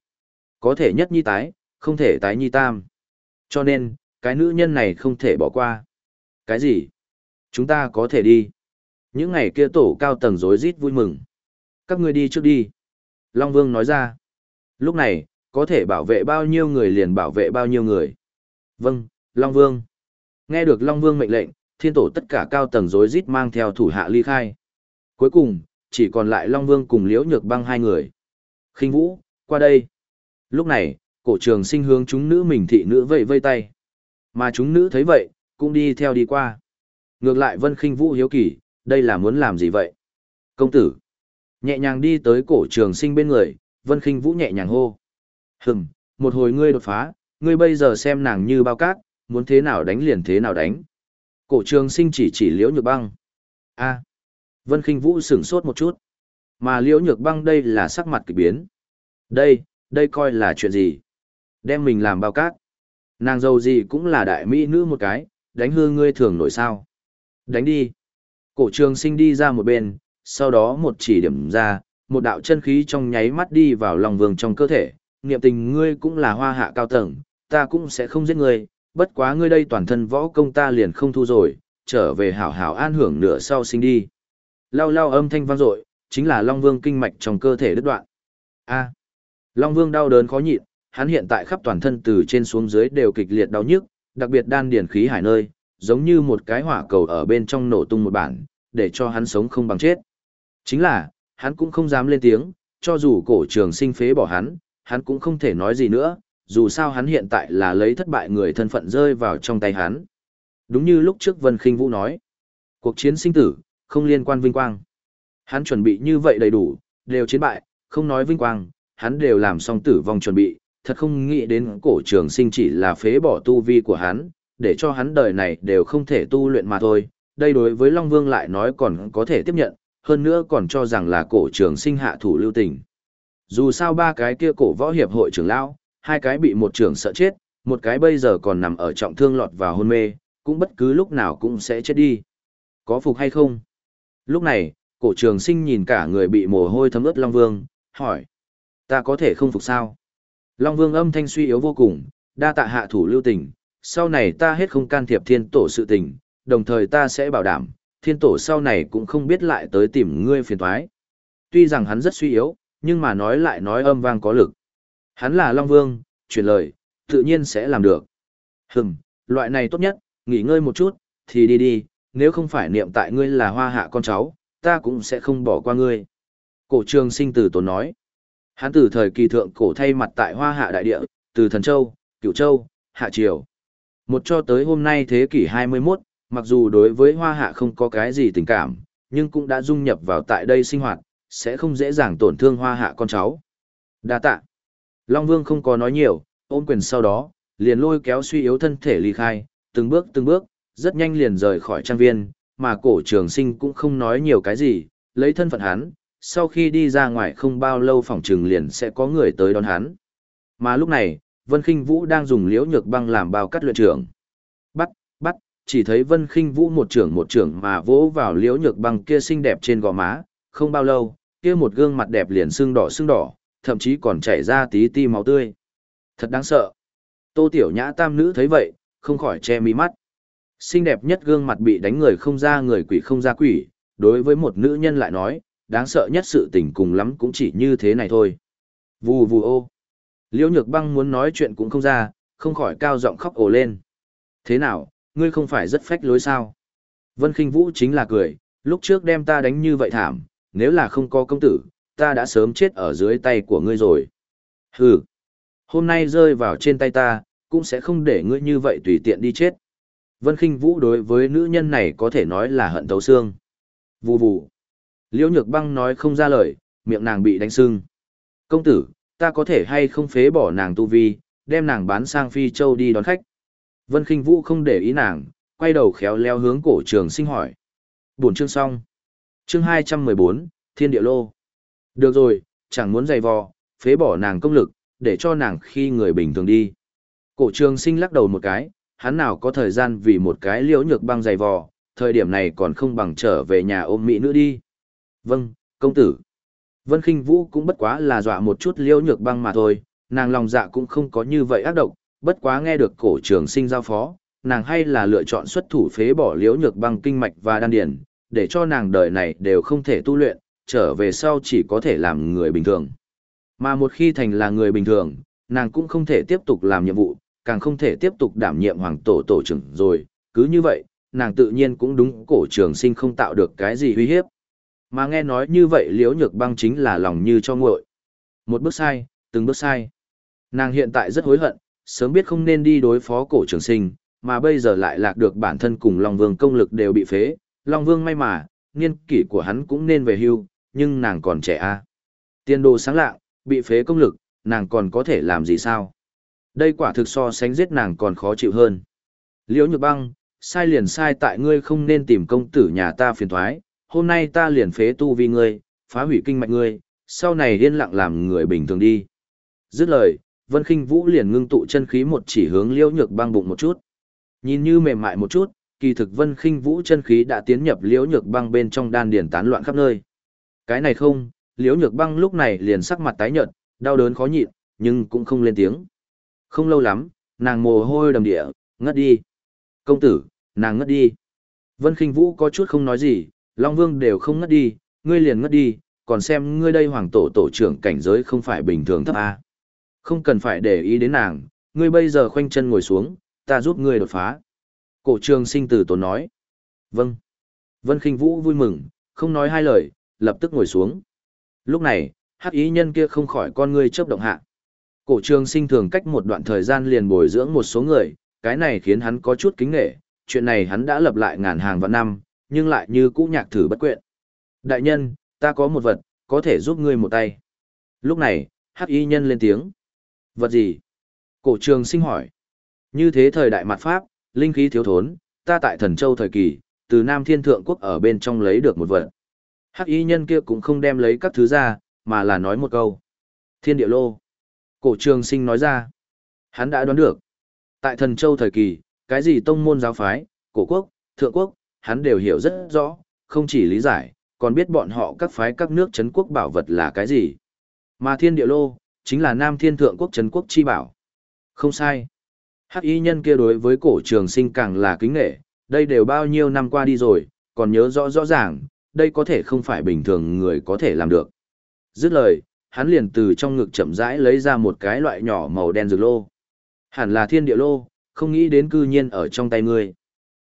Có thể nhất nhi tái, không thể tái nhi tam. Cho nên, cái nữ nhân này không thể bỏ qua. Cái gì? Chúng ta có thể đi. Những ngày kia tổ cao tầng rối rít vui mừng. Các ngươi đi trước đi. Long Vương nói ra. Lúc này, có thể bảo vệ bao nhiêu người liền bảo vệ bao nhiêu người. Vâng, Long Vương. Nghe được Long Vương mệnh lệnh, thiên tổ tất cả cao tầng rối rít mang theo thủ hạ ly khai. Cuối cùng, chỉ còn lại Long Vương cùng Liễu Nhược Băng hai người. Khinh Vũ, qua đây. Lúc này, cổ trường sinh hướng chúng nữ mình thị nữ vẫy vây tay. Mà chúng nữ thấy vậy, cũng đi theo đi qua. Ngược lại Vân Khinh Vũ hiếu kỳ, đây là muốn làm gì vậy? Công tử. Nhẹ nhàng đi tới cổ trường sinh bên người, Vân Khinh Vũ nhẹ nhàng hô. Hừm, một hồi ngươi đột phá, ngươi bây giờ xem nàng như bao cát, muốn thế nào đánh liền thế nào đánh. Cổ trường sinh chỉ chỉ liễu nhược băng. a Vân Kinh Vũ sửng sốt một chút. Mà liễu nhược băng đây là sắc mặt kỳ biến. Đây, đây coi là chuyện gì? Đem mình làm bao cát. Nàng dâu gì cũng là đại mỹ nữ một cái, đánh hư ngươi thường nổi sao. Đánh đi. Cổ trường sinh đi ra một bên, sau đó một chỉ điểm ra, một đạo chân khí trong nháy mắt đi vào lòng vương trong cơ thể. Niệm tình ngươi cũng là hoa hạ cao tầng, ta cũng sẽ không giết ngươi, bất quá ngươi đây toàn thân võ công ta liền không thu rồi, trở về hảo hảo an hưởng nửa sau sinh đi. Lao lao âm thanh vang dội, chính là Long Vương kinh mạch trong cơ thể đứt đoạn. A. Long Vương đau đớn khó nhịn, hắn hiện tại khắp toàn thân từ trên xuống dưới đều kịch liệt đau nhức, đặc biệt đan điền khí hải nơi, giống như một cái hỏa cầu ở bên trong nổ tung một bản, để cho hắn sống không bằng chết. Chính là, hắn cũng không dám lên tiếng, cho dù cổ trường sinh phế bỏ hắn, hắn cũng không thể nói gì nữa, dù sao hắn hiện tại là lấy thất bại người thân phận rơi vào trong tay hắn. Đúng như lúc trước Vân Khinh Vũ nói, cuộc chiến sinh tử, không liên quan vinh quang. Hắn chuẩn bị như vậy đầy đủ, đều chiến bại, không nói vinh quang, hắn đều làm xong tử vong chuẩn bị, thật không nghĩ đến cổ trường sinh chỉ là phế bỏ tu vi của hắn, để cho hắn đời này đều không thể tu luyện mà thôi. Đây đối với Long Vương lại nói còn có thể tiếp nhận, hơn nữa còn cho rằng là cổ trường sinh hạ thủ lưu tình. Dù sao ba cái kia cổ võ hiệp hội trưởng lão, hai cái bị một trưởng sợ chết, một cái bây giờ còn nằm ở trọng thương lọt vào hôn mê, cũng bất cứ lúc nào cũng sẽ chết đi. Có phục hay không? Lúc này, cổ trường sinh nhìn cả người bị mồ hôi thấm ướt Long Vương, hỏi. Ta có thể không phục sao? Long Vương âm thanh suy yếu vô cùng, đa tạ hạ thủ lưu tình, sau này ta hết không can thiệp thiên tổ sự tình, đồng thời ta sẽ bảo đảm, thiên tổ sau này cũng không biết lại tới tìm ngươi phiền thoái. Tuy rằng hắn rất suy yếu, nhưng mà nói lại nói âm vang có lực. Hắn là Long Vương, truyền lời, tự nhiên sẽ làm được. Hừm, loại này tốt nhất, nghỉ ngơi một chút, thì đi đi, nếu không phải niệm tại ngươi là hoa hạ con cháu, ta cũng sẽ không bỏ qua ngươi. Cổ trường sinh tử tốn nói. Hắn từ thời kỳ thượng cổ thay mặt tại hoa hạ đại địa, từ thần châu, cửu châu, hạ triều. Một cho tới hôm nay thế kỷ 21, mặc dù đối với hoa hạ không có cái gì tình cảm, nhưng cũng đã dung nhập vào tại đây sinh hoạt, sẽ không dễ dàng tổn thương hoa hạ con cháu. Đa tạ. Long Vương không có nói nhiều, ôm quyền sau đó, liền lôi kéo suy yếu thân thể ly khai, từng bước từng bước, rất nhanh liền rời khỏi trang viên, mà cổ trường sinh cũng không nói nhiều cái gì, lấy thân phận hắn, sau khi đi ra ngoài không bao lâu phòng trường liền sẽ có người tới đón hắn. Mà lúc này, Vân Kinh Vũ đang dùng liễu nhược băng làm bao cắt luyện trưởng. Bắt, bắt, chỉ thấy Vân Kinh Vũ một trưởng một trưởng mà vỗ vào liễu nhược băng kia xinh đẹp trên gò má, không bao lâu, kia một gương mặt đẹp liền sưng đỏ sưng đỏ, thậm chí còn chảy ra tí ti máu tươi. Thật đáng sợ. Tô Tiểu Nhã tam nữ thấy vậy, không khỏi che mi mắt. Xinh đẹp nhất gương mặt bị đánh người không ra người quỷ không ra quỷ, đối với một nữ nhân lại nói, đáng sợ nhất sự tình cùng lắm cũng chỉ như thế này thôi. Vù vù ô. Liễu Nhược Băng muốn nói chuyện cũng không ra, không khỏi cao giọng khóc ồ lên. Thế nào, ngươi không phải rất phách lối sao? Vân Kinh Vũ chính là cười, lúc trước đem ta đánh như vậy thảm, nếu là không có công tử, ta đã sớm chết ở dưới tay của ngươi rồi. Hừ, hôm nay rơi vào trên tay ta, cũng sẽ không để ngươi như vậy tùy tiện đi chết. Vân Kinh Vũ đối với nữ nhân này có thể nói là hận thấu xương. Vù vù. Liễu Nhược Băng nói không ra lời, miệng nàng bị đánh sưng. Công tử, ta có thể hay không phế bỏ nàng tu vi, đem nàng bán sang Phi Châu đi đón khách. Vân Kinh Vũ không để ý nàng, quay đầu khéo léo hướng cổ trường sinh hỏi. buồn chương xong. Chương 214, Thiên Địa Lô. Được rồi, chẳng muốn dày vò, phế bỏ nàng công lực, để cho nàng khi người bình thường đi. Cổ trường sinh lắc đầu một cái, hắn nào có thời gian vì một cái liễu nhược băng dày vò, thời điểm này còn không bằng trở về nhà ôm mỹ nữ đi. Vâng, công tử. Vân Kinh Vũ cũng bất quá là dọa một chút liễu nhược băng mà thôi, nàng lòng dạ cũng không có như vậy ác độc, bất quá nghe được cổ trường sinh giao phó, nàng hay là lựa chọn xuất thủ phế bỏ liễu nhược băng kinh mạch và đan điền, để cho nàng đời này đều không thể tu luyện, trở về sau chỉ có thể làm người bình thường. Mà một khi thành là người bình thường, nàng cũng không thể tiếp tục làm nhiệm vụ, càng không thể tiếp tục đảm nhiệm hoàng tổ tổ trưởng rồi, cứ như vậy, nàng tự nhiên cũng đúng cổ trường sinh không tạo được cái gì uy hiếp. Mà nghe nói như vậy liễu nhược băng chính là lòng như cho nguội. Một bước sai, từng bước sai. Nàng hiện tại rất hối hận, sớm biết không nên đi đối phó cổ trường sinh, mà bây giờ lại lạc được bản thân cùng Long Vương công lực đều bị phế. Long Vương may mà, niên kỷ của hắn cũng nên về hưu, nhưng nàng còn trẻ a. À. Tiên đồ sáng lạng, bị phế công lực, nàng còn có thể làm gì sao? Đây quả thực so sánh giết nàng còn khó chịu hơn. Liễu Nhược Băng, sai liền sai tại ngươi không nên tìm công tử nhà ta phiền thoái, hôm nay ta liền phế tu vì ngươi, phá hủy kinh mạch ngươi, sau này yên lặng làm người bình thường đi. Dứt lời, Vân Khinh Vũ liền ngưng tụ chân khí một chỉ hướng Liễu Nhược Băng bụng một chút. Nhìn như mềm mại một chút, kỳ thực Vân Khinh Vũ chân khí đã tiến nhập Liễu Nhược Băng bên trong đan điền tán loạn khắp nơi. Cái này không, Liễu Nhược Băng lúc này liền sắc mặt tái nhợt, đau đớn khó nhịn, nhưng cũng không lên tiếng. Không lâu lắm, nàng mồ hôi đầm địa, ngất đi. Công tử, nàng ngất đi. Vân Kinh Vũ có chút không nói gì, Long Vương đều không ngất đi, ngươi liền ngất đi, còn xem ngươi đây hoàng tổ tổ trưởng cảnh giới không phải bình thường thấp à. Không cần phải để ý đến nàng, ngươi bây giờ khoanh chân ngồi xuống, ta giúp ngươi đột phá. Cổ trường sinh tử tốn nói. Vâng. Vân Kinh Vũ vui mừng, không nói hai lời, lập tức ngồi xuống. Lúc này, hắc ý nhân kia không khỏi con ngươi chớp động hạ. Cổ trường sinh thường cách một đoạn thời gian liền bồi dưỡng một số người, cái này khiến hắn có chút kính nghệ, chuyện này hắn đã lập lại ngàn hàng vạn năm, nhưng lại như cũ nhạc thử bất quyện. Đại nhân, ta có một vật, có thể giúp ngươi một tay. Lúc này, hắc y nhân lên tiếng. Vật gì? Cổ trường sinh hỏi. Như thế thời đại mặt Pháp, linh khí thiếu thốn, ta tại thần châu thời kỳ, từ Nam Thiên Thượng Quốc ở bên trong lấy được một vật. Hắc y nhân kia cũng không đem lấy các thứ ra, mà là nói một câu. Thiên địa lô. Cổ trường sinh nói ra. Hắn đã đoán được. Tại thần châu thời kỳ, cái gì tông môn giáo phái, cổ quốc, thượng quốc, hắn đều hiểu rất rõ, không chỉ lý giải, còn biết bọn họ các phái các nước chấn quốc bảo vật là cái gì. Mà thiên địa lô, chính là nam thiên thượng quốc chấn quốc chi bảo. Không sai. Hắc y nhân kia đối với cổ trường sinh càng là kính nghệ, đây đều bao nhiêu năm qua đi rồi, còn nhớ rõ rõ ràng, đây có thể không phải bình thường người có thể làm được. Dứt lời, hắn liền từ trong ngực chậm rãi lấy ra một cái loại nhỏ màu đen dược lô. Hẳn là thiên địa lô, không nghĩ đến cư nhiên ở trong tay ngươi.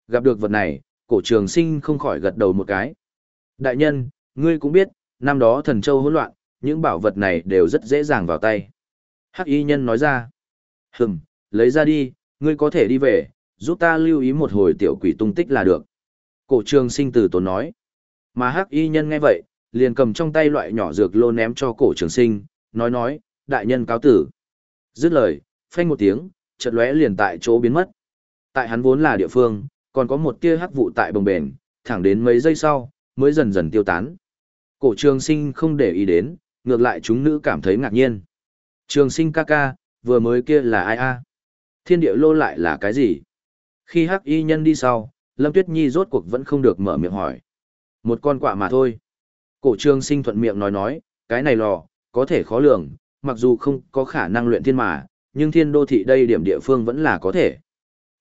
Gặp được vật này, cổ trường sinh không khỏi gật đầu một cái. Đại nhân, ngươi cũng biết, năm đó thần châu hỗn loạn, những bảo vật này đều rất dễ dàng vào tay. Hắc y nhân nói ra. Hừm, lấy ra đi, ngươi có thể đi về, giúp ta lưu ý một hồi tiểu quỷ tung tích là được. Cổ trường sinh từ tốn nói. Mà hắc y nhân nghe vậy, liền cầm trong tay loại nhỏ dược lô ném cho cổ trường sinh, nói nói, đại nhân cáo tử. Dứt lời, phanh một tiếng, chợt lóe liền tại chỗ biến mất. Tại hắn vốn là địa phương, còn có một tia hắc vụ tại bồng bền, thẳng đến mấy giây sau, mới dần dần tiêu tán. Cổ trường sinh không để ý đến, ngược lại chúng nữ cảm thấy ngạc nhiên. Trường sinh ca ca, vừa mới kia là ai a? Thiên địa lô lại là cái gì? Khi hắc y nhân đi sau, Lâm Tuyết Nhi rốt cuộc vẫn không được mở miệng hỏi. Một con quạ mà thôi. Cổ trường sinh thuận miệng nói nói, cái này lò, có thể khó lường, mặc dù không có khả năng luyện thiên mà, nhưng thiên đô thị đây điểm địa phương vẫn là có thể.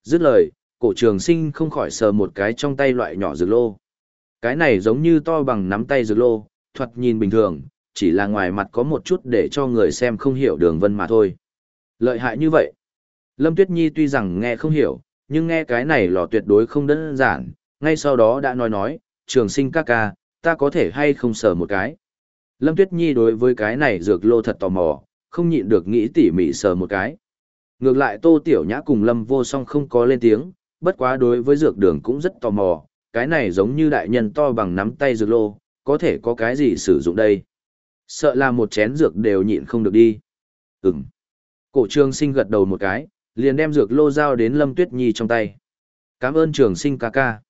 Dứt lời, cổ trường sinh không khỏi sờ một cái trong tay loại nhỏ dược lô. Cái này giống như to bằng nắm tay dược lô, thuật nhìn bình thường, chỉ là ngoài mặt có một chút để cho người xem không hiểu đường vân mà thôi. Lợi hại như vậy. Lâm Tuyết Nhi tuy rằng nghe không hiểu, nhưng nghe cái này lò tuyệt đối không đơn giản, ngay sau đó đã nói nói, trường sinh ca ca, ta có thể hay không sờ một cái. Lâm Tuyết Nhi đối với cái này dược lô thật tò mò, không nhịn được nghĩ tỉ mỉ sờ một cái. Ngược lại Tô Tiểu Nhã cùng Lâm Vô Song không có lên tiếng, bất quá đối với dược đường cũng rất tò mò, cái này giống như đại nhân to bằng nắm tay dược lô, có thể có cái gì sử dụng đây. Sợ là một chén dược đều nhịn không được đi. Ừm. Cổ trường sinh gật đầu một cái, liền đem dược lô giao đến Lâm Tuyết Nhi trong tay. Cảm ơn trường sinh ca ca.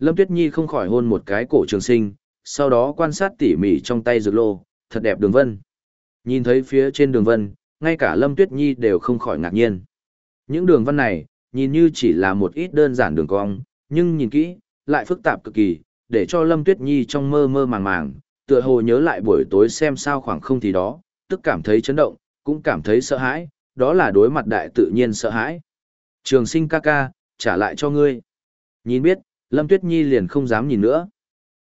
Lâm Tuyết Nhi không khỏi hôn một cái cổ trường sinh, sau đó quan sát tỉ mỉ trong tay dược lô, thật đẹp đường vân. Nhìn thấy phía trên đường vân, ngay cả Lâm Tuyết Nhi đều không khỏi ngạc nhiên. Những đường vân này, nhìn như chỉ là một ít đơn giản đường cong, nhưng nhìn kỹ, lại phức tạp cực kỳ, để cho Lâm Tuyết Nhi trong mơ mơ màng màng, tựa hồ nhớ lại buổi tối xem sao khoảng không thì đó, tức cảm thấy chấn động, cũng cảm thấy sợ hãi, đó là đối mặt đại tự nhiên sợ hãi. Trường sinh ca ca, trả lại cho ngươi. Nhìn biết, Lâm Tuyết Nhi liền không dám nhìn nữa.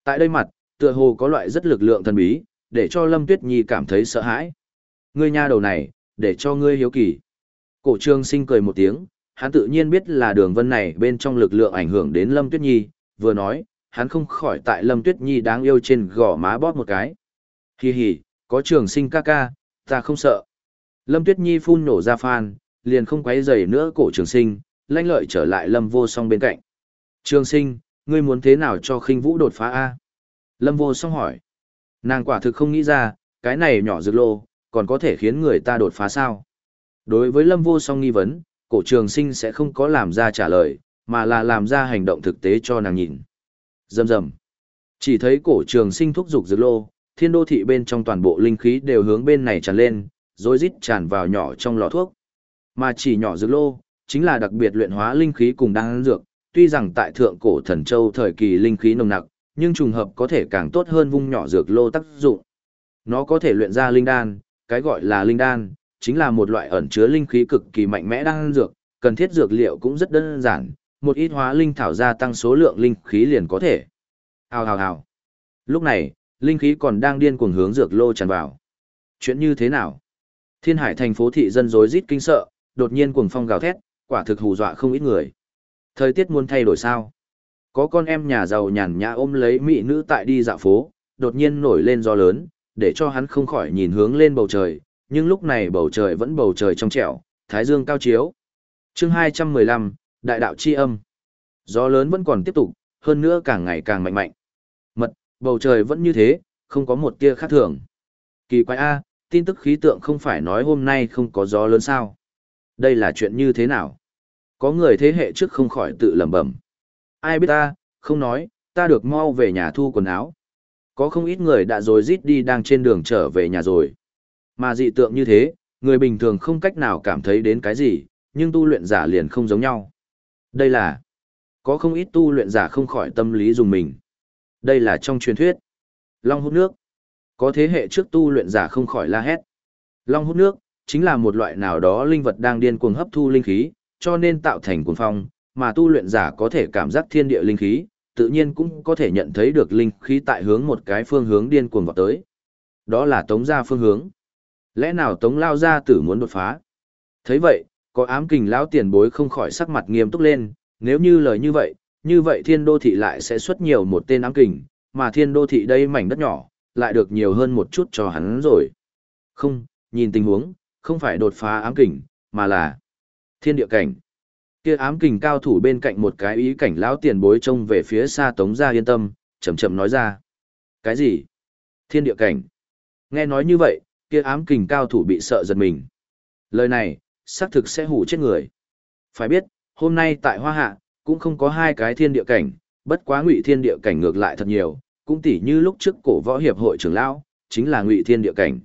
Tại đây mặt, tựa hồ có loại rất lực lượng thần bí, để cho Lâm Tuyết Nhi cảm thấy sợ hãi. Ngươi nha đầu này, để cho ngươi hiếu kỳ. Cổ trường sinh cười một tiếng, hắn tự nhiên biết là đường vân này bên trong lực lượng ảnh hưởng đến Lâm Tuyết Nhi, vừa nói, hắn không khỏi tại Lâm Tuyết Nhi đáng yêu trên gò má bóp một cái. Hi hi, có trường sinh ca ca, ta không sợ. Lâm Tuyết Nhi phun nổ ra phan, liền không quấy rầy nữa cổ trường sinh, lanh lợi trở lại Lâm vô song bên cạnh. Trường sinh, ngươi muốn thế nào cho khinh vũ đột phá A? Lâm vô song hỏi. Nàng quả thực không nghĩ ra, cái này nhỏ dược lô, còn có thể khiến người ta đột phá sao? Đối với Lâm vô song nghi vấn, cổ trường sinh sẽ không có làm ra trả lời, mà là làm ra hành động thực tế cho nàng nhìn. Dầm dầm. Chỉ thấy cổ trường sinh thúc dục dược lô, thiên đô thị bên trong toàn bộ linh khí đều hướng bên này tràn lên, rồi rít tràn vào nhỏ trong lò thuốc. Mà chỉ nhỏ dược lô, chính là đặc biệt luyện hóa linh khí cùng đan dược, tuy rằng tại thượng cổ thần châu thời kỳ linh khí nồng nặc, nhưng trùng hợp có thể càng tốt hơn vung nhỏ dược lô tác dụng. Nó có thể luyện ra linh đan, cái gọi là linh đan, chính là một loại ẩn chứa linh khí cực kỳ mạnh mẽ đan dược, cần thiết dược liệu cũng rất đơn giản, một ít hóa linh thảo gia tăng số lượng linh khí liền có thể. Hào hào hào. Lúc này, linh khí còn đang điên cuồng hướng dược lô tràn vào. Chuyện như thế nào? Thiên Hải thành phố thị dân rối rít kinh sợ, đột nhiên cuồng phong gào thét, quả thực hù dọa không ít người. Thời tiết muốn thay đổi sao? Có con em nhà giàu nhàn nhã ôm lấy mỹ nữ tại đi dạo phố, đột nhiên nổi lên gió lớn, để cho hắn không khỏi nhìn hướng lên bầu trời, nhưng lúc này bầu trời vẫn bầu trời trong trẻo, thái dương cao chiếu. Chương 215, Đại đạo chi âm. Gió lớn vẫn còn tiếp tục, hơn nữa càng ngày càng mạnh mạnh. Mật, bầu trời vẫn như thế, không có một tia khác thường. Kỳ quái a, tin tức khí tượng không phải nói hôm nay không có gió lớn sao? Đây là chuyện như thế nào? Có người thế hệ trước không khỏi tự lẩm bẩm. Ai biết ta, không nói, ta được mau về nhà thu quần áo. Có không ít người đã rồi rít đi đang trên đường trở về nhà rồi. Mà dị tượng như thế, người bình thường không cách nào cảm thấy đến cái gì, nhưng tu luyện giả liền không giống nhau. Đây là, có không ít tu luyện giả không khỏi tâm lý dùng mình. Đây là trong truyền thuyết. Long hút nước. Có thế hệ trước tu luyện giả không khỏi la hét. Long hút nước, chính là một loại nào đó linh vật đang điên cuồng hấp thu linh khí, cho nên tạo thành cuồng phong, mà tu luyện giả có thể cảm giác thiên địa linh khí, tự nhiên cũng có thể nhận thấy được linh khí tại hướng một cái phương hướng điên cuồng vào tới. Đó là tống gia phương hướng. Lẽ nào tống lao gia tử muốn đột phá? thấy vậy, có ám kình lão tiền bối không khỏi sắc mặt nghiêm túc lên, nếu như lời như vậy, như vậy thiên đô thị lại sẽ xuất nhiều một tên ám kình, mà thiên đô thị đây mảnh đất nhỏ, lại được nhiều hơn một chút cho hắn rồi. Không, nhìn tình huống, không phải đột phá ám kình, mà là thiên địa cảnh. Kia ám kình cao thủ bên cạnh một cái ý cảnh lão tiền bối trông về phía xa tống gia yên tâm, chậm chậm nói ra. Cái gì? Thiên địa cảnh. Nghe nói như vậy, kia ám kình cao thủ bị sợ giật mình. Lời này, xác thực sẽ hủ chết người. Phải biết, hôm nay tại Hoa Hạ, cũng không có hai cái thiên địa cảnh, bất quá ngụy thiên địa cảnh ngược lại thật nhiều, cũng tỉ như lúc trước cổ võ hiệp hội trưởng lão, chính là ngụy thiên địa cảnh.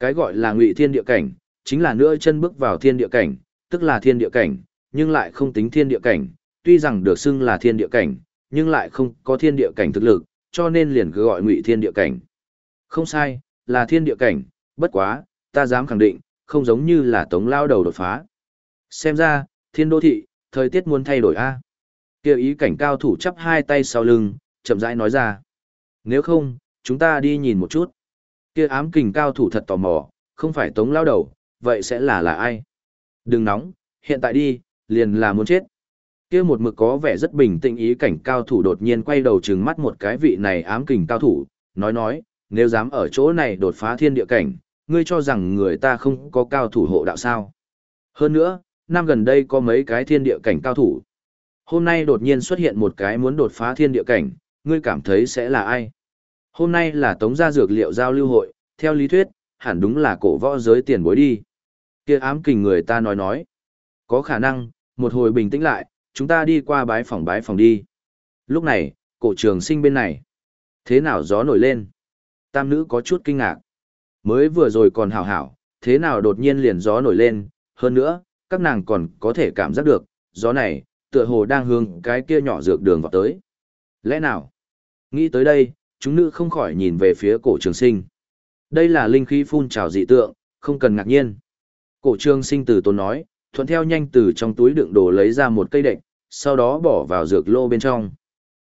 Cái gọi là ngụy thiên địa cảnh, chính là nửa chân bước vào thiên địa cảnh, tức là thiên địa cảnh, nhưng lại không tính thiên địa cảnh, tuy rằng được xưng là thiên địa cảnh, nhưng lại không có thiên địa cảnh thực lực, cho nên liền cứ gọi ngụy thiên địa cảnh. Không sai, là thiên địa cảnh, bất quá, ta dám khẳng định, không giống như là tống lao đầu đột phá. Xem ra, thiên đô thị, thời tiết muốn thay đổi a à? Kêu ý cảnh cao thủ chắp hai tay sau lưng, chậm rãi nói ra. Nếu không, chúng ta đi nhìn một chút. Kia ám kình cao thủ thật tò mò, không phải tống lao đầu, vậy sẽ là là ai? Đừng nóng, hiện tại đi, liền là muốn chết. Kia một mực có vẻ rất bình tĩnh ý cảnh cao thủ đột nhiên quay đầu trừng mắt một cái vị này ám kình cao thủ, nói nói, nếu dám ở chỗ này đột phá thiên địa cảnh, ngươi cho rằng người ta không có cao thủ hộ đạo sao. Hơn nữa, năm gần đây có mấy cái thiên địa cảnh cao thủ. Hôm nay đột nhiên xuất hiện một cái muốn đột phá thiên địa cảnh, ngươi cảm thấy sẽ là ai? Hôm nay là tống gia dược liệu giao lưu hội, theo lý thuyết, hẳn đúng là cổ võ giới tiền bối đi. Kia ám kình người ta nói nói. Có khả năng, một hồi bình tĩnh lại, chúng ta đi qua bái phòng bái phòng đi. Lúc này, cổ trường sinh bên này. Thế nào gió nổi lên? Tam nữ có chút kinh ngạc. Mới vừa rồi còn hảo hảo, thế nào đột nhiên liền gió nổi lên, hơn nữa, các nàng còn có thể cảm giác được, gió này, tựa hồ đang hướng cái kia nhỏ dược đường vào tới. Lẽ nào? Nghĩ tới đây, chúng nữ không khỏi nhìn về phía cổ trường sinh. Đây là linh khí phun trào dị tượng, không cần ngạc nhiên. Cổ trường sinh từ tốn nói, thuận theo nhanh từ trong túi đựng đồ lấy ra một cây đệnh, sau đó bỏ vào dược lô bên trong.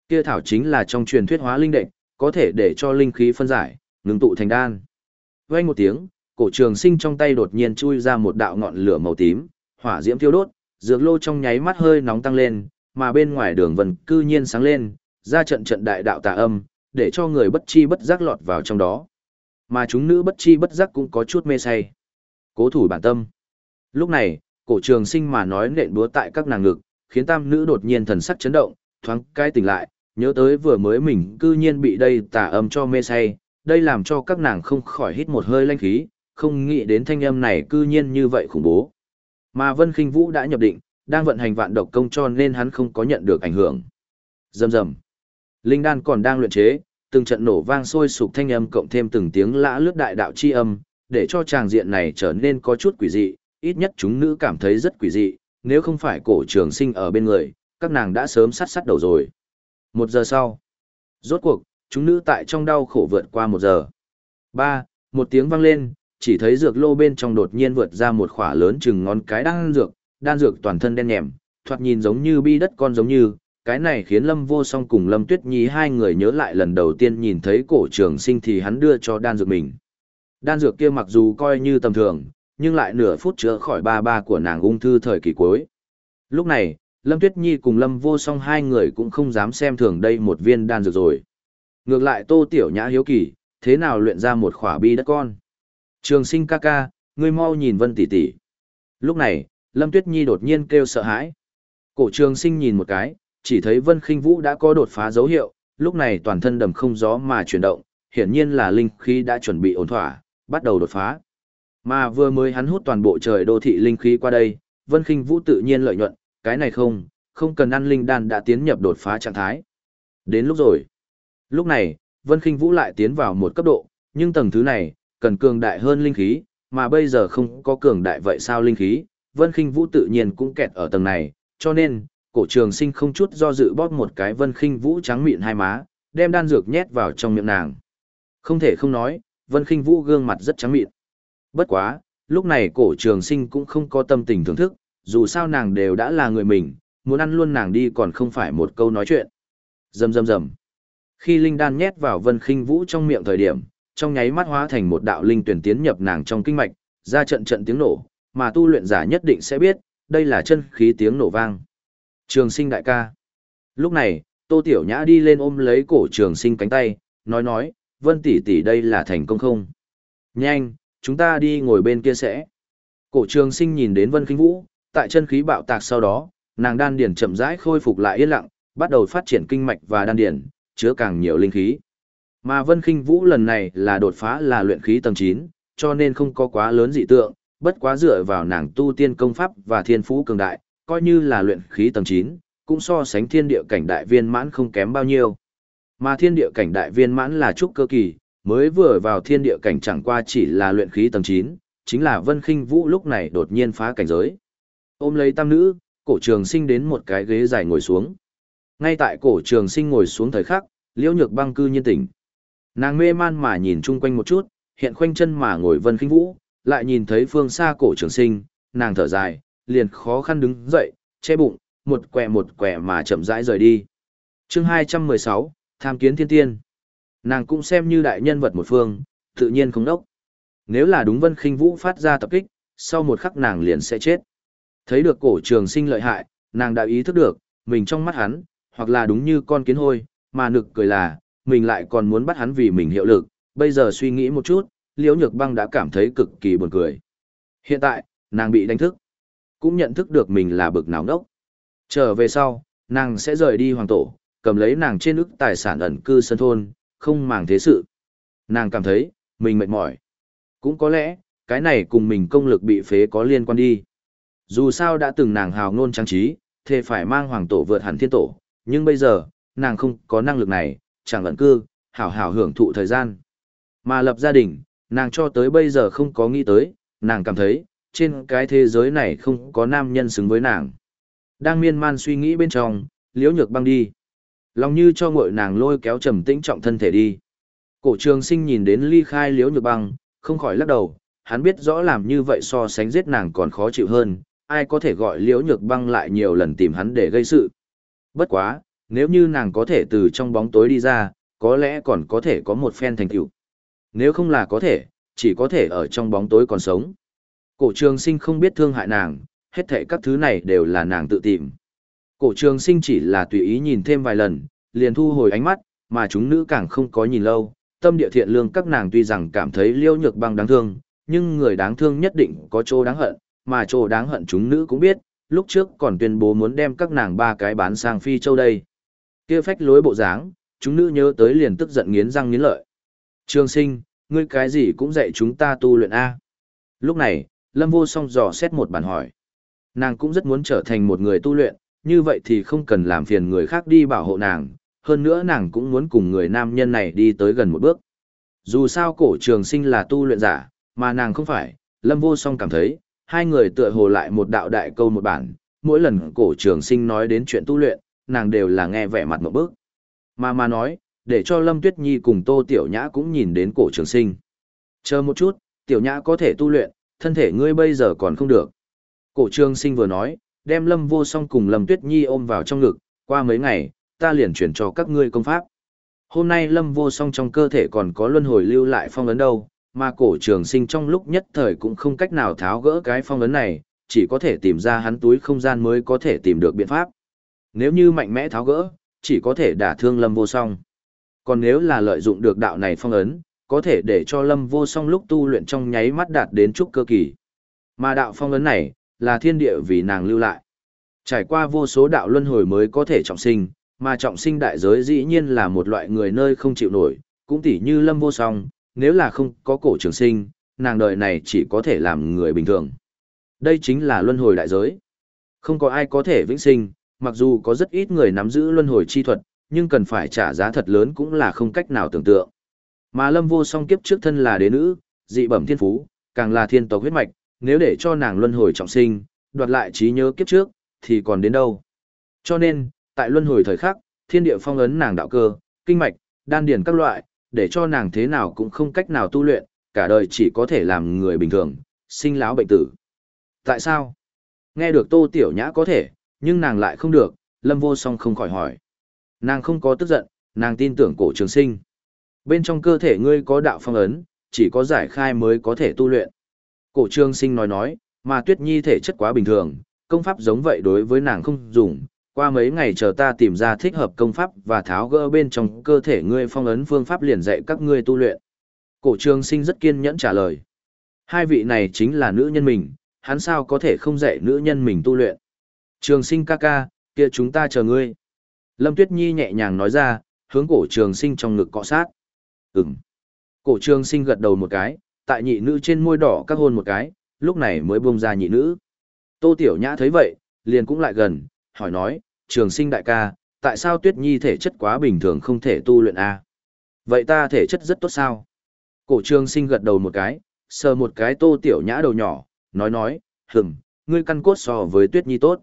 Kia thảo chính là trong truyền thuyết hóa linh đệnh, có thể để cho linh khí phân giải, ngưng tụ thành đan. Vang một tiếng, cổ trường sinh trong tay đột nhiên chui ra một đạo ngọn lửa màu tím, hỏa diễm thiêu đốt, dược lô trong nháy mắt hơi nóng tăng lên, mà bên ngoài đường vân cư nhiên sáng lên, ra trận trận đại đạo tà âm, để cho người bất chi bất giác lọt vào trong đó. Mà chúng nữ bất chi bất giác cũng có chút mê say. Cố thủ bản tâm. Lúc này, cổ trường sinh mà nói nện búa tại các nàng ngực, khiến tam nữ đột nhiên thần sắc chấn động, thoáng cai tỉnh lại, nhớ tới vừa mới mình cư nhiên bị đây tà âm cho mê say, đây làm cho các nàng không khỏi hít một hơi lanh khí, không nghĩ đến thanh âm này cư nhiên như vậy khủng bố. Mà Vân Kinh Vũ đã nhập định, đang vận hành vạn độc công cho nên hắn không có nhận được ảnh hưởng. dầm dầm Linh đan còn đang luyện chế, từng trận nổ vang sôi sục thanh âm cộng thêm từng tiếng lã lướt đại đạo chi âm, để cho tràng diện này trở nên có chút quỷ dị, ít nhất chúng nữ cảm thấy rất quỷ dị, nếu không phải cổ trường sinh ở bên người, các nàng đã sớm sát sát đầu rồi. Một giờ sau, rốt cuộc, chúng nữ tại trong đau khổ vượt qua một giờ. Ba, một tiếng vang lên, chỉ thấy dược lô bên trong đột nhiên vượt ra một khỏa lớn chừng ngón cái đan dược, đan dược toàn thân đen nhèm, thoạt nhìn giống như bi đất con giống như, cái này khiến Lâm Vô Song cùng Lâm Tuyết Nhi hai người nhớ lại lần đầu tiên nhìn thấy cổ trường sinh thì hắn đưa cho đan dược mình. Đan dược kia mặc dù coi như tầm thường, nhưng lại nửa phút chữa khỏi ba ba của nàng ung thư thời kỳ cuối. Lúc này, Lâm Tuyết Nhi cùng Lâm Vô Song hai người cũng không dám xem thường đây một viên đan dược rồi. Ngược lại Tô Tiểu Nhã hiếu kỳ, thế nào luyện ra một khỏa bi đất con. Trường sinh ca ca, ngươi mau nhìn Vân tỷ tỷ. Lúc này, Lâm Tuyết Nhi đột nhiên kêu sợ hãi. Cổ trường sinh nhìn một cái, chỉ thấy Vân Khinh Vũ đã có đột phá dấu hiệu, lúc này toàn thân đầm không gió mà chuyển động, hiển nhiên là linh khí đã chuẩn bị ổn thỏa, bắt đầu đột phá. Mà vừa mới hắn hút toàn bộ trời đô thị linh khí qua đây, Vân Khinh Vũ tự nhiên lợi nhuận, cái này không, không cần ăn linh đan đã tiến nhập đột phá trạng thái. Đến lúc rồi. Lúc này, Vân Khinh Vũ lại tiến vào một cấp độ, nhưng tầng thứ này cần cường đại hơn linh khí, mà bây giờ không có cường đại vậy sao linh khí, Vân Khinh Vũ tự nhiên cũng kẹt ở tầng này, cho nên, cổ trường sinh không chút do dự bóp một cái Vân Khinh Vũ trắng mịn hai má, đem đan dược nhét vào trong miệng nàng. Không thể không nói, Vân Khinh Vũ gương mặt rất trắng mịn. Bất quá, lúc này cổ trường sinh cũng không có tâm tình thưởng thức, dù sao nàng đều đã là người mình, muốn ăn luôn nàng đi còn không phải một câu nói chuyện. Rầm rầm rầm. Khi linh đan nhét vào Vân Khinh Vũ trong miệng thời điểm, trong nháy mắt hóa thành một đạo linh tuyển tiến nhập nàng trong kinh mạch, ra trận trận tiếng nổ, mà tu luyện giả nhất định sẽ biết, đây là chân khí tiếng nổ vang. Trường sinh đại ca. Lúc này, Tô Tiểu Nhã đi lên ôm lấy cổ trường sinh cánh tay, nói nói, Vân tỷ tỷ đây là thành công không? Nhanh, chúng ta đi ngồi bên kia sẽ. Cổ trường sinh nhìn đến Vân Kinh Vũ, tại chân khí bạo tạc sau đó, nàng đan điển chậm rãi khôi phục lại yên lặng, bắt đầu phát triển kinh mạch và đan điển, chứa càng nhiều linh khí. Mà Vân Kinh Vũ lần này là đột phá là luyện khí tầng 9, cho nên không có quá lớn dị tượng, bất quá dựa vào nàng tu tiên công pháp và thiên phú cường đại, coi như là luyện khí tầng 9, cũng so sánh thiên địa cảnh đại viên mãn không kém bao nhiêu. Mà thiên địa cảnh đại viên mãn là trúc cơ kỳ, mới vừa vào thiên địa cảnh chẳng qua chỉ là luyện khí tầng 9, chính là Vân Khinh Vũ lúc này đột nhiên phá cảnh giới. Ôm lấy tam nữ, cổ trường sinh đến một cái ghế dài ngồi xuống. Ngay tại cổ trường sinh ngồi xuống thời khắc, liễu nhược băng cư nhiên tỉnh. Nàng mê man mà nhìn chung quanh một chút, hiện khoanh chân mà ngồi Vân Khinh Vũ, lại nhìn thấy phương xa cổ trường sinh, nàng thở dài, liền khó khăn đứng dậy, che bụng, một quẹ một quẹ mà chậm rãi rời đi. Chương 216, Tham kiến thiên tiên. Nàng cũng xem như đại nhân vật một phương, tự nhiên không đốc. Nếu là đúng Vân Khinh Vũ phát ra tập kích, sau một khắc nàng liền sẽ chết. Thấy được cổ trường sinh lợi hại, nàng đã ý thức được, mình trong mắt hắn, hoặc là đúng như con kiến hôi, mà nực cười là, mình lại còn muốn bắt hắn vì mình hiệu lực, bây giờ suy nghĩ một chút, Liễu Nhược Băng đã cảm thấy cực kỳ buồn cười. Hiện tại, nàng bị đánh thức, cũng nhận thức được mình là bực nào đốc. Trở về sau, nàng sẽ rời đi hoàng tổ, cầm lấy nàng trên ức tài sản ẩn cư sân thôn, không màng thế sự. Nàng cảm thấy, mình mệt mỏi. Cũng có lẽ, cái này cùng mình công lực bị phế có liên quan đi. Dù sao đã từng nàng hào ngôn trang trí, thề phải mang hoàng tổ vượt hẳn thiên tổ, nhưng bây giờ, nàng không có năng lực này, chẳng ẩn cư, hảo hảo hưởng thụ thời gian. Mà lập gia đình, nàng cho tới bây giờ không có nghĩ tới, nàng cảm thấy, trên cái thế giới này không có nam nhân xứng với nàng. Đang miên man suy nghĩ bên trong, liễu nhược băng đi. Lòng như cho ngội nàng lôi kéo trầm tĩnh trọng thân thể đi. Cổ trường sinh nhìn đến ly khai liễu nhược băng, không khỏi lắc đầu, hắn biết rõ làm như vậy so sánh giết nàng còn khó chịu hơn, ai có thể gọi liễu nhược băng lại nhiều lần tìm hắn để gây sự. Bất quá, nếu như nàng có thể từ trong bóng tối đi ra, có lẽ còn có thể có một phen thành tựu. Nếu không là có thể, chỉ có thể ở trong bóng tối còn sống. Cổ trường sinh không biết thương hại nàng, hết thảy các thứ này đều là nàng tự tìm. Cổ trường sinh chỉ là tùy ý nhìn thêm vài lần, liền thu hồi ánh mắt, mà chúng nữ càng không có nhìn lâu, tâm địa thiện lương các nàng tuy rằng cảm thấy liêu nhược băng đáng thương, nhưng người đáng thương nhất định có chỗ đáng hận, mà chỗ đáng hận chúng nữ cũng biết, lúc trước còn tuyên bố muốn đem các nàng ba cái bán sang phi châu đây. kia phách lối bộ dáng, chúng nữ nhớ tới liền tức giận nghiến răng nghiến lợi. Trường sinh, ngươi cái gì cũng dạy chúng ta tu luyện A. Lúc này, Lâm Vô song dò xét một bản hỏi. Nàng cũng rất muốn trở thành một người tu luyện, như vậy thì không cần làm phiền người khác đi bảo hộ nàng, hơn nữa nàng cũng muốn cùng người nam nhân này đi tới gần một bước. Dù sao cổ trường sinh là tu luyện giả, mà nàng không phải, Lâm Vô Song cảm thấy, hai người tựa hồ lại một đạo đại câu một bản, mỗi lần cổ trường sinh nói đến chuyện tu luyện, nàng đều là nghe vẻ mặt một bước. Mà mà nói, để cho Lâm Tuyết Nhi cùng Tô Tiểu Nhã cũng nhìn đến cổ trường sinh. Chờ một chút, Tiểu Nhã có thể tu luyện, thân thể ngươi bây giờ còn không được. Cổ trường sinh vừa nói, đem Lâm Vô Song cùng Lâm Tuyết Nhi ôm vào trong ngực, qua mấy ngày, ta liền chuyển cho các ngươi công pháp. Hôm nay Lâm Vô Song trong cơ thể còn có luân hồi lưu lại phong ấn đâu, mà cổ trường sinh trong lúc nhất thời cũng không cách nào tháo gỡ cái phong ấn này, chỉ có thể tìm ra hắn túi không gian mới có thể tìm được biện pháp. Nếu như mạnh mẽ tháo gỡ, chỉ có thể đả thương Lâm Vô Song. Còn nếu là lợi dụng được đạo này phong ấn, có thể để cho Lâm Vô Song lúc tu luyện trong nháy mắt đạt đến trúc cơ kỳ. Mà đạo phong ấn này, là thiên địa vì nàng lưu lại. Trải qua vô số đạo luân hồi mới có thể trọng sinh, mà trọng sinh đại giới dĩ nhiên là một loại người nơi không chịu nổi, cũng tỉ như Lâm Vô Song, nếu là không có cổ trường sinh, nàng đời này chỉ có thể làm người bình thường. Đây chính là luân hồi đại giới. Không có ai có thể vĩnh sinh, mặc dù có rất ít người nắm giữ luân hồi chi thuật, nhưng cần phải trả giá thật lớn cũng là không cách nào tưởng tượng. Mà Lâm Vô Song kiếp trước thân là đế nữ, dị bẩm thiên phú, càng là thiên tộc huyết mạch, nếu để cho nàng luân hồi trọng sinh, đoạt lại trí nhớ kiếp trước, thì còn đến đâu. Cho nên, tại luân hồi thời khắc, thiên địa phong ấn nàng đạo cơ, kinh mạch, đan điền các loại, để cho nàng thế nào cũng không cách nào tu luyện, cả đời chỉ có thể làm người bình thường, sinh lão bệnh tử. Tại sao? Nghe được Tô Tiểu Nhã có thể, nhưng nàng lại không được, Lâm Vô Song không khỏi hỏi. Nàng không có tức giận, nàng tin tưởng cổ trường sinh. Bên trong cơ thể ngươi có đạo phong ấn, chỉ có giải khai mới có thể tu luyện. Cổ trường sinh nói nói, mà tuyết nhi thể chất quá bình thường, công pháp giống vậy đối với nàng không dùng, qua mấy ngày chờ ta tìm ra thích hợp công pháp và tháo gỡ bên trong cơ thể ngươi phong ấn phương pháp liền dạy các ngươi tu luyện. Cổ trường sinh rất kiên nhẫn trả lời. Hai vị này chính là nữ nhân mình, hắn sao có thể không dạy nữ nhân mình tu luyện. Trường sinh ca ca, kia chúng ta chờ ngươi. Lâm Tuyết Nhi nhẹ nhàng nói ra, hướng cổ trường sinh trong ngực cọ sát. Ừm. Cổ trường sinh gật đầu một cái, tại nhị nữ trên môi đỏ các hôn một cái, lúc này mới buông ra nhị nữ. Tô Tiểu Nhã thấy vậy, liền cũng lại gần, hỏi nói, trường sinh đại ca, tại sao Tuyết Nhi thể chất quá bình thường không thể tu luyện A? Vậy ta thể chất rất tốt sao? Cổ trường sinh gật đầu một cái, sờ một cái Tô Tiểu Nhã đầu nhỏ, nói nói, hừm, ngươi căn cốt so với Tuyết Nhi tốt.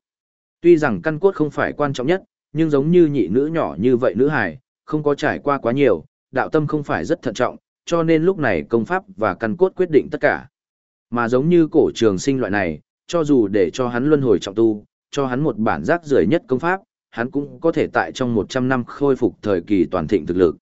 Tuy rằng căn cốt không phải quan trọng nhất, nhưng giống như nhị nữ nhỏ như vậy nữ hài, không có trải qua quá nhiều, đạo tâm không phải rất thận trọng, cho nên lúc này công pháp và căn cốt quyết định tất cả. Mà giống như cổ trường sinh loại này, cho dù để cho hắn luân hồi trọng tu, cho hắn một bản giác rưởi nhất công pháp, hắn cũng có thể tại trong 100 năm khôi phục thời kỳ toàn thịnh thực lực.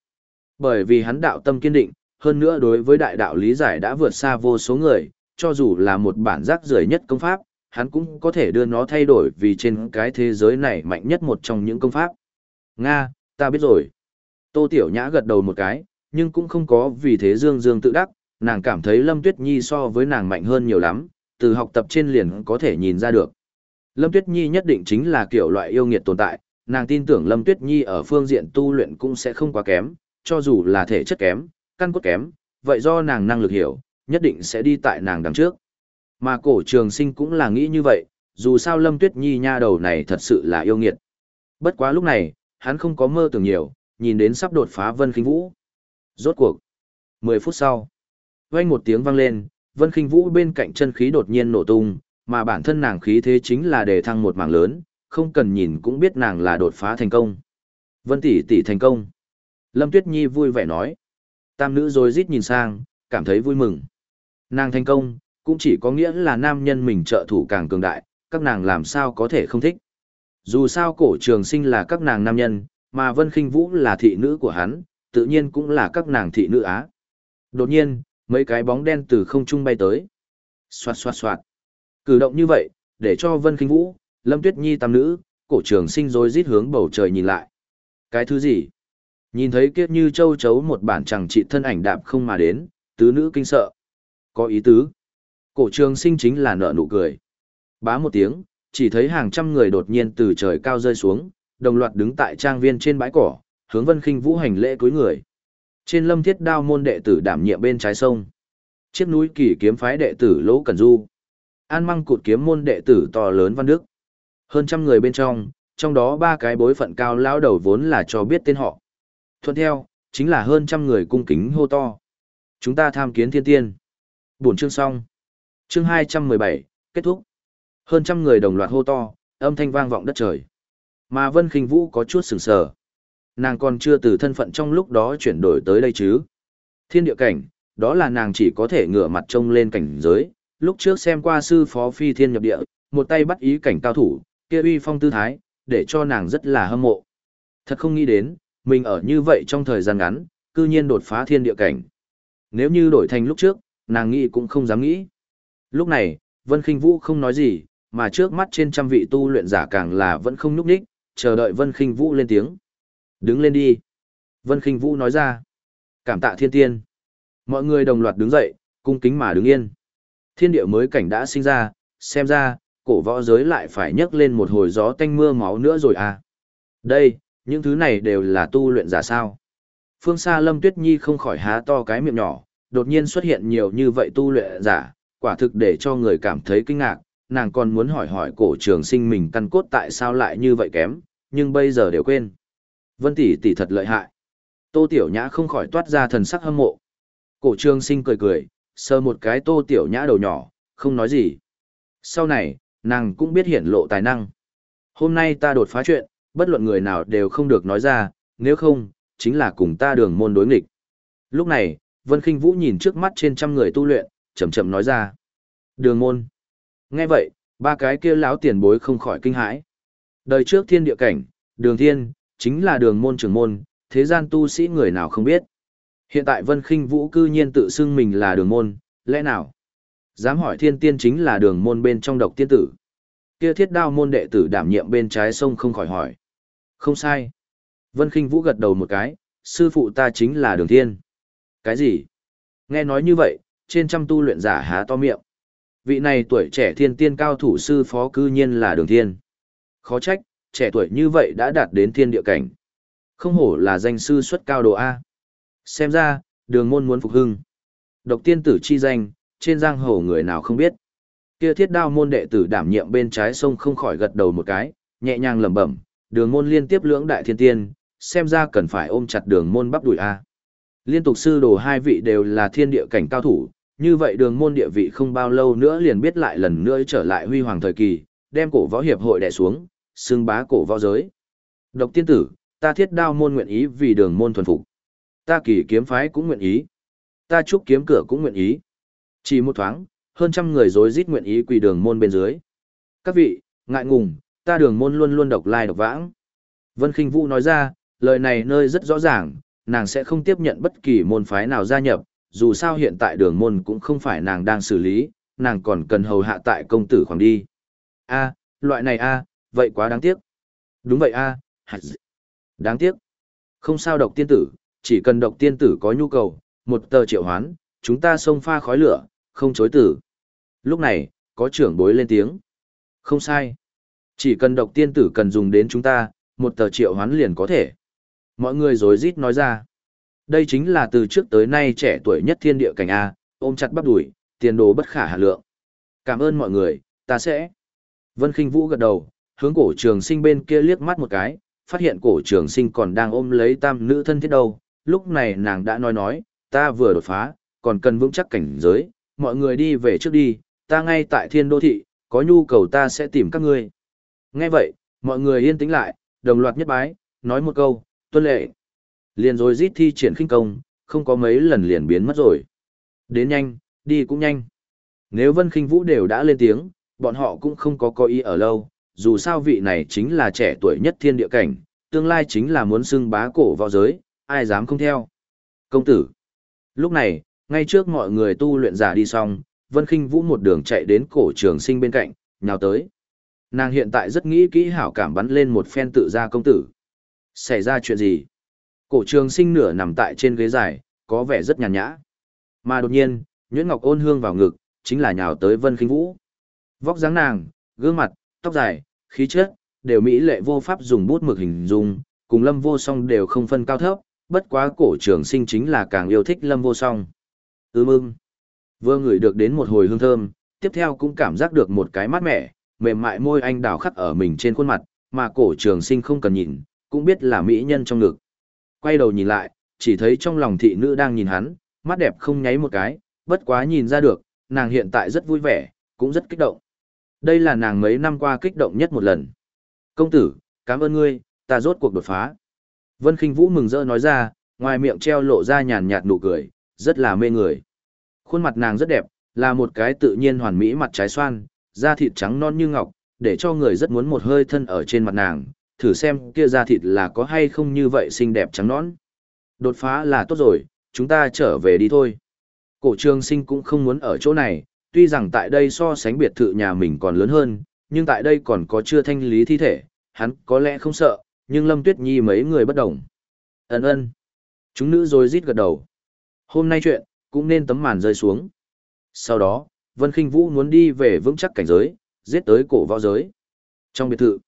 Bởi vì hắn đạo tâm kiên định, hơn nữa đối với đại đạo lý giải đã vượt xa vô số người, cho dù là một bản giác rưởi nhất công pháp, hắn cũng có thể đưa nó thay đổi vì trên cái thế giới này mạnh nhất một trong những công pháp. Nga, ta biết rồi. Tô Tiểu Nhã gật đầu một cái, nhưng cũng không có vì thế dương dương tự đắc, nàng cảm thấy Lâm Tuyết Nhi so với nàng mạnh hơn nhiều lắm, từ học tập trên liền có thể nhìn ra được. Lâm Tuyết Nhi nhất định chính là kiểu loại yêu nghiệt tồn tại, nàng tin tưởng Lâm Tuyết Nhi ở phương diện tu luyện cũng sẽ không quá kém, cho dù là thể chất kém, căn cốt kém, vậy do nàng năng lực hiểu, nhất định sẽ đi tại nàng đằng trước. Mà cổ trường sinh cũng là nghĩ như vậy, dù sao Lâm Tuyết Nhi nha đầu này thật sự là yêu nghiệt. Bất quá lúc này, hắn không có mơ tưởng nhiều, nhìn đến sắp đột phá Vân Khinh Vũ. Rốt cuộc. 10 phút sau, vang một tiếng vang lên, Vân Kinh Vũ bên cạnh chân khí đột nhiên nổ tung, mà bản thân nàng khí thế chính là đề thăng một mảng lớn, không cần nhìn cũng biết nàng là đột phá thành công. Vân tỷ tỷ thành công. Lâm Tuyết Nhi vui vẻ nói. Tam nữ rồi rít nhìn sang, cảm thấy vui mừng. Nàng thành công, cũng chỉ có nghĩa là nam nhân mình trợ thủ càng cường đại, các nàng làm sao có thể không thích. Dù sao cổ trường sinh là các nàng nam nhân, mà Vân Kinh Vũ là thị nữ của hắn, tự nhiên cũng là các nàng thị nữ á. Đột nhiên, mấy cái bóng đen từ không trung bay tới. Xoạt xoạt xoạt. Cử động như vậy, để cho Vân Kinh Vũ, Lâm Tuyết Nhi tam nữ, cổ trường sinh rồi rít hướng bầu trời nhìn lại. Cái thứ gì? Nhìn thấy kiếp như châu chấu một bản chẳng trị thân ảnh đạp không mà đến, tứ nữ kinh sợ. Có ý tứ. Cổ trường sinh chính là nợ nụ cười. Bá một tiếng, chỉ thấy hàng trăm người đột nhiên từ trời cao rơi xuống, đồng loạt đứng tại trang viên trên bãi cỏ, hướng Vân Khinh Vũ hành lễ cúi người. Trên Lâm Thiết Đao môn đệ tử đảm nhiệm bên trái sông. Chiếc núi Kỳ kiếm phái đệ tử Lỗ Cẩn Du. An Măng cụt kiếm môn đệ tử to lớn Văn Đức. Hơn trăm người bên trong, trong đó ba cái bối phận cao lão đầu vốn là cho biết tên họ. Thuận theo, chính là hơn trăm người cung kính hô to. Chúng ta tham kiến thiên tiên. Buổi chương xong. Chương 217, kết thúc. Hơn trăm người đồng loạt hô to, âm thanh vang vọng đất trời. Mà Vân Kinh Vũ có chút sừng sờ. Nàng còn chưa từ thân phận trong lúc đó chuyển đổi tới đây chứ. Thiên địa cảnh, đó là nàng chỉ có thể ngửa mặt trông lên cảnh giới. Lúc trước xem qua sư phó phi thiên nhập địa, một tay bắt ý cảnh cao thủ, kia uy phong tư thái, để cho nàng rất là hâm mộ. Thật không nghĩ đến, mình ở như vậy trong thời gian ngắn, cư nhiên đột phá thiên địa cảnh. Nếu như đổi thành lúc trước, nàng nghĩ cũng không dám nghĩ. Lúc này, Vân Kinh Vũ không nói gì, mà trước mắt trên trăm vị tu luyện giả càng là vẫn không nhúc nhích, chờ đợi Vân Kinh Vũ lên tiếng. Đứng lên đi. Vân Kinh Vũ nói ra. Cảm tạ thiên tiên. Mọi người đồng loạt đứng dậy, cung kính mà đứng yên. Thiên địa mới cảnh đã sinh ra, xem ra, cổ võ giới lại phải nhấc lên một hồi gió tanh mưa máu nữa rồi à. Đây, những thứ này đều là tu luyện giả sao. Phương xa Lâm Tuyết Nhi không khỏi há to cái miệng nhỏ, đột nhiên xuất hiện nhiều như vậy tu luyện giả, quả thực để cho người cảm thấy kinh ngạc, nàng còn muốn hỏi hỏi cổ trường sinh mình căn cốt tại sao lại như vậy kém, nhưng bây giờ đều quên. Vân tỷ tỷ thật lợi hại. Tô Tiểu Nhã không khỏi toát ra thần sắc hâm mộ. Cổ trương sinh cười cười, sờ một cái Tô Tiểu Nhã đầu nhỏ, không nói gì. Sau này, nàng cũng biết hiển lộ tài năng. Hôm nay ta đột phá chuyện, bất luận người nào đều không được nói ra, nếu không, chính là cùng ta đường môn đối nghịch. Lúc này, Vân Kinh Vũ nhìn trước mắt trên trăm người tu luyện, chậm chậm nói ra. Đường môn. Nghe vậy, ba cái kia lão tiền bối không khỏi kinh hãi. Đời trước thiên địa cảnh, đường thiên, chính là đường môn trưởng môn, thế gian tu sĩ người nào không biết. Hiện tại Vân Kinh Vũ cư nhiên tự xưng mình là đường môn, lẽ nào? Dám hỏi thiên tiên chính là đường môn bên trong độc tiên tử. Kia thiết đao môn đệ tử đảm nhiệm bên trái sông không khỏi hỏi. Không sai. Vân Kinh Vũ gật đầu một cái, sư phụ ta chính là đường thiên. Cái gì? Nghe nói như vậy, trên trăm tu luyện giả há to miệng. Vị này tuổi trẻ thiên tiên cao thủ sư phó cư nhiên là đường thiên. Khó trách, trẻ tuổi như vậy đã đạt đến thiên địa cảnh. Không hổ là danh sư xuất cao độ A. Xem ra, đường môn muốn phục hưng. Độc tiên tử chi danh, trên giang hồ người nào không biết. Kia thiết đao môn đệ tử đảm nhiệm bên trái sông không khỏi gật đầu một cái, nhẹ nhàng lẩm bẩm, đường môn liên tiếp lưỡng đại thiên tiên, xem ra cần phải ôm chặt đường môn bắp đùi A. Liên tục sư đồ hai vị đều là thiên địa cảnh cao thủ, như vậy đường môn địa vị không bao lâu nữa liền biết lại lần nữa trở lại huy hoàng thời kỳ, đem cổ võ hiệp hội đè xuống, xưng bá cổ võ giới. Độc tiên tử, ta thiết đao môn nguyện ý vì đường môn thuần phục. Ta kỳ kiếm phái cũng nguyện ý. Ta trúc kiếm cửa cũng nguyện ý. Chỉ một thoáng, hơn trăm người rối rít nguyện ý quỳ đường môn bên dưới. Các vị, ngại ngùng, ta đường môn luôn luôn độc lai độc vãng. Vân Kinh Vũ nói ra, lời này nơi rất rõ ràng, nàng sẽ không tiếp nhận bất kỳ môn phái nào gia nhập, dù sao hiện tại đường môn cũng không phải nàng đang xử lý, nàng còn cần hầu hạ tại công tử khoảng đi. A, loại này a, vậy quá đáng tiếc. Đúng vậy a, đáng tiếc. Không sao độc tiên tử, chỉ cần độc tiên tử có nhu cầu, một tờ triệu hoán, chúng ta xông pha khói lửa, không chối tử. Lúc này, có trưởng bối lên tiếng. Không sai. Chỉ cần độc tiên tử cần dùng đến chúng ta, một tờ triệu hoán liền có thể. Mọi người rối rít nói ra. Đây chính là từ trước tới nay trẻ tuổi nhất thiên địa cảnh A, ôm chặt bắp đuổi, tiền đồ bất khả hạ lượng. Cảm ơn mọi người, ta sẽ. Vân khinh Vũ gật đầu, hướng cổ trường sinh bên kia liếc mắt một cái, phát hiện cổ trường sinh còn đang ôm lấy tam nữ thân thiết đâu, lúc này nàng đã nói nói, ta vừa đột phá, còn cần vững chắc cảnh giới, mọi người đi về trước đi, ta ngay tại thiên đô thị, có nhu cầu ta sẽ tìm các ngươi. Nghe vậy, mọi người yên tĩnh lại, đồng loạt nhất bái, nói một câu, tuân lệ. Liền rồi rít thi triển khinh công, không có mấy lần liền biến mất rồi. Đến nhanh, đi cũng nhanh. Nếu Vân Khinh Vũ đều đã lên tiếng, bọn họ cũng không có có ý ở lâu, dù sao vị này chính là trẻ tuổi nhất thiên địa cảnh, tương lai chính là muốn xưng bá cổ vào giới, ai dám không theo. Công tử. Lúc này, ngay trước mọi người tu luyện giả đi xong, Vân Khinh Vũ một đường chạy đến cổ trường sinh bên cạnh, nhào tới. Nàng hiện tại rất nghĩ kỹ hảo cảm bắn lên một phen tự ra công tử. Xảy ra chuyện gì? Cổ trường sinh nửa nằm tại trên ghế dài, có vẻ rất nhàn nhã. Mà đột nhiên, Nhuyễn Ngọc ôn hương vào ngực, chính là nhào tới Vân Khinh Vũ. Vóc dáng nàng, gương mặt, tóc dài, khí chất, đều mỹ lệ vô pháp dùng bút mực hình dung, cùng Lâm Vô Song đều không phân cao thấp, bất quá cổ trường sinh chính là càng yêu thích Lâm Vô Song. Ưm ưm. Vừa ngửi được đến một hồi hương thơm, tiếp theo cũng cảm giác được một cái mát mẻ, mềm mại môi anh đào khắc ở mình trên khuôn mặt, mà cổ trường sinh không cần nhìn, cũng biết là mỹ nhân trong ngực. Quay đầu nhìn lại, chỉ thấy trong lòng thị nữ đang nhìn hắn, mắt đẹp không nháy một cái, bất quá nhìn ra được, nàng hiện tại rất vui vẻ, cũng rất kích động. Đây là nàng mấy năm qua kích động nhất một lần. Công tử, cảm ơn ngươi, ta rốt cuộc đột phá. Vân Kinh Vũ mừng rỡ nói ra, ngoài miệng treo lộ ra nhàn nhạt nụ cười, rất là mê người. Khuôn mặt nàng rất đẹp, là một cái tự nhiên hoàn mỹ mặt trái xoan, da thịt trắng non như ngọc, để cho người rất muốn một hơi thân ở trên mặt nàng, thử xem kia da thịt là có hay không như vậy xinh đẹp trắng nón. Đột phá là tốt rồi, chúng ta trở về đi thôi. Cổ trường sinh cũng không muốn ở chỗ này, tuy rằng tại đây so sánh biệt thự nhà mình còn lớn hơn, nhưng tại đây còn có chưa thanh lý thi thể, hắn có lẽ không sợ, nhưng Lâm Tuyết Nhi mấy người bất đồng. Ấn ơn. Chúng nữ rồi rít gật đầu. Hôm nay chuyện, cũng nên tấm màn rơi xuống. Sau đó, Vân Kinh Vũ muốn đi về vững chắc cảnh giới, giết tới cổ võ giới. Trong biệt thự,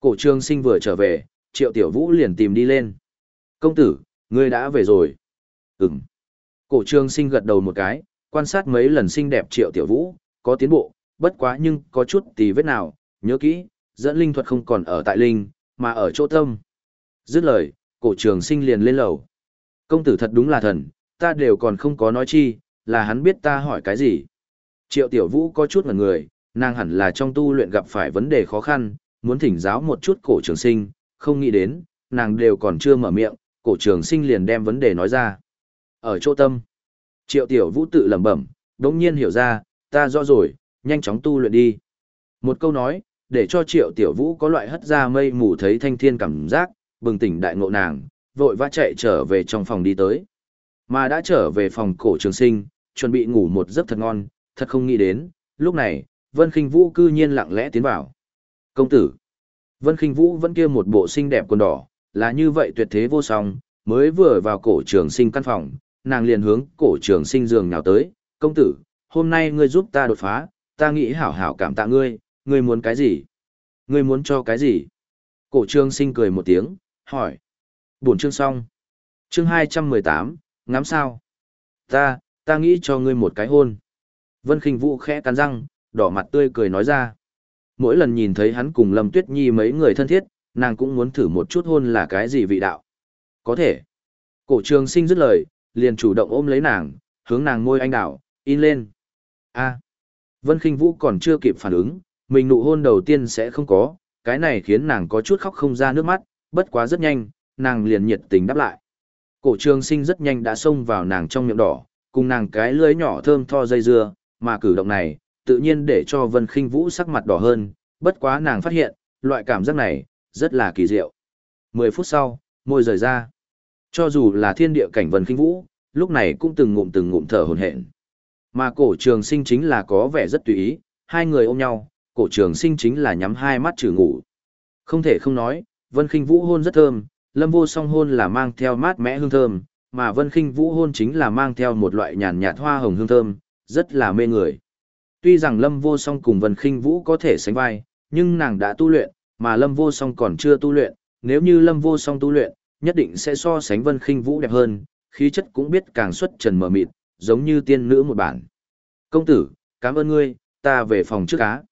cổ trường sinh vừa trở về, Triệu Tiểu Vũ liền tìm đi lên. Công tử, ngươi đã về rồi. Ừm. Cổ trường sinh gật đầu một cái, quan sát mấy lần xinh đẹp Triệu Tiểu Vũ, có tiến bộ, bất quá nhưng có chút tì vết nào, nhớ kỹ, dẫn linh thuật không còn ở tại linh, mà ở chỗ tâm. Dứt lời, cổ trường sinh liền lên lầu. Công tử thật đúng là thần, ta đều còn không có nói chi, là hắn biết ta hỏi cái gì. Triệu Tiểu Vũ có chút ngần người, nàng hẳn là trong tu luyện gặp phải vấn đề khó khăn, muốn thỉnh giáo một chút cổ trường sinh, không nghĩ đến, nàng đều còn chưa mở miệng, cổ trường sinh liền đem vấn đề nói ra. Ở chỗ tâm, Triệu Tiểu Vũ tự lẩm bẩm, đống nhiên hiểu ra, ta rõ rồi, nhanh chóng tu luyện đi. Một câu nói, để cho Triệu Tiểu Vũ có loại hất ra mây mù thấy thanh thiên cảm giác, bừng tỉnh đại ngộ nàng, vội vã chạy trở về trong phòng đi tới. Mà đã trở về phòng cổ trường sinh, chuẩn bị ngủ một giấc thật ngon, thật không nghĩ đến, lúc này, Vân Kinh Vũ cư nhiên lặng lẽ tiến vào. Công tử, Vân Kinh Vũ vẫn kia một bộ xinh đẹp quần đỏ, là như vậy tuyệt thế vô song, mới vừa vào cổ trường sinh căn phòng, nàng liền hướng cổ trường sinh giường nhào tới, công tử, hôm nay ngươi giúp ta đột phá, ta nghĩ hảo hảo cảm tạ ngươi, ngươi muốn cái gì? Ngươi muốn cho cái gì? Cổ trường sinh cười một tiếng, hỏi. Buồn chương xong. Chương 218, ngắm sao? Ta, ta nghĩ cho ngươi một cái hôn. Vân Kinh Vũ khẽ cắn răng, đỏ mặt tươi cười nói ra. Mỗi lần nhìn thấy hắn cùng Lâm Tuyết Nhi mấy người thân thiết, nàng cũng muốn thử một chút hôn là cái gì vị đạo. Có thể. Cổ trường sinh dứt lời, liền chủ động ôm lấy nàng, hướng nàng ngôi anh đảo, in lên. a Vân Kinh Vũ còn chưa kịp phản ứng, mình nụ hôn đầu tiên sẽ không có, cái này khiến nàng có chút khóc không ra nước mắt, bất quá rất nhanh, nàng liền nhiệt tình đáp lại. Cổ trường sinh rất nhanh đã xông vào nàng trong miệng đỏ, cùng nàng cái lưới nhỏ thơm tho dây dưa, mà cử động này, tự nhiên để cho Vân Khinh Vũ sắc mặt đỏ hơn, bất quá nàng phát hiện, loại cảm giác này, rất là kỳ diệu. Mười phút sau, môi rời ra. Cho dù là thiên địa cảnh Vân Khinh Vũ, lúc này cũng từng ngụm từng ngụm thở hổn hển. Mà cổ trường sinh chính là có vẻ rất tùy ý, hai người ôm nhau, cổ trường sinh chính là nhắm hai mắt trừ ngủ. Không thể không nói, Vân Khinh Vũ hôn rất thơm, Lâm Vô Song hôn là mang theo mát mẽ hương thơm, mà Vân Khinh Vũ hôn chính là mang theo một loại nhàn nhạt hoa hồng hương thơm, rất là mê người. Tuy rằng Lâm Vô Song cùng Vân Khinh Vũ có thể sánh vai, nhưng nàng đã tu luyện, mà Lâm Vô Song còn chưa tu luyện, nếu như Lâm Vô Song tu luyện, nhất định sẽ so sánh Vân Khinh Vũ đẹp hơn, khí chất cũng biết càng xuất trần mờ mịt, giống như tiên nữ một bản. Công tử, cảm ơn ngươi, ta về phòng trước cá.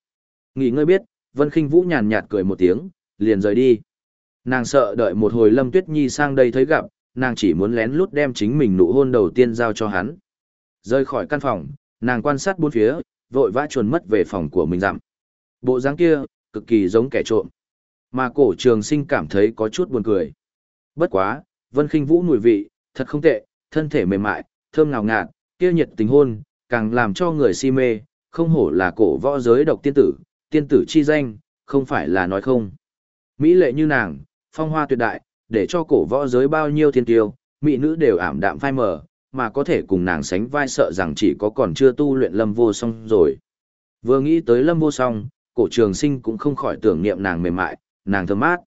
Nghỉ ngơi biết, Vân Khinh Vũ nhàn nhạt cười một tiếng, liền rời đi. Nàng sợ đợi một hồi Lâm Tuyết Nhi sang đây thấy gặp, nàng chỉ muốn lén lút đem chính mình nụ hôn đầu tiên giao cho hắn. rời khỏi căn phòng, nàng quan sát bốn phía, vội vã chuồn mất về phòng của mình dặm. Bộ dáng kia, cực kỳ giống kẻ trộm. Mà cổ trường sinh cảm thấy có chút buồn cười. Bất quá, vân khinh vũ mùi vị, thật không tệ, thân thể mềm mại, thơm ngào ngạt, kia nhiệt tình hôn, càng làm cho người si mê, không hổ là cổ võ giới độc tiên tử, tiên tử chi danh, không phải là nói không. Mỹ lệ như nàng, phong hoa tuyệt đại, để cho cổ võ giới bao nhiêu thiên tiêu, mỹ nữ đều ảm đạm phai mờ, mà có thể cùng nàng sánh vai sợ rằng chỉ có còn chưa tu luyện lâm vô song rồi. Vừa nghĩ tới lâm vô song, cổ trường sinh cũng không khỏi tưởng niệm nàng mềm mại, nàng thơm mát.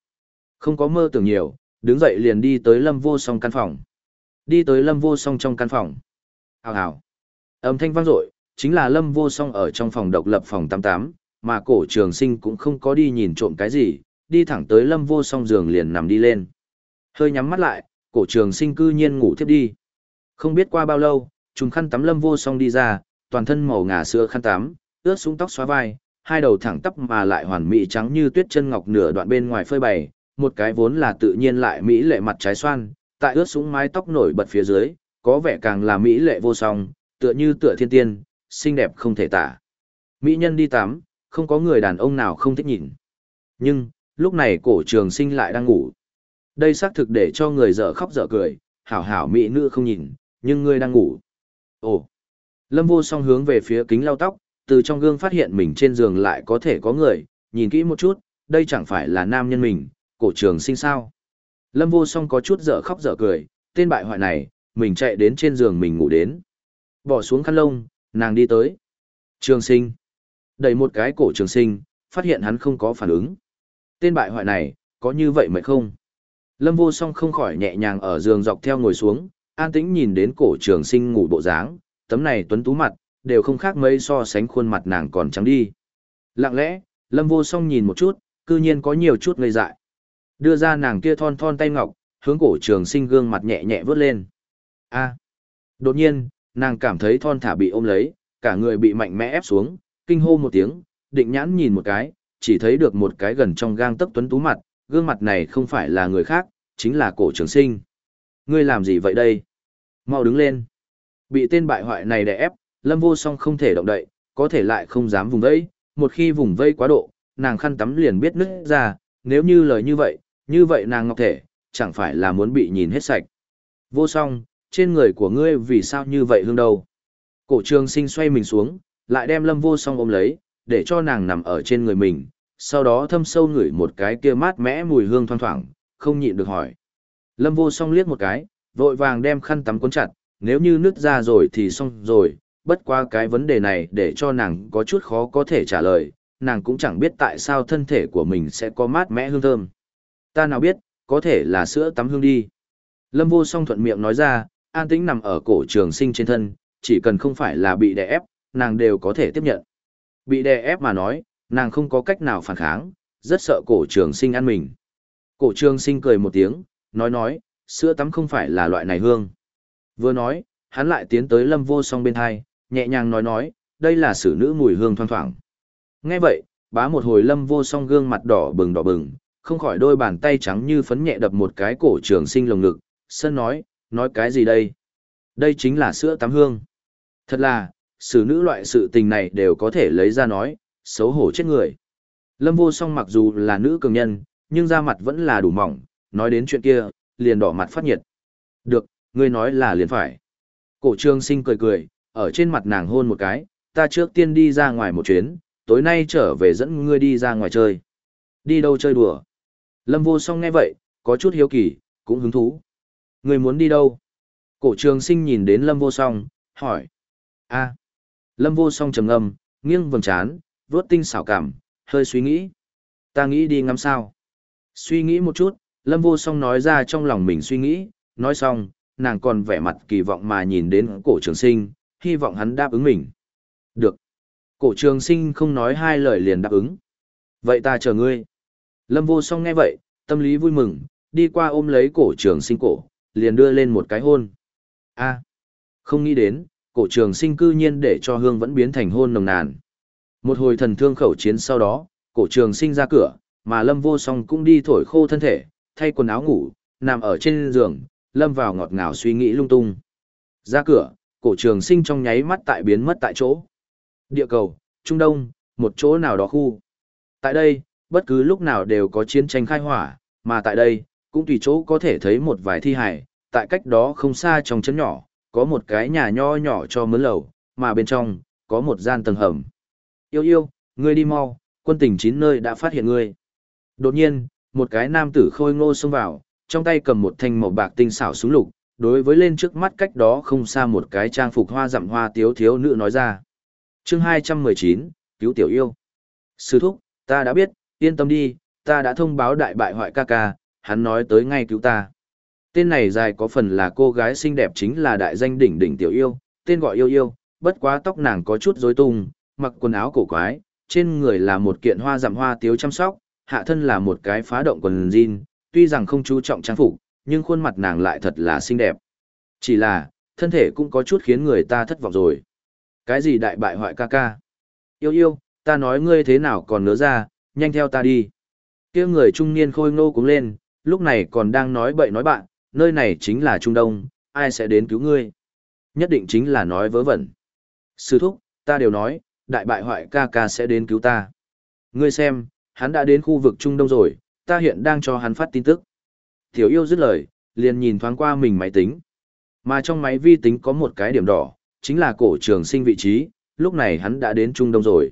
Không có mơ tưởng nhiều, đứng dậy liền đi tới lâm vô song căn phòng. Đi tới lâm vô song trong căn phòng. Hào hào. Âm thanh vang dội chính là lâm vô song ở trong phòng độc lập phòng 88, mà cổ trường sinh cũng không có đi nhìn trộm cái gì, đi thẳng tới lâm vô song giường liền nằm đi lên. Hơi nhắm mắt lại, cổ trường sinh cư nhiên ngủ thiếp đi. Không biết qua bao lâu, trùng khăn tắm lâm vô song đi ra, toàn thân màu ngà sữa khăn tắm, ướt súng tóc xóa vai, hai đầu thẳng tắp mà lại hoàn mỹ trắng như tuyết chân ngọc nửa đoạn bên ngoài phơi bày, một cái vốn là tự nhiên lại mỹ lệ mặt trái xoan, tại ướt súng mái tóc nổi bật phía dưới, có vẻ càng là mỹ lệ vô song, tựa như tựa thiên tiên, xinh đẹp không thể tả. Mỹ nhân đi tắm, không có người đàn ông nào không thích nhìn. Nhưng, lúc này cổ trường sinh lại đang ngủ. Đây xác thực để cho người dở khóc dở cười, hảo hảo mỹ nữ không nhìn, nhưng ngươi đang ngủ. Ồ! Lâm vô song hướng về phía kính lau tóc, từ trong gương phát hiện mình trên giường lại có thể có người, nhìn kỹ một chút, đây chẳng phải là nam nhân mình, cổ trường sinh sao. Lâm vô song có chút dở khóc dở cười, tên bại hoại này, mình chạy đến trên giường mình ngủ đến. Bỏ xuống khăn lông, nàng đi tới. Trường sinh. Đẩy một cái cổ trường sinh, phát hiện hắn không có phản ứng. Tên bại hoại này, có như vậy mệt không? Lâm vô song không khỏi nhẹ nhàng ở giường dọc theo ngồi xuống, an tĩnh nhìn đến cổ trường sinh ngủ bộ dáng, tấm này tuấn tú mặt, đều không khác mấy so sánh khuôn mặt nàng còn trắng đi. Lặng lẽ, lâm vô song nhìn một chút, cư nhiên có nhiều chút ngây dại. Đưa ra nàng kia thon thon tay ngọc, hướng cổ trường sinh gương mặt nhẹ nhẹ vớt lên. a Đột nhiên, nàng cảm thấy thon thả bị ôm lấy, cả người bị mạnh mẽ ép xuống, kinh hô một tiếng, định nhãn nhìn một cái, chỉ thấy được một cái gần trong gang tấc tuấn tú mặt, gương mặt này không phải là người khác, chính là cổ trường sinh. Ngươi làm gì vậy đây? Mau đứng lên. Bị tên bại hoại này đè ép, lâm vô song không thể động đậy, có thể lại không dám vùng vây, một khi vùng vây quá độ, nàng khăn tắm liền biết nứt ra, nếu như lời như vậy, như vậy nàng ngọc thể, chẳng phải là muốn bị nhìn hết sạch. Vô song, trên người của ngươi vì sao như vậy hương đâu? Cổ trường sinh xoay mình xuống, lại đem lâm vô song ôm lấy, để cho nàng nằm ở trên người mình, sau đó thâm sâu ngửi một cái kia mát mẽ mùi hương thoang thoảng, không nhịn được hỏi. Lâm vô song liếc một cái, vội vàng đem khăn tắm cuốn chặt, nếu như nứt ra rồi thì xong rồi, bất qua cái vấn đề này để cho nàng có chút khó có thể trả lời, nàng cũng chẳng biết tại sao thân thể của mình sẽ có mát mẽ hương thơm. Ta nào biết, có thể là sữa tắm hương đi. Lâm vô song thuận miệng nói ra, an tĩnh nằm ở cổ trường sinh trên thân, chỉ cần không phải là bị đè ép, nàng đều có thể tiếp nhận. Bị đè ép mà nói, nàng không có cách nào phản kháng, rất sợ cổ trường sinh ăn mình. Cổ trường sinh cười một tiếng, nói nói, sữa tắm không phải là loại này hương. Vừa nói, hắn lại tiến tới lâm vô song bên hai, nhẹ nhàng nói nói, đây là sử nữ mùi hương thoang thoảng. Nghe vậy, bá một hồi lâm vô song gương mặt đỏ bừng đỏ bừng, không khỏi đôi bàn tay trắng như phấn nhẹ đập một cái cổ trường sinh lồng ngực, sân nói, nói cái gì đây? Đây chính là sữa tắm hương. Thật là, xử nữ loại sự tình này đều có thể lấy ra nói, xấu hổ chết người. Lâm vô song mặc dù là nữ cường nhân, nhưng da mặt vẫn là đủ mỏng, nói đến chuyện kia, liền đỏ mặt phát nhiệt. Được, ngươi nói là liền phải. Cổ trương sinh cười cười, ở trên mặt nàng hôn một cái, ta trước tiên đi ra ngoài một chuyến, tối nay trở về dẫn ngươi đi ra ngoài chơi. Đi đâu chơi đùa? Lâm vô song nghe vậy, có chút hiếu kỳ, cũng hứng thú. Ngươi muốn đi đâu? Cổ trường sinh nhìn đến Lâm vô song, hỏi. a Lâm vô song trầm ngâm, nghiêng vầng trán, vuốt tinh xảo cảm, hơi suy nghĩ. Ta nghĩ đi ngắm sao. Suy nghĩ một chút, Lâm vô song nói ra trong lòng mình suy nghĩ, nói xong, nàng còn vẻ mặt kỳ vọng mà nhìn đến cổ trường sinh, hy vọng hắn đáp ứng mình. Được. Cổ trường sinh không nói hai lời liền đáp ứng. Vậy ta chờ ngươi. Lâm vô song nghe vậy, tâm lý vui mừng, đi qua ôm lấy cổ trường sinh cổ, liền đưa lên một cái hôn. a không nghĩ đến, cổ trường sinh cư nhiên để cho hương vẫn biến thành hôn nồng nàn. Một hồi thần thương khẩu chiến sau đó, cổ trường sinh ra cửa, mà lâm vô song cũng đi thổi khô thân thể, thay quần áo ngủ, nằm ở trên giường, lâm vào ngọt ngào suy nghĩ lung tung. Ra cửa, cổ trường sinh trong nháy mắt tại biến mất tại chỗ. Địa cầu, Trung Đông, một chỗ nào đó khu. Tại đây, bất cứ lúc nào đều có chiến tranh khai hỏa, mà tại đây, cũng tùy chỗ có thể thấy một vài thi hải, tại cách đó không xa trong chấn nhỏ, có một cái nhà nho nhỏ cho mướn lầu, mà bên trong, có một gian tầng hầm. Yêu yêu, ngươi đi mau, quân tỉnh chín nơi đã phát hiện ngươi. Đột nhiên, một cái nam tử khôi ngô xông vào, trong tay cầm một thanh màu bạc tinh xảo súng lục, đối với lên trước mắt cách đó không xa một cái trang phục hoa dặm hoa tiếu thiếu nữ nói ra. chương 219, cứu tiểu yêu. Sư thúc, ta đã biết, yên tâm đi, ta đã thông báo đại bại hoại ca ca, hắn nói tới ngay cứu ta. Tên này dài có phần là cô gái xinh đẹp chính là đại danh đỉnh đỉnh tiểu yêu, tên gọi yêu yêu, bất quá tóc nàng có chút rối tung, mặc quần áo cổ quái, trên người là một kiện hoa dặm hoa tiếu chăm sóc, hạ thân là một cái phá động quần jean, tuy rằng không chú trọng trang phục, nhưng khuôn mặt nàng lại thật là xinh đẹp. Chỉ là, thân thể cũng có chút khiến người ta thất vọng rồi. Cái gì đại bại hoại ca ca? Yêu yêu, ta nói ngươi thế nào còn nỡ ra, nhanh theo ta đi. kia người trung niên khôi ngô cũng lên, lúc này còn đang nói bậy nói bạn, nơi này chính là Trung Đông, ai sẽ đến cứu ngươi? Nhất định chính là nói vớ vẩn. Sư thúc, ta đều nói, đại bại hoại ca ca sẽ đến cứu ta. Ngươi xem, hắn đã đến khu vực Trung Đông rồi, ta hiện đang cho hắn phát tin tức. Tiểu yêu dứt lời, liền nhìn thoáng qua mình máy tính. Mà trong máy vi tính có một cái điểm đỏ, chính là cổ trường sinh vị trí, lúc này hắn đã đến Trung Đông rồi.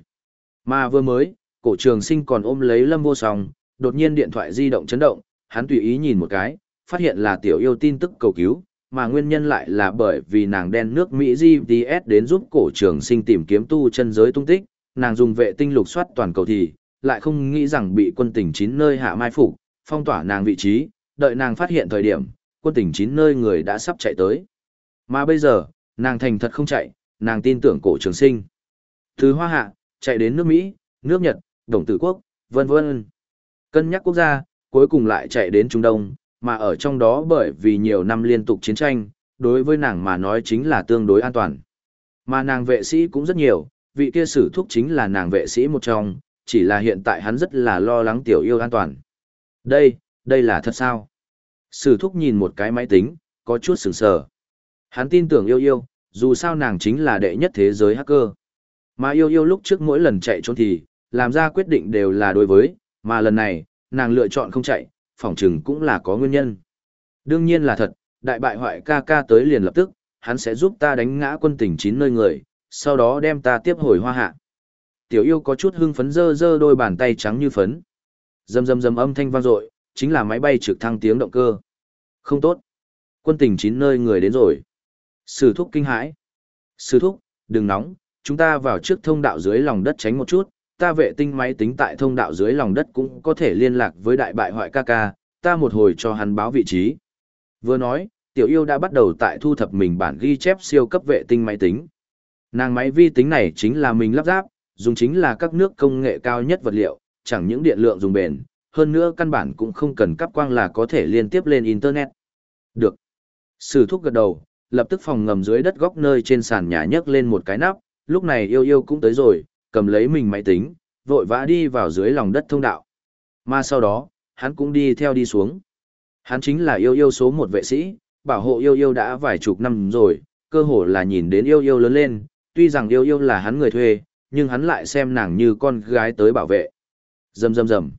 Mà vừa mới, cổ trường sinh còn ôm lấy lâm vô song, đột nhiên điện thoại di động chấn động, hắn tùy ý nhìn một cái, phát hiện là tiểu yêu tin tức cầu cứu, mà nguyên nhân lại là bởi vì nàng đen nước Mỹ GPS đến giúp cổ trường sinh tìm kiếm tu chân giới tung tích, nàng dùng vệ tinh lục soát toàn cầu thì, lại không nghĩ rằng bị quân tỉnh chín nơi hạ mai phục, phong tỏa nàng vị trí, đợi nàng phát hiện thời điểm, quân tỉnh chín nơi người đã sắp chạy tới. Mà bây giờ, nàng thành thật không chạy, nàng tin tưởng cổ trường sinh. Từ Hoa Hạ, chạy đến nước Mỹ, nước Nhật, Đồng Tử Quốc, vân vân. Cân nhắc quốc gia, cuối cùng lại chạy đến Trung Đông, mà ở trong đó bởi vì nhiều năm liên tục chiến tranh, đối với nàng mà nói chính là tương đối an toàn. Mà nàng vệ sĩ cũng rất nhiều, vị kia sử thúc chính là nàng vệ sĩ một trong, chỉ là hiện tại hắn rất là lo lắng tiểu yêu an toàn. Đây, đây là thật sao? Sử thúc nhìn một cái máy tính, có chút sửng sờ. Hắn tin tưởng yêu yêu, dù sao nàng chính là đệ nhất thế giới hacker. Mà yêu yêu lúc trước mỗi lần chạy trốn thì, làm ra quyết định đều là đối với, mà lần này, nàng lựa chọn không chạy, phỏng chừng cũng là có nguyên nhân. Đương nhiên là thật, đại bại hoại ca ca tới liền lập tức, hắn sẽ giúp ta đánh ngã quân tỉnh chín nơi người, sau đó đem ta tiếp hồi hoa hạ. Tiểu yêu có chút hưng phấn dơ dơ đôi bàn tay trắng như phấn. Dầm dầm dầm âm thanh vang dội, chính là máy bay trực thăng tiếng động cơ. Không tốt. Quân tỉnh chín nơi người đến rồi. Sử thúc kinh hãi. Sử thúc, đừng nóng, chúng ta vào trước thông đạo dưới lòng đất tránh một chút, ta vệ tinh máy tính tại thông đạo dưới lòng đất cũng có thể liên lạc với đại bại hoại ca ca, ta một hồi cho hắn báo vị trí. Vừa nói, tiểu yêu đã bắt đầu tại thu thập mình bản ghi chép siêu cấp vệ tinh máy tính. Nàng máy vi tính này chính là mình lắp ráp, dùng chính là các nước công nghệ cao nhất vật liệu, chẳng những điện lượng dùng bền, hơn nữa căn bản cũng không cần cắp quang là có thể liên tiếp lên Internet. Được. Sử thúc gật đầu, lập tức phòng ngầm dưới đất góc nơi trên sàn nhà nhấc lên một cái nắp, lúc này yêu yêu cũng tới rồi, cầm lấy mình máy tính, vội vã đi vào dưới lòng đất thông đạo. Mà sau đó, hắn cũng đi theo đi xuống. Hắn chính là yêu yêu số một vệ sĩ, bảo hộ yêu yêu đã vài chục năm rồi, cơ hồ là nhìn đến yêu yêu lớn lên, tuy rằng yêu yêu là hắn người thuê, nhưng hắn lại xem nàng như con gái tới bảo vệ. Rầm rầm rầm.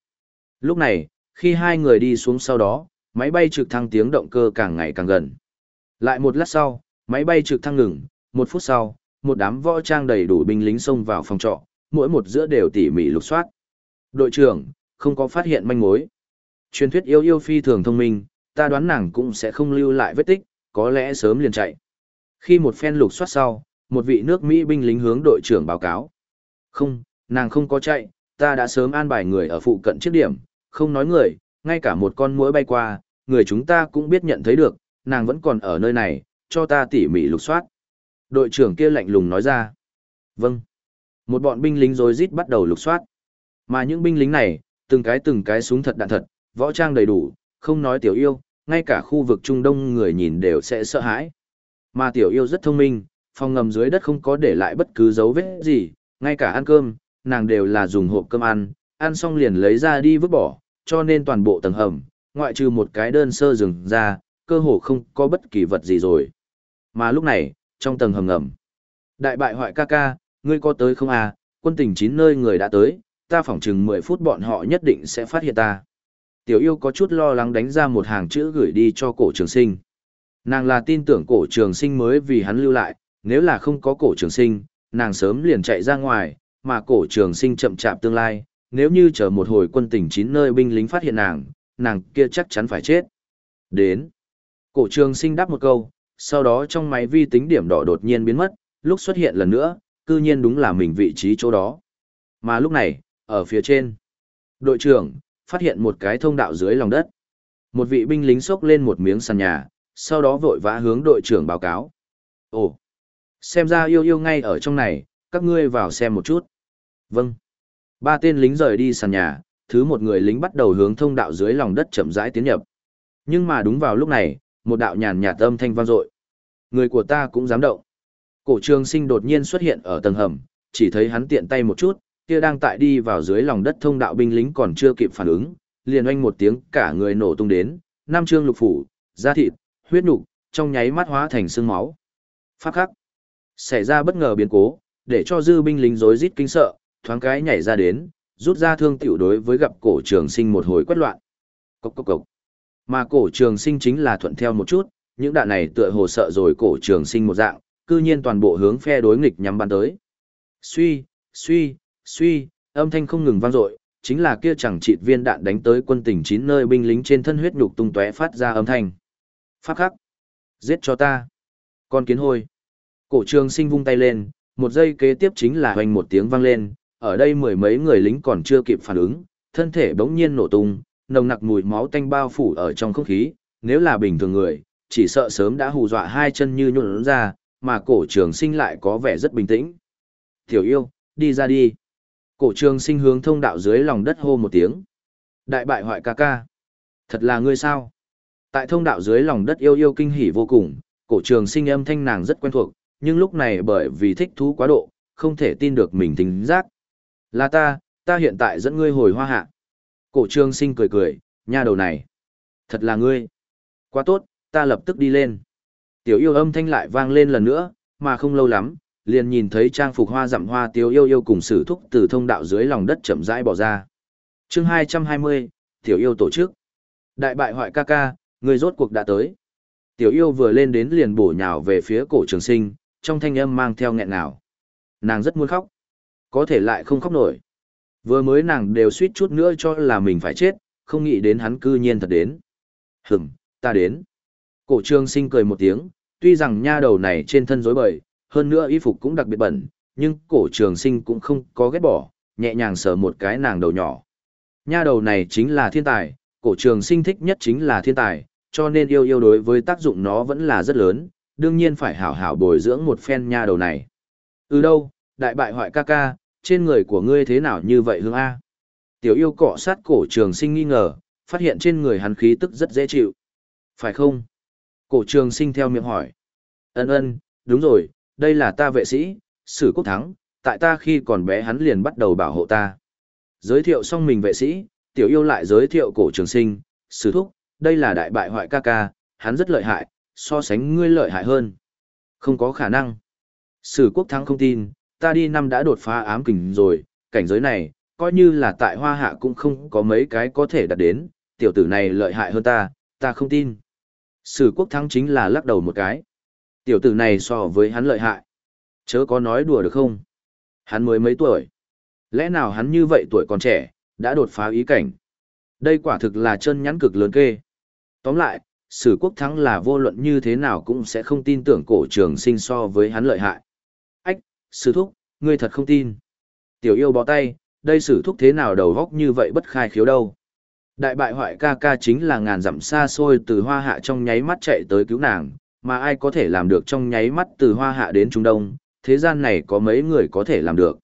Lúc này, khi hai người đi xuống sau đó, máy bay trực thăng tiếng động cơ càng ngày càng gần. Lại một lát sau, máy bay trực thăng ngừng, một phút sau, một đám võ trang đầy đủ binh lính xông vào phòng trọ, mỗi một giữa đều tỉ mỉ lục soát. Đội trưởng, không có phát hiện manh mối. Truyền thuyết yêu yêu phi thường thông minh, ta đoán nàng cũng sẽ không lưu lại vết tích, có lẽ sớm liền chạy. Khi một phen lục soát sau, một vị nước Mỹ binh lính hướng đội trưởng báo cáo. Không, nàng không có chạy, ta đã sớm an bài người ở phụ cận chiếc điểm, không nói người, ngay cả một con muỗi bay qua, người chúng ta cũng biết nhận thấy được, nàng vẫn còn ở nơi này, cho ta tỉ mỉ lục soát. Đội trưởng kia lạnh lùng nói ra. Vâng. Một bọn binh lính rồi rít bắt đầu lục soát. Mà những binh lính này, từng cái từng cái súng thật đạn thật, võ trang đầy đủ, không nói tiểu yêu, ngay cả khu vực Trung Đông người nhìn đều sẽ sợ hãi. Mà tiểu yêu rất thông minh, phòng ngầm dưới đất không có để lại bất cứ dấu vết gì, ngay cả ăn cơm, nàng đều là dùng hộp cơm ăn, ăn xong liền lấy ra đi vứt bỏ, cho nên toàn bộ tầng hầm, ngoại trừ một cái đơn sơ rừng ra, cơ hồ không có bất kỳ vật gì rồi. Mà lúc này, trong tầng hầm ngầm, đại bại hoại ca ca, ngươi có tới không à, quân tình chín nơi người đã tới, ta phỏng chừng 10 phút bọn họ nhất định sẽ phát hiện ta. Tiểu yêu có chút lo lắng đánh ra một hàng chữ gửi đi cho cổ trường sinh. Nàng là tin tưởng cổ trường sinh mới vì hắn lưu lại, nếu là không có cổ trường sinh, nàng sớm liền chạy ra ngoài, mà cổ trường sinh chậm chạp tương lai, nếu như chờ một hồi quân tình chín nơi binh lính phát hiện nàng, nàng kia chắc chắn phải chết. Đến. Cổ trường sinh đáp một câu, sau đó trong máy vi tính điểm đỏ đột nhiên biến mất, lúc xuất hiện lần nữa, cư nhiên đúng là mình vị trí chỗ đó. Mà lúc này, ở phía trên, đội trưởng, phát hiện một cái thông đạo dưới lòng đất. Một vị binh lính xốc lên một miếng sàn nhà, sau đó vội vã hướng đội trưởng báo cáo. Ồ, xem ra yêu yêu ngay ở trong này, các ngươi vào xem một chút. Vâng. Ba tên lính rời đi sàn nhà, thứ một người lính bắt đầu hướng thông đạo dưới lòng đất chậm rãi tiến nhập. Nhưng mà đúng vào lúc này, một đạo nhàn nhạt âm thanh vang dội. Người của ta cũng dám động. Cổ trường sinh đột nhiên xuất hiện ở tầng hầm, chỉ thấy hắn tiện tay một chút, kia đang tại đi vào dưới lòng đất thông đạo binh lính còn chưa kịp phản ứng, liền oanh một tiếng cả người nổ tung đến, nam trương lục phủ, da thịt, huyết nục, trong nháy mắt hóa thành xương máu. Pháp khắc. Xảy ra bất ngờ biến cố, để cho dư binh lính rối rít kinh sợ, thoáng cái nhảy ra đến, rút ra thương tiểu đối với gặp cổ trường sinh một hồi quét loạn. Cốc cốc cốc. Mà cổ trường sinh chính là thuận theo một chút, những đạn này tựa hồ sợ rồi cổ trường sinh một dạng, cư nhiên toàn bộ hướng phe đối nghịch nhắm bắn tới. Suy, suy, suy, âm thanh không ngừng vang dội, chính là kia chẳng trị viên đạn đánh tới quân tỉnh chín nơi binh lính trên thân huyết nhục tung tóe phát ra âm thanh. Pháp khắc, giết cho ta. Con kiến hôi. Cổ trường sinh vung tay lên, một giây kế tiếp chính là hoành một tiếng vang lên, ở đây mười mấy người lính còn chưa kịp phản ứng, thân thể bỗng nhiên nổ tung, nồng nặc mùi máu tanh bao phủ ở trong không khí, nếu là bình thường người, chỉ sợ sớm đã hù dọa hai chân như nhũn ra, mà cổ trường sinh lại có vẻ rất bình tĩnh. Tiểu yêu, đi ra đi. Cổ trường sinh hướng thông đạo dưới lòng đất hô một tiếng. Đại bại hoại ca ca. Thật là ngươi sao? Tại thông đạo dưới lòng đất yêu yêu kinh hỉ vô cùng, cổ trường sinh âm thanh nàng rất quen thuộc, nhưng lúc này bởi vì thích thú quá độ, không thể tin được mình tính giác. Là ta, ta hiện tại dẫn ngươi hồi hoa hạ. Cổ trường sinh cười cười, nha đầu này. Thật là ngươi. Quá tốt, ta lập tức đi lên. Tiểu yêu âm thanh lại vang lên lần nữa, mà không lâu lắm, liền nhìn thấy trang phục hoa dặm hoa Tiểu yêu yêu cùng sử thúc từ thông đạo dưới lòng đất chậm rãi bỏ ra. chương 220, tiểu yêu tổ chức. Đại bại hoại ca ca, người rốt cuộc đã tới. Tiểu yêu vừa lên đến liền bổ nhào về phía cổ trường sinh, trong thanh âm mang theo nghẹn nào. Nàng rất muốn khóc, có thể lại không khóc nổi. Vừa mới nàng đều suýt chút nữa cho là mình phải chết, không nghĩ đến hắn cư nhiên thật đến. Hửm, ta đến. Cổ trường sinh cười một tiếng, tuy rằng nha đầu này trên thân rối bời, hơn nữa y phục cũng đặc biệt bẩn, nhưng cổ trường sinh cũng không có ghét bỏ, nhẹ nhàng sờ một cái nàng đầu nhỏ. Nha đầu này chính là thiên tài, cổ trường sinh thích nhất chính là thiên tài, cho nên yêu yêu đối với tác dụng nó vẫn là rất lớn, đương nhiên phải hảo hảo bồi dưỡng một phen nha đầu này. Ừ đâu, đại bại hoại ca ca, trên người của ngươi thế nào như vậy hương A? Tiểu yêu cọ sát cổ trường sinh nghi ngờ, phát hiện trên người hắn khí tức rất dễ chịu. Phải không? Cổ trường sinh theo miệng hỏi. Ân ân, đúng rồi, đây là ta vệ sĩ, sử quốc thắng, tại ta khi còn bé hắn liền bắt đầu bảo hộ ta. Giới thiệu xong mình vệ sĩ, tiểu yêu lại giới thiệu cổ trường sinh, sử thúc, đây là đại bại hoại ca ca, hắn rất lợi hại, so sánh ngươi lợi hại hơn. Không có khả năng. Sử quốc thắng không tin, ta đi năm đã đột phá ám kình rồi, cảnh giới này, coi như là tại hoa hạ cũng không có mấy cái có thể đạt đến, tiểu tử này lợi hại hơn ta, ta không tin. Sử quốc thắng chính là lắc đầu một cái. Tiểu tử này so với hắn lợi hại. Chớ có nói đùa được không? Hắn mới mấy tuổi. Lẽ nào hắn như vậy tuổi còn trẻ, đã đột phá ý cảnh. Đây quả thực là chân nhắn cực lớn kê. Tóm lại, sử quốc thắng là vô luận như thế nào cũng sẽ không tin tưởng cổ trường sinh so với hắn lợi hại. Ách, sử thúc, ngươi thật không tin. Tiểu yêu bó tay, đây sử thúc thế nào đầu góc như vậy bất khai khiếu đâu. Đại bại hoại ca ca chính là ngàn dặm xa xôi từ hoa hạ trong nháy mắt chạy tới cứu nàng, mà ai có thể làm được trong nháy mắt từ hoa hạ đến Trung Đông, thế gian này có mấy người có thể làm được.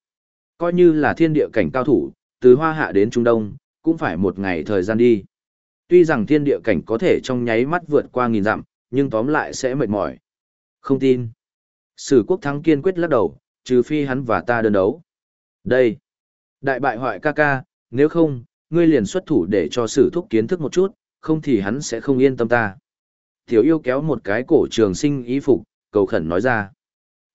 Coi như là thiên địa cảnh cao thủ, từ hoa hạ đến Trung Đông, cũng phải một ngày thời gian đi. Tuy rằng thiên địa cảnh có thể trong nháy mắt vượt qua nghìn dặm, nhưng tóm lại sẽ mệt mỏi. Không tin. Sử quốc thắng kiên quyết lắc đầu, trừ phi hắn và ta đơn đấu. Đây. Đại bại hoại ca ca, nếu không, ngươi liền xuất thủ để cho sử thúc kiến thức một chút, không thì hắn sẽ không yên tâm ta. Tiểu yêu kéo một cái cổ trường sinh y phục, cầu khẩn nói ra.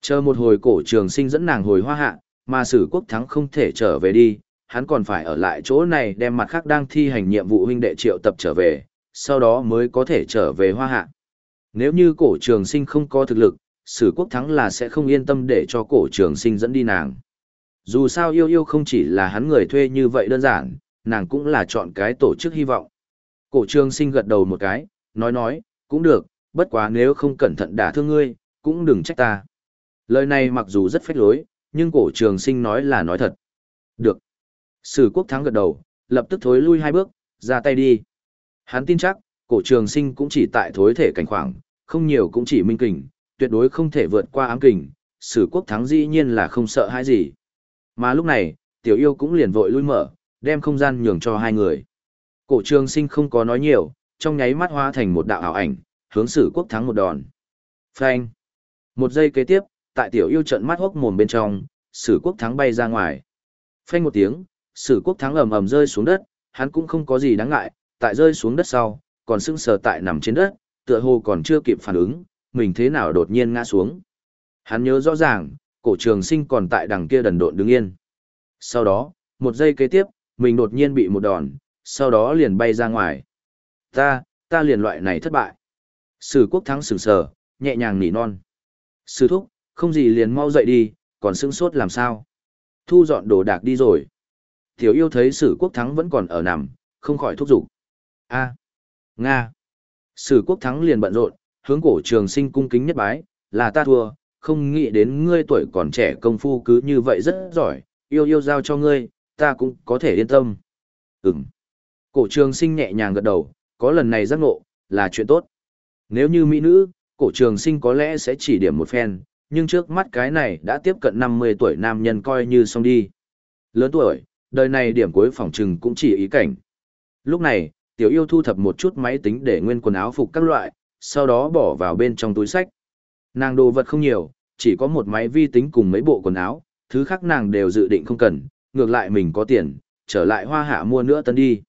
Chờ một hồi cổ trường sinh dẫn nàng hồi hoa hạ, mà sử quốc thắng không thể trở về đi, hắn còn phải ở lại chỗ này đem mặt khác đang thi hành nhiệm vụ huynh đệ triệu tập trở về, sau đó mới có thể trở về hoa hạ. Nếu như cổ trường sinh không có thực lực, sử quốc thắng là sẽ không yên tâm để cho cổ trường sinh dẫn đi nàng. Dù sao yêu yêu không chỉ là hắn người thuê như vậy đơn giản, nàng cũng là chọn cái tổ chức hy vọng. Cổ trường sinh gật đầu một cái, nói nói, cũng được, bất quá nếu không cẩn thận đả thương ngươi, cũng đừng trách ta. Lời này mặc dù rất phách lối, nhưng cổ trường sinh nói là nói thật. Được. Sử quốc thắng gật đầu, lập tức thối lui hai bước, ra tay đi. Hắn tin chắc, cổ trường sinh cũng chỉ tại thối thể cảnh khoảng, không nhiều cũng chỉ minh kình, tuyệt đối không thể vượt qua ám kình, sử quốc thắng dĩ nhiên là không sợ hãi gì. Mà lúc này, tiểu yêu cũng liền vội lui mở, đem không gian nhường cho hai người. Cổ trường sinh không có nói nhiều, trong nháy mắt hóa thành một đạo ảo ảnh, hướng sử quốc thắng một đòn. Phanh. Một giây kế tiếp, tại tiểu yêu trận mắt hốc mồm bên trong, sử quốc thắng bay ra ngoài. Phanh một tiếng, sử quốc thắng ầm ầm rơi xuống đất, hắn cũng không có gì đáng ngại, tại rơi xuống đất sau, còn sững sờ tại nằm trên đất, tựa hồ còn chưa kịp phản ứng, mình thế nào đột nhiên ngã xuống. Hắn nhớ rõ ràng, cổ trường sinh còn tại đằng kia đần độn đứng yên. Sau đó, một giây kế tiếp, mình đột nhiên bị một đòn, sau đó liền bay ra ngoài. Ta, ta liền loại này thất bại. Sử quốc thắng sừng sờ, nhẹ nhàng nỉ non. Sử thúc, không gì liền mau dậy đi, còn sững sốt làm sao. Thu dọn đồ đạc đi rồi. Tiểu yêu thấy sử quốc thắng vẫn còn ở nằm, không khỏi thúc giục. A. Nga. Sử quốc thắng liền bận rộn, hướng cổ trường sinh cung kính nhất bái, là ta thua, không nghĩ đến ngươi tuổi còn trẻ công phu cứ như vậy rất giỏi, yêu yêu giao cho ngươi, ta cũng có thể yên tâm. Ừm. Cổ trường sinh nhẹ nhàng gật đầu, có lần này giác ngộ, là chuyện tốt. Nếu như mỹ nữ, cổ trường sinh có lẽ sẽ chỉ điểm một phen, nhưng trước mắt cái này đã tiếp cận 50 tuổi nam nhân coi như xong đi. Lớn tuổi, đời này điểm cuối phòng trừng cũng chỉ ý cảnh. Lúc này, tiểu yêu thu thập một chút máy tính để nguyên quần áo phục các loại, sau đó bỏ vào bên trong túi sách. Nàng đồ vật không nhiều, chỉ có một máy vi tính cùng mấy bộ quần áo, thứ khác nàng đều dự định không cần, ngược lại mình có tiền, trở lại hoa hạ mua nữa tân đi.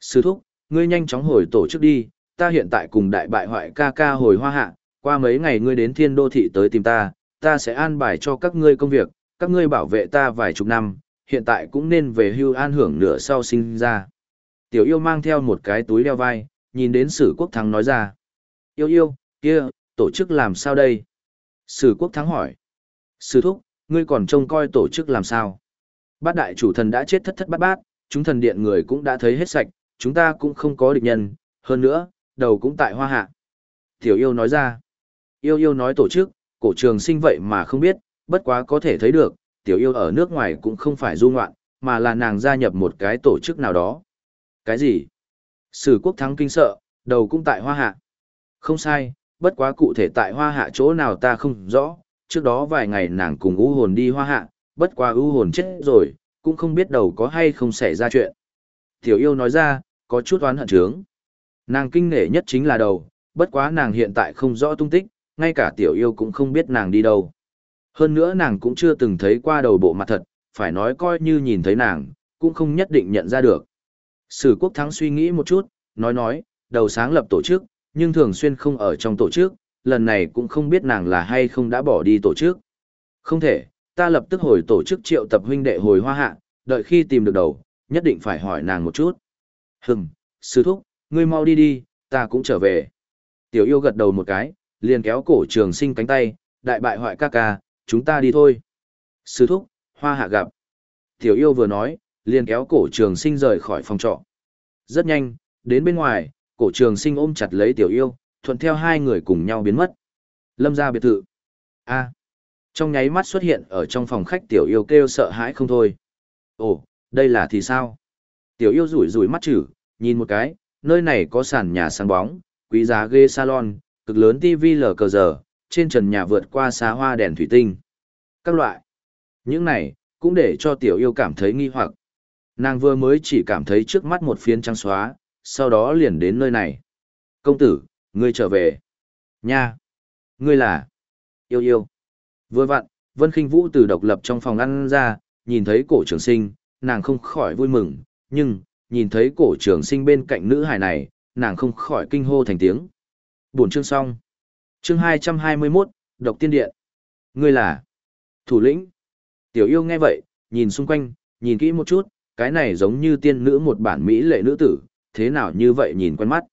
Sư thúc, ngươi nhanh chóng hồi tổ chức đi, ta hiện tại cùng đại bại hoại ca ca hồi hoa hạ, qua mấy ngày ngươi đến thiên đô thị tới tìm ta, ta sẽ an bài cho các ngươi công việc, các ngươi bảo vệ ta vài chục năm, hiện tại cũng nên về hưu an hưởng nửa sau sinh ra. Tiểu yêu mang theo một cái túi đeo vai, nhìn đến sử quốc thắng nói ra. Yêu yêu, kia, tổ chức làm sao đây? Sử quốc thắng hỏi. Sử thúc, ngươi còn trông coi tổ chức làm sao? Bát đại chủ thần đã chết thất thất bát bát, chúng thần điện người cũng đã thấy hết sạch, chúng ta cũng không có địch nhân, hơn nữa, đầu cũng tại hoa hạ. Tiểu yêu nói ra. Yêu yêu nói tổ chức, cổ trường sinh vậy mà không biết, bất quá có thể thấy được, tiểu yêu ở nước ngoài cũng không phải du ngoạn, mà là nàng gia nhập một cái tổ chức nào đó. Cái gì? Sử quốc thắng kinh sợ, đầu cũng tại hoa hạ. Không sai, bất quá cụ thể tại hoa hạ chỗ nào ta không rõ, trước đó vài ngày nàng cùng u hồn đi hoa hạ, bất quá ưu hồn chết rồi, cũng không biết đầu có hay không xảy ra chuyện. Tiểu yêu nói ra, có chút oán hận trướng. Nàng kinh nể nhất chính là đầu, bất quá nàng hiện tại không rõ tung tích, ngay cả tiểu yêu cũng không biết nàng đi đâu. Hơn nữa nàng cũng chưa từng thấy qua đầu bộ mặt thật, phải nói coi như nhìn thấy nàng, cũng không nhất định nhận ra được. Sử quốc thắng suy nghĩ một chút, nói nói, đầu sáng lập tổ chức, nhưng thường xuyên không ở trong tổ chức, lần này cũng không biết nàng là hay không đã bỏ đi tổ chức. Không thể, ta lập tức hồi tổ chức triệu tập huynh đệ hồi hoa hạ, đợi khi tìm được đầu, nhất định phải hỏi nàng một chút. Hừm, sư thúc, ngươi mau đi đi, ta cũng trở về. Tiểu yêu gật đầu một cái, liền kéo cổ trường sinh cánh tay, đại bại hoại ca ca, chúng ta đi thôi. Sư thúc, hoa hạ gặp. Tiểu yêu vừa nói, liền kéo cổ trường sinh rời khỏi phòng trọ. Rất nhanh, đến bên ngoài, cổ trường sinh ôm chặt lấy tiểu yêu, thuận theo hai người cùng nhau biến mất. Lâm ra biệt thự. a trong nháy mắt xuất hiện ở trong phòng khách tiểu yêu kêu sợ hãi không thôi. Ồ, đây là thì sao? Tiểu yêu rủi rủi mắt chữ, nhìn một cái, nơi này có sàn nhà sáng bóng, quý giá ghê salon, cực lớn TV lờ cờ giờ, trên trần nhà vượt qua xa hoa đèn thủy tinh. Các loại. Những này, cũng để cho tiểu yêu cảm thấy nghi hoặc. Nàng vừa mới chỉ cảm thấy trước mắt một phiến trắng xóa, sau đó liền đến nơi này. Công tử, ngươi trở về. Nha. Ngươi là. Yêu yêu. Vừa vặn, Vân Kinh Vũ từ độc lập trong phòng ăn ra, nhìn thấy cổ trường sinh, nàng không khỏi vui mừng, nhưng, nhìn thấy cổ trường sinh bên cạnh nữ hài này, nàng không khỏi kinh hô thành tiếng. Buổi chương xong. Chương 221, Độc Tiên Điện. Ngươi là thủ lĩnh. Tiểu yêu nghe vậy, nhìn xung quanh, nhìn kỹ một chút, cái này giống như tiên nữ một bản mỹ lệ nữ tử, thế nào như vậy nhìn quen mắt.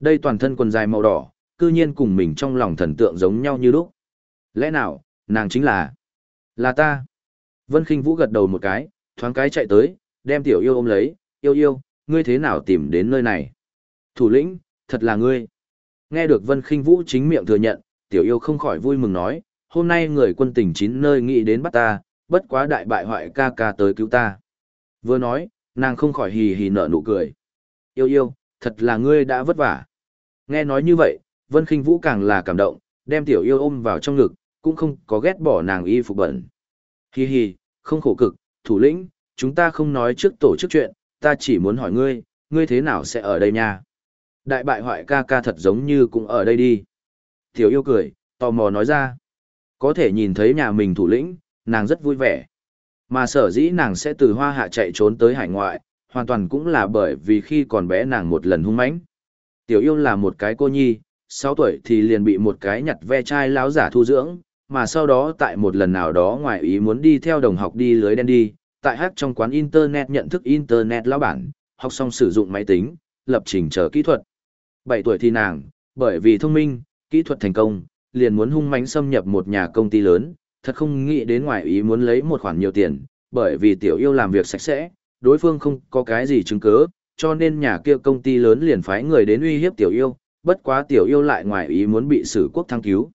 Đây toàn thân quần dài màu đỏ, cư nhiên cùng mình trong lòng thần tượng giống nhau như lúc. Lẽ nào, nàng chính là... Là ta. Vân Kinh Vũ gật đầu một cái, thoáng cái chạy tới, đem tiểu yêu ôm lấy, yêu yêu, ngươi thế nào tìm đến nơi này? Thủ lĩnh, thật là ngươi. Nghe được Vân Kinh Vũ chính miệng thừa nhận, tiểu yêu không khỏi vui mừng nói, hôm nay người quân tình chín nơi nghĩ đến bắt ta, bất quá đại bại hoại ca ca tới cứu ta. Vừa nói, nàng không khỏi hì hì nở nụ cười. Yêu yêu, thật là ngươi đã vất vả. Nghe nói như vậy, Vân Kinh Vũ càng là cảm động, đem tiểu yêu ôm vào trong ngực, cũng không có ghét bỏ nàng y phục bẩn. Hi hi, không khổ cực, thủ lĩnh, chúng ta không nói trước tổ chức chuyện, ta chỉ muốn hỏi ngươi, ngươi thế nào sẽ ở đây nha? Đại bại hoại ca ca thật giống như cũng ở đây đi. Tiểu yêu cười, tò mò nói ra. Có thể nhìn thấy nhà mình thủ lĩnh, nàng rất vui vẻ. Mà sở dĩ nàng sẽ từ hoa hạ chạy trốn tới hải ngoại, hoàn toàn cũng là bởi vì khi còn bé nàng một lần hung mãnh. Tiểu yêu là một cái cô nhi, 6 tuổi thì liền bị một cái nhặt ve chai láo giả thu dưỡng, mà sau đó tại một lần nào đó ngoài ý muốn đi theo đồng học đi lưới đen đi, tại hát trong quán internet nhận thức internet lão bản, học xong sử dụng máy tính, lập trình chờ kỹ thuật. 7 tuổi thì nàng, bởi vì thông minh, kỹ thuật thành công, liền muốn hung mãnh xâm nhập một nhà công ty lớn, thật không nghĩ đến ngoài ý muốn lấy một khoản nhiều tiền, bởi vì tiểu yêu làm việc sạch sẽ, đối phương không có cái gì chứng cứ, cho nên nhà kia công ty lớn liền phái người đến uy hiếp tiểu yêu, bất quá tiểu yêu lại ngoài ý muốn bị sử quốc thăng cứu.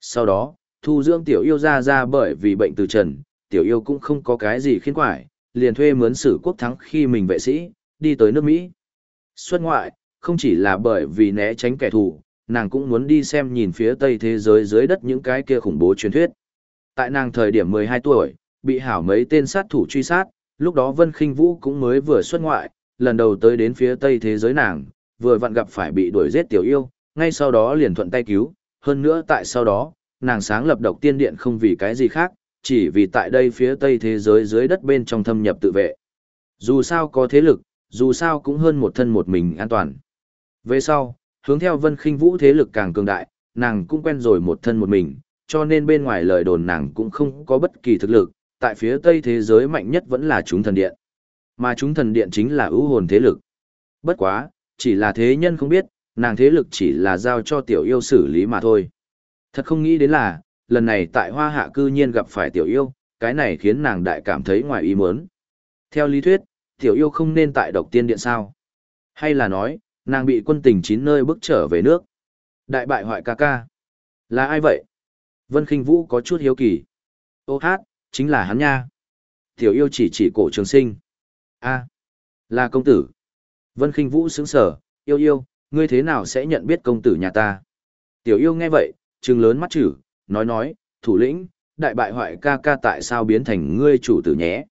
Sau đó, thu dưỡng tiểu yêu ra ra bởi vì bệnh từ trần, tiểu yêu cũng không có cái gì khiến quải, liền thuê mướn sử quốc thắng khi mình vệ sĩ, đi tới nước Mỹ. Xuất ngoại, không chỉ là bởi vì né tránh kẻ thù, nàng cũng muốn đi xem nhìn phía tây thế giới dưới đất những cái kia khủng bố truyền thuyết. Tại nàng thời điểm 12 tuổi, bị hảo mấy tên sát thủ truy sát, lúc đó Vân Khinh Vũ cũng mới vừa xuất ngoại, lần đầu tới đến phía tây thế giới nàng, vừa vặn gặp phải bị đuổi giết tiểu yêu, ngay sau đó liền thuận tay cứu, hơn nữa tại sau đó, nàng sáng lập độc tiên điện không vì cái gì khác, chỉ vì tại đây phía tây thế giới dưới đất bên trong thâm nhập tự vệ. Dù sao có thế lực, dù sao cũng hơn một thân một mình an toàn. Về sau, hướng theo vân khinh vũ thế lực càng cường đại, nàng cũng quen rồi một thân một mình, cho nên bên ngoài lời đồn nàng cũng không có bất kỳ thực lực, tại phía tây thế giới mạnh nhất vẫn là chúng thần điện. Mà chúng thần điện chính là ưu hồn thế lực. Bất quá, chỉ là thế nhân không biết, nàng thế lực chỉ là giao cho tiểu yêu xử lý mà thôi. Thật không nghĩ đến là, lần này tại hoa hạ cư nhiên gặp phải tiểu yêu, cái này khiến nàng đại cảm thấy ngoài ý muốn. Theo lý thuyết, tiểu yêu không nên tại độc tiên điện sao? Hay là nói, nàng bị quân tình chín nơi bước trở về nước? Đại bại hoại ca ca. Là ai vậy? Vân Kinh Vũ có chút hiếu kỳ. Ô hát, chính là hắn nha. Tiểu yêu chỉ chỉ cổ trường sinh. a là công tử. Vân Kinh Vũ sững sở, yêu yêu, ngươi thế nào sẽ nhận biết công tử nhà ta? Tiểu yêu nghe vậy, trừng lớn mắt chữ, nói nói, thủ lĩnh, đại bại hoại ca ca tại sao biến thành ngươi chủ tử nhé.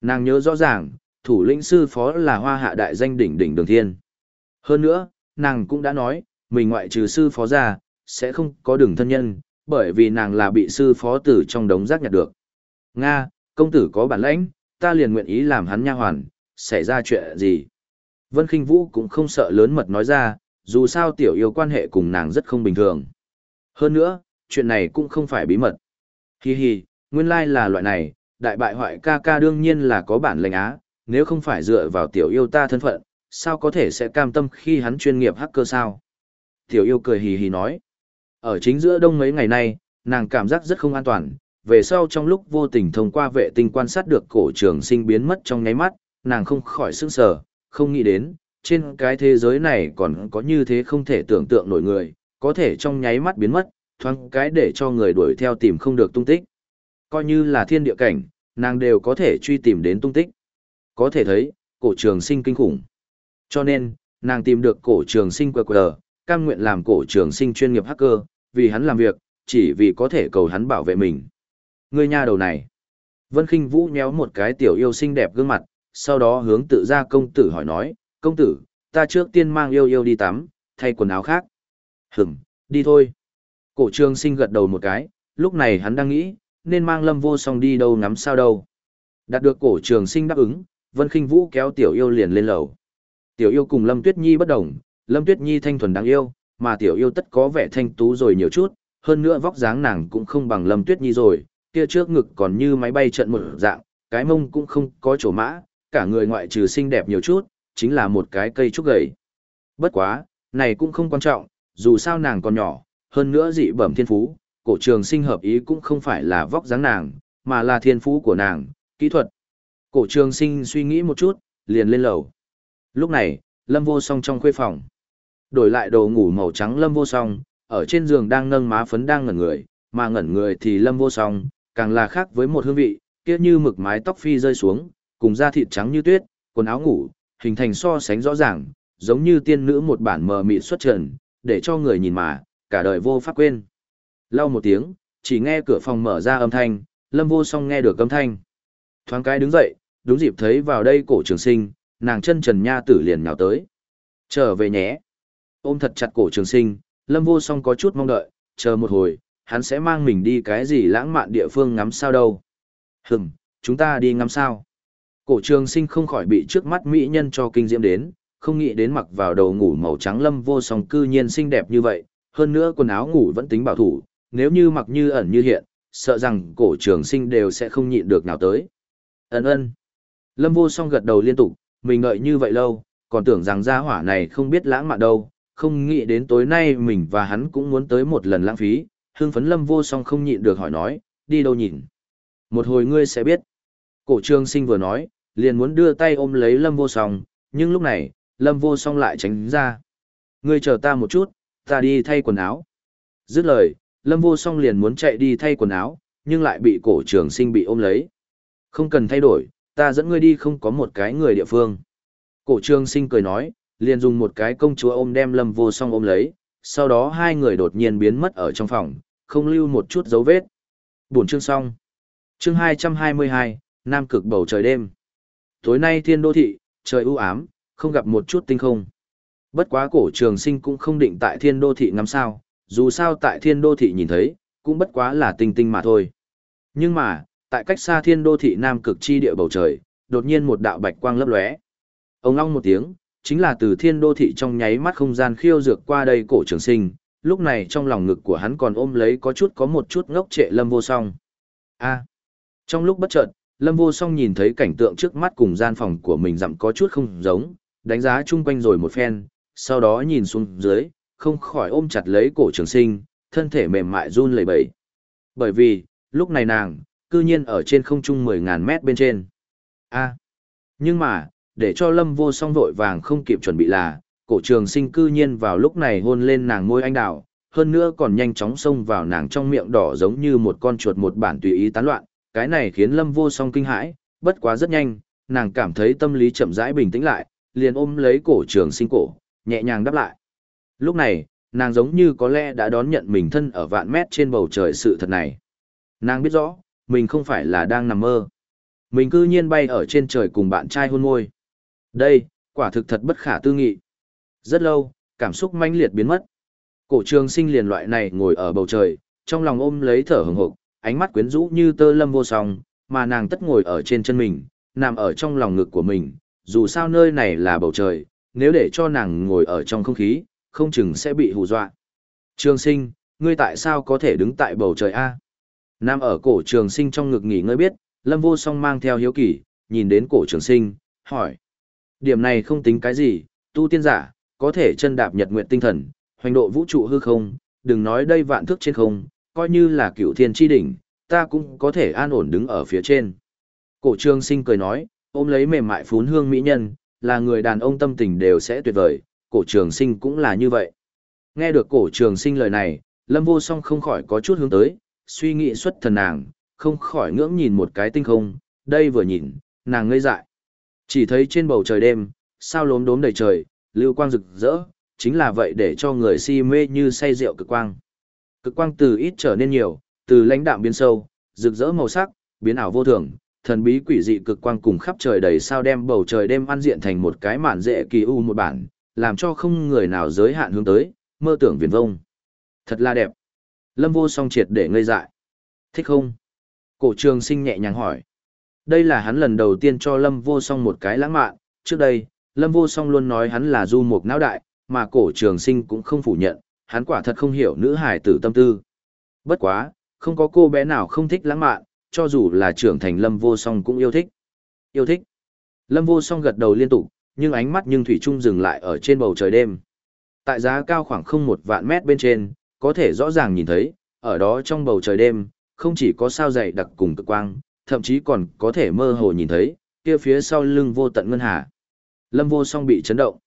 Nàng nhớ rõ ràng, thủ lĩnh sư phó là hoa hạ đại danh đỉnh đỉnh đường thiên. Hơn nữa, nàng cũng đã nói, mình ngoại trừ sư phó ra, sẽ không có đường thân nhân, bởi vì nàng là bị sư phó tử trong đống rác nhặt được. Nga, công tử có bản lãnh, ta liền nguyện ý làm hắn nha hoàn, xảy ra chuyện gì. Vân Kinh Vũ cũng không sợ lớn mật nói ra, dù sao tiểu yêu quan hệ cùng nàng rất không bình thường. Hơn nữa, chuyện này cũng không phải bí mật. Hi hi, nguyên lai là loại này, đại bại hoại ca ca đương nhiên là có bản lệnh á, nếu không phải dựa vào tiểu yêu ta thân phận, sao có thể sẽ cam tâm khi hắn chuyên nghiệp hacker sao? Tiểu yêu cười hì hì nói. Ở chính giữa đông mấy ngày nay, nàng cảm giác rất không an toàn, về sau trong lúc vô tình thông qua vệ tinh quan sát được cổ trường sinh biến mất trong nháy mắt, nàng không khỏi sững sờ, không nghĩ đến, trên cái thế giới này còn có như thế không thể tưởng tượng nổi người, có thể trong nháy mắt biến mất, thoáng cái để cho người đuổi theo tìm không được tung tích. Coi như là thiên địa cảnh, nàng đều có thể truy tìm đến tung tích. Có thể thấy, cổ trường sinh kinh khủng. Cho nên, nàng tìm được cổ trường sinh QR, cam nguyện làm cổ trường sinh chuyên nghiệp hacker, vì hắn làm việc, chỉ vì có thể cầu hắn bảo vệ mình. Người nhà đầu này. Vân Kinh Vũ nhéo một cái tiểu yêu xinh đẹp gương mặt, sau đó hướng tự ra công tử hỏi nói, công tử, ta trước tiên mang yêu yêu đi tắm, thay quần áo khác. Hửm, đi thôi. Cổ trường sinh gật đầu một cái, lúc này hắn đang nghĩ, nên mang lâm vô song đi đâu ngắm sao đâu. Đạt được cổ trường sinh đáp ứng, Vân Kinh Vũ kéo tiểu yêu liền lên lầu. Tiểu yêu cùng Lâm Tuyết Nhi bất đồng, Lâm Tuyết Nhi thanh thuần đáng yêu, mà tiểu yêu tất có vẻ thanh tú rồi nhiều chút, hơn nữa vóc dáng nàng cũng không bằng Lâm Tuyết Nhi rồi, kia trước ngực còn như máy bay trận một dạng, cái mông cũng không có chỗ mã, cả người ngoại trừ xinh đẹp nhiều chút, chính là một cái cây trúc gầy. Bất quá, này cũng không quan trọng, dù sao nàng còn nhỏ, hơn nữa dị bẩm thiên phú, cổ trường sinh hợp ý cũng không phải là vóc dáng nàng, mà là thiên phú của nàng, kỹ thuật. Cổ trường sinh suy nghĩ một chút, liền lên lầu. Lúc này, Lâm Vô Song trong khuê phòng. Đổi lại đồ ngủ màu trắng Lâm Vô Song, ở trên giường đang nâng má phấn đang ngẩn người, mà ngẩn người thì Lâm Vô Song, càng là khác với một hương vị, kia như mực mái tóc phi rơi xuống, cùng da thịt trắng như tuyết, quần áo ngủ, hình thành so sánh rõ ràng, giống như tiên nữ một bản mờ mịt xuất trần, để cho người nhìn mà, cả đời vô pháp quên. Lau một tiếng, chỉ nghe cửa phòng mở ra âm thanh, Lâm Vô Song nghe được âm thanh. Thoáng cái đứng dậy, đúng dịp thấy vào đây cổ trường sinh, nàng chân trần nha tử liền nhào tới. Trở về nhé. Ôm thật chặt cổ trường sinh, Lâm Vô Song có chút mong đợi, chờ một hồi, hắn sẽ mang mình đi cái gì lãng mạn địa phương ngắm sao đâu. Hừm, chúng ta đi ngắm sao. Cổ trường sinh không khỏi bị trước mắt mỹ nhân cho kinh diễm đến, không nghĩ đến mặc vào đầu ngủ màu trắng lâm vô song cư nhiên xinh đẹp như vậy, hơn nữa quần áo ngủ vẫn tính bảo thủ, nếu như mặc như ẩn như hiện, sợ rằng cổ trường sinh đều sẽ không nhịn được nào tới. Ấn ơn. Lâm vô song gật đầu liên tục, mình ngợi như vậy lâu, còn tưởng rằng gia hỏa này không biết lãng mạn đâu, không nghĩ đến tối nay mình và hắn cũng muốn tới một lần lãng phí, hương phấn lâm vô song không nhịn được hỏi nói, đi đâu nhìn. Một hồi ngươi sẽ biết. Cổ trường sinh vừa nói, liền muốn đưa tay ôm lấy lâm vô song, nhưng lúc này, lâm vô song lại tránh ra. Ngươi chờ ta một chút, ta đi thay quần áo. Dứt lời, lâm vô song liền muốn chạy đi thay quần áo, nhưng lại bị cổ trường sinh bị ôm lấy. Không cần thay đổi, ta dẫn ngươi đi không có một cái người địa phương. Cổ trường sinh cười nói, liền dùng một cái công chúa ôm đem lâm vô song ôm lấy, sau đó hai người đột nhiên biến mất ở trong phòng, không lưu một chút dấu vết. Buổi chương xong. Chương 222, Nam cực bầu trời đêm. Tối nay thiên đô thị, trời u ám, không gặp một chút tinh không. Bất quá cổ trường sinh cũng không định tại thiên đô thị ngắm sao, dù sao tại thiên đô thị nhìn thấy, cũng bất quá là tinh tinh mà thôi. Nhưng mà, tại cách xa thiên đô thị nam cực chi địa bầu trời, đột nhiên một đạo bạch quang lấp lóe. Ông long một tiếng, chính là từ thiên đô thị trong nháy mắt không gian khiêu dược qua đây cổ trường sinh, lúc này trong lòng ngực của hắn còn ôm lấy có chút có một chút ngốc trệ lâm vô song. A. trong lúc bất chợt, lâm vô song nhìn thấy cảnh tượng trước mắt cùng gian phòng của mình dặm có chút không giống, đánh giá chung quanh rồi một phen, sau đó nhìn xuống dưới, không khỏi ôm chặt lấy cổ trường sinh, thân thể mềm mại run lẩy bẩy. Bởi vì, lúc này nàng, cư nhiên ở trên không trung 10.000 mét bên trên. A. Nhưng mà, để cho lâm vô song vội vàng không kịp chuẩn bị là, cổ trường sinh cư nhiên vào lúc này hôn lên nàng môi anh đào, hơn nữa còn nhanh chóng xông vào nàng trong miệng đỏ giống như một con chuột một bản tùy ý tán loạn, cái này khiến lâm vô song kinh hãi, bất quá rất nhanh, nàng cảm thấy tâm lý chậm rãi bình tĩnh lại, liền ôm lấy cổ trường sinh cổ, nhẹ nhàng đáp lại. Lúc này, nàng giống như có lẽ đã đón nhận mình thân ở vạn mét trên bầu trời sự thật này. Nàng biết rõ, mình không phải là đang nằm mơ. Mình cư nhiên bay ở trên trời cùng bạn trai hôn môi. Đây, quả thực thật bất khả tư nghị. Rất lâu, cảm xúc mãnh liệt biến mất. Cổ trường sinh liền loại này ngồi ở bầu trời, trong lòng ôm lấy thở hừng hực, ánh mắt quyến rũ như tơ lâm vô song, mà nàng tất ngồi ở trên chân mình, nằm ở trong lòng ngực của mình, dù sao nơi này là bầu trời, nếu để cho nàng ngồi ở trong không khí, không chừng sẽ bị hù dọa. Trường sinh, ngươi tại sao có thể đứng tại bầu trời A? Nam ở cổ trường sinh trong ngực nghỉ ngơi biết, lâm vô song mang theo hiếu kỳ, nhìn đến cổ trường sinh, hỏi. Điểm này không tính cái gì, tu tiên giả, có thể chân đạp nhật nguyện tinh thần, hoành độ vũ trụ hư không, đừng nói đây vạn thước trên không, coi như là cựu thiên tri đỉnh, ta cũng có thể an ổn đứng ở phía trên. Cổ trường sinh cười nói, ôm lấy mềm mại phún hương mỹ nhân, là người đàn ông tâm tình đều sẽ tuyệt vời, cổ trường sinh cũng là như vậy. Nghe được cổ trường sinh lời này, lâm vô song không khỏi có chút hướng tới, suy nghĩ xuất thần nàng, không khỏi ngưỡng nhìn một cái tinh không, đây vừa nhìn, nàng ngây dại. Chỉ thấy trên bầu trời đêm, sao lốm đốm đầy trời, lưu quang rực rỡ, chính là vậy để cho người si mê như say rượu cực quang. Cực quang từ ít trở nên nhiều, từ lãnh đạm biến sâu, rực rỡ màu sắc, biến ảo vô thường, thần bí quỷ dị cực quang cùng khắp trời đầy sao đem bầu trời đêm ăn diện thành một cái màn dễ kỳ u một bản, làm cho không người nào giới hạn hướng tới, mơ tưởng viển vông. Thật là đẹp. Lâm vô song triệt để ngây dại. Thích không? Cổ trường sinh nhẹ nhàng hỏi. Đây là hắn lần đầu tiên cho Lâm vô song một cái lãng mạn, trước đây, Lâm vô song luôn nói hắn là du mục não đại, mà cổ trường sinh cũng không phủ nhận, hắn quả thật không hiểu nữ hải tử tâm tư. Bất quá, không có cô bé nào không thích lãng mạn, cho dù là trưởng thành lâm vô song cũng yêu thích. Yêu thích. Lâm vô song gật đầu liên tục, nhưng ánh mắt nhưng thủy trung dừng lại ở trên bầu trời đêm. Tại giá cao khoảng không một vạn mét bên trên, có thể rõ ràng nhìn thấy, ở đó trong bầu trời đêm, không chỉ có sao dày đặc cùng cực quang, thậm chí còn có thể mơ hồ nhìn thấy, kia phía sau lưng vô tận ngân hà. Lâm vô song bị chấn động.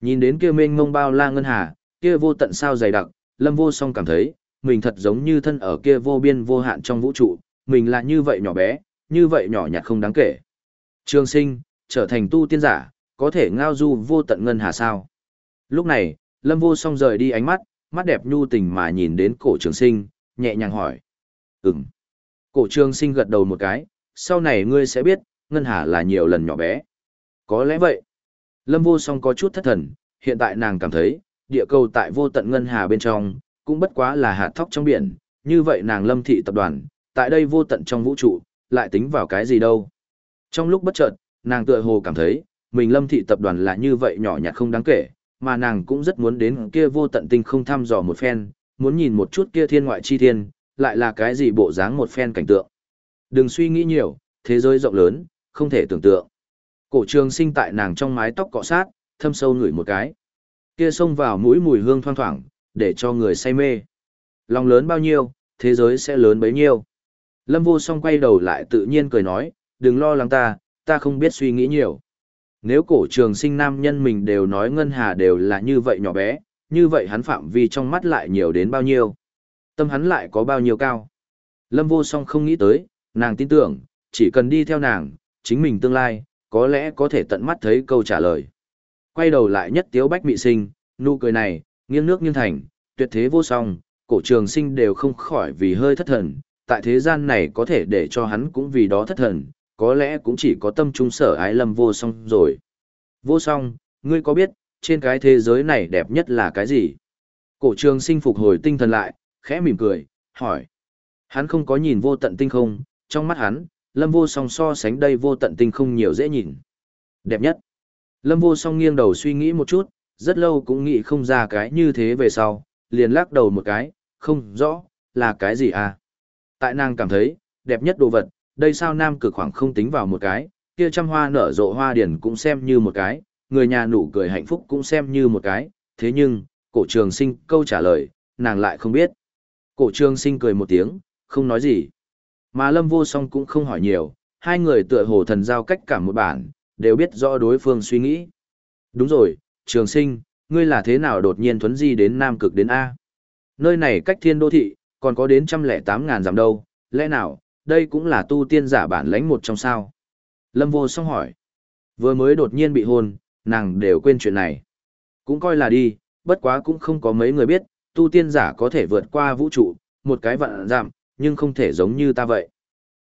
Nhìn đến kia mênh mông bao la ngân hà, kia vô tận sao dày đặc, lâm vô song cảm thấy, mình thật giống như thân ở kia vô biên vô hạn trong vũ trụ, mình là như vậy nhỏ bé, như vậy nhỏ nhặt không đáng kể. Trường sinh, trở thành tu tiên giả, có thể ngao du vô tận ngân hà sao. Lúc này, lâm vô song rời đi ánh mắt, mắt đẹp nhu tình mà nhìn đến cổ trường sinh, nhẹ nhàng hỏi. Ừm. Cổ trường sinh gật đầu một cái, sau này ngươi sẽ biết, ngân hà là nhiều lần nhỏ bé. Có lẽ vậy. Lâm vô song có chút thất thần, hiện tại nàng cảm thấy, địa cầu tại vô tận ngân hà bên trong, cũng bất quá là hạt thóc trong biển, như vậy nàng lâm thị tập đoàn, tại đây vô tận trong vũ trụ, lại tính vào cái gì đâu. Trong lúc bất chợt, nàng tựa hồ cảm thấy, mình lâm thị tập đoàn là như vậy nhỏ nhặt không đáng kể, mà nàng cũng rất muốn đến kia vô tận tinh không thăm dò một phen, muốn nhìn một chút kia thiên ngoại chi thiên, lại là cái gì bộ dáng một phen cảnh tượng. Đừng suy nghĩ nhiều, thế giới rộng lớn, không thể tưởng tượng. Cổ trường sinh tại nàng trong mái tóc cọ sát, thâm sâu ngửi một cái. Kia xông vào mũi mùi hương thoang thoảng, để cho người say mê. Lòng lớn bao nhiêu, thế giới sẽ lớn bấy nhiêu. Lâm vô song quay đầu lại tự nhiên cười nói, đừng lo lắng ta, ta không biết suy nghĩ nhiều. Nếu cổ trường sinh nam nhân mình đều nói ngân hà đều là như vậy nhỏ bé, như vậy hắn phạm vi trong mắt lại nhiều đến bao nhiêu. Tâm hắn lại có bao nhiêu cao. Lâm vô song không nghĩ tới, nàng tin tưởng, chỉ cần đi theo nàng, chính mình tương lai, có lẽ có thể tận mắt thấy câu trả lời. Quay đầu lại nhất tiếu bách mị sinh, nụ cười này, nghiêng nước nghiêng thành, tuyệt thế vô song, cổ trường sinh đều không khỏi vì hơi thất thần, tại thế gian này có thể để cho hắn cũng vì đó thất thần, có lẽ cũng chỉ có tâm trung sở ái lâm vô song rồi. Vô song, ngươi có biết, trên cái thế giới này đẹp nhất là cái gì? Cổ trường sinh phục hồi tinh thần lại, khẽ mỉm cười, hỏi. Hắn không có nhìn vô tận tinh không, trong mắt hắn, lâm vô song so sánh đây vô tận tinh không nhiều dễ nhìn. Đẹp nhất. Lâm vô song nghiêng đầu suy nghĩ một chút, rất lâu cũng nghĩ không ra cái như thế về sau, liền lắc đầu một cái, không rõ, là cái gì à? Tại nàng cảm thấy, đẹp nhất đồ vật, đây sao nam cực khoảng không tính vào một cái, kia trăm hoa nở rộ hoa điển cũng xem như một cái, người nhà nụ cười hạnh phúc cũng xem như một cái, thế nhưng, cổ trường sinh câu trả lời, nàng lại không biết. Cổ trường sinh cười một tiếng, không nói gì. Mà lâm vô song cũng không hỏi nhiều, hai người tựa hồ thần giao cách cả một bản, đều biết rõ đối phương suy nghĩ. Đúng rồi, trường sinh, ngươi là thế nào đột nhiên thuấn di đến Nam Cực đến A? Nơi này cách thiên đô thị, còn có đến trăm lẻ tám ngàn giảm đâu, lẽ nào, đây cũng là tu tiên giả bản lãnh một trong sao? Lâm vô song hỏi. Vừa mới đột nhiên bị hôn, nàng đều quên chuyện này. Cũng coi là đi, bất quá cũng không có mấy người biết, tu tiên giả có thể vượt qua vũ trụ, một cái vạn giảm, nhưng không thể giống như ta vậy.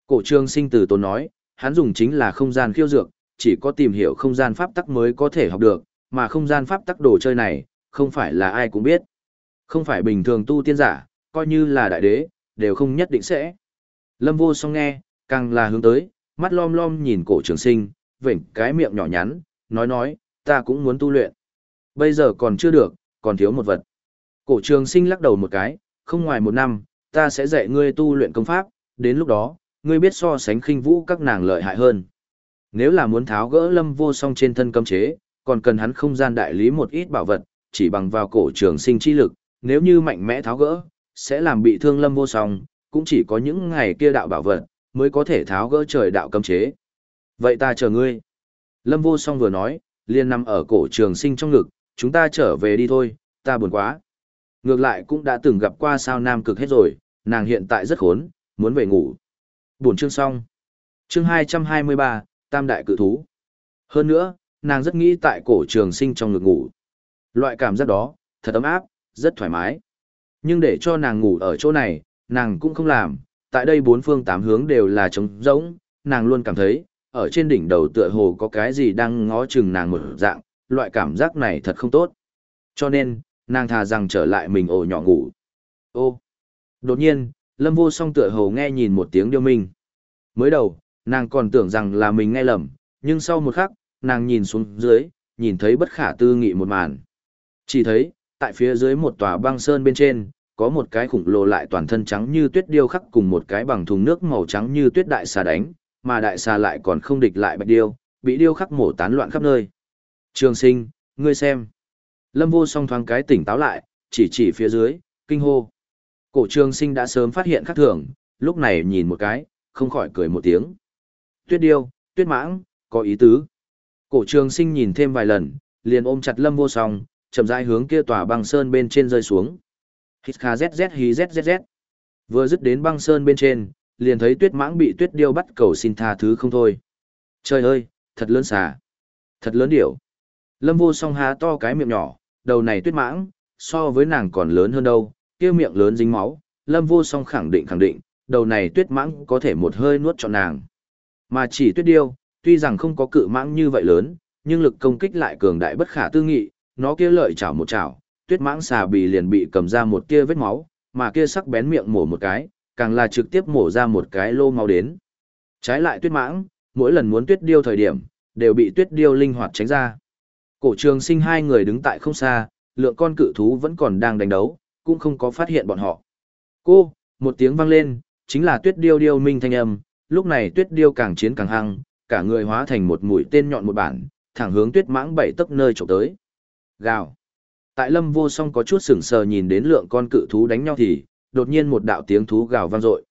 Cổ trương sinh từ tốn nói, hắn dùng chính là không gian khiêu dược, chỉ có tìm hiểu không gian pháp tắc mới có thể học được, mà không gian pháp tắc đồ chơi này, không phải là ai cũng biết. Không phải bình thường tu tiên giả, coi như là đại đế, đều không nhất định sẽ. Lâm vô song nghe, càng là hướng tới, mắt lom lom nhìn cổ trường sinh, vểnh cái miệng nhỏ nhắn, nói nói, ta cũng muốn tu luyện. Bây giờ còn chưa được, còn thiếu một vật. Cổ trường sinh lắc đầu một cái, không ngoài một năm, ta sẽ dạy ngươi tu luyện công pháp, đến lúc đó, ngươi biết so sánh khinh vũ các nàng lợi hại hơn. Nếu là muốn tháo gỡ lâm vô song trên thân cấm chế, còn cần hắn không gian đại lý một ít bảo vật, chỉ bằng vào cổ trường sinh chi lực, nếu như mạnh mẽ tháo gỡ, sẽ làm bị thương lâm vô song, cũng chỉ có những ngày kia đạo bảo vật, mới có thể tháo gỡ trời đạo cấm chế. Vậy ta chờ ngươi. Lâm vô song vừa nói, liền nằm ở cổ trường sinh trong ngực, chúng ta trở về đi thôi, ta buồn quá. Ngược lại cũng đã từng gặp qua sao nam cực hết rồi, nàng hiện tại rất khốn, muốn về ngủ. Buồn chương xong. Chương 223, Tam Đại Cự Thú. Hơn nữa, nàng rất nghĩ tại cổ trường sinh trong ngực ngủ. Loại cảm giác đó, thật ấm áp, rất thoải mái. Nhưng để cho nàng ngủ ở chỗ này, nàng cũng không làm, tại đây bốn phương tám hướng đều là trống rỗng, nàng luôn cảm thấy, ở trên đỉnh đầu tựa hồ có cái gì đang ngó chừng nàng một dạng, loại cảm giác này thật không tốt. Cho nên, nàng thà rằng trở lại mình ổ nhỏ ngủ. Ô! Đột nhiên, Lâm Vô Song tựa hồ nghe nhìn một tiếng điêu minh. Mới đầu, nàng còn tưởng rằng là mình nghe lầm, nhưng sau một khắc, nàng nhìn xuống dưới, nhìn thấy bất khả tư nghị một màn. Chỉ thấy, tại phía dưới một tòa băng sơn bên trên, có một cái khủng lồ lại toàn thân trắng như tuyết điêu khắc cùng một cái bằng thùng nước màu trắng như tuyết đại xà đánh, mà đại xà lại còn không địch lại bạch điêu, bị điêu khắc mổ tán loạn khắp nơi. Trường sinh, ngươi xem. Lâm vô song thoáng cái tỉnh táo lại, chỉ chỉ phía dưới, kinh hô. Cổ trường sinh đã sớm phát hiện khắc thường, lúc này nhìn một cái, không khỏi cười một tiếng. Tuyết điêu, tuyết mãng, có ý tứ. Cổ trường sinh nhìn thêm vài lần, liền ôm chặt lâm vô song, chậm rãi hướng kia tòa băng sơn bên trên rơi xuống. Hít kha zz hí zzz. Vừa dứt đến băng sơn bên trên, liền thấy tuyết mãng bị tuyết điêu bắt cầu xin tha thứ không thôi. Trời ơi, thật lớn xà. Thật lớn điểu. Lâm vô song há to cái miệng nhỏ, đầu này tuyết mãng, so với nàng còn lớn hơn đâu, kia miệng lớn dính máu. Lâm vô song khẳng định khẳng định, đầu này tuyết mãng có thể một hơi nuốt cho nàng. Mà chỉ tuyết điêu, tuy rằng không có cự mãng như vậy lớn, nhưng lực công kích lại cường đại bất khả tư nghị, nó kia lợi chảo một chảo, tuyết mãng xà bì liền bị cầm ra một kia vết máu, mà kia sắc bén miệng mổ một cái, càng là trực tiếp mổ ra một cái lô máu đến. Trái lại tuyết mãng, mỗi lần muốn tuyết điêu thời điểm, đều bị tuyết điêu linh hoạt tránh ra. Cổ trường sinh hai người đứng tại không xa, lượng con cự thú vẫn còn đang đánh đấu, cũng không có phát hiện bọn họ. Cô, một tiếng vang lên, chính là tuyết điêu điêu minh thanh âm, lúc này tuyết điêu càng chiến càng hăng, cả người hóa thành một mũi tên nhọn một bản, thẳng hướng tuyết mãng bảy tấc nơi chụp tới. Gào. Tại lâm vô song có chút sững sờ nhìn đến lượng con cự thú đánh nhau thì, đột nhiên một đạo tiếng thú gào vang dội.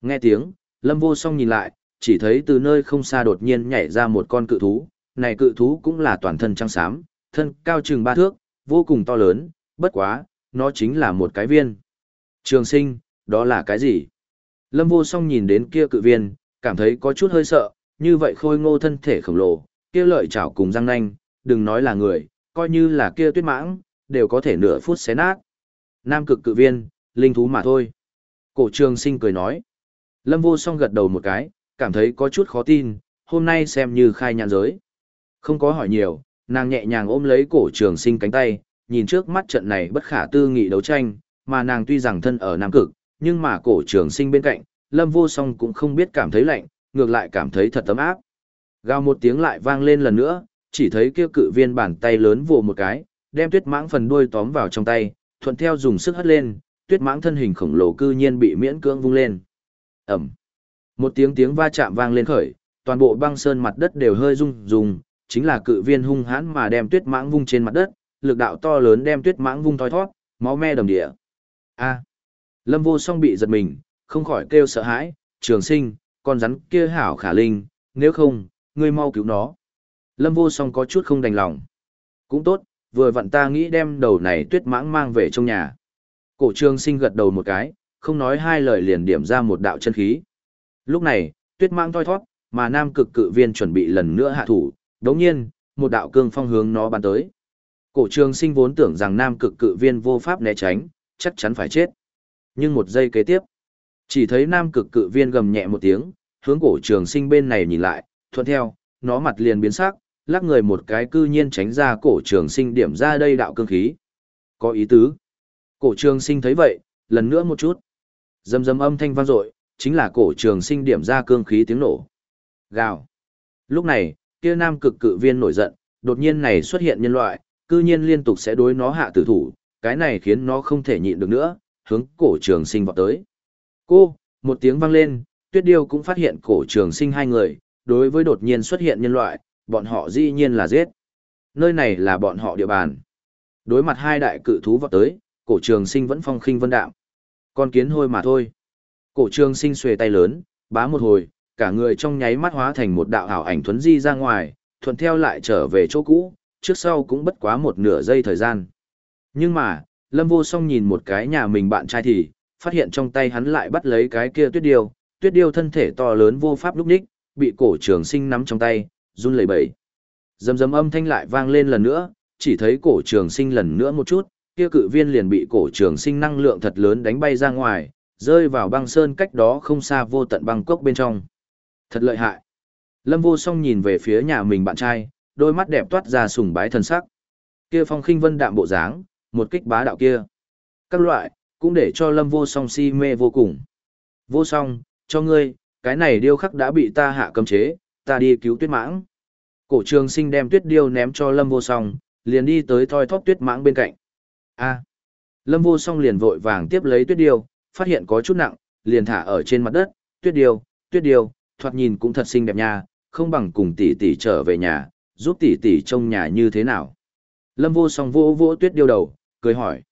Nghe tiếng, lâm vô song nhìn lại, chỉ thấy từ nơi không xa đột nhiên nhảy ra một con cự thú, này cự thú cũng là toàn thân trắng xám, thân cao chừng ba thước, vô cùng to lớn, bất quá, nó chính là một cái viên. Trường sinh, đó là cái gì? Lâm vô song nhìn đến kia cự viên, cảm thấy có chút hơi sợ, như vậy khôi ngô thân thể khổng lồ, kia lợi chảo cùng răng nanh, đừng nói là người, coi như là kia tuyết mãng, đều có thể nửa phút xé nát. Nam cực cự viên, linh thú mà thôi. Cổ trường sinh cười nói. Lâm vô song gật đầu một cái, cảm thấy có chút khó tin, hôm nay xem như khai nhãn giới. Không có hỏi nhiều, nàng nhẹ nhàng ôm lấy cổ trường sinh cánh tay, nhìn trước mắt trận này bất khả tư nghị đấu tranh, mà nàng tuy rằng thân ở Nam Cực, nhưng mà cổ trường sinh bên cạnh, lâm vô song cũng không biết cảm thấy lạnh, ngược lại cảm thấy thật tấm áp. Gào một tiếng lại vang lên lần nữa, chỉ thấy kia cự viên bàn tay lớn vồ một cái, đem tuyết mãng phần đuôi tóm vào trong tay, thuận theo dùng sức hất lên, tuyết mãng thân hình khổng lồ cư nhiên bị miễn cưỡng vung lên. Ẩm. Một tiếng tiếng va chạm vang lên khởi, toàn bộ băng sơn mặt đất đều hơi rung rung, chính là cự viên hung hãn mà đem tuyết mãng vung trên mặt đất, lực đạo to lớn đem tuyết mãng vung thoi thoát, máu me đầm địa. A. Lâm Vô Song bị giật mình, không khỏi kêu sợ hãi, "Trường Sinh, con rắn kia hảo khả linh, nếu không, ngươi mau cứu nó." Lâm Vô Song có chút không đành lòng. "Cũng tốt, vừa vặn ta nghĩ đem đầu này tuyết mãng mang về trong nhà." Cổ Trường Sinh gật đầu một cái, không nói hai lời liền điểm ra một đạo chân khí. Lúc này, tuyết mãng thoi thoát, mà nam cực cự viên chuẩn bị lần nữa hạ thủ, đồng nhiên, một đạo cương phong hướng nó bắn tới. Cổ trường sinh vốn tưởng rằng nam cực cự viên vô pháp né tránh, chắc chắn phải chết. Nhưng một giây kế tiếp, chỉ thấy nam cực cự viên gầm nhẹ một tiếng, hướng cổ trường sinh bên này nhìn lại, thuận theo, nó mặt liền biến sắc, lắc người một cái cư nhiên tránh ra cổ trường sinh điểm ra đây đạo cương khí. Có ý tứ. Cổ trường sinh thấy vậy, lần nữa một chút. Dầm dầm âm thanh vang dội, chính là cổ trường sinh điểm ra cương khí tiếng nổ. Gào. Lúc này, kia nam cực cự viên nổi giận, đột nhiên này xuất hiện nhân loại, cư nhiên liên tục sẽ đối nó hạ tử thủ, cái này khiến nó không thể nhịn được nữa, hướng cổ trường sinh vọt tới. Cô, một tiếng vang lên, tuyết điêu cũng phát hiện cổ trường sinh hai người, đối với đột nhiên xuất hiện nhân loại, bọn họ dĩ nhiên là giết. Nơi này là bọn họ địa bàn. Đối mặt hai đại cự thú vọt tới, cổ trường sinh vẫn phong khinh vân đạm. Con kiến hôi mà thôi. Cổ trường sinh xuề tay lớn, bá một hồi, cả người trong nháy mắt hóa thành một đạo ảo ảnh thuấn di ra ngoài, thuận theo lại trở về chỗ cũ, trước sau cũng bất quá một nửa giây thời gian. Nhưng mà, Lâm Vô Song nhìn một cái nhà mình bạn trai thì, phát hiện trong tay hắn lại bắt lấy cái kia tuyết điêu, tuyết điêu thân thể to lớn vô pháp lúc đích, bị cổ trường sinh nắm trong tay, run lẩy bẩy. Dầm dầm âm thanh lại vang lên lần nữa, chỉ thấy cổ trường sinh lần nữa một chút, kia cự viên liền bị cổ trường sinh năng lượng thật lớn đánh bay ra ngoài, rơi vào băng sơn cách đó không xa vô tận băng cốc bên trong. Thật lợi hại. Lâm vô song nhìn về phía nhà mình bạn trai, đôi mắt đẹp toát ra sùng bái thần sắc. Kia phong khinh vân đạm bộ dáng, một kích bá đạo kia. Các loại, cũng để cho lâm vô song si mê vô cùng. Vô song, cho ngươi, cái này điêu khắc đã bị ta hạ cấm chế, ta đi cứu tuyết mãng. Cổ trường sinh đem tuyết điêu ném cho lâm vô song, liền đi tới thoi thóp tuyết mãng bên cạnh. A. Lâm vô song liền vội vàng tiếp lấy tuyết điêu, phát hiện có chút nặng, liền thả ở trên mặt đất, tuyết điêu, tuyết điêu, thoạt nhìn cũng thật xinh đẹp nha, không bằng cùng tỷ tỷ trở về nhà, giúp tỷ tỷ trông nhà như thế nào. Lâm vô song vô vô tuyết điêu đầu, cười hỏi.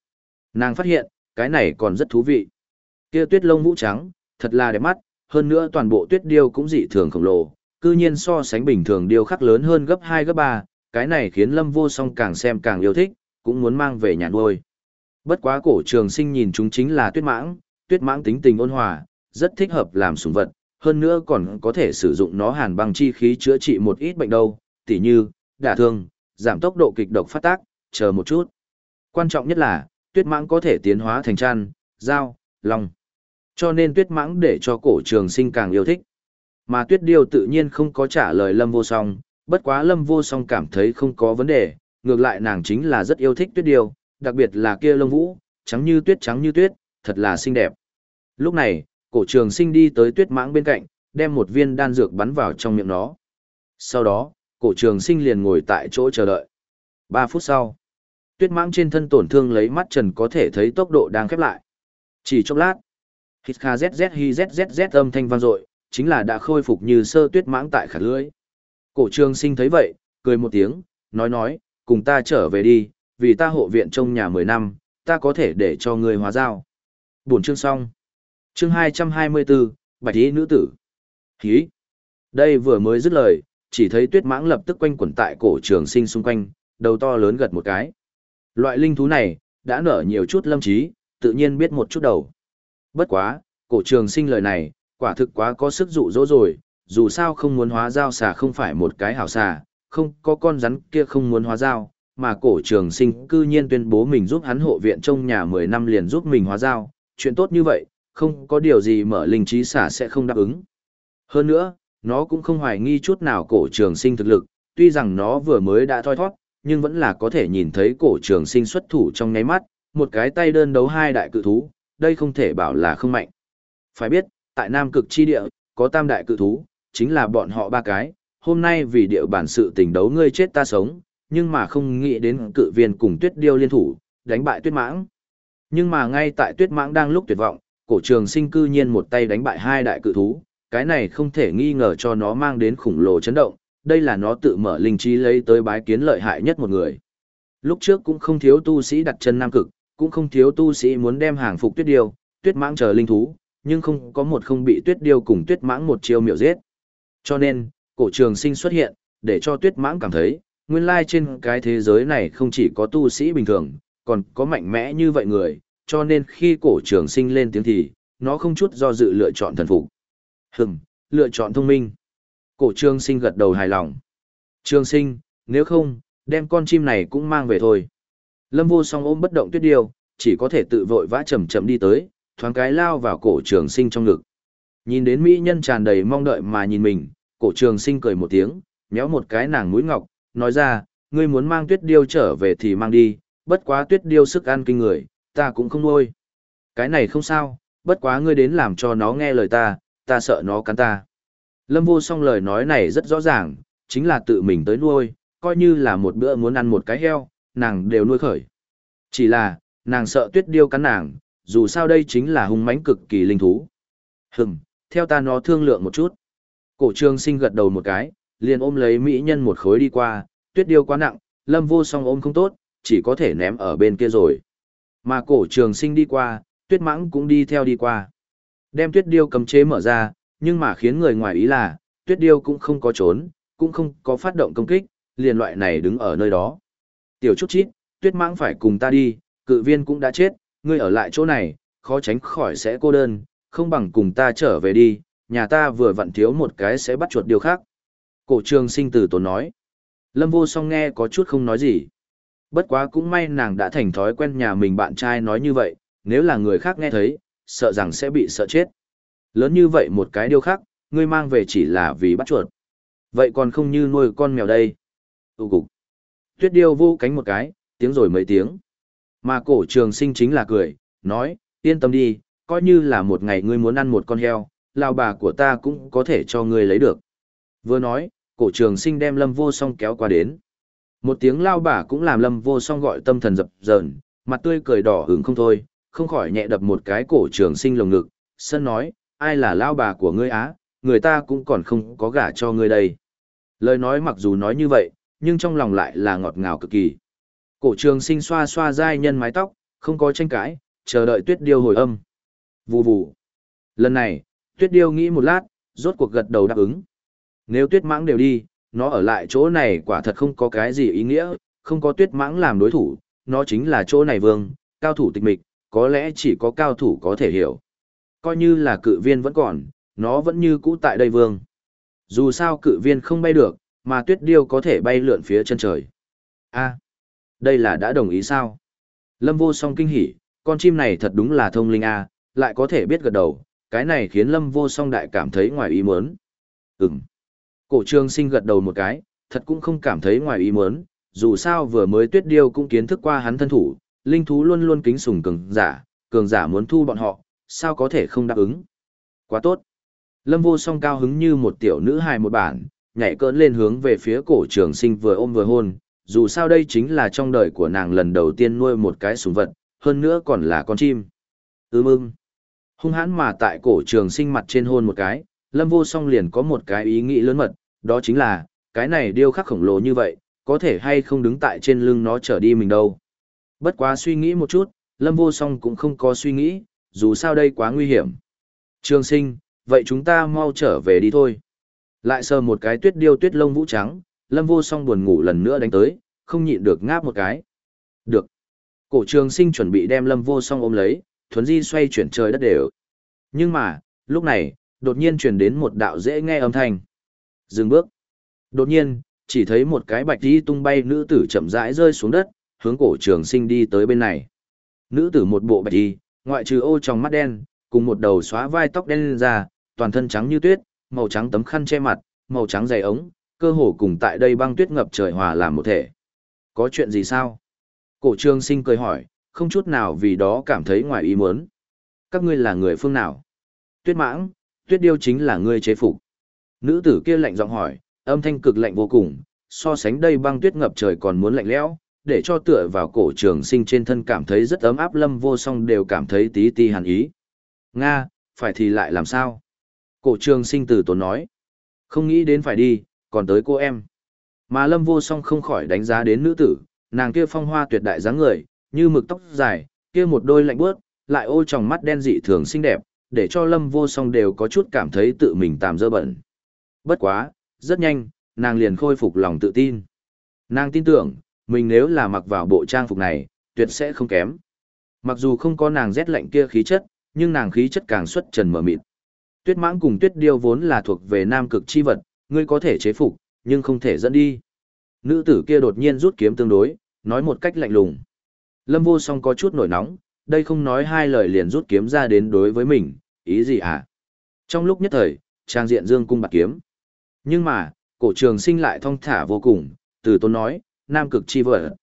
Nàng phát hiện, cái này còn rất thú vị. Kia tuyết lông vũ trắng, thật là đẹp mắt, hơn nữa toàn bộ tuyết điêu cũng dị thường khổng lồ, cư nhiên so sánh bình thường điêu khắc lớn hơn gấp 2 gấp 3, cái này khiến Lâm Vô Song càng xem càng yêu thích, cũng muốn mang về nhà nuôi. Bất quá cổ trường sinh nhìn chúng chính là tuyết mãng, tuyết mãng tính tình ôn hòa, rất thích hợp làm sủng vật, hơn nữa còn có thể sử dụng nó hàn băng chi khí chữa trị một ít bệnh đâu, tỉ như, đả thương, giảm tốc độ kịch độc phát tác, chờ một chút. Quan trọng nhất là, tuyết mãng có thể tiến hóa thành chăn, dao, lòng. Cho nên tuyết mãng để cho cổ trường sinh càng yêu thích. Mà tuyết điêu tự nhiên không có trả lời lâm vô song, bất quá lâm vô song cảm thấy không có vấn đề, ngược lại nàng chính là rất yêu thích tuyết điêu, đặc biệt là kia lông vũ, trắng như tuyết trắng như tuyết, thật là xinh đẹp. Lúc này, cổ trường sinh đi tới tuyết mãng bên cạnh, đem một viên đan dược bắn vào trong miệng nó. Sau đó, cổ trường sinh liền ngồi tại chỗ chờ đợi. Ba phút sau, tuyết mãng trên thân tổn thương lấy mắt trần có thể thấy tốc độ đang khép lại. Chỉ chốc lát, hít kha zzz hi zzz âm thanh vang dội, chính là đã khôi phục như sơ tuyết mãng tại khả lưỡi. Cổ trường sinh thấy vậy, cười một tiếng, nói nói, cùng ta trở về đi, vì ta hộ viện trong nhà 10 năm, ta có thể để cho người hóa giao. Buổi chương xong. Chương 224, Bạch Ý nữ tử. Hí. Đây vừa mới dứt lời, chỉ thấy tuyết mãng lập tức quanh quẩn tại cổ trường sinh xung quanh, đầu to lớn gật một cái. Loại linh thú này, đã nở nhiều chút lâm trí, tự nhiên biết một chút đầu. Bất quá, cổ trường sinh lời này, quả thực quá có sức dụ dỗ rồi, dù sao không muốn hóa giao xà không phải một cái hảo xà, không có con rắn kia không muốn hóa giao, mà cổ trường sinh cư nhiên tuyên bố mình giúp hắn hộ viện trong nhà 10 năm liền giúp mình hóa giao, chuyện tốt như vậy, không có điều gì mở linh trí xả sẽ không đáp ứng. Hơn nữa, nó cũng không hoài nghi chút nào cổ trường sinh thực lực, tuy rằng nó vừa mới đã thoi thoát, nhưng vẫn là có thể nhìn thấy cổ trường sinh xuất thủ trong ngáy mắt, một cái tay đơn đấu hai đại cự thú, đây không thể bảo là không mạnh. Phải biết, tại Nam Cực Chi Địa, có tam đại cự thú, chính là bọn họ ba cái, hôm nay vì địa bản sự tình đấu ngươi chết ta sống, nhưng mà không nghĩ đến cự viên cùng tuyết điêu liên thủ, đánh bại tuyết mãng. Nhưng mà ngay tại tuyết mãng đang lúc tuyệt vọng, cổ trường sinh cư nhiên một tay đánh bại hai đại cự thú, cái này không thể nghi ngờ cho nó mang đến khủng lồ chấn động, đây là nó tự mở linh trí lấy tới bái kiến lợi hại nhất một người. Lúc trước cũng không thiếu tu sĩ đặt chân nam cực, cũng không thiếu tu sĩ muốn đem hàng phục tuyết điêu, tuyết mãng chờ linh thú, nhưng không có một không bị tuyết điêu cùng tuyết mãng một chiêu miểu giết. Cho nên, cổ trường sinh xuất hiện, để cho tuyết mãng cảm thấy, nguyên lai trên cái thế giới này không chỉ có tu sĩ bình thường, còn có mạnh mẽ như vậy người, cho nên khi cổ trường sinh lên tiếng thì, nó không chút do dự lựa chọn thần phục. Hừm, lựa chọn thông minh. Cổ trường sinh gật đầu hài lòng. Trường sinh, nếu không, đem con chim này cũng mang về thôi. Lâm vô song ôm bất động tuyết điêu, chỉ có thể tự vội vã chậm chậm đi tới, thoáng cái lao vào cổ trường sinh trong ngực. Nhìn đến mỹ nhân tràn đầy mong đợi mà nhìn mình, cổ trường sinh cười một tiếng, nhéo một cái nàng mũi ngọc, nói ra, ngươi muốn mang tuyết điêu trở về thì mang đi, bất quá tuyết điêu sức ăn kinh người, ta cũng không nuôi. Cái này không sao, bất quá ngươi đến làm cho nó nghe lời ta, ta sợ nó cắn ta. Lâm vô song lời nói này rất rõ ràng, chính là tự mình tới nuôi, coi như là một bữa muốn ăn một cái heo, nàng đều nuôi khởi. Chỉ là, nàng sợ tuyết điêu cắn nàng, dù sao đây chính là hung mãnh cực kỳ linh thú. Hừm, theo ta nó thương lượng một chút. Cổ trường sinh gật đầu một cái, liền ôm lấy mỹ nhân một khối đi qua, tuyết điêu quá nặng, lâm vô song ôm không tốt, chỉ có thể ném ở bên kia rồi. Mà cổ trường sinh đi qua, tuyết mãng cũng đi theo đi qua. Đem tuyết điêu cầm chế mở ra, nhưng mà khiến người ngoài ý là, tuyết điêu cũng không có trốn, cũng không có phát động công kích, liền loại này đứng ở nơi đó. Tiểu chút chít, tuyết mãng phải cùng ta đi, cự viên cũng đã chết, ngươi ở lại chỗ này, khó tránh khỏi sẽ cô đơn, không bằng cùng ta trở về đi, nhà ta vừa vặn thiếu một cái sẽ bắt chuột điều khác. Cổ trường sinh từ tốn nói. Lâm vô song nghe có chút không nói gì. Bất quá cũng may nàng đã thành thói quen nhà mình bạn trai nói như vậy, nếu là người khác nghe thấy, sợ rằng sẽ bị sợ chết. Lớn như vậy một cái điều khác, ngươi mang về chỉ là vì bắt chuột. Vậy còn không như nuôi con mèo đây. Tụ cục. Tuyết điêu vô cánh một cái, tiếng rồi mấy tiếng. Mà cổ trường sinh chính là cười, nói, yên tâm đi, coi như là một ngày ngươi muốn ăn một con heo, lao bà của ta cũng có thể cho ngươi lấy được. Vừa nói, cổ trường sinh đem lâm vô song kéo qua đến. Một tiếng lao bà cũng làm lâm vô song gọi tâm thần dập dờn, mặt tươi cười đỏ hứng không thôi, không khỏi nhẹ đập một cái cổ trường sinh lồng ngực, sân nói, ai là lao bà của ngươi á, người ta cũng còn không có gả cho ngươi đây. Lời nói mặc dù nói như vậy, nhưng trong lòng lại là ngọt ngào cực kỳ. Cổ trường sinh xoa xoa dai nhân mái tóc, không có tranh cãi, chờ đợi tuyết điêu hồi âm. Vù vù. Lần này, tuyết điêu nghĩ một lát, rốt cuộc gật đầu đáp ứng. Nếu tuyết mãng đều đi, nó ở lại chỗ này quả thật không có cái gì ý nghĩa, không có tuyết mãng làm đối thủ, nó chính là chỗ này vương, cao thủ tịch mịch, có lẽ chỉ có cao thủ có thể hiểu. Coi như là cự viên vẫn còn, nó vẫn như cũ tại đây vương. Dù sao cự viên không bay được, mà tuyết điêu có thể bay lượn phía chân trời. a đây là đã đồng ý sao? Lâm vô song kinh hỉ, con chim này thật đúng là thông linh a lại có thể biết gật đầu, cái này khiến lâm vô song đại cảm thấy ngoài ý muốn. Ừm. Cổ trương sinh gật đầu một cái, thật cũng không cảm thấy ngoài ý muốn, dù sao vừa mới tuyết điêu cũng kiến thức qua hắn thân thủ, linh thú luôn luôn kính sùng cường giả, cường giả muốn thu bọn họ, sao có thể không đáp ứng. Quá tốt. Lâm vô song cao hứng như một tiểu nữ hài một bản, nhảy cỡn lên hướng về phía cổ trường sinh vừa ôm vừa hôn, dù sao đây chính là trong đời của nàng lần đầu tiên nuôi một cái sủng vật, hơn nữa còn là con chim. Ưm ưm. Hung hãn mà tại cổ trường sinh mặt trên hôn một cái, lâm vô song liền có một cái ý nghĩ lớn mật, đó chính là, cái này điêu khắc khổng lồ như vậy, có thể hay không đứng tại trên lưng nó trở đi mình đâu. Bất quá suy nghĩ một chút, lâm vô song cũng không có suy nghĩ, dù sao đây quá nguy hiểm. Trường sinh, vậy chúng ta mau trở về đi thôi. Lại sờ một cái tuyết điêu tuyết lông vũ trắng, lâm vô song buồn ngủ lần nữa đánh tới, không nhịn được ngáp một cái. Được. Cổ trường sinh chuẩn bị đem lâm vô song ôm lấy, thuấn di xoay chuyển trời đất đều. Nhưng mà, lúc này, đột nhiên truyền đến một đạo dễ nghe âm thanh. Dừng bước. Đột nhiên, chỉ thấy một cái bạch đi tung bay nữ tử chậm rãi rơi xuống đất, hướng cổ trường sinh đi tới bên này. Nữ tử một bộ bạch đi, ngoại trừ ô trong mắt đen, cùng một đầu xóa vai tóc đen lên ra, toàn thân trắng như tuyết, màu trắng tấm khăn che mặt, màu trắng dày ống, cơ hồ cùng tại đây băng tuyết ngập trời hòa làm một thể. Có chuyện gì sao? Cổ trường sinh cười hỏi, không chút nào vì đó cảm thấy ngoài ý muốn. Các ngươi là người phương nào? Tuyết mãng, tuyết điêu chính là ngươi chế phục. Nữ tử kia lạnh giọng hỏi, âm thanh cực lạnh vô cùng, so sánh đây băng tuyết ngập trời còn muốn lạnh lẽo, để cho tựa vào cổ trường sinh trên thân cảm thấy rất ấm áp lâm vô song đều cảm thấy tí ti hàn ý. Nga, phải thì lại làm sao? Cổ trường sinh từ tốn nói. Không nghĩ đến phải đi, còn tới cô em. Mà lâm vô song không khỏi đánh giá đến nữ tử, nàng kia phong hoa tuyệt đại dáng người, như mực tóc dài, kia một đôi lạnh bước, lại ô tròng mắt đen dị thường xinh đẹp, để cho lâm vô song đều có chút cảm thấy tự mình tạm dơ bẩn. Bất quá, rất nhanh, nàng liền khôi phục lòng tự tin. Nàng tin tưởng, mình nếu là mặc vào bộ trang phục này, tuyệt sẽ không kém. Mặc dù không có nàng rét lạnh kia khí chất, nhưng nàng khí chất càng xuất trần mở mịt. Tuyết mãng cùng tuyết điêu vốn là thuộc về nam cực chi vật, ngươi có thể chế phục, nhưng không thể dẫn đi. Nữ tử kia đột nhiên rút kiếm tương đối, nói một cách lạnh lùng. Lâm vô song có chút nổi nóng, đây không nói hai lời liền rút kiếm ra đến đối với mình, ý gì à? Trong lúc nhất thời, trang diện dương cung bạc kiếm. Nhưng mà, cổ trường sinh lại thong thả vô cùng, từ tôn nói, nam cực chi vợ.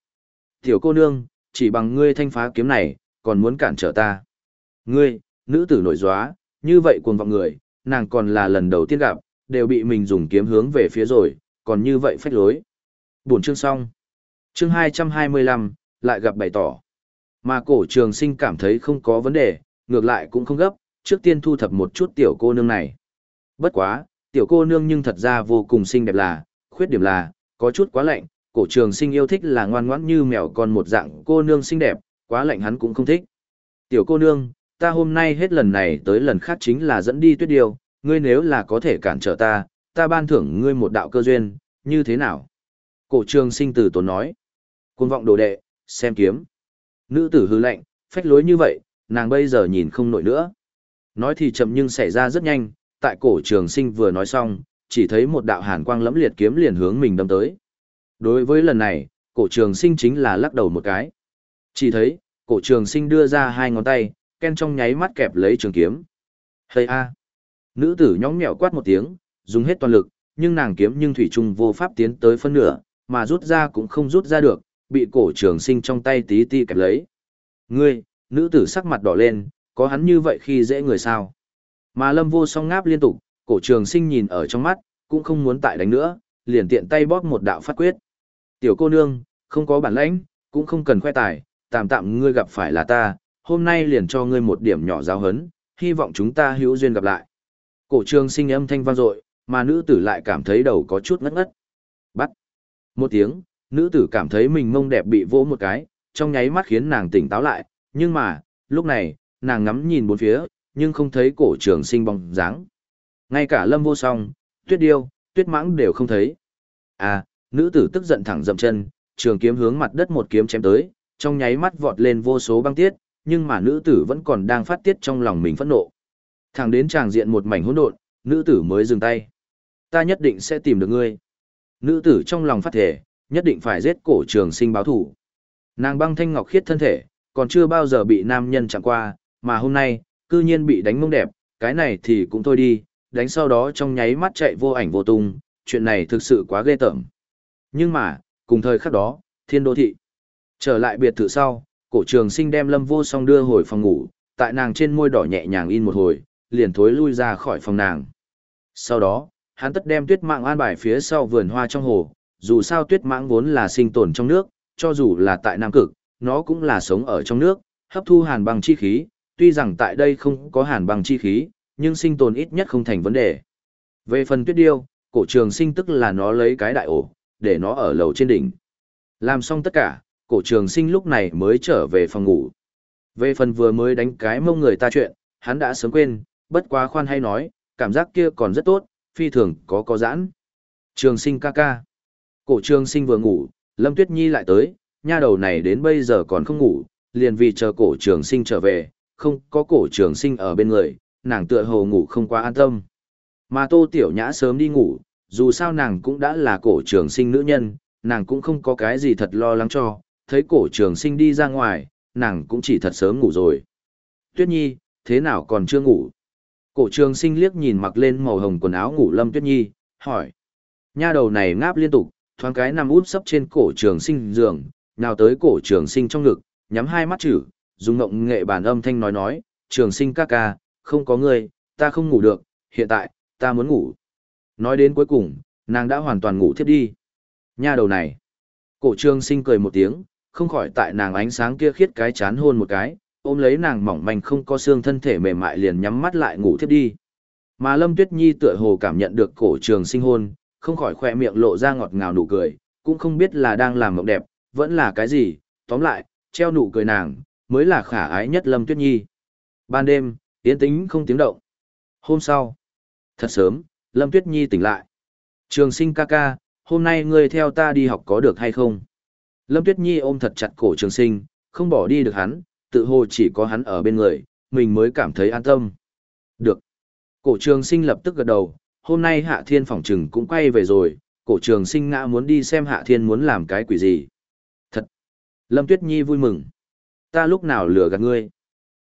Tiểu cô nương, chỉ bằng ngươi thanh phá kiếm này, còn muốn cản trở ta. Ngươi, nữ tử nổi gióa, như vậy cuồng vọng người, nàng còn là lần đầu tiên gặp, đều bị mình dùng kiếm hướng về phía rồi, còn như vậy phách lối. Buồn chương xong. Chương 225, lại gặp bày tỏ. Mà cổ trường sinh cảm thấy không có vấn đề, ngược lại cũng không gấp, trước tiên thu thập một chút tiểu cô nương này. Bất quá, tiểu cô nương nhưng thật ra vô cùng xinh đẹp là, khuyết điểm là, có chút quá lạnh, cổ trường sinh yêu thích là ngoan ngoãn như mèo con một dạng cô nương xinh đẹp, quá lạnh hắn cũng không thích. Tiểu cô nương, ta hôm nay hết lần này tới lần khác chính là dẫn đi tuyết điều, ngươi nếu là có thể cản trở ta, ta ban thưởng ngươi một đạo cơ duyên, như thế nào? Cổ trường sinh từ tốn nói. Cuồng vọng đồ đệ, xem kiếm. Nữ tử hư lạnh, phách lối như vậy, nàng bây giờ nhìn không nổi nữa. Nói thì chậm nhưng xảy ra rất nhanh, tại cổ trường sinh vừa nói xong, chỉ thấy một đạo hàn quang lẫm liệt kiếm liền hướng mình đâm tới. Đối với lần này, cổ trường sinh chính là lắc đầu một cái. Chỉ thấy, cổ trường sinh đưa ra hai ngón tay, ken trong nháy mắt kẹp lấy trường kiếm. Hây a! Nữ tử nhõng nhẽo quát một tiếng, dùng hết toàn lực, nhưng nàng kiếm nhưng thủy trung vô pháp tiến tới phân nửa, mà rút ra cũng không rút ra được, bị cổ trường sinh trong tay tí ti kẹp lấy. Ngươi, nữ tử sắc mặt đỏ lên, có hắn như vậy khi dễ người sao? Mà lâm vô song ngáp liên tục, cổ trường sinh nhìn ở trong mắt, cũng không muốn tại đánh nữa, liền tiện tay bóp một đạo phát quyết. Tiểu cô nương, không có bản lãnh, cũng không cần khoe tài, tạm tạm ngươi gặp phải là ta, hôm nay liền cho ngươi một điểm nhỏ giáo hấn, hy vọng chúng ta hữu duyên gặp lại. Cổ trường sinh âm thanh vang dội, mà nữ tử lại cảm thấy đầu có chút ngất ngất. Bắt. Một tiếng, nữ tử cảm thấy mình mông đẹp bị vỗ một cái, trong nháy mắt khiến nàng tỉnh táo lại, nhưng mà, lúc này, nàng ngắm nhìn bốn phía, nhưng không thấy cổ trường sinh bóng dáng. Ngay cả lâm vô song, tuyết điêu, tuyết mãng đều không thấy. À, nữ tử tức giận thẳng dậm chân, trường kiếm hướng mặt đất một kiếm chém tới, trong nháy mắt vọt lên vô số băng tiết, nhưng mà nữ tử vẫn còn đang phát tiết trong lòng mình phẫn nộ. Thẳng đến tràng diện một mảnh hỗn độn, nữ tử mới dừng tay. Ta nhất định sẽ tìm được ngươi. Nữ tử trong lòng phát thể, nhất định phải giết cổ trường sinh báo thủ. Nàng băng thanh ngọc khiết thân thể, còn chưa bao giờ bị nam nhân chạm qua, mà hôm nay, cư nhiên bị đánh mông đẹp, cái này thì cũng thôi đi, đánh sau đó trong nháy mắt chạy vô ảnh vô tung, chuyện này thực sự quá ghê tởm. Nhưng mà, cùng thời khắc đó, thiên đô thị. Trở lại biệt thự sau, cổ trường sinh đem lâm vô song đưa hồi phòng ngủ, tại nàng trên môi đỏ nhẹ nhàng in một hồi, liền thối lui ra khỏi phòng nàng. Sau đó, hắn tất đem tuyết mạng an bài phía sau vườn hoa trong hồ, dù sao tuyết mạng vốn là sinh tồn trong nước, cho dù là tại Nam Cực, nó cũng là sống ở trong nước, hấp thu hàn băng chi khí, tuy rằng tại đây không có hàn băng chi khí, nhưng sinh tồn ít nhất không thành vấn đề. Về phần tuyết điêu, cổ trường sinh tức là nó lấy cái đại ổ, để nó ở lầu trên đỉnh. Làm xong tất cả, cổ trường sinh lúc này mới trở về phòng ngủ. Về phần vừa mới đánh cái mông người ta chuyện, hắn đã sớm quên, bất quá khoan hay nói, cảm giác kia còn rất tốt, phi thường có có giãn. Trường sinh ca ca. Cổ trường sinh vừa ngủ, Lâm Tuyết Nhi lại tới, nha đầu này đến bây giờ còn không ngủ, liền vì chờ cổ trường sinh trở về, không có cổ trường sinh ở bên người, nàng tựa hồ ngủ không quá an tâm. Mà Tô Tiểu Nhã sớm đi ngủ, dù sao nàng cũng đã là cổ trường sinh nữ nhân, nàng cũng không có cái gì thật lo lắng cho, thấy cổ trường sinh đi ra ngoài, nàng cũng chỉ thật sớm ngủ rồi. Tuyết Nhi, thế nào còn chưa ngủ? Cổ trường sinh liếc nhìn mặc lên màu hồng quần áo ngủ Lâm Tuyết Nhi, hỏi. Nha đầu này ngáp liên tục, thoáng cái nằm út sấp trên cổ trường sinh giường, nào tới cổ trường sinh trong ngực, nhắm hai mắt chữ, dùng ngộng nghệ bản âm thanh nói nói, trường sinh ca ca, không có người, ta không ngủ được, hiện tại, ta muốn ngủ. Nói đến cuối cùng, nàng đã hoàn toàn ngủ thiếp đi. Nha đầu này. Cổ trường sinh cười một tiếng, không khỏi tại nàng ánh sáng kia khiết cái chán hôn một cái, ôm lấy nàng mỏng manh không có xương thân thể mềm mại liền nhắm mắt lại ngủ thiếp đi. Mà Lâm Tuyết Nhi tựa hồ cảm nhận được cổ trường sinh hôn, không khỏi khoe miệng lộ ra ngọt ngào nụ cười, cũng không biết là đang làm mộng đẹp, vẫn là cái gì, tóm lại, treo nụ cười nàng, mới là khả ái nhất Lâm Tuyết Nhi. Ban đêm, yên tĩnh không tiếng động. Hôm sau, thật sớm, Lâm Tuyết Nhi tỉnh lại. Trường sinh ca ca, hôm nay ngươi theo ta đi học có được hay không? Lâm Tuyết Nhi ôm thật chặt cổ trường sinh, không bỏ đi được hắn, tự hồ chỉ có hắn ở bên người, mình mới cảm thấy an tâm. Được. Cổ trường sinh lập tức gật đầu, hôm nay Hạ Thiên phỏng trừng cũng quay về rồi, cổ trường sinh ngã muốn đi xem Hạ Thiên muốn làm cái quỷ gì. Thật! Lâm Tuyết Nhi vui mừng. Ta lúc nào lừa gạt ngươi?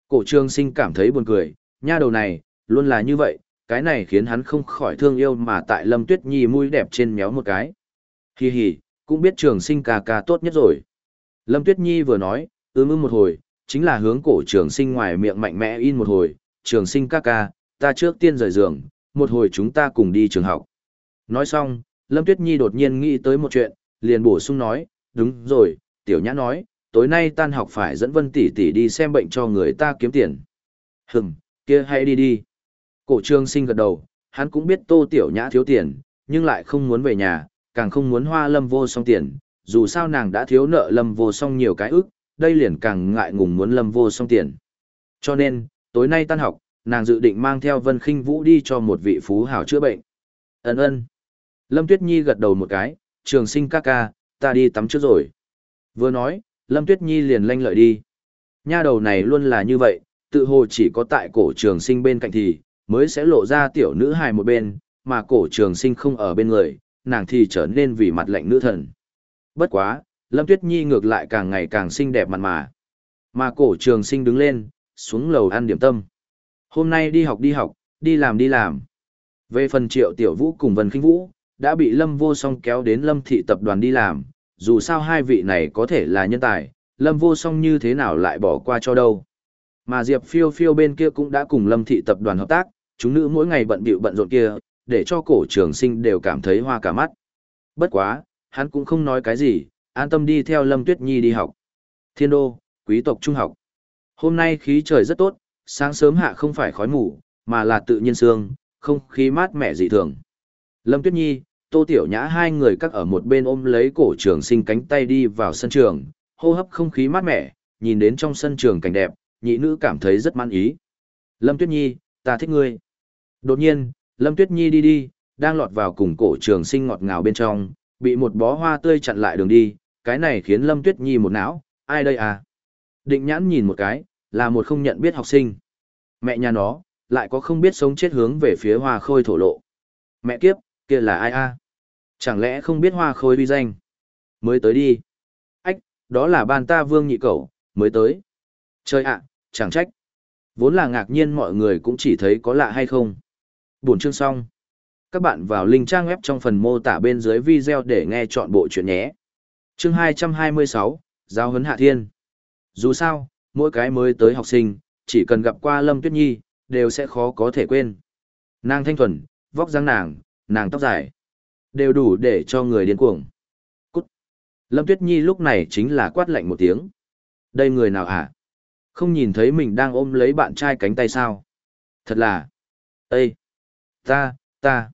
Cổ trường sinh cảm thấy buồn cười, nha đầu này, luôn là như vậy, cái này khiến hắn không khỏi thương yêu mà tại Lâm Tuyết Nhi mũi đẹp trên méo một cái. Hi hi, cũng biết trường sinh ca ca tốt nhất rồi. Lâm Tuyết Nhi vừa nói, ưm ưm một hồi, chính là hướng cổ trường sinh ngoài miệng mạnh mẽ in một hồi, trường sinh ca ca, ta trước tiên rời giường, một hồi chúng ta cùng đi trường học. Nói xong, Lâm Tuyết Nhi đột nhiên nghĩ tới một chuyện, liền bổ sung nói, đúng rồi, tiểu nhã nói, tối nay tan học phải dẫn Vân tỷ tỷ đi xem bệnh cho người ta kiếm tiền. Hừm, kia hãy đi đi. Cổ trường sinh gật đầu, hắn cũng biết tô tiểu nhã thiếu tiền, nhưng lại không muốn về nhà, càng không muốn hoa lâm vô song tiền, dù sao nàng đã thiếu nợ lâm vô song nhiều cái ức, đây liền càng ngại ngùng muốn lâm vô song tiền. Cho nên, tối nay tan học, nàng dự định mang theo Vân Khinh Vũ đi cho một vị phú hảo chữa bệnh. Ân ân. Lâm Tuyết Nhi gật đầu một cái, trường sinh ca ca, ta đi tắm trước rồi. Vừa nói, Lâm Tuyết Nhi liền lanh lợi đi. Nha đầu này luôn là như vậy, tự hồ chỉ có tại cổ trường sinh bên cạnh thì, mới sẽ lộ ra tiểu nữ hài một bên, mà cổ trường sinh không ở bên người, nàng thì trở nên vì mặt lạnh nữ thần. Bất quá, Lâm Tuyết Nhi ngược lại càng ngày càng xinh đẹp mặn mà. Mà cổ trường sinh đứng lên, xuống lầu ăn điểm tâm. Hôm nay đi học đi học, đi làm đi làm. Về phần triệu tiểu vũ cùng Vân Kinh Vũ, đã bị Lâm Vô Song kéo đến Lâm Thị tập đoàn đi làm, dù sao hai vị này có thể là nhân tài, Lâm Vô Song như thế nào lại bỏ qua cho đâu. Mà Diệp Phiêu Phiêu bên kia cũng đã cùng Lâm Thị tập đoàn hợp tác, chúng nữ mỗi ngày bận bịu bận rộn kia, để cho cổ trường sinh đều cảm thấy hoa cả mắt. Bất quá, hắn cũng không nói cái gì, an tâm đi theo Lâm Tuyết Nhi đi học. Thiên đô, quý tộc trung học. Hôm nay khí trời rất tốt, sáng sớm hạ không phải khói mù, mà là tự nhiên sương, không khí mát mẻ dị thường. Lâm Tuyết Nhi, Tô Tiểu Nhã hai người các ở một bên ôm lấy cổ trường sinh cánh tay đi vào sân trường, hô hấp không khí mát mẻ, nhìn đến trong sân trường cảnh đẹp, nhị nữ cảm thấy rất mãn ý. Lâm Tuyết Nhi, ta thích ngươi. Đột nhiên, Lâm Tuyết Nhi đi đi, đang lọt vào cùng cổ trường sinh ngọt ngào bên trong, bị một bó hoa tươi chặn lại đường đi, cái này khiến Lâm Tuyết Nhi một não, ai đây à? Định nhãn nhìn một cái, là một không nhận biết học sinh. Mẹ nhà nó, lại có không biết sống chết hướng về phía hoa khôi thổ lộ. Mẹ kiếp, kia là ai a? Chẳng lẽ không biết hoa khôi uy danh? Mới tới đi. Ách, đó là ban ta vương nhị cẩu, mới tới. Chơi ạ, chẳng trách. Vốn là ngạc nhiên mọi người cũng chỉ thấy có lạ hay không. buồn chương xong. Các bạn vào link trang web trong phần mô tả bên dưới video để nghe chọn bộ chuyện nhé. Chương 226, Giáo huấn Hạ Thiên. Dù sao, mỗi cái mới tới học sinh, chỉ cần gặp qua Lâm Tuyết Nhi, đều sẽ khó có thể quên. Nàng thanh thuần, vóc dáng nàng, nàng tóc dài, đều đủ để cho người điên cuồng. Cút. Lâm Tuyết Nhi lúc này chính là quát lạnh một tiếng. Đây người nào hả? Không nhìn thấy mình đang ôm lấy bạn trai cánh tay sao? Thật là... Ê! Ta, ta...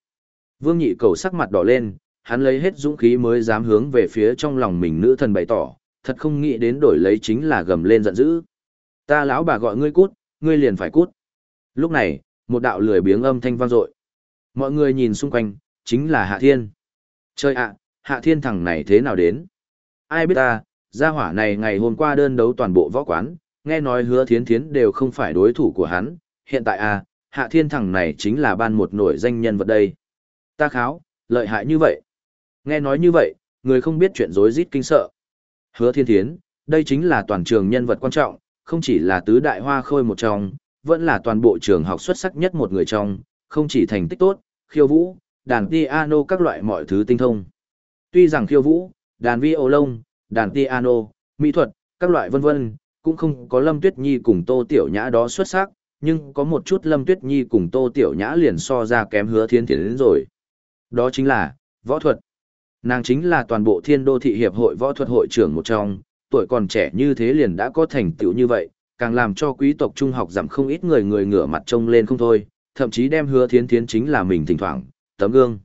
Vương nhị cầu sắc mặt đỏ lên, hắn lấy hết dũng khí mới dám hướng về phía trong lòng mình nữ thần bày tỏ, thật không nghĩ đến đổi lấy chính là gầm lên giận dữ. Ta lão bà gọi ngươi cút, ngươi liền phải cút. Lúc này, một đạo lười biếng âm thanh vang dội. Mọi người nhìn xung quanh, chính là Hạ Thiên. Chơi ạ, Hạ Thiên thằng này thế nào đến? Ai biết ta, gia hỏa này ngày hôm qua đơn đấu toàn bộ võ quán, nghe nói hứa thiến thiến đều không phải đối thủ của hắn. Hiện tại à, Hạ Thiên thằng này chính là ban một nổi danh nhân vật đây. Ta kháo, lợi hại như vậy. Nghe nói như vậy, người không biết chuyện rối rít kinh sợ. Hứa thiên thiến, đây chính là toàn trường nhân vật quan trọng, không chỉ là tứ đại hoa khôi một trong, vẫn là toàn bộ trường học xuất sắc nhất một người trong, không chỉ thành tích tốt, khiêu vũ, đàn piano các loại mọi thứ tinh thông. Tuy rằng khiêu vũ, đàn violon, đàn piano, mỹ thuật, các loại vân vân, cũng không có Lâm Tuyết Nhi cùng Tô Tiểu Nhã đó xuất sắc, nhưng có một chút Lâm Tuyết Nhi cùng Tô Tiểu Nhã liền so ra kém hứa thiên thiến đến rồi. Đó chính là, võ thuật. Nàng chính là toàn bộ thiên đô thị hiệp hội võ thuật hội trưởng một trong, tuổi còn trẻ như thế liền đã có thành tựu như vậy, càng làm cho quý tộc trung học giảm không ít người người ngửa mặt trông lên không thôi, thậm chí đem hứa thiến thiến chính là mình thỉnh thoảng, tấm gương.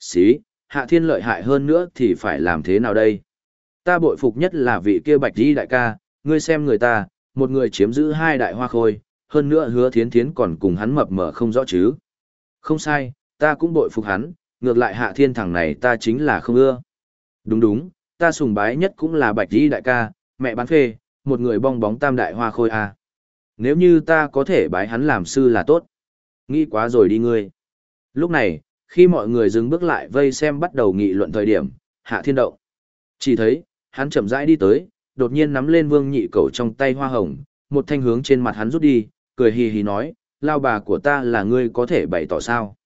Xí, hạ thiên lợi hại hơn nữa thì phải làm thế nào đây? Ta bội phục nhất là vị kia bạch đi đại ca, ngươi xem người ta, một người chiếm giữ hai đại hoa khôi, hơn nữa hứa thiến thiến còn cùng hắn mập mờ không rõ chứ. Không sai, ta cũng bội phục hắn, ngược lại hạ thiên thằng này ta chính là không ưa. Đúng đúng, ta sùng bái nhất cũng là bạch đi đại ca, mẹ bán phê, một người bong bóng tam đại hoa khôi à. Nếu như ta có thể bái hắn làm sư là tốt. Nghĩ quá rồi đi ngươi. Lúc này, khi mọi người dừng bước lại vây xem bắt đầu nghị luận thời điểm, hạ thiên động. Chỉ thấy, hắn chậm rãi đi tới, đột nhiên nắm lên vương nhị cầu trong tay hoa hồng, một thanh hướng trên mặt hắn rút đi, cười hì hì nói, lao bà của ta là ngươi có thể bày tỏ sao.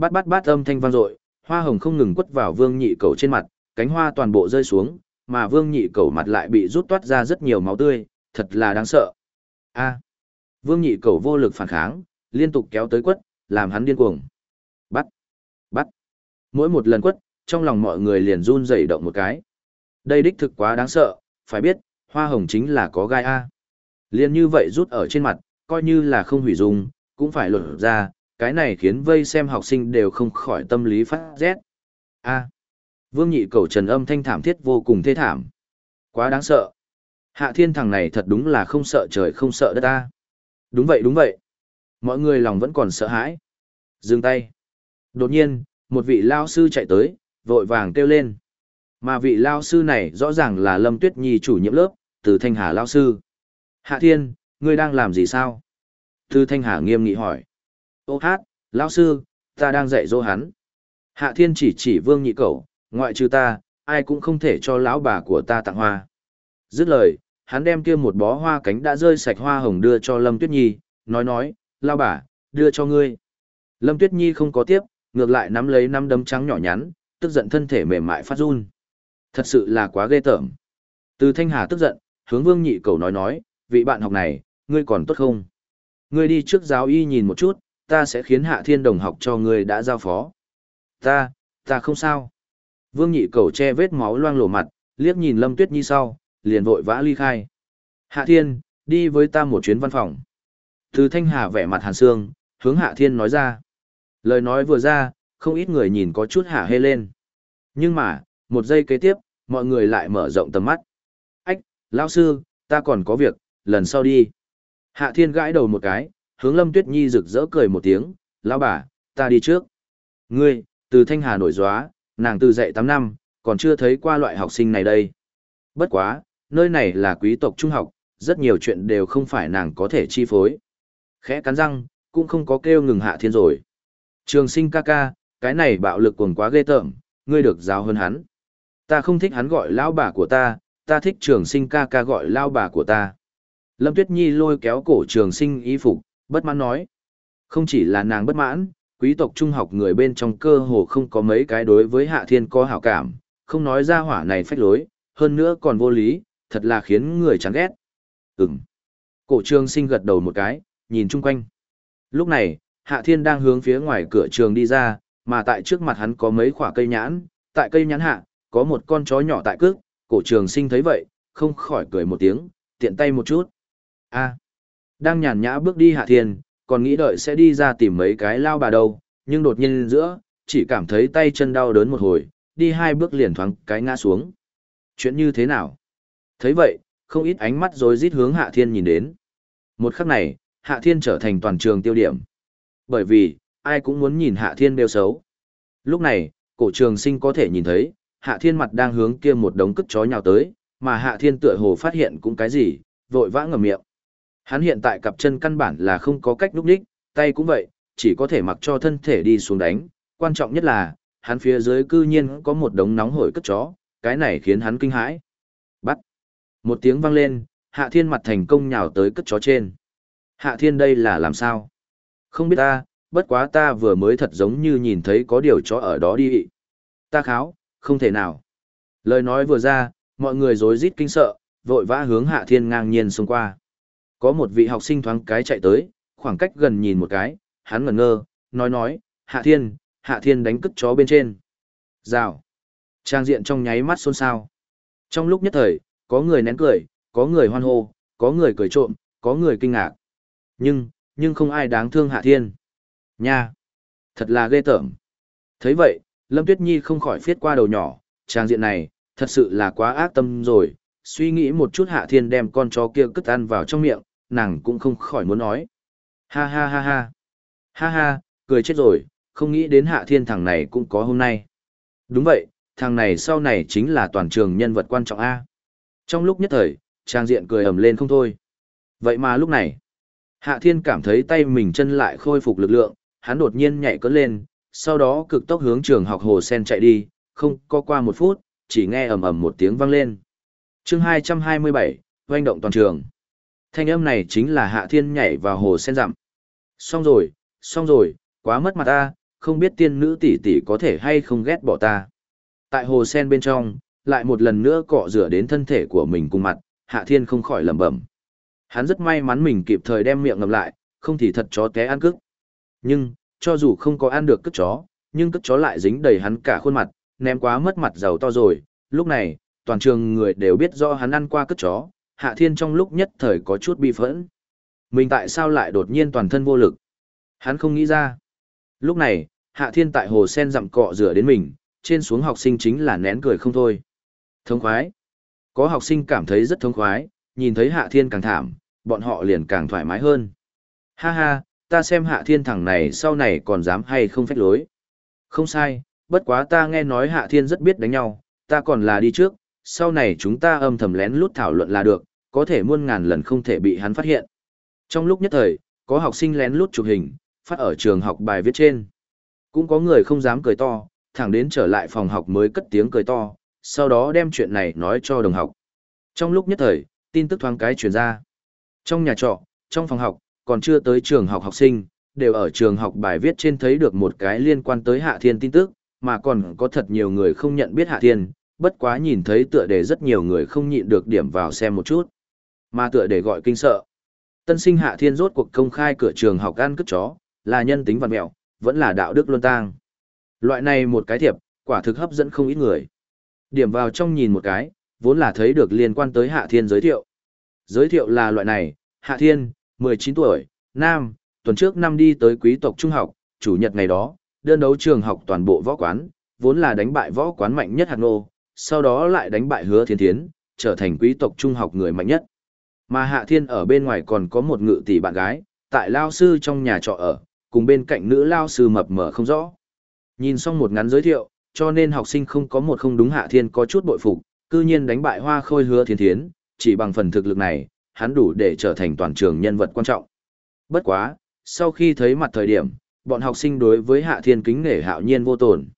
Bát bát bát âm thanh vang dội, hoa hồng không ngừng quất vào vương nhị cầu trên mặt, cánh hoa toàn bộ rơi xuống, mà vương nhị cầu mặt lại bị rút toát ra rất nhiều máu tươi, thật là đáng sợ. A. Vương nhị cầu vô lực phản kháng, liên tục kéo tới quất, làm hắn điên cuồng. Bắt. Bắt. Mỗi một lần quất, trong lòng mọi người liền run rẩy động một cái. Đây đích thực quá đáng sợ, phải biết, hoa hồng chính là có gai A. Liên như vậy rút ở trên mặt, coi như là không hủy dung, cũng phải lột ra, cái này khiến vây xem học sinh đều không khỏi tâm lý phát rét. A. Vương nhị cầu trần âm thanh thảm thiết vô cùng thê thảm. Quá đáng sợ. Hạ thiên thằng này thật đúng là không sợ trời không sợ đất ta. Đúng vậy đúng vậy. Mọi người lòng vẫn còn sợ hãi. Dừng tay. Đột nhiên, một vị lao sư chạy tới, vội vàng kêu lên. Mà vị lao sư này rõ ràng là Lâm Tuyết Nhi chủ nhiệm lớp, từ Thanh Hà lao sư. Hạ thiên, ngươi đang làm gì sao? Từ Thanh Hà nghiêm nghị hỏi. Ô hát, lão sư, ta đang dạy dỗ hắn. Hạ thiên chỉ chỉ vương nhị cẩu, ngoại trừ ta, ai cũng không thể cho lão bà của ta tặng hoa. Dứt lời, hắn đem kia một bó hoa cánh đã rơi sạch hoa hồng đưa cho Lâm Tuyết Nhi, nói nói, lao bà, đưa cho ngươi. Lâm Tuyết Nhi không có tiếp, ngược lại nắm lấy năm đấm trắng nhỏ nhắn, tức giận thân thể mềm mại phát run. Thật sự là quá ghê tởm. Từ Thanh Hà tức giận, hướng Vương Nhị Cầu nói nói, vị bạn học này, ngươi còn tốt không? Ngươi đi trước giáo y nhìn một chút, ta sẽ khiến Hạ Thiên Đồng học cho ngươi đã giao phó. Ta, ta không sao. Vương nhị cầu che vết máu loang lổ mặt, liếc nhìn Lâm Tuyết Nhi sau, liền vội vã ly khai. Hạ Thiên, đi với ta một chuyến văn phòng. Từ Thanh Hà vẻ mặt hàn xương, hướng Hạ Thiên nói ra. Lời nói vừa ra, không ít người nhìn có chút hạ hê lên. Nhưng mà, một giây kế tiếp, mọi người lại mở rộng tầm mắt. Ách, lão sư, ta còn có việc, lần sau đi. Hạ Thiên gãi đầu một cái, hướng Lâm Tuyết Nhi rực rỡ cười một tiếng, lão bà, ta đi trước. Ngươi, từ Thanh Hà nổi gióa, nàng từ dạy 8 năm, còn chưa thấy qua loại học sinh này đây. Bất quá, nơi này là quý tộc trung học, rất nhiều chuyện đều không phải nàng có thể chi phối. Khẽ cắn răng, cũng không có kêu ngừng Hạ Thiên rồi. Trường sinh ca ca, cái này bạo lực cuồng quá ghê tởm, ngươi được giáo hơn hắn. Ta không thích hắn gọi lão bà của ta, ta thích trường sinh ca ca gọi lão bà của ta. Lâm Tuyết Nhi lôi kéo cổ trường sinh y phục, bất mãn nói. Không chỉ là nàng bất mãn, quý tộc trung học người bên trong cơ hồ không có mấy cái đối với hạ thiên có hảo cảm, không nói ra hỏa này phách lối, hơn nữa còn vô lý, thật là khiến người chán ghét. Ừm. Cổ trường sinh gật đầu một cái, nhìn chung quanh. Lúc này, hạ thiên đang hướng phía ngoài cửa trường đi ra, mà tại trước mặt hắn có mấy khỏa cây nhãn, tại cây nhãn hạ, có một con chó nhỏ tại cước, cổ trường sinh thấy vậy, không khỏi cười một tiếng, tiện tay một chút. a đang nhàn nhã bước đi hạ thiên, còn nghĩ đợi sẽ đi ra tìm mấy cái lao bà đâu, nhưng đột nhiên giữa, chỉ cảm thấy tay chân đau đớn một hồi, đi hai bước liền thoáng cái ngã xuống. Chuyện như thế nào? thấy vậy, không ít ánh mắt rồi rít hướng hạ thiên nhìn đến. Một khắc này, hạ thiên trở thành toàn trường tiêu điểm. Bởi vì, ai cũng muốn nhìn hạ thiên đều xấu. Lúc này, cổ trường sinh có thể nhìn thấy, hạ thiên mặt đang hướng kia một đống cất chó nhào tới, mà hạ thiên tựa hồ phát hiện cũng cái gì, vội vã ngầm miệng. Hắn hiện tại cặp chân căn bản là không có cách núp đích, tay cũng vậy, chỉ có thể mặc cho thân thể đi xuống đánh. Quan trọng nhất là, hắn phía dưới cư nhiên có một đống nóng hổi cất chó, cái này khiến hắn kinh hãi. Bắt. Một tiếng vang lên, Hạ Thiên mặt thành công nhào tới cất chó trên. Hạ Thiên đây là làm sao? Không biết ta, bất quá ta vừa mới thật giống như nhìn thấy có điều chó ở đó đi. Ta kháo, không thể nào. Lời nói vừa ra, mọi người rối rít kinh sợ, vội vã hướng Hạ Thiên ngang nhiên xông qua. Có một vị học sinh thoáng cái chạy tới, khoảng cách gần nhìn một cái, hắn ngẩn ngơ, nói nói, Hạ Thiên, Hạ Thiên đánh cất chó bên trên. Rào. Trang diện trong nháy mắt xôn xao. Trong lúc nhất thời, có người nén cười, có người hoan hô, có người cười trộm, có người kinh ngạc. Nhưng, nhưng không ai đáng thương Hạ Thiên. Nha! Thật là ghê tởm. thấy vậy, Lâm Tuyết Nhi không khỏi phiết qua đầu nhỏ, trang diện này, thật sự là quá ác tâm rồi. Suy nghĩ một chút Hạ Thiên đem con chó kia cất ăn vào trong miệng, nàng cũng không khỏi muốn nói. Ha ha ha ha. Ha ha, cười chết rồi, không nghĩ đến Hạ Thiên thằng này cũng có hôm nay. Đúng vậy, thằng này sau này chính là toàn trường nhân vật quan trọng A. Trong lúc nhất thời, trang diện cười ầm lên không thôi. Vậy mà lúc này, Hạ Thiên cảm thấy tay mình chân lại khôi phục lực lượng, hắn đột nhiên nhảy cất lên, sau đó cực tốc hướng trường học hồ sen chạy đi, không có qua một phút, chỉ nghe ầm ầm một tiếng vang lên. chương 227, hoành động toàn trường. Thanh âm này chính là Hạ Thiên nhảy vào hồ sen dặm. Xong rồi, xong rồi, quá mất mặt ta, không biết tiên nữ tỷ tỷ có thể hay không ghét bỏ ta. Tại hồ sen bên trong, lại một lần nữa cọ rửa đến thân thể của mình cùng mặt, Hạ Thiên không khỏi lẩm bẩm. Hắn rất may mắn mình kịp thời đem miệng ngậm lại, không thì thật chó té ăn cức. Nhưng, cho dù không có ăn được cất chó, nhưng cất chó lại dính đầy hắn cả khuôn mặt, ném quá mất mặt giàu to rồi. Lúc này, toàn trường người đều biết rõ hắn ăn qua cất chó, Hạ Thiên trong lúc nhất thời có chút bi phẫn. Mình tại sao lại đột nhiên toàn thân vô lực? Hắn không nghĩ ra. Lúc này, Hạ Thiên tại hồ sen dặm cọ rửa đến mình, trên xuống học sinh chính là nén cười không thôi. Thông khoái. Có học sinh cảm thấy rất thông khoái, nhìn thấy Hạ Thiên càng thảm, bọn họ liền càng thoải mái hơn. Ha ha, ta xem Hạ Thiên thằng này sau này còn dám hay không phách lối. Không sai, bất quá ta nghe nói Hạ Thiên rất biết đánh nhau, ta còn là đi trước, sau này chúng ta âm thầm lén lút thảo luận là được, có thể muôn ngàn lần không thể bị hắn phát hiện. Trong lúc nhất thời, có học sinh lén lút chụp hình, phát ở trường học bài viết trên. Cũng có người không dám cười to, thẳng đến trở lại phòng học mới cất tiếng cười to, sau đó đem chuyện này nói cho đồng học. Trong lúc nhất thời, tin tức thoáng cái truyền ra. Trong nhà trọ, trong phòng học, còn chưa tới trường học học sinh, đều ở trường học bài viết trên thấy được một cái liên quan tới Hạ Thiên tin tức, mà còn có thật nhiều người không nhận biết Hạ Thiên, bất quá nhìn thấy tựa đề rất nhiều người không nhịn được điểm vào xem một chút. Mà tựa để gọi kinh sợ. Tân sinh Hạ Thiên rốt cuộc công khai cửa trường học ăn cướp chó, là nhân tính văn mẹo, vẫn là đạo đức luân tang. Loại này một cái thiệp, quả thực hấp dẫn không ít người. Điểm vào trong nhìn một cái, vốn là thấy được liên quan tới Hạ Thiên giới thiệu. Giới thiệu là loại này, Hạ Thiên, 19 tuổi, nam, tuần trước năm đi tới quý tộc trung học, chủ nhật ngày đó, đơn đấu trường học toàn bộ võ quán, vốn là đánh bại võ quán mạnh nhất hạt nô, sau đó lại đánh bại hứa thiên thiến, trở thành quý tộc trung học người mạnh nhất. Mà Hạ Thiên ở bên ngoài còn có một ngự tỷ bạn gái, tại lao sư trong nhà trọ ở, cùng bên cạnh nữ lao sư mập mờ không rõ. Nhìn xong một ngắn giới thiệu, cho nên học sinh không có một không đúng Hạ Thiên có chút bội phục, cư nhiên đánh bại hoa khôi hứa thiên thiến, chỉ bằng phần thực lực này, hắn đủ để trở thành toàn trường nhân vật quan trọng. Bất quá, sau khi thấy mặt thời điểm, bọn học sinh đối với Hạ Thiên kính nể hạo nhiên vô tổn.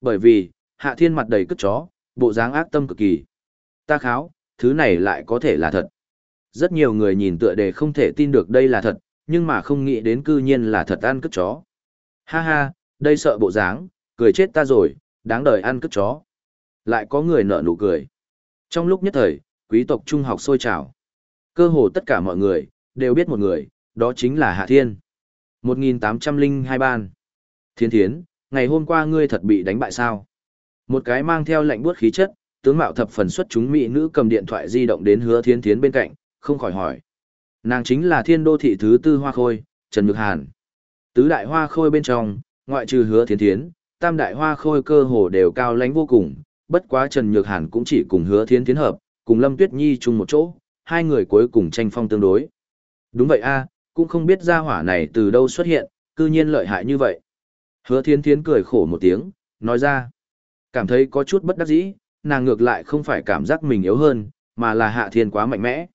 Bởi vì, Hạ Thiên mặt đầy cất chó, bộ dáng ác tâm cực kỳ. Ta kháo, thứ này lại có thể là thật. Rất nhiều người nhìn tựa đề không thể tin được đây là thật, nhưng mà không nghĩ đến cư nhiên là thật ăn cướp chó. Ha ha, đây sợ bộ dáng, cười chết ta rồi, đáng đời ăn cướp chó. Lại có người nở nụ cười. Trong lúc nhất thời, quý tộc trung học sôi trào. Cơ hồ tất cả mọi người, đều biết một người, đó chính là Hạ Thiên. 1802 ban. Thiên thiến, ngày hôm qua ngươi thật bị đánh bại sao? Một cái mang theo lạnh buốt khí chất, tướng mạo thập phần xuất chúng mỹ nữ cầm điện thoại di động đến hứa thiên thiến bên cạnh, không khỏi hỏi. Nàng chính là thiên đô thị thứ tư hoa khôi, Trần Nhược Hàn. Tứ đại hoa khôi bên trong, ngoại trừ hứa thiên thiến, tam đại hoa khôi cơ hồ đều cao lãnh vô cùng, bất quá Trần Nhược Hàn cũng chỉ cùng hứa thiên thiến hợp, cùng Lâm Tuyết Nhi chung một chỗ, hai người cuối cùng tranh phong tương đối. Đúng vậy a, cũng không biết gia hỏa này từ đâu xuất hiện, cư nhiên lợi hại như vậy. Hứa thiên thiến cười khổ một tiếng, nói ra. Cảm thấy có chút bất đắc dĩ, nàng ngược lại không phải cảm giác mình yếu hơn, mà là hạ thiên quá mạnh mẽ.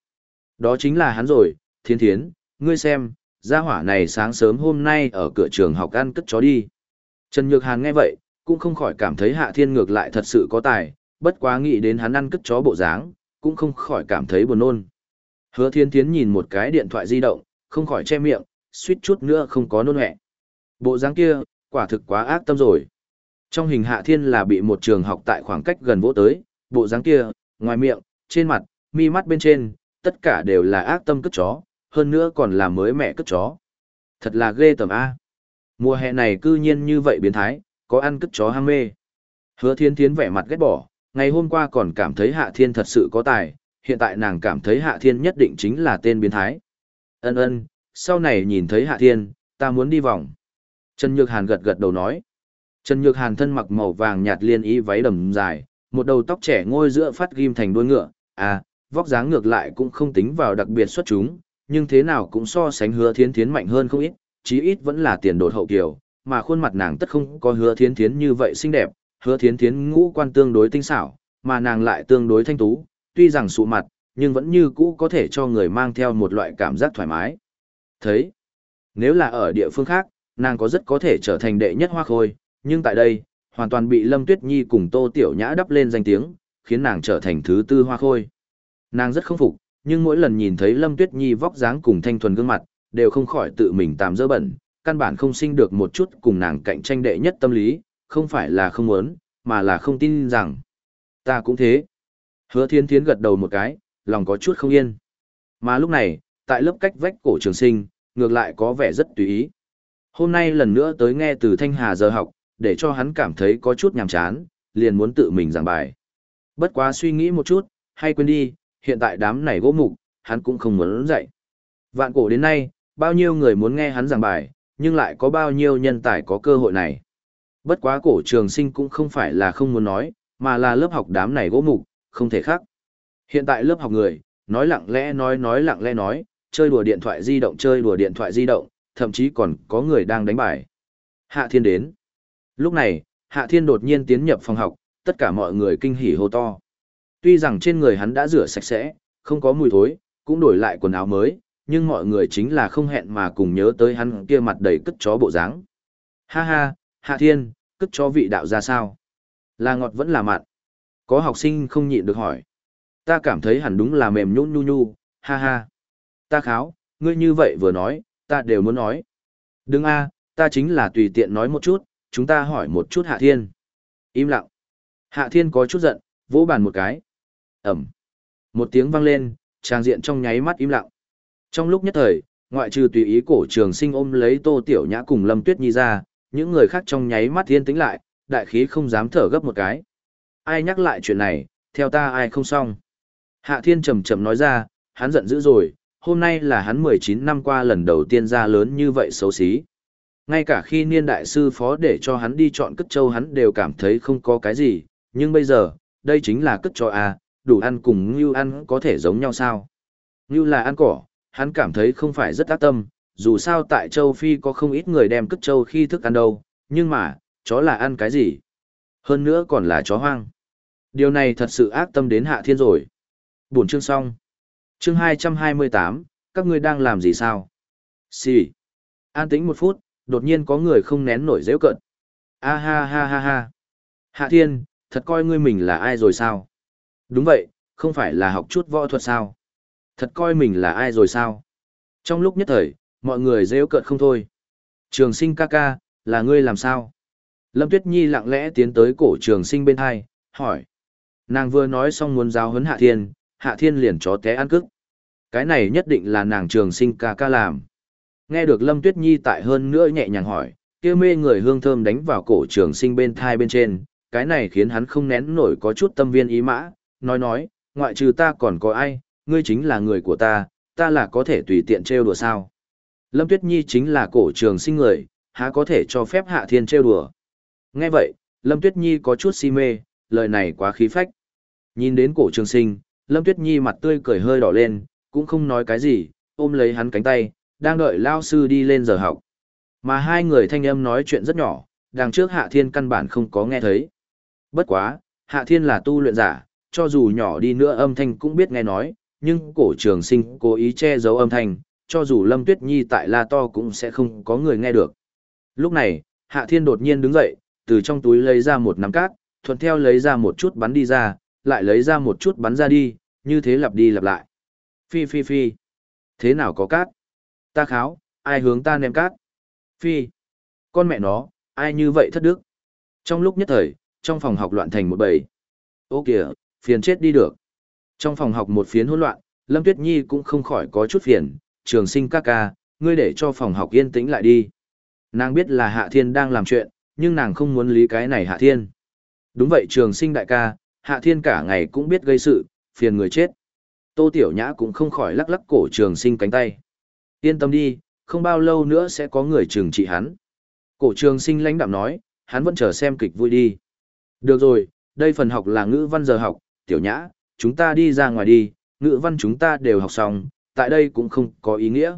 Đó chính là hắn rồi, thiên thiến, ngươi xem, gia hỏa này sáng sớm hôm nay ở cửa trường học ăn cất chó đi. Trần Nhược Hàn nghe vậy, cũng không khỏi cảm thấy hạ thiên ngược lại thật sự có tài, bất quá nghĩ đến hắn ăn cất chó bộ dáng, cũng không khỏi cảm thấy buồn nôn. Hứa thiên thiến nhìn một cái điện thoại di động, không khỏi che miệng, suýt chút nữa không có nôn hẹ. Bộ dáng kia, quả thực quá ác tâm rồi. Trong hình hạ thiên là bị một trường học tại khoảng cách gần vỗ tới, bộ dáng kia, ngoài miệng, trên mặt, mi mắt bên trên, tất cả đều là ác tâm cất chó, hơn nữa còn là mới mẹ cất chó. Thật là ghê tầm A. Mùa hè này cư nhiên như vậy biến thái, có ăn cất chó ham mê. Hứa thiên thiến vẻ mặt ghét bỏ, ngày hôm qua còn cảm thấy hạ thiên thật sự có tài, hiện tại nàng cảm thấy hạ thiên nhất định chính là tên biến thái. Ân ân, sau này nhìn thấy hạ thiên, ta muốn đi vòng. Trần Nhược Hàn gật gật đầu nói. Trần Nhược Hàn thân mặc màu vàng nhạt liên y váy đầm dài, một đầu tóc trẻ ngôi giữa phát ghim thành đuôi ngựa, à, vóc dáng ngược lại cũng không tính vào đặc biệt xuất chúng, nhưng thế nào cũng so sánh hứa thiến thiến mạnh hơn không ít, chí ít vẫn là tiền đột hậu kiều, mà khuôn mặt nàng tất không có hứa thiến thiến như vậy xinh đẹp, hứa thiến thiến ngũ quan tương đối tinh xảo, mà nàng lại tương đối thanh tú, tuy rằng sụ mặt, nhưng vẫn như cũ có thể cho người mang theo một loại cảm giác thoải mái. Thấy, nếu là ở địa phương khác, nàng có rất có thể trở thành đệ nhất hoa khôi, nhưng tại đây, hoàn toàn bị Lâm Tuyết Nhi cùng Tô Tiểu Nhã đắp lên danh tiếng, khiến nàng trở thành thứ tư hoa khôi. Nàng rất không phục, nhưng mỗi lần nhìn thấy Lâm Tuyết Nhi vóc dáng cùng thanh thuần gương mặt, đều không khỏi tự mình tạm dơ bẩn, căn bản không sinh được một chút cùng nàng cạnh tranh đệ nhất tâm lý, không phải là không muốn, mà là không tin rằng. Ta cũng thế. Hứa thiên thiến gật đầu một cái, lòng có chút không yên. Mà lúc này, tại lớp cách vách cổ trường sinh, ngược lại có vẻ rất tùy ý. Hôm nay lần nữa tới nghe từ Thanh Hà giờ học, để cho hắn cảm thấy có chút nhàm chán, liền muốn tự mình giảng bài. Bất quá suy nghĩ một chút, hay quên đi, hiện tại đám này gỗ mục, hắn cũng không muốn dạy. Vạn cổ đến nay, bao nhiêu người muốn nghe hắn giảng bài, nhưng lại có bao nhiêu nhân tài có cơ hội này. Bất quá cổ trường sinh cũng không phải là không muốn nói, mà là lớp học đám này gỗ mục, không thể khác. Hiện tại lớp học người, nói lặng lẽ nói nói lặng lẽ nói, chơi đùa điện thoại di động chơi đùa điện thoại di động, thậm chí còn có người đang đánh bài. Hạ Thiên đến. Lúc này, Hạ Thiên đột nhiên tiến nhập phòng học, tất cả mọi người kinh hỉ hô to. Tuy rằng trên người hắn đã rửa sạch sẽ, không có mùi thối, cũng đổi lại quần áo mới, nhưng mọi người chính là không hẹn mà cùng nhớ tới hắn kia mặt đầy cất chó bộ dáng. Ha ha, Hạ Thiên, cất chó vị đạo ra sao? Là ngọt vẫn là mặn. Có học sinh không nhịn được hỏi. Ta cảm thấy hẳn đúng là mềm nhũn nhu nhu, ha ha. Ta kháo, ngươi như vậy vừa nói, ta đều muốn nói. Đừng a, ta chính là tùy tiện nói một chút, chúng ta hỏi một chút Hạ Thiên. Im lặng. Hạ Thiên có chút giận, vỗ bàn một cái. Ẩm. Một tiếng vang lên, trang diện trong nháy mắt im lặng. Trong lúc nhất thời, ngoại trừ tùy ý cổ trường sinh ôm lấy Tô Tiểu Nhã cùng Lâm Tuyết Nhi ra, những người khác trong nháy mắt thiên tính lại, đại khí không dám thở gấp một cái. Ai nhắc lại chuyện này, theo ta ai không xong. Hạ thiên trầm trầm nói ra, hắn giận dữ rồi, hôm nay là hắn 19 năm qua lần đầu tiên ra lớn như vậy xấu xí. Ngay cả khi niên đại sư phó để cho hắn đi chọn cất châu hắn đều cảm thấy không có cái gì, nhưng bây giờ, đây chính là cất cho à, đủ ăn cùng như ăn có thể giống nhau sao. Như là ăn cỏ, hắn cảm thấy không phải rất ác tâm, dù sao tại châu Phi có không ít người đem cất châu khi thức ăn đâu, nhưng mà, chó là ăn cái gì? Hơn nữa còn là chó hoang. Điều này thật sự ác tâm đến hạ thiên rồi. Buổi chương xong. Chương 228, các ngươi đang làm gì sao? Xì. An tĩnh một phút, đột nhiên có người không nén nổi dễ cận. A ha ha ha ha. Hạ thiên, thật coi ngươi mình là ai rồi sao? Đúng vậy, không phải là học chút võ thuật sao? Thật coi mình là ai rồi sao? Trong lúc nhất thời, mọi người rêu cợt không thôi. Trường sinh ca ca, là ngươi làm sao? Lâm Tuyết Nhi lặng lẽ tiến tới cổ trường sinh bên hai, hỏi. Nàng vừa nói xong muốn giáo huấn Hạ Thiên, Hạ Thiên liền chó té ăn cức. Cái này nhất định là nàng trường sinh ca ca làm. Nghe được Lâm Tuyết Nhi tại hơn nữa nhẹ nhàng hỏi, kia mê người hương thơm đánh vào cổ trường sinh bên thai bên trên, cái này khiến hắn không nén nổi có chút tâm viên ý mã, nói nói, ngoại trừ ta còn có ai, ngươi chính là người của ta, ta là có thể tùy tiện trêu đùa sao. Lâm Tuyết Nhi chính là cổ trường sinh người, há có thể cho phép Hạ Thiên trêu đùa. Nghe vậy, Lâm Tuyết Nhi có chút si mê, lời này quá khí phách. Nhìn đến cổ trường sinh, Lâm Tuyết Nhi mặt tươi cười hơi đỏ lên, cũng không nói cái gì, ôm lấy hắn cánh tay, đang đợi lao sư đi lên giờ học. Mà hai người thanh âm nói chuyện rất nhỏ, đằng trước Hạ Thiên căn bản không có nghe thấy. Bất quá, Hạ Thiên là tu luyện giả, cho dù nhỏ đi nữa âm thanh cũng biết nghe nói, nhưng cổ trường sinh cố ý che giấu âm thanh, cho dù Lâm Tuyết Nhi tại La To cũng sẽ không có người nghe được. Lúc này, Hạ Thiên đột nhiên đứng dậy, từ trong túi lấy ra một nắm cát, thuận theo lấy ra một chút bắn đi ra, lại lấy ra một chút bắn ra đi, như thế lặp đi lặp lại. Phi phi phi. Thế nào có cát? Ta kháo, ai hướng ta ném cát? Phi. Con mẹ nó, ai như vậy thất đức? Trong lúc nhất thời, trong phòng học loạn thành một bầy. Ô kìa, phiền chết đi được. Trong phòng học một phiến hỗn loạn, Lâm Tuyết Nhi cũng không khỏi có chút phiền, trường sinh ca ca, ngươi để cho phòng học yên tĩnh lại đi. Nàng biết là Hạ Thiên đang làm chuyện, nhưng nàng không muốn lý cái này Hạ Thiên. Đúng vậy trường sinh đại ca, Hạ Thiên cả ngày cũng biết gây sự, phiền người chết. Tô Tiểu Nhã cũng không khỏi lắc lắc cổ trường sinh cánh tay. Yên tâm đi, không bao lâu nữa sẽ có người trừng trị hắn. Cổ trường sinh lãnh đạm nói, hắn vẫn chờ xem kịch vui đi. Được rồi, đây phần học là ngữ văn giờ học, Tiểu Nhã, chúng ta đi ra ngoài đi, ngữ văn chúng ta đều học xong, tại đây cũng không có ý nghĩa.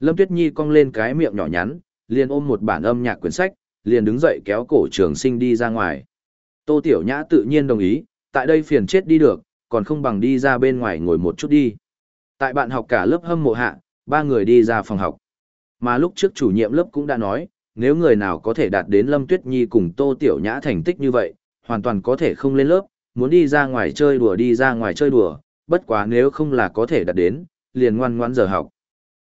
Lâm Tuyết Nhi cong lên cái miệng nhỏ nhắn, liền ôm một bản âm nhạc quyển sách, liền đứng dậy kéo cổ trường sinh đi ra ngoài. Tô Tiểu Nhã tự nhiên đồng ý, tại đây phiền chết đi được, còn không bằng đi ra bên ngoài ngồi một chút đi. Tại bạn học cả lớp hâm mộ hạ, ba người đi ra phòng học. Mà lúc trước chủ nhiệm lớp cũng đã nói, nếu người nào có thể đạt đến Lâm Tuyết Nhi cùng Tô Tiểu Nhã thành tích như vậy, hoàn toàn có thể không lên lớp, muốn đi ra ngoài chơi đùa đi ra ngoài chơi đùa, bất quá nếu không là có thể đạt đến, liền ngoan ngoãn giờ học.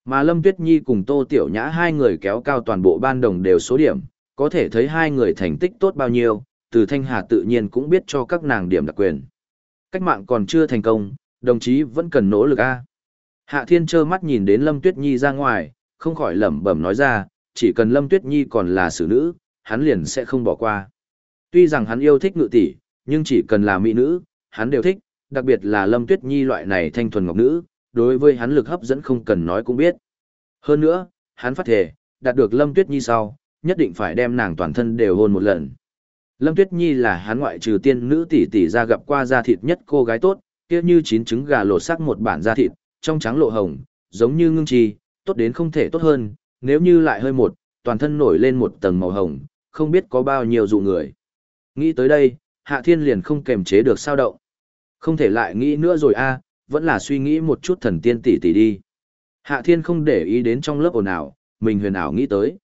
Mà Lâm Tuyết Nhi cùng Tô Tiểu Nhã hai người kéo cao toàn bộ ban đồng đều số điểm, có thể thấy hai người thành tích tốt bao nhiêu, từ Thanh Hà tự nhiên cũng biết cho các nàng điểm đặc quyền. Cách mạng còn chưa thành công, đồng chí vẫn cần nỗ lực a. Hạ Thiên trơ mắt nhìn đến Lâm Tuyết Nhi ra ngoài, không khỏi lẩm bẩm nói ra, chỉ cần Lâm Tuyết Nhi còn là xử nữ, hắn liền sẽ không bỏ qua. Tuy rằng hắn yêu thích ngự tỷ, nhưng chỉ cần là mỹ nữ, hắn đều thích, đặc biệt là Lâm Tuyết Nhi loại này thanh thuần ngọc nữ, đối với hắn lực hấp dẫn không cần nói cũng biết. Hơn nữa, hắn phát thể, đạt được Lâm Tuyết Nhi sau, nhất định phải đem nàng toàn thân đều hôn một lần. Lâm Tuyết Nhi là hắn ngoại trừ tiên nữ tỷ tỷ ra gặp qua da thịt nhất cô gái tốt, kia như chín trứng gà lột sắc một bản da thịt, trong trắng lộ hồng, giống như ngưng trì, tốt đến không thể tốt hơn, nếu như lại hơi một, toàn thân nổi lên một tầng màu hồng, không biết có bao nhiêu dụ người. Nghĩ tới đây, Hạ Thiên liền không kềm chế được sao động. Không thể lại nghĩ nữa rồi a, vẫn là suy nghĩ một chút thần tiên tỷ tỷ đi. Hạ Thiên không để ý đến trong lớp ồn ào, mình huyền ảo nghĩ tới.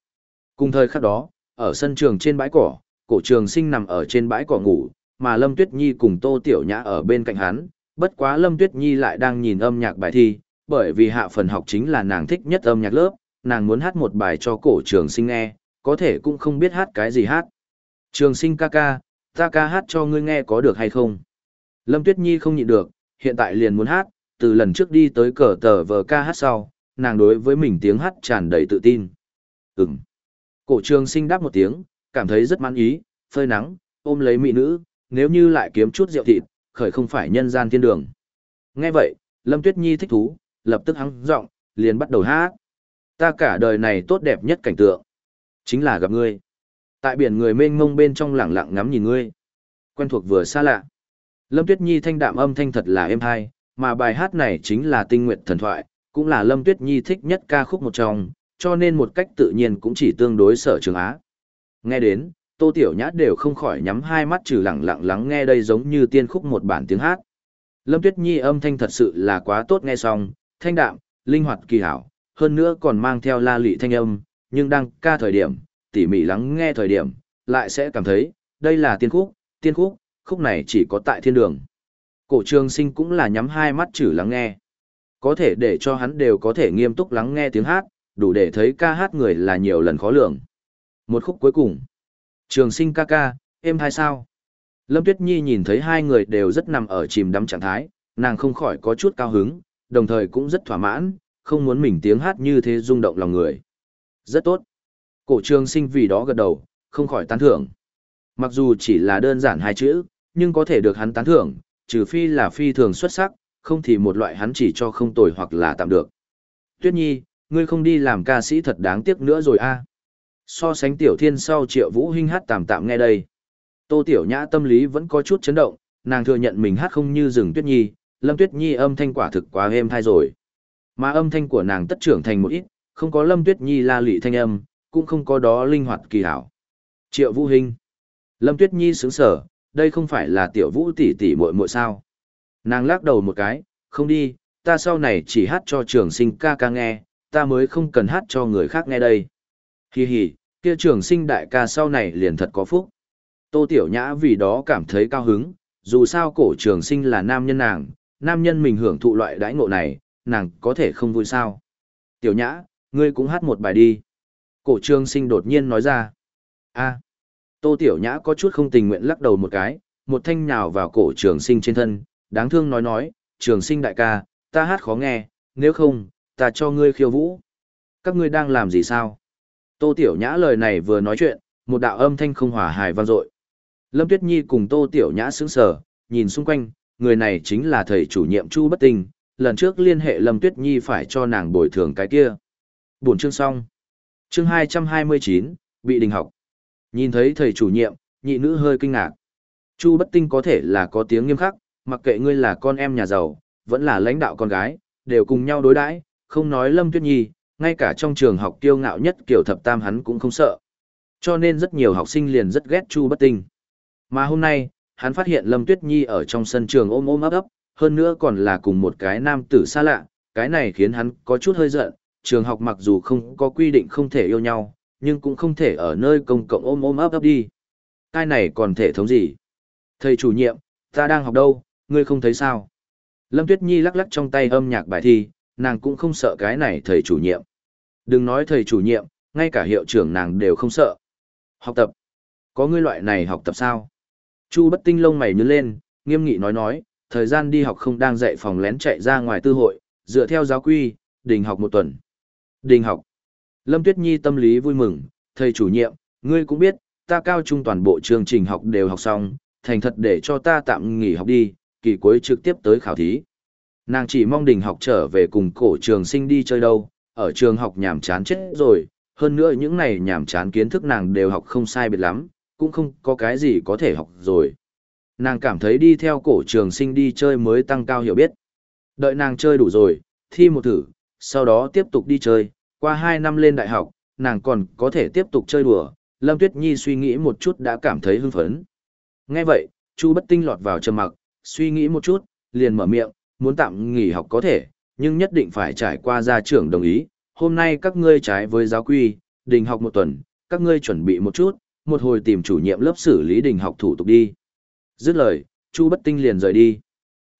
Cùng thời khắc đó, ở sân trường trên bãi cỏ, cổ trường sinh nằm ở trên bãi cỏ ngủ, mà Lâm Tuyết Nhi cùng Tô Tiểu Nhã ở bên cạnh hắn, bất quá Lâm Tuyết Nhi lại đang nhìn âm nhạc bài thi, bởi vì hạ phần học chính là nàng thích nhất âm nhạc lớp, nàng muốn hát một bài cho cổ trường sinh nghe, có thể cũng không biết hát cái gì hát. Trường sinh ca ca, ta ca hát cho ngươi nghe có được hay không? Lâm Tuyết Nhi không nhịn được, hiện tại liền muốn hát, từ lần trước đi tới cờ tờ vờ ca hát sau, nàng đối với mình tiếng hát tràn đầy tự tin. Ừm. Cổ trường sinh đáp một tiếng, cảm thấy rất mãn ý, phơi nắng, ôm lấy mỹ nữ, nếu như lại kiếm chút rượu thịt, khởi không phải nhân gian thiên đường. Nghe vậy, Lâm Tuyết Nhi thích thú, lập tức hắng giọng, liền bắt đầu hát. Ta cả đời này tốt đẹp nhất cảnh tượng, chính là gặp ngươi. Tại biển người mênh mông bên trong lẳng lặng ngắm nhìn ngươi. Quen thuộc vừa xa lạ. Lâm Tuyết Nhi thanh đạm âm thanh thật là êm hay, mà bài hát này chính là tinh nguyện thần thoại, cũng là Lâm Tuyết Nhi thích nhất ca khúc một trong, cho nên một cách tự nhiên cũng chỉ tương đối sở trường Á. Nghe đến, Tô Tiểu Nhã đều không khỏi nhắm hai mắt trừ lẳng lặng lắng nghe đây giống như tiên khúc một bản tiếng hát. Lâm Tuyết Nhi âm thanh thật sự là quá tốt nghe xong, thanh đạm, linh hoạt kỳ hảo, hơn nữa còn mang theo la lị thanh âm, nhưng đang ca thời điểm, tỉ mỉ lắng nghe thời điểm, lại sẽ cảm thấy, đây là tiên khúc, tiên khúc, khúc này chỉ có tại thiên đường. Cổ trường sinh cũng là nhắm hai mắt chử lắng nghe. Có thể để cho hắn đều có thể nghiêm túc lắng nghe tiếng hát, đủ để thấy ca hát người là nhiều lần khó lường. Một khúc cuối cùng. Trường sinh ca ca, êm hay sao? Lâm Tuyết Nhi nhìn thấy hai người đều rất nằm ở chìm đắm trạng thái, nàng không khỏi có chút cao hứng, đồng thời cũng rất thỏa mãn, không muốn mình tiếng hát như thế rung động lòng người. Rất tốt. Cổ trường sinh vì đó gật đầu, không khỏi tán thưởng. Mặc dù chỉ là đơn giản hai chữ, nhưng có thể được hắn tán thưởng, trừ phi là phi thường xuất sắc, không thì một loại hắn chỉ cho không tồi hoặc là tạm được. Tuyết Nhi, ngươi không đi làm ca sĩ thật đáng tiếc nữa rồi a. So sánh Tiểu Thiên sau Triệu Vũ Hinh hát tạm tạm nghe đây. Tô Tiểu Nhã tâm lý vẫn có chút chấn động, nàng thừa nhận mình hát không như rừng Tuyết Nhi, Lâm Tuyết Nhi âm thanh quả thực quá êm thai rồi. Mà âm thanh của nàng tất trưởng thành một ít, không có Lâm Tuyết Nhi la lị thanh âm, cũng không có đó linh hoạt kỳ hảo. Triệu Vũ Hinh. Lâm Tuyết Nhi sướng sở, đây không phải là tiểu vũ tỷ tỷ muội muội sao. Nàng lắc đầu một cái, không đi, ta sau này chỉ hát cho trường sinh ca ca nghe, ta mới không cần hát cho người khác nghe đây. Hi hi, kia trường sinh đại ca sau này liền thật có phúc. Tô Tiểu Nhã vì đó cảm thấy cao hứng, dù sao cổ trường sinh là nam nhân nàng, nam nhân mình hưởng thụ loại đãi ngộ này, nàng có thể không vui sao. Tiểu Nhã, ngươi cũng hát một bài đi. Cổ trường sinh đột nhiên nói ra. a Tô Tiểu Nhã có chút không tình nguyện lắc đầu một cái, một thanh nhào vào cổ trường sinh trên thân, đáng thương nói nói, trường sinh đại ca, ta hát khó nghe, nếu không, ta cho ngươi khiêu vũ. Các ngươi đang làm gì sao? Tô Tiểu Nhã lời này vừa nói chuyện, một đạo âm thanh không hòa hài vang dội. Lâm Tuyết Nhi cùng Tô Tiểu Nhã sững sờ, nhìn xung quanh, người này chính là thầy chủ nhiệm Chu Bất tình, lần trước liên hệ Lâm Tuyết Nhi phải cho nàng bồi thường cái kia. Buổi chương xong. Chương 229, bị đình học. Nhìn thấy thầy chủ nhiệm, nhị nữ hơi kinh ngạc. Chu bất tinh có thể là có tiếng nghiêm khắc, mặc kệ ngươi là con em nhà giàu, vẫn là lãnh đạo con gái, đều cùng nhau đối đãi, không nói Lâm Tuyết Nhi, ngay cả trong trường học kiêu ngạo nhất kiểu thập tam hắn cũng không sợ. Cho nên rất nhiều học sinh liền rất ghét Chu bất tinh. Mà hôm nay, hắn phát hiện Lâm Tuyết Nhi ở trong sân trường ôm ôm ấp ấp, hơn nữa còn là cùng một cái nam tử xa lạ, cái này khiến hắn có chút hơi giận, trường học mặc dù không có quy định không thể yêu nhau, nhưng cũng không thể ở nơi công cộng ôm ôm ấp ấp đi. Cái này còn thể thống gì? Thầy chủ nhiệm, ta đang học đâu, ngươi không thấy sao? Lâm Tuyết Nhi lắc lắc trong tay âm nhạc bài thi, nàng cũng không sợ cái này thầy chủ nhiệm. Đừng nói thầy chủ nhiệm, ngay cả hiệu trưởng nàng đều không sợ. Học tập. Có ngươi loại này học tập sao? Chu bất tinh lông mày nhướng lên, nghiêm nghị nói nói, thời gian đi học không đang dạy phòng lén chạy ra ngoài tư hội, dựa theo giáo quy, đình học một tuần. Đình học. Lâm Tuyết Nhi tâm lý vui mừng, thầy chủ nhiệm, ngươi cũng biết, ta cao trung toàn bộ chương trình học đều học xong, thành thật để cho ta tạm nghỉ học đi, kỳ cuối trực tiếp tới khảo thí. Nàng chỉ mong đình học trở về cùng cổ trường sinh đi chơi đâu, ở trường học nhàm chán chết rồi, hơn nữa những này nhàm chán kiến thức nàng đều học không sai biệt lắm, cũng không có cái gì có thể học rồi. Nàng cảm thấy đi theo cổ trường sinh đi chơi mới tăng cao hiểu biết. Đợi nàng chơi đủ rồi, thi một thử, sau đó tiếp tục đi chơi, qua 2 năm lên đại học, nàng còn có thể tiếp tục chơi đùa, Lâm Tuyết Nhi suy nghĩ một chút đã cảm thấy hưng phấn. Nghe vậy, Chu Bất Tinh lọt vào trầm mặc, suy nghĩ một chút, liền mở miệng, muốn tạm nghỉ học có thể, nhưng nhất định phải trải qua gia trưởng đồng ý. Hôm nay các ngươi trái với giáo quy, đình học một tuần, các ngươi chuẩn bị một chút, một hồi tìm chủ nhiệm lớp xử lý đình học thủ tục đi. Dứt lời, Chu Bất Tinh liền rời đi.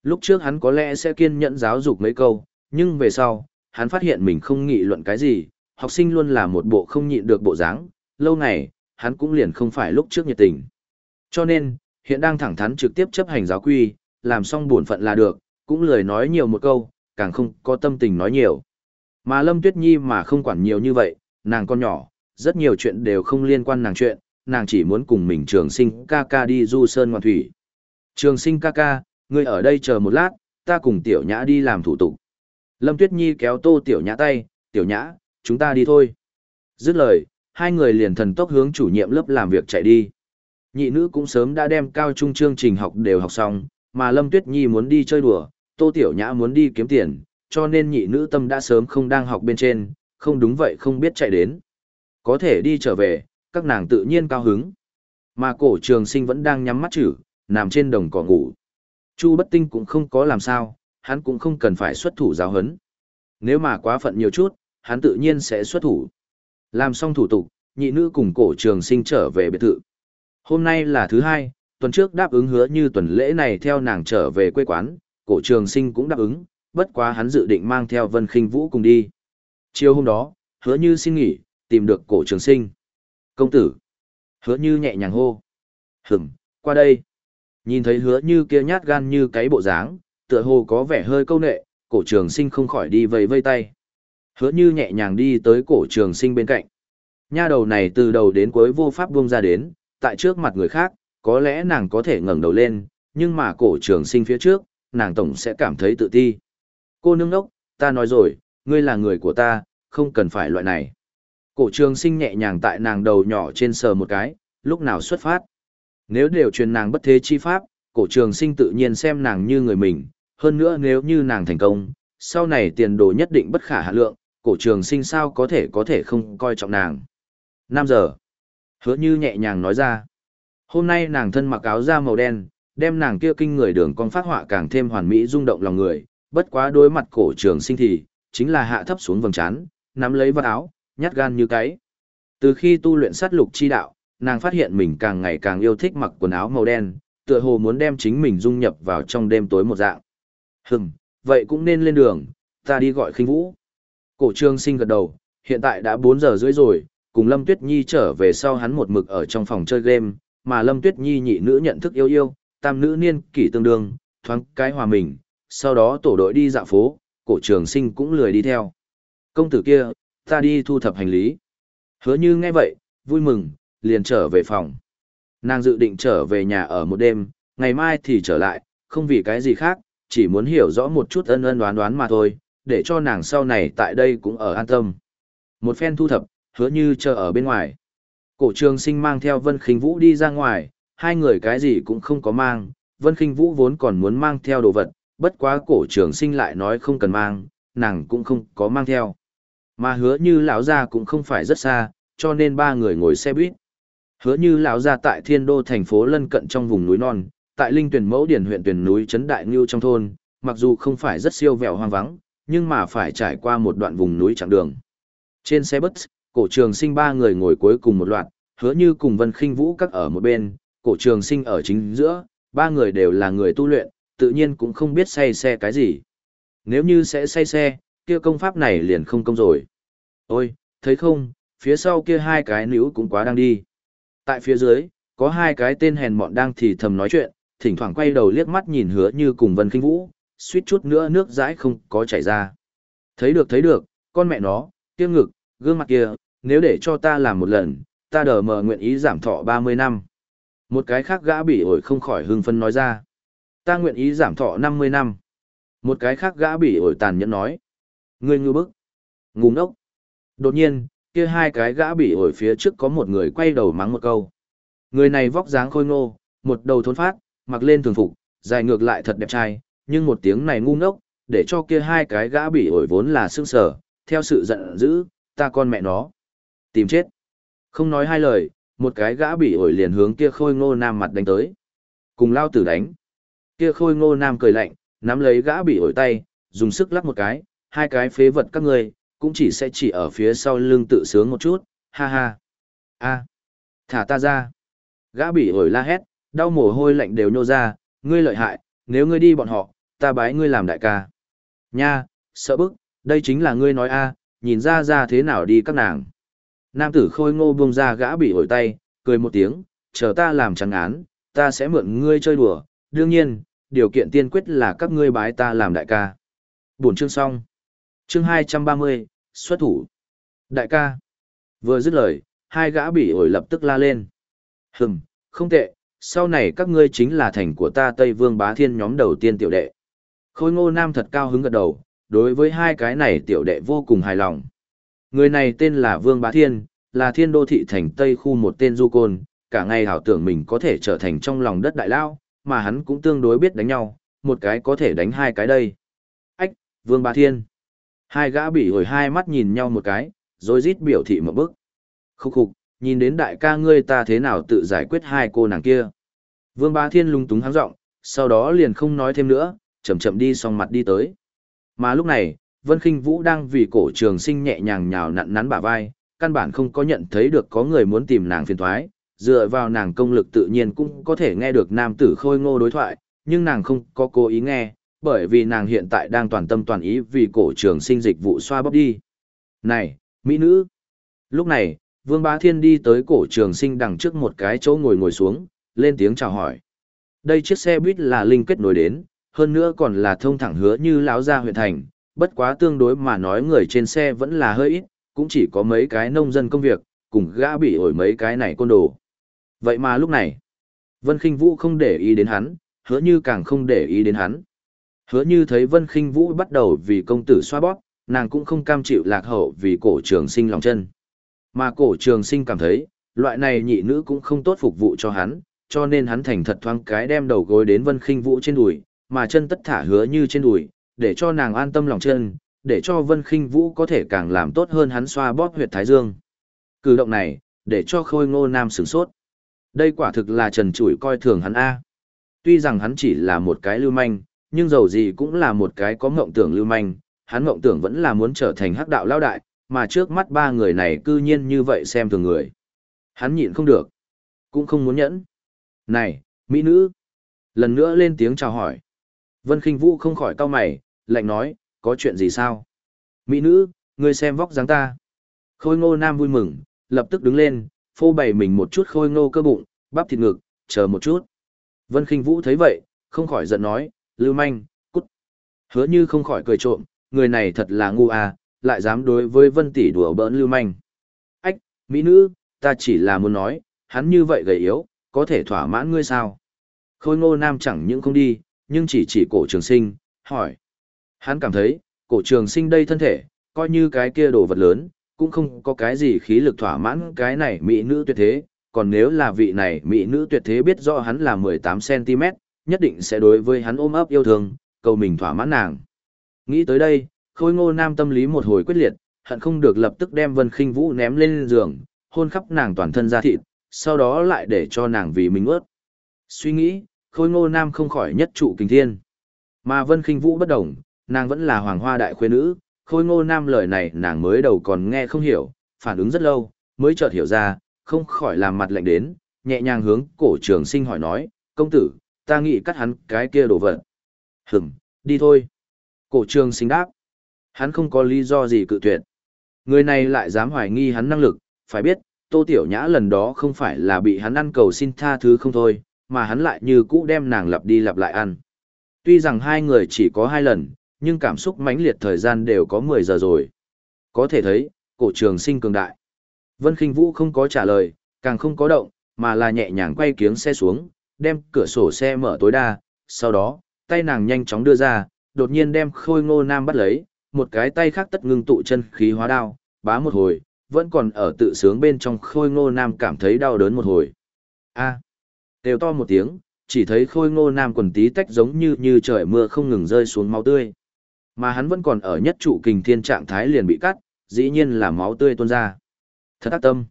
Lúc trước hắn có lẽ sẽ kiên nhẫn giáo dục mấy câu, nhưng về sau, hắn phát hiện mình không nghị luận cái gì, học sinh luôn là một bộ không nhịn được bộ dáng, lâu ngày, hắn cũng liền không phải lúc trước nhiệt tình. Cho nên, hiện đang thẳng thắn trực tiếp chấp hành giáo quy, làm xong buồn phận là được, cũng lười nói nhiều một câu, càng không có tâm tình nói nhiều. Mà Lâm Tuyết Nhi mà không quản nhiều như vậy, nàng con nhỏ, rất nhiều chuyện đều không liên quan nàng chuyện, nàng chỉ muốn cùng mình trường sinh ca ca đi du sơn ngoạn thủy. Trường sinh ca ca, ngươi ở đây chờ một lát, ta cùng tiểu nhã đi làm thủ tục. Lâm Tuyết Nhi kéo tô tiểu nhã tay, tiểu nhã, chúng ta đi thôi. Dứt lời, hai người liền thần tốc hướng chủ nhiệm lớp làm việc chạy đi. Nhị nữ cũng sớm đã đem cao trung chương trình học đều học xong, mà Lâm Tuyết Nhi muốn đi chơi đùa, Tô Tiểu Nhã muốn đi kiếm tiền, cho nên nhị nữ tâm đã sớm không đang học bên trên, không đúng vậy không biết chạy đến. Có thể đi trở về, các nàng tự nhiên cao hứng. Mà cổ trường sinh vẫn đang nhắm mắt chữ, nằm trên đồng cỏ ngủ. Chu bất tinh cũng không có làm sao, hắn cũng không cần phải xuất thủ giáo hấn. Nếu mà quá phận nhiều chút, hắn tự nhiên sẽ xuất thủ. Làm xong thủ tục, nhị nữ cùng cổ trường sinh trở về biệt thự. Hôm nay là thứ hai, tuần trước đáp ứng hứa như tuần lễ này theo nàng trở về quê quán, cổ trường sinh cũng đáp ứng, bất quá hắn dự định mang theo Vân Khinh Vũ cùng đi. Chiều hôm đó, hứa như xin nghỉ, tìm được cổ trường sinh. Công tử. Hứa như nhẹ nhàng hô. Hửm, qua đây. Nhìn thấy hứa như kia nhát gan như cái bộ dáng, tựa hồ có vẻ hơi câu nệ, cổ trường sinh không khỏi đi vây vây tay. Hứa như nhẹ nhàng đi tới cổ trường sinh bên cạnh. Nha đầu này từ đầu đến cuối vô pháp buông ra đến, tại trước mặt người khác, có lẽ nàng có thể ngẩng đầu lên, nhưng mà cổ trường sinh phía trước, nàng tổng sẽ cảm thấy tự ti. Cô nương đốc, ta nói rồi, ngươi là người của ta, không cần phải loại này. Cổ trường sinh nhẹ nhàng tại nàng đầu nhỏ trên sờ một cái, lúc nào xuất phát. Nếu đều truyền nàng bất thế chi pháp, cổ trường sinh tự nhiên xem nàng như người mình, hơn nữa nếu như nàng thành công, sau này tiền đồ nhất định bất khả hạ lượng, cổ trường sinh sao có thể có thể không coi trọng nàng. 5 giờ. Hứa như nhẹ nhàng nói ra. Hôm nay nàng thân mặc áo da màu đen, đem nàng kia kinh người đường con phát họa càng thêm hoàn mỹ rung động lòng người, bất quá đối mặt cổ trường sinh thì, chính là hạ thấp xuống vầng trán, nắm lấy vật áo, nhát gan như cái. Từ khi tu luyện sát lục chi đạo, nàng phát hiện mình càng ngày càng yêu thích mặc quần áo màu đen, tựa hồ muốn đem chính mình dung nhập vào trong đêm tối một dạng. Hừm, vậy cũng nên lên đường, ta đi gọi khinh vũ. Cổ trường sinh gật đầu, hiện tại đã 4 giờ rưỡi rồi, cùng Lâm Tuyết Nhi trở về sau hắn một mực ở trong phòng chơi game, mà Lâm Tuyết Nhi nhị nữ nhận thức yêu yêu, tam nữ niên kỷ tương đương, thoáng cái hòa mình, sau đó tổ đội đi dạo phố, cổ trường sinh cũng lười đi theo. Công tử kia, ta đi thu thập hành lý. Hứa như nghe vậy, vui mừng, liền trở về phòng. Nàng dự định trở về nhà ở một đêm, ngày mai thì trở lại, không vì cái gì khác, chỉ muốn hiểu rõ một chút ân ân đoán đoán mà thôi, để cho nàng sau này tại đây cũng ở an tâm. Một phen thu thập, hứa như chờ ở bên ngoài. Cổ trường sinh mang theo Vân Kinh Vũ đi ra ngoài, hai người cái gì cũng không có mang, Vân Kinh Vũ vốn còn muốn mang theo đồ vật, bất quá cổ trường sinh lại nói không cần mang, nàng cũng không có mang theo. Mà hứa như lão gia cũng không phải rất xa, cho nên ba người ngồi xe buýt. Hứa như lão gia tại thiên đô thành phố lân cận trong vùng núi non, tại linh tuyển mẫu điển huyện tuyển núi Trấn Đại Ngưu trong thôn, mặc dù không phải rất siêu vẹo hoang vắng, nhưng mà phải trải qua một đoạn vùng núi chặng đường. Trên xe bus, cổ trường sinh ba người ngồi cuối cùng một loạt, hứa như cùng vân khinh vũ các ở một bên, cổ trường sinh ở chính giữa, ba người đều là người tu luyện, tự nhiên cũng không biết say xe cái gì. Nếu như sẽ say xe, kia công pháp này liền không công rồi. Ôi, thấy không, phía sau kia hai cái nữ cũng quá đang đi. Tại phía dưới, có hai cái tên hèn mọn đang thì thầm nói chuyện, thỉnh thoảng quay đầu liếc mắt nhìn hứa như cùng vân khinh vũ, suýt chút nữa nước dãi không có chảy ra. Thấy được thấy được, con mẹ nó, kia ngực, gương mặt kia, nếu để cho ta làm một lần, ta đờ mờ nguyện ý giảm thọ 30 năm. Một cái khác gã bị ổi không khỏi hưng phân nói ra. Ta nguyện ý giảm thọ 50 năm. Một cái khác gã bị ổi tàn nhẫn nói. Ngươi ngư bức. Ngu ngốc. Đột nhiên, kia hai cái gã bị ổi phía trước có một người quay đầu mắng một câu. Người này vóc dáng khôi ngô, một đầu thốn phát, mặc lên thường phục, dài ngược lại thật đẹp trai, nhưng một tiếng này ngu ngốc, để cho kia hai cái gã bị ổi vốn là sương sở, theo sự giận dữ, ta con mẹ nó. Tìm chết. Không nói hai lời, một cái gã bị ổi liền hướng kia khôi ngô nam mặt đánh tới. Cùng lao tử đánh. Kia khôi ngô nam cười lạnh, nắm lấy gã bị ổi tay, dùng sức lắc một cái, hai cái phế vật các ngươi cũng chỉ sẽ chỉ ở phía sau lưng tự sướng một chút, ha ha. a thả ta ra. Gã bị ổi la hét, đau mồ hôi lạnh đều nhô ra, ngươi lợi hại, nếu ngươi đi bọn họ, ta bái ngươi làm đại ca. Nha, sợ bức, đây chính là ngươi nói a nhìn ra ra thế nào đi các nàng. Nam tử khôi ngô buông ra gã bị ổi tay, cười một tiếng, chờ ta làm trắng án, ta sẽ mượn ngươi chơi đùa, đương nhiên, điều kiện tiên quyết là các ngươi bái ta làm đại ca. Buổi chương xong. Chương 230, xuất thủ. Đại ca. Vừa dứt lời, hai gã bị ổi lập tức la lên. Hừm, không tệ, sau này các ngươi chính là thành của ta Tây Vương Bá Thiên nhóm đầu tiên tiểu đệ. Khôi ngô nam thật cao hứng gật đầu, đối với hai cái này tiểu đệ vô cùng hài lòng. Người này tên là Vương Bá Thiên, là thiên đô thị thành Tây khu một tên du côn, cả ngày hảo tưởng mình có thể trở thành trong lòng đất đại lao, mà hắn cũng tương đối biết đánh nhau, một cái có thể đánh hai cái đây. Ách, Vương Bá Thiên. Hai gã bị hồi hai mắt nhìn nhau một cái, rồi rít biểu thị một bức. Khúc khục, nhìn đến đại ca ngươi ta thế nào tự giải quyết hai cô nàng kia. Vương Bá Thiên lung túng háng giọng, sau đó liền không nói thêm nữa, chậm chậm đi xong mặt đi tới. Mà lúc này, Vân Kinh Vũ đang vì cổ trường sinh nhẹ nhàng nhào nặn nắn bả vai, căn bản không có nhận thấy được có người muốn tìm nàng phiền thoái, dựa vào nàng công lực tự nhiên cũng có thể nghe được nam tử khôi ngô đối thoại, nhưng nàng không có cố ý nghe, bởi vì nàng hiện tại đang toàn tâm toàn ý vì cổ trường sinh dịch vụ xoa bóp đi. Này, mỹ nữ! Lúc này, Vương Bá Thiên đi tới cổ trường sinh đằng trước một cái chỗ ngồi ngồi xuống, lên tiếng chào hỏi. Đây chiếc xe buýt là linh kết nối đến, hơn nữa còn là thông thẳng hứa như lão gia huyện thành, bất quá tương đối mà nói người trên xe vẫn là hơi ít, cũng chỉ có mấy cái nông dân công việc, cùng gã bị ổi mấy cái này côn đồ. Vậy mà lúc này, Vân Kinh Vũ không để ý đến hắn, hứa như càng không để ý đến hắn. Hứa như thấy Vân Kinh Vũ bắt đầu vì công tử xoa bóp, nàng cũng không cam chịu lạc hậu vì cổ trường sinh lòng chân. Mà cổ trường sinh cảm thấy, loại này nhị nữ cũng không tốt phục vụ cho hắn, cho nên hắn thành thật thoáng cái đem đầu gối đến Vân khinh Vũ trên đùi, mà chân tất thả hứa như trên đùi, để cho nàng an tâm lòng chân, để cho Vân khinh Vũ có thể càng làm tốt hơn hắn xoa bóp huyệt thái dương. Cử động này, để cho Khôi Ngô Nam sửng sốt. Đây quả thực là trần trụi coi thường hắn a. Tuy rằng hắn chỉ là một cái lưu manh, nhưng dầu gì cũng là một cái có ngộng tưởng lưu manh, hắn ngộng tưởng vẫn là muốn trở thành hắc đạo lao đại, mà trước mắt ba người này cư nhiên như vậy xem thường người. Hắn nhịn không được, cũng không muốn nhẫn. Này, mỹ nữ! Lần nữa lên tiếng chào hỏi. Vân khinh Vũ không khỏi cau mày, lạnh nói, có chuyện gì sao? Mỹ nữ, ngươi xem vóc dáng ta. Khôi ngô nam vui mừng, lập tức đứng lên, phô bày mình một chút khôi ngô cơ bụng, bắp thịt ngực, chờ một chút. Vân khinh Vũ thấy vậy, không khỏi giận nói, lưu manh, cút. Hứa như không khỏi cười trộm, người này thật là ngu à, lại dám đối với Vân tỷ đùa bỡn lưu manh. Ách, mỹ nữ, ta chỉ là muốn nói, hắn như vậy gầy yếu, có thể thỏa mãn ngươi sao? Khôi ngô nam chẳng những không đi, nhưng chỉ chỉ cổ trường sinh, hỏi. Hắn cảm thấy, cổ trường sinh đây thân thể, coi như cái kia đồ vật lớn, cũng không có cái gì khí lực thỏa mãn cái này mỹ nữ tuyệt thế, còn nếu là vị này mỹ nữ tuyệt thế biết rõ hắn là 18cm, nhất định sẽ đối với hắn ôm ấp yêu thương, cầu mình thỏa mãn nàng. Nghĩ tới đây, khôi ngô nam tâm lý một hồi quyết liệt, hận không được lập tức đem Vân Khinh Vũ ném lên giường, hôn khắp nàng toàn thân ra thịt, sau đó lại để cho nàng vì mình ướt. Suy nghĩ, khôi ngô nam không khỏi nhất trụ kinh thiên. Mà Vân Khinh Vũ bất đồng, nàng vẫn là hoàng hoa đại khuê nữ, khôi ngô nam lời này nàng mới đầu còn nghe không hiểu, phản ứng rất lâu, mới chợt hiểu ra, không khỏi làm mặt lạnh đến, nhẹ nhàng hướng cổ trường sinh hỏi nói, công tử, ta nghĩ cắt hắn cái kia đổ vật. Hửm, đi thôi. Cổ trường sinh đáp. Hắn không có lý do gì cự tuyệt. Người này lại dám hoài nghi hắn năng lực, phải biết, Tô Tiểu Nhã lần đó không phải là bị hắn ăn cầu xin tha thứ không thôi, mà hắn lại như cũ đem nàng lặp đi lặp lại ăn. Tuy rằng hai người chỉ có hai lần, nhưng cảm xúc mãnh liệt thời gian đều có 10 giờ rồi. Có thể thấy, cổ trường sinh cường đại. Vân Kinh Vũ không có trả lời, càng không có động, mà là nhẹ nhàng quay kiếng xe xuống, đem cửa sổ xe mở tối đa, sau đó, tay nàng nhanh chóng đưa ra, đột nhiên đem khôi ngô nam bắt lấy, một cái tay khác tất ngưng tụ chân khí hóa đao, bá một hồi, vẫn còn ở tự sướng bên trong khôi ngô nam cảm thấy đau đớn một hồi. A. Đều to một tiếng, chỉ thấy khôi ngô nam quần tí tách giống như như trời mưa không ngừng rơi xuống máu tươi. Mà hắn vẫn còn ở nhất trụ kình thiên trạng thái liền bị cắt, dĩ nhiên là máu tươi tuôn ra. Thật ác tâm.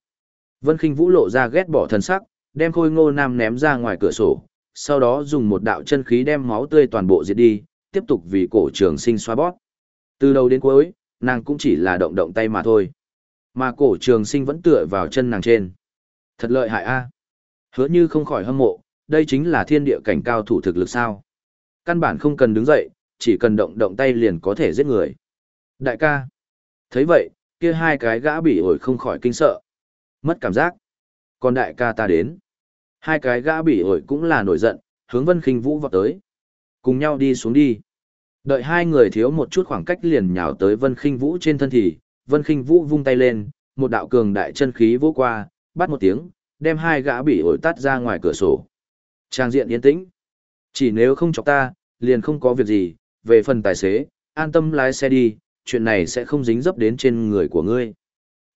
Vân khinh Vũ lộ ra ghét bỏ thần sắc, đem khôi ngô nam ném ra ngoài cửa sổ, sau đó dùng một đạo chân khí đem máu tươi toàn bộ diệt đi, tiếp tục vì cổ trường sinh xoa bót. Từ đầu đến cuối, nàng cũng chỉ là động động tay mà thôi. Mà cổ trường sinh vẫn tựa vào chân nàng trên. Thật lợi hại a. Hứa như không khỏi hâm mộ, đây chính là thiên địa cảnh cao thủ thực lực sao. Căn bản không cần đứng dậy, chỉ cần động động tay liền có thể giết người. Đại ca. thấy vậy, kia hai cái gã bị ổi không khỏi kinh sợ. Mất cảm giác. Còn đại ca ta đến. Hai cái gã bị ổi cũng là nổi giận, hướng Vân Kinh Vũ vọt tới. Cùng nhau đi xuống đi. Đợi hai người thiếu một chút khoảng cách liền nhào tới Vân Kinh Vũ trên thân thì, Vân Kinh Vũ vung tay lên, một đạo cường đại chân khí vỗ qua, bắt một tiếng, đem hai gã bị ổi tắt ra ngoài cửa sổ. Trang diện yên tĩnh. Chỉ nếu không chọc ta, liền không có việc gì, về phần tài xế, an tâm lái xe đi, chuyện này sẽ không dính dấp đến trên người của ngươi.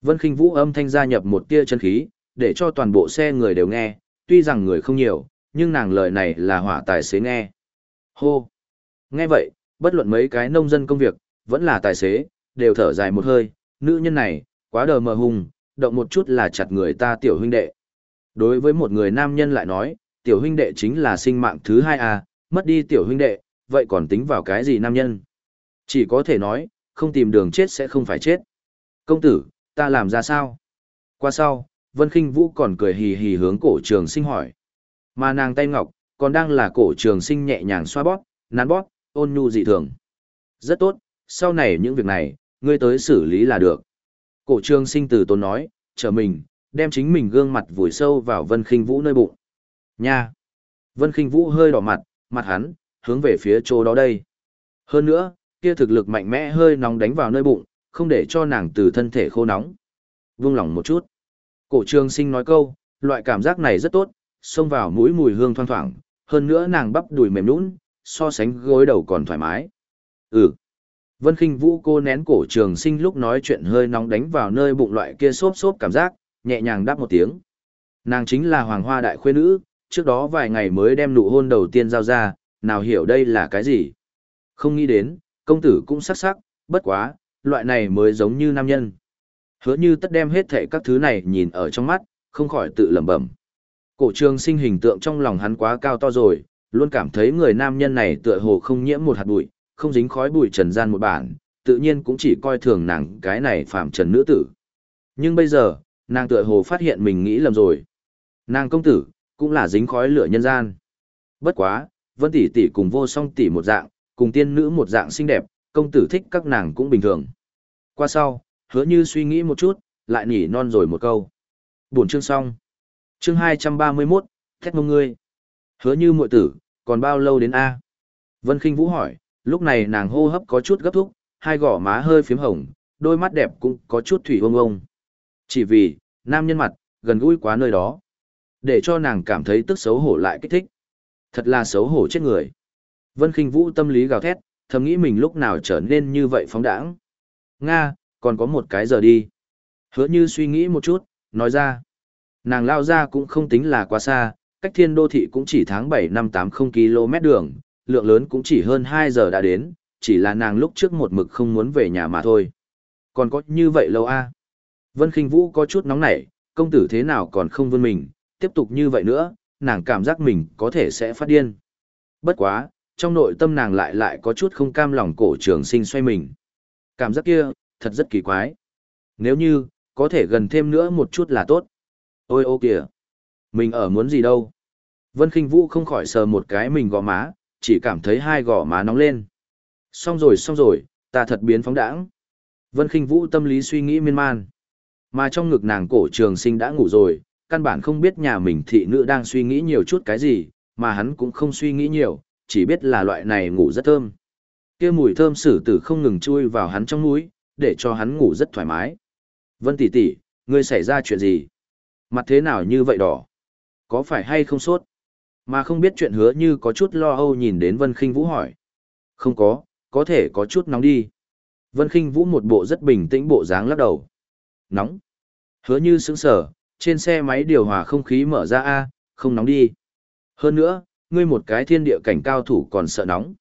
Vân Kinh Vũ âm thanh gia nhập một tia chân khí, để cho toàn bộ xe người đều nghe, tuy rằng người không nhiều, nhưng nàng lời này là hỏa tài xế nghe. Hô! Nghe vậy, bất luận mấy cái nông dân công việc, vẫn là tài xế, đều thở dài một hơi, nữ nhân này, quá đờ mờ hùng, động một chút là chặt người ta tiểu huynh đệ. Đối với một người nam nhân lại nói, tiểu huynh đệ chính là sinh mạng thứ hai à, mất đi tiểu huynh đệ, vậy còn tính vào cái gì nam nhân? Chỉ có thể nói, không tìm đường chết sẽ không phải chết. Công tử, ta làm ra sao? Qua sau, Vân Kinh Vũ còn cười hì hì hướng cổ trường sinh hỏi. Mà nàng tay ngọc, còn đang là cổ trường sinh nhẹ nhàng xoa bóp, nắn bóp, ôn nhu dị thường. Rất tốt, sau này những việc này, ngươi tới xử lý là được. Cổ trường sinh từ tốn nói, trở mình, đem chính mình gương mặt vùi sâu vào Vân Kinh Vũ nơi bụng. Nha! Vân Kinh Vũ hơi đỏ mặt, mặt hắn, hướng về phía chỗ đó đây. Hơn nữa, kia thực lực mạnh mẽ hơi nóng đánh vào nơi bụng, không để cho nàng từ thân thể khô nóng. Vung lòng một chút. Cổ trường sinh nói câu, loại cảm giác này rất tốt, xông vào mũi mùi hương thoang thoảng, hơn nữa nàng bắp đùi mềm nũng, so sánh gối đầu còn thoải mái. Ừ. Vân Kinh Vũ cô nén cổ trường sinh lúc nói chuyện hơi nóng đánh vào nơi bụng loại kia xốp xốp cảm giác, nhẹ nhàng đáp một tiếng. Nàng chính là Hoàng Hoa Đại Khuê Nữ, trước đó vài ngày mới đem nụ hôn đầu tiên giao ra, nào hiểu đây là cái gì. Không nghĩ đến, công tử cũng sắc sắc, bất quá, loại này mới giống như nam nhân. Hứa như tất đem hết thệ các thứ này nhìn ở trong mắt, không khỏi tự lẩm bẩm. Cổ trường sinh hình tượng trong lòng hắn quá cao to rồi, luôn cảm thấy người nam nhân này tựa hồ không nhiễm một hạt bụi, không dính khói bụi trần gian một bản, tự nhiên cũng chỉ coi thường nàng cái này phạm trần nữ tử. Nhưng bây giờ, nàng tựa hồ phát hiện mình nghĩ lầm rồi. Nàng công tử, cũng là dính khói lửa nhân gian. Bất quá, vân tỷ tỷ cùng vô song tỷ một dạng, cùng tiên nữ một dạng xinh đẹp, công tử thích các nàng cũng bình thường. Qua sau, hứa như suy nghĩ một chút, lại nỉ non rồi một câu. Buồn chương xong. Chương 231, thét mông ngươi. Hứa như muội tử, còn bao lâu đến A? Vân Kinh Vũ hỏi, lúc này nàng hô hấp có chút gấp thúc, hai gò má hơi phím hồng, đôi mắt đẹp cũng có chút thủy ông ông. Chỉ vì, nam nhân mặt, gần gũi quá nơi đó. Để cho nàng cảm thấy tức xấu hổ lại kích thích. Thật là xấu hổ chết người. Vân Kinh Vũ tâm lý gào thét, thầm nghĩ mình lúc nào trở nên như vậy phóng đãng. Nga, còn có một cái giờ đi. Hứa như suy nghĩ một chút, nói ra. Nàng lao ra cũng không tính là quá xa, cách thiên đô thị cũng chỉ tháng 7 năm 80 km đường, lượng lớn cũng chỉ hơn 2 giờ đã đến, chỉ là nàng lúc trước một mực không muốn về nhà mà thôi. Còn có như vậy lâu a à? Vân Kinh Vũ có chút nóng nảy, công tử thế nào còn không vươn mình, tiếp tục như vậy nữa, nàng cảm giác mình có thể sẽ phát điên. Bất quá, trong nội tâm nàng lại lại có chút không cam lòng cổ trường sinh xoay mình. Cảm giác kia, thật rất kỳ quái. Nếu như, có thể gần thêm nữa một chút là tốt. Ôi ô kìa! Mình ở muốn gì đâu? Vân Kinh Vũ không khỏi sờ một cái mình gò má, chỉ cảm thấy hai gò má nóng lên. Xong rồi xong rồi, ta thật biến phóng đãng. Vân Kinh Vũ tâm lý suy nghĩ miên man. Mà trong ngực nàng cổ trường sinh đã ngủ rồi, căn bản không biết nhà mình thị nữ đang suy nghĩ nhiều chút cái gì, mà hắn cũng không suy nghĩ nhiều, chỉ biết là loại này ngủ rất thơm. Kia mùi thơm sử tử không ngừng chui vào hắn trong mũi, để cho hắn ngủ rất thoải mái. Vân tỷ tỷ, ngươi xảy ra chuyện gì? Mặt thế nào như vậy đỏ? Có phải hay không sốt? Mà không biết chuyện hứa như có chút lo âu nhìn đến Vân Kinh Vũ hỏi. Không có, có thể có chút nóng đi. Vân Kinh Vũ một bộ rất bình tĩnh bộ dáng lắc đầu. Nóng. Hứa như sững sở, trên xe máy điều hòa không khí mở ra A, không nóng đi. Hơn nữa, ngươi một cái thiên địa cảnh cao thủ còn sợ nóng.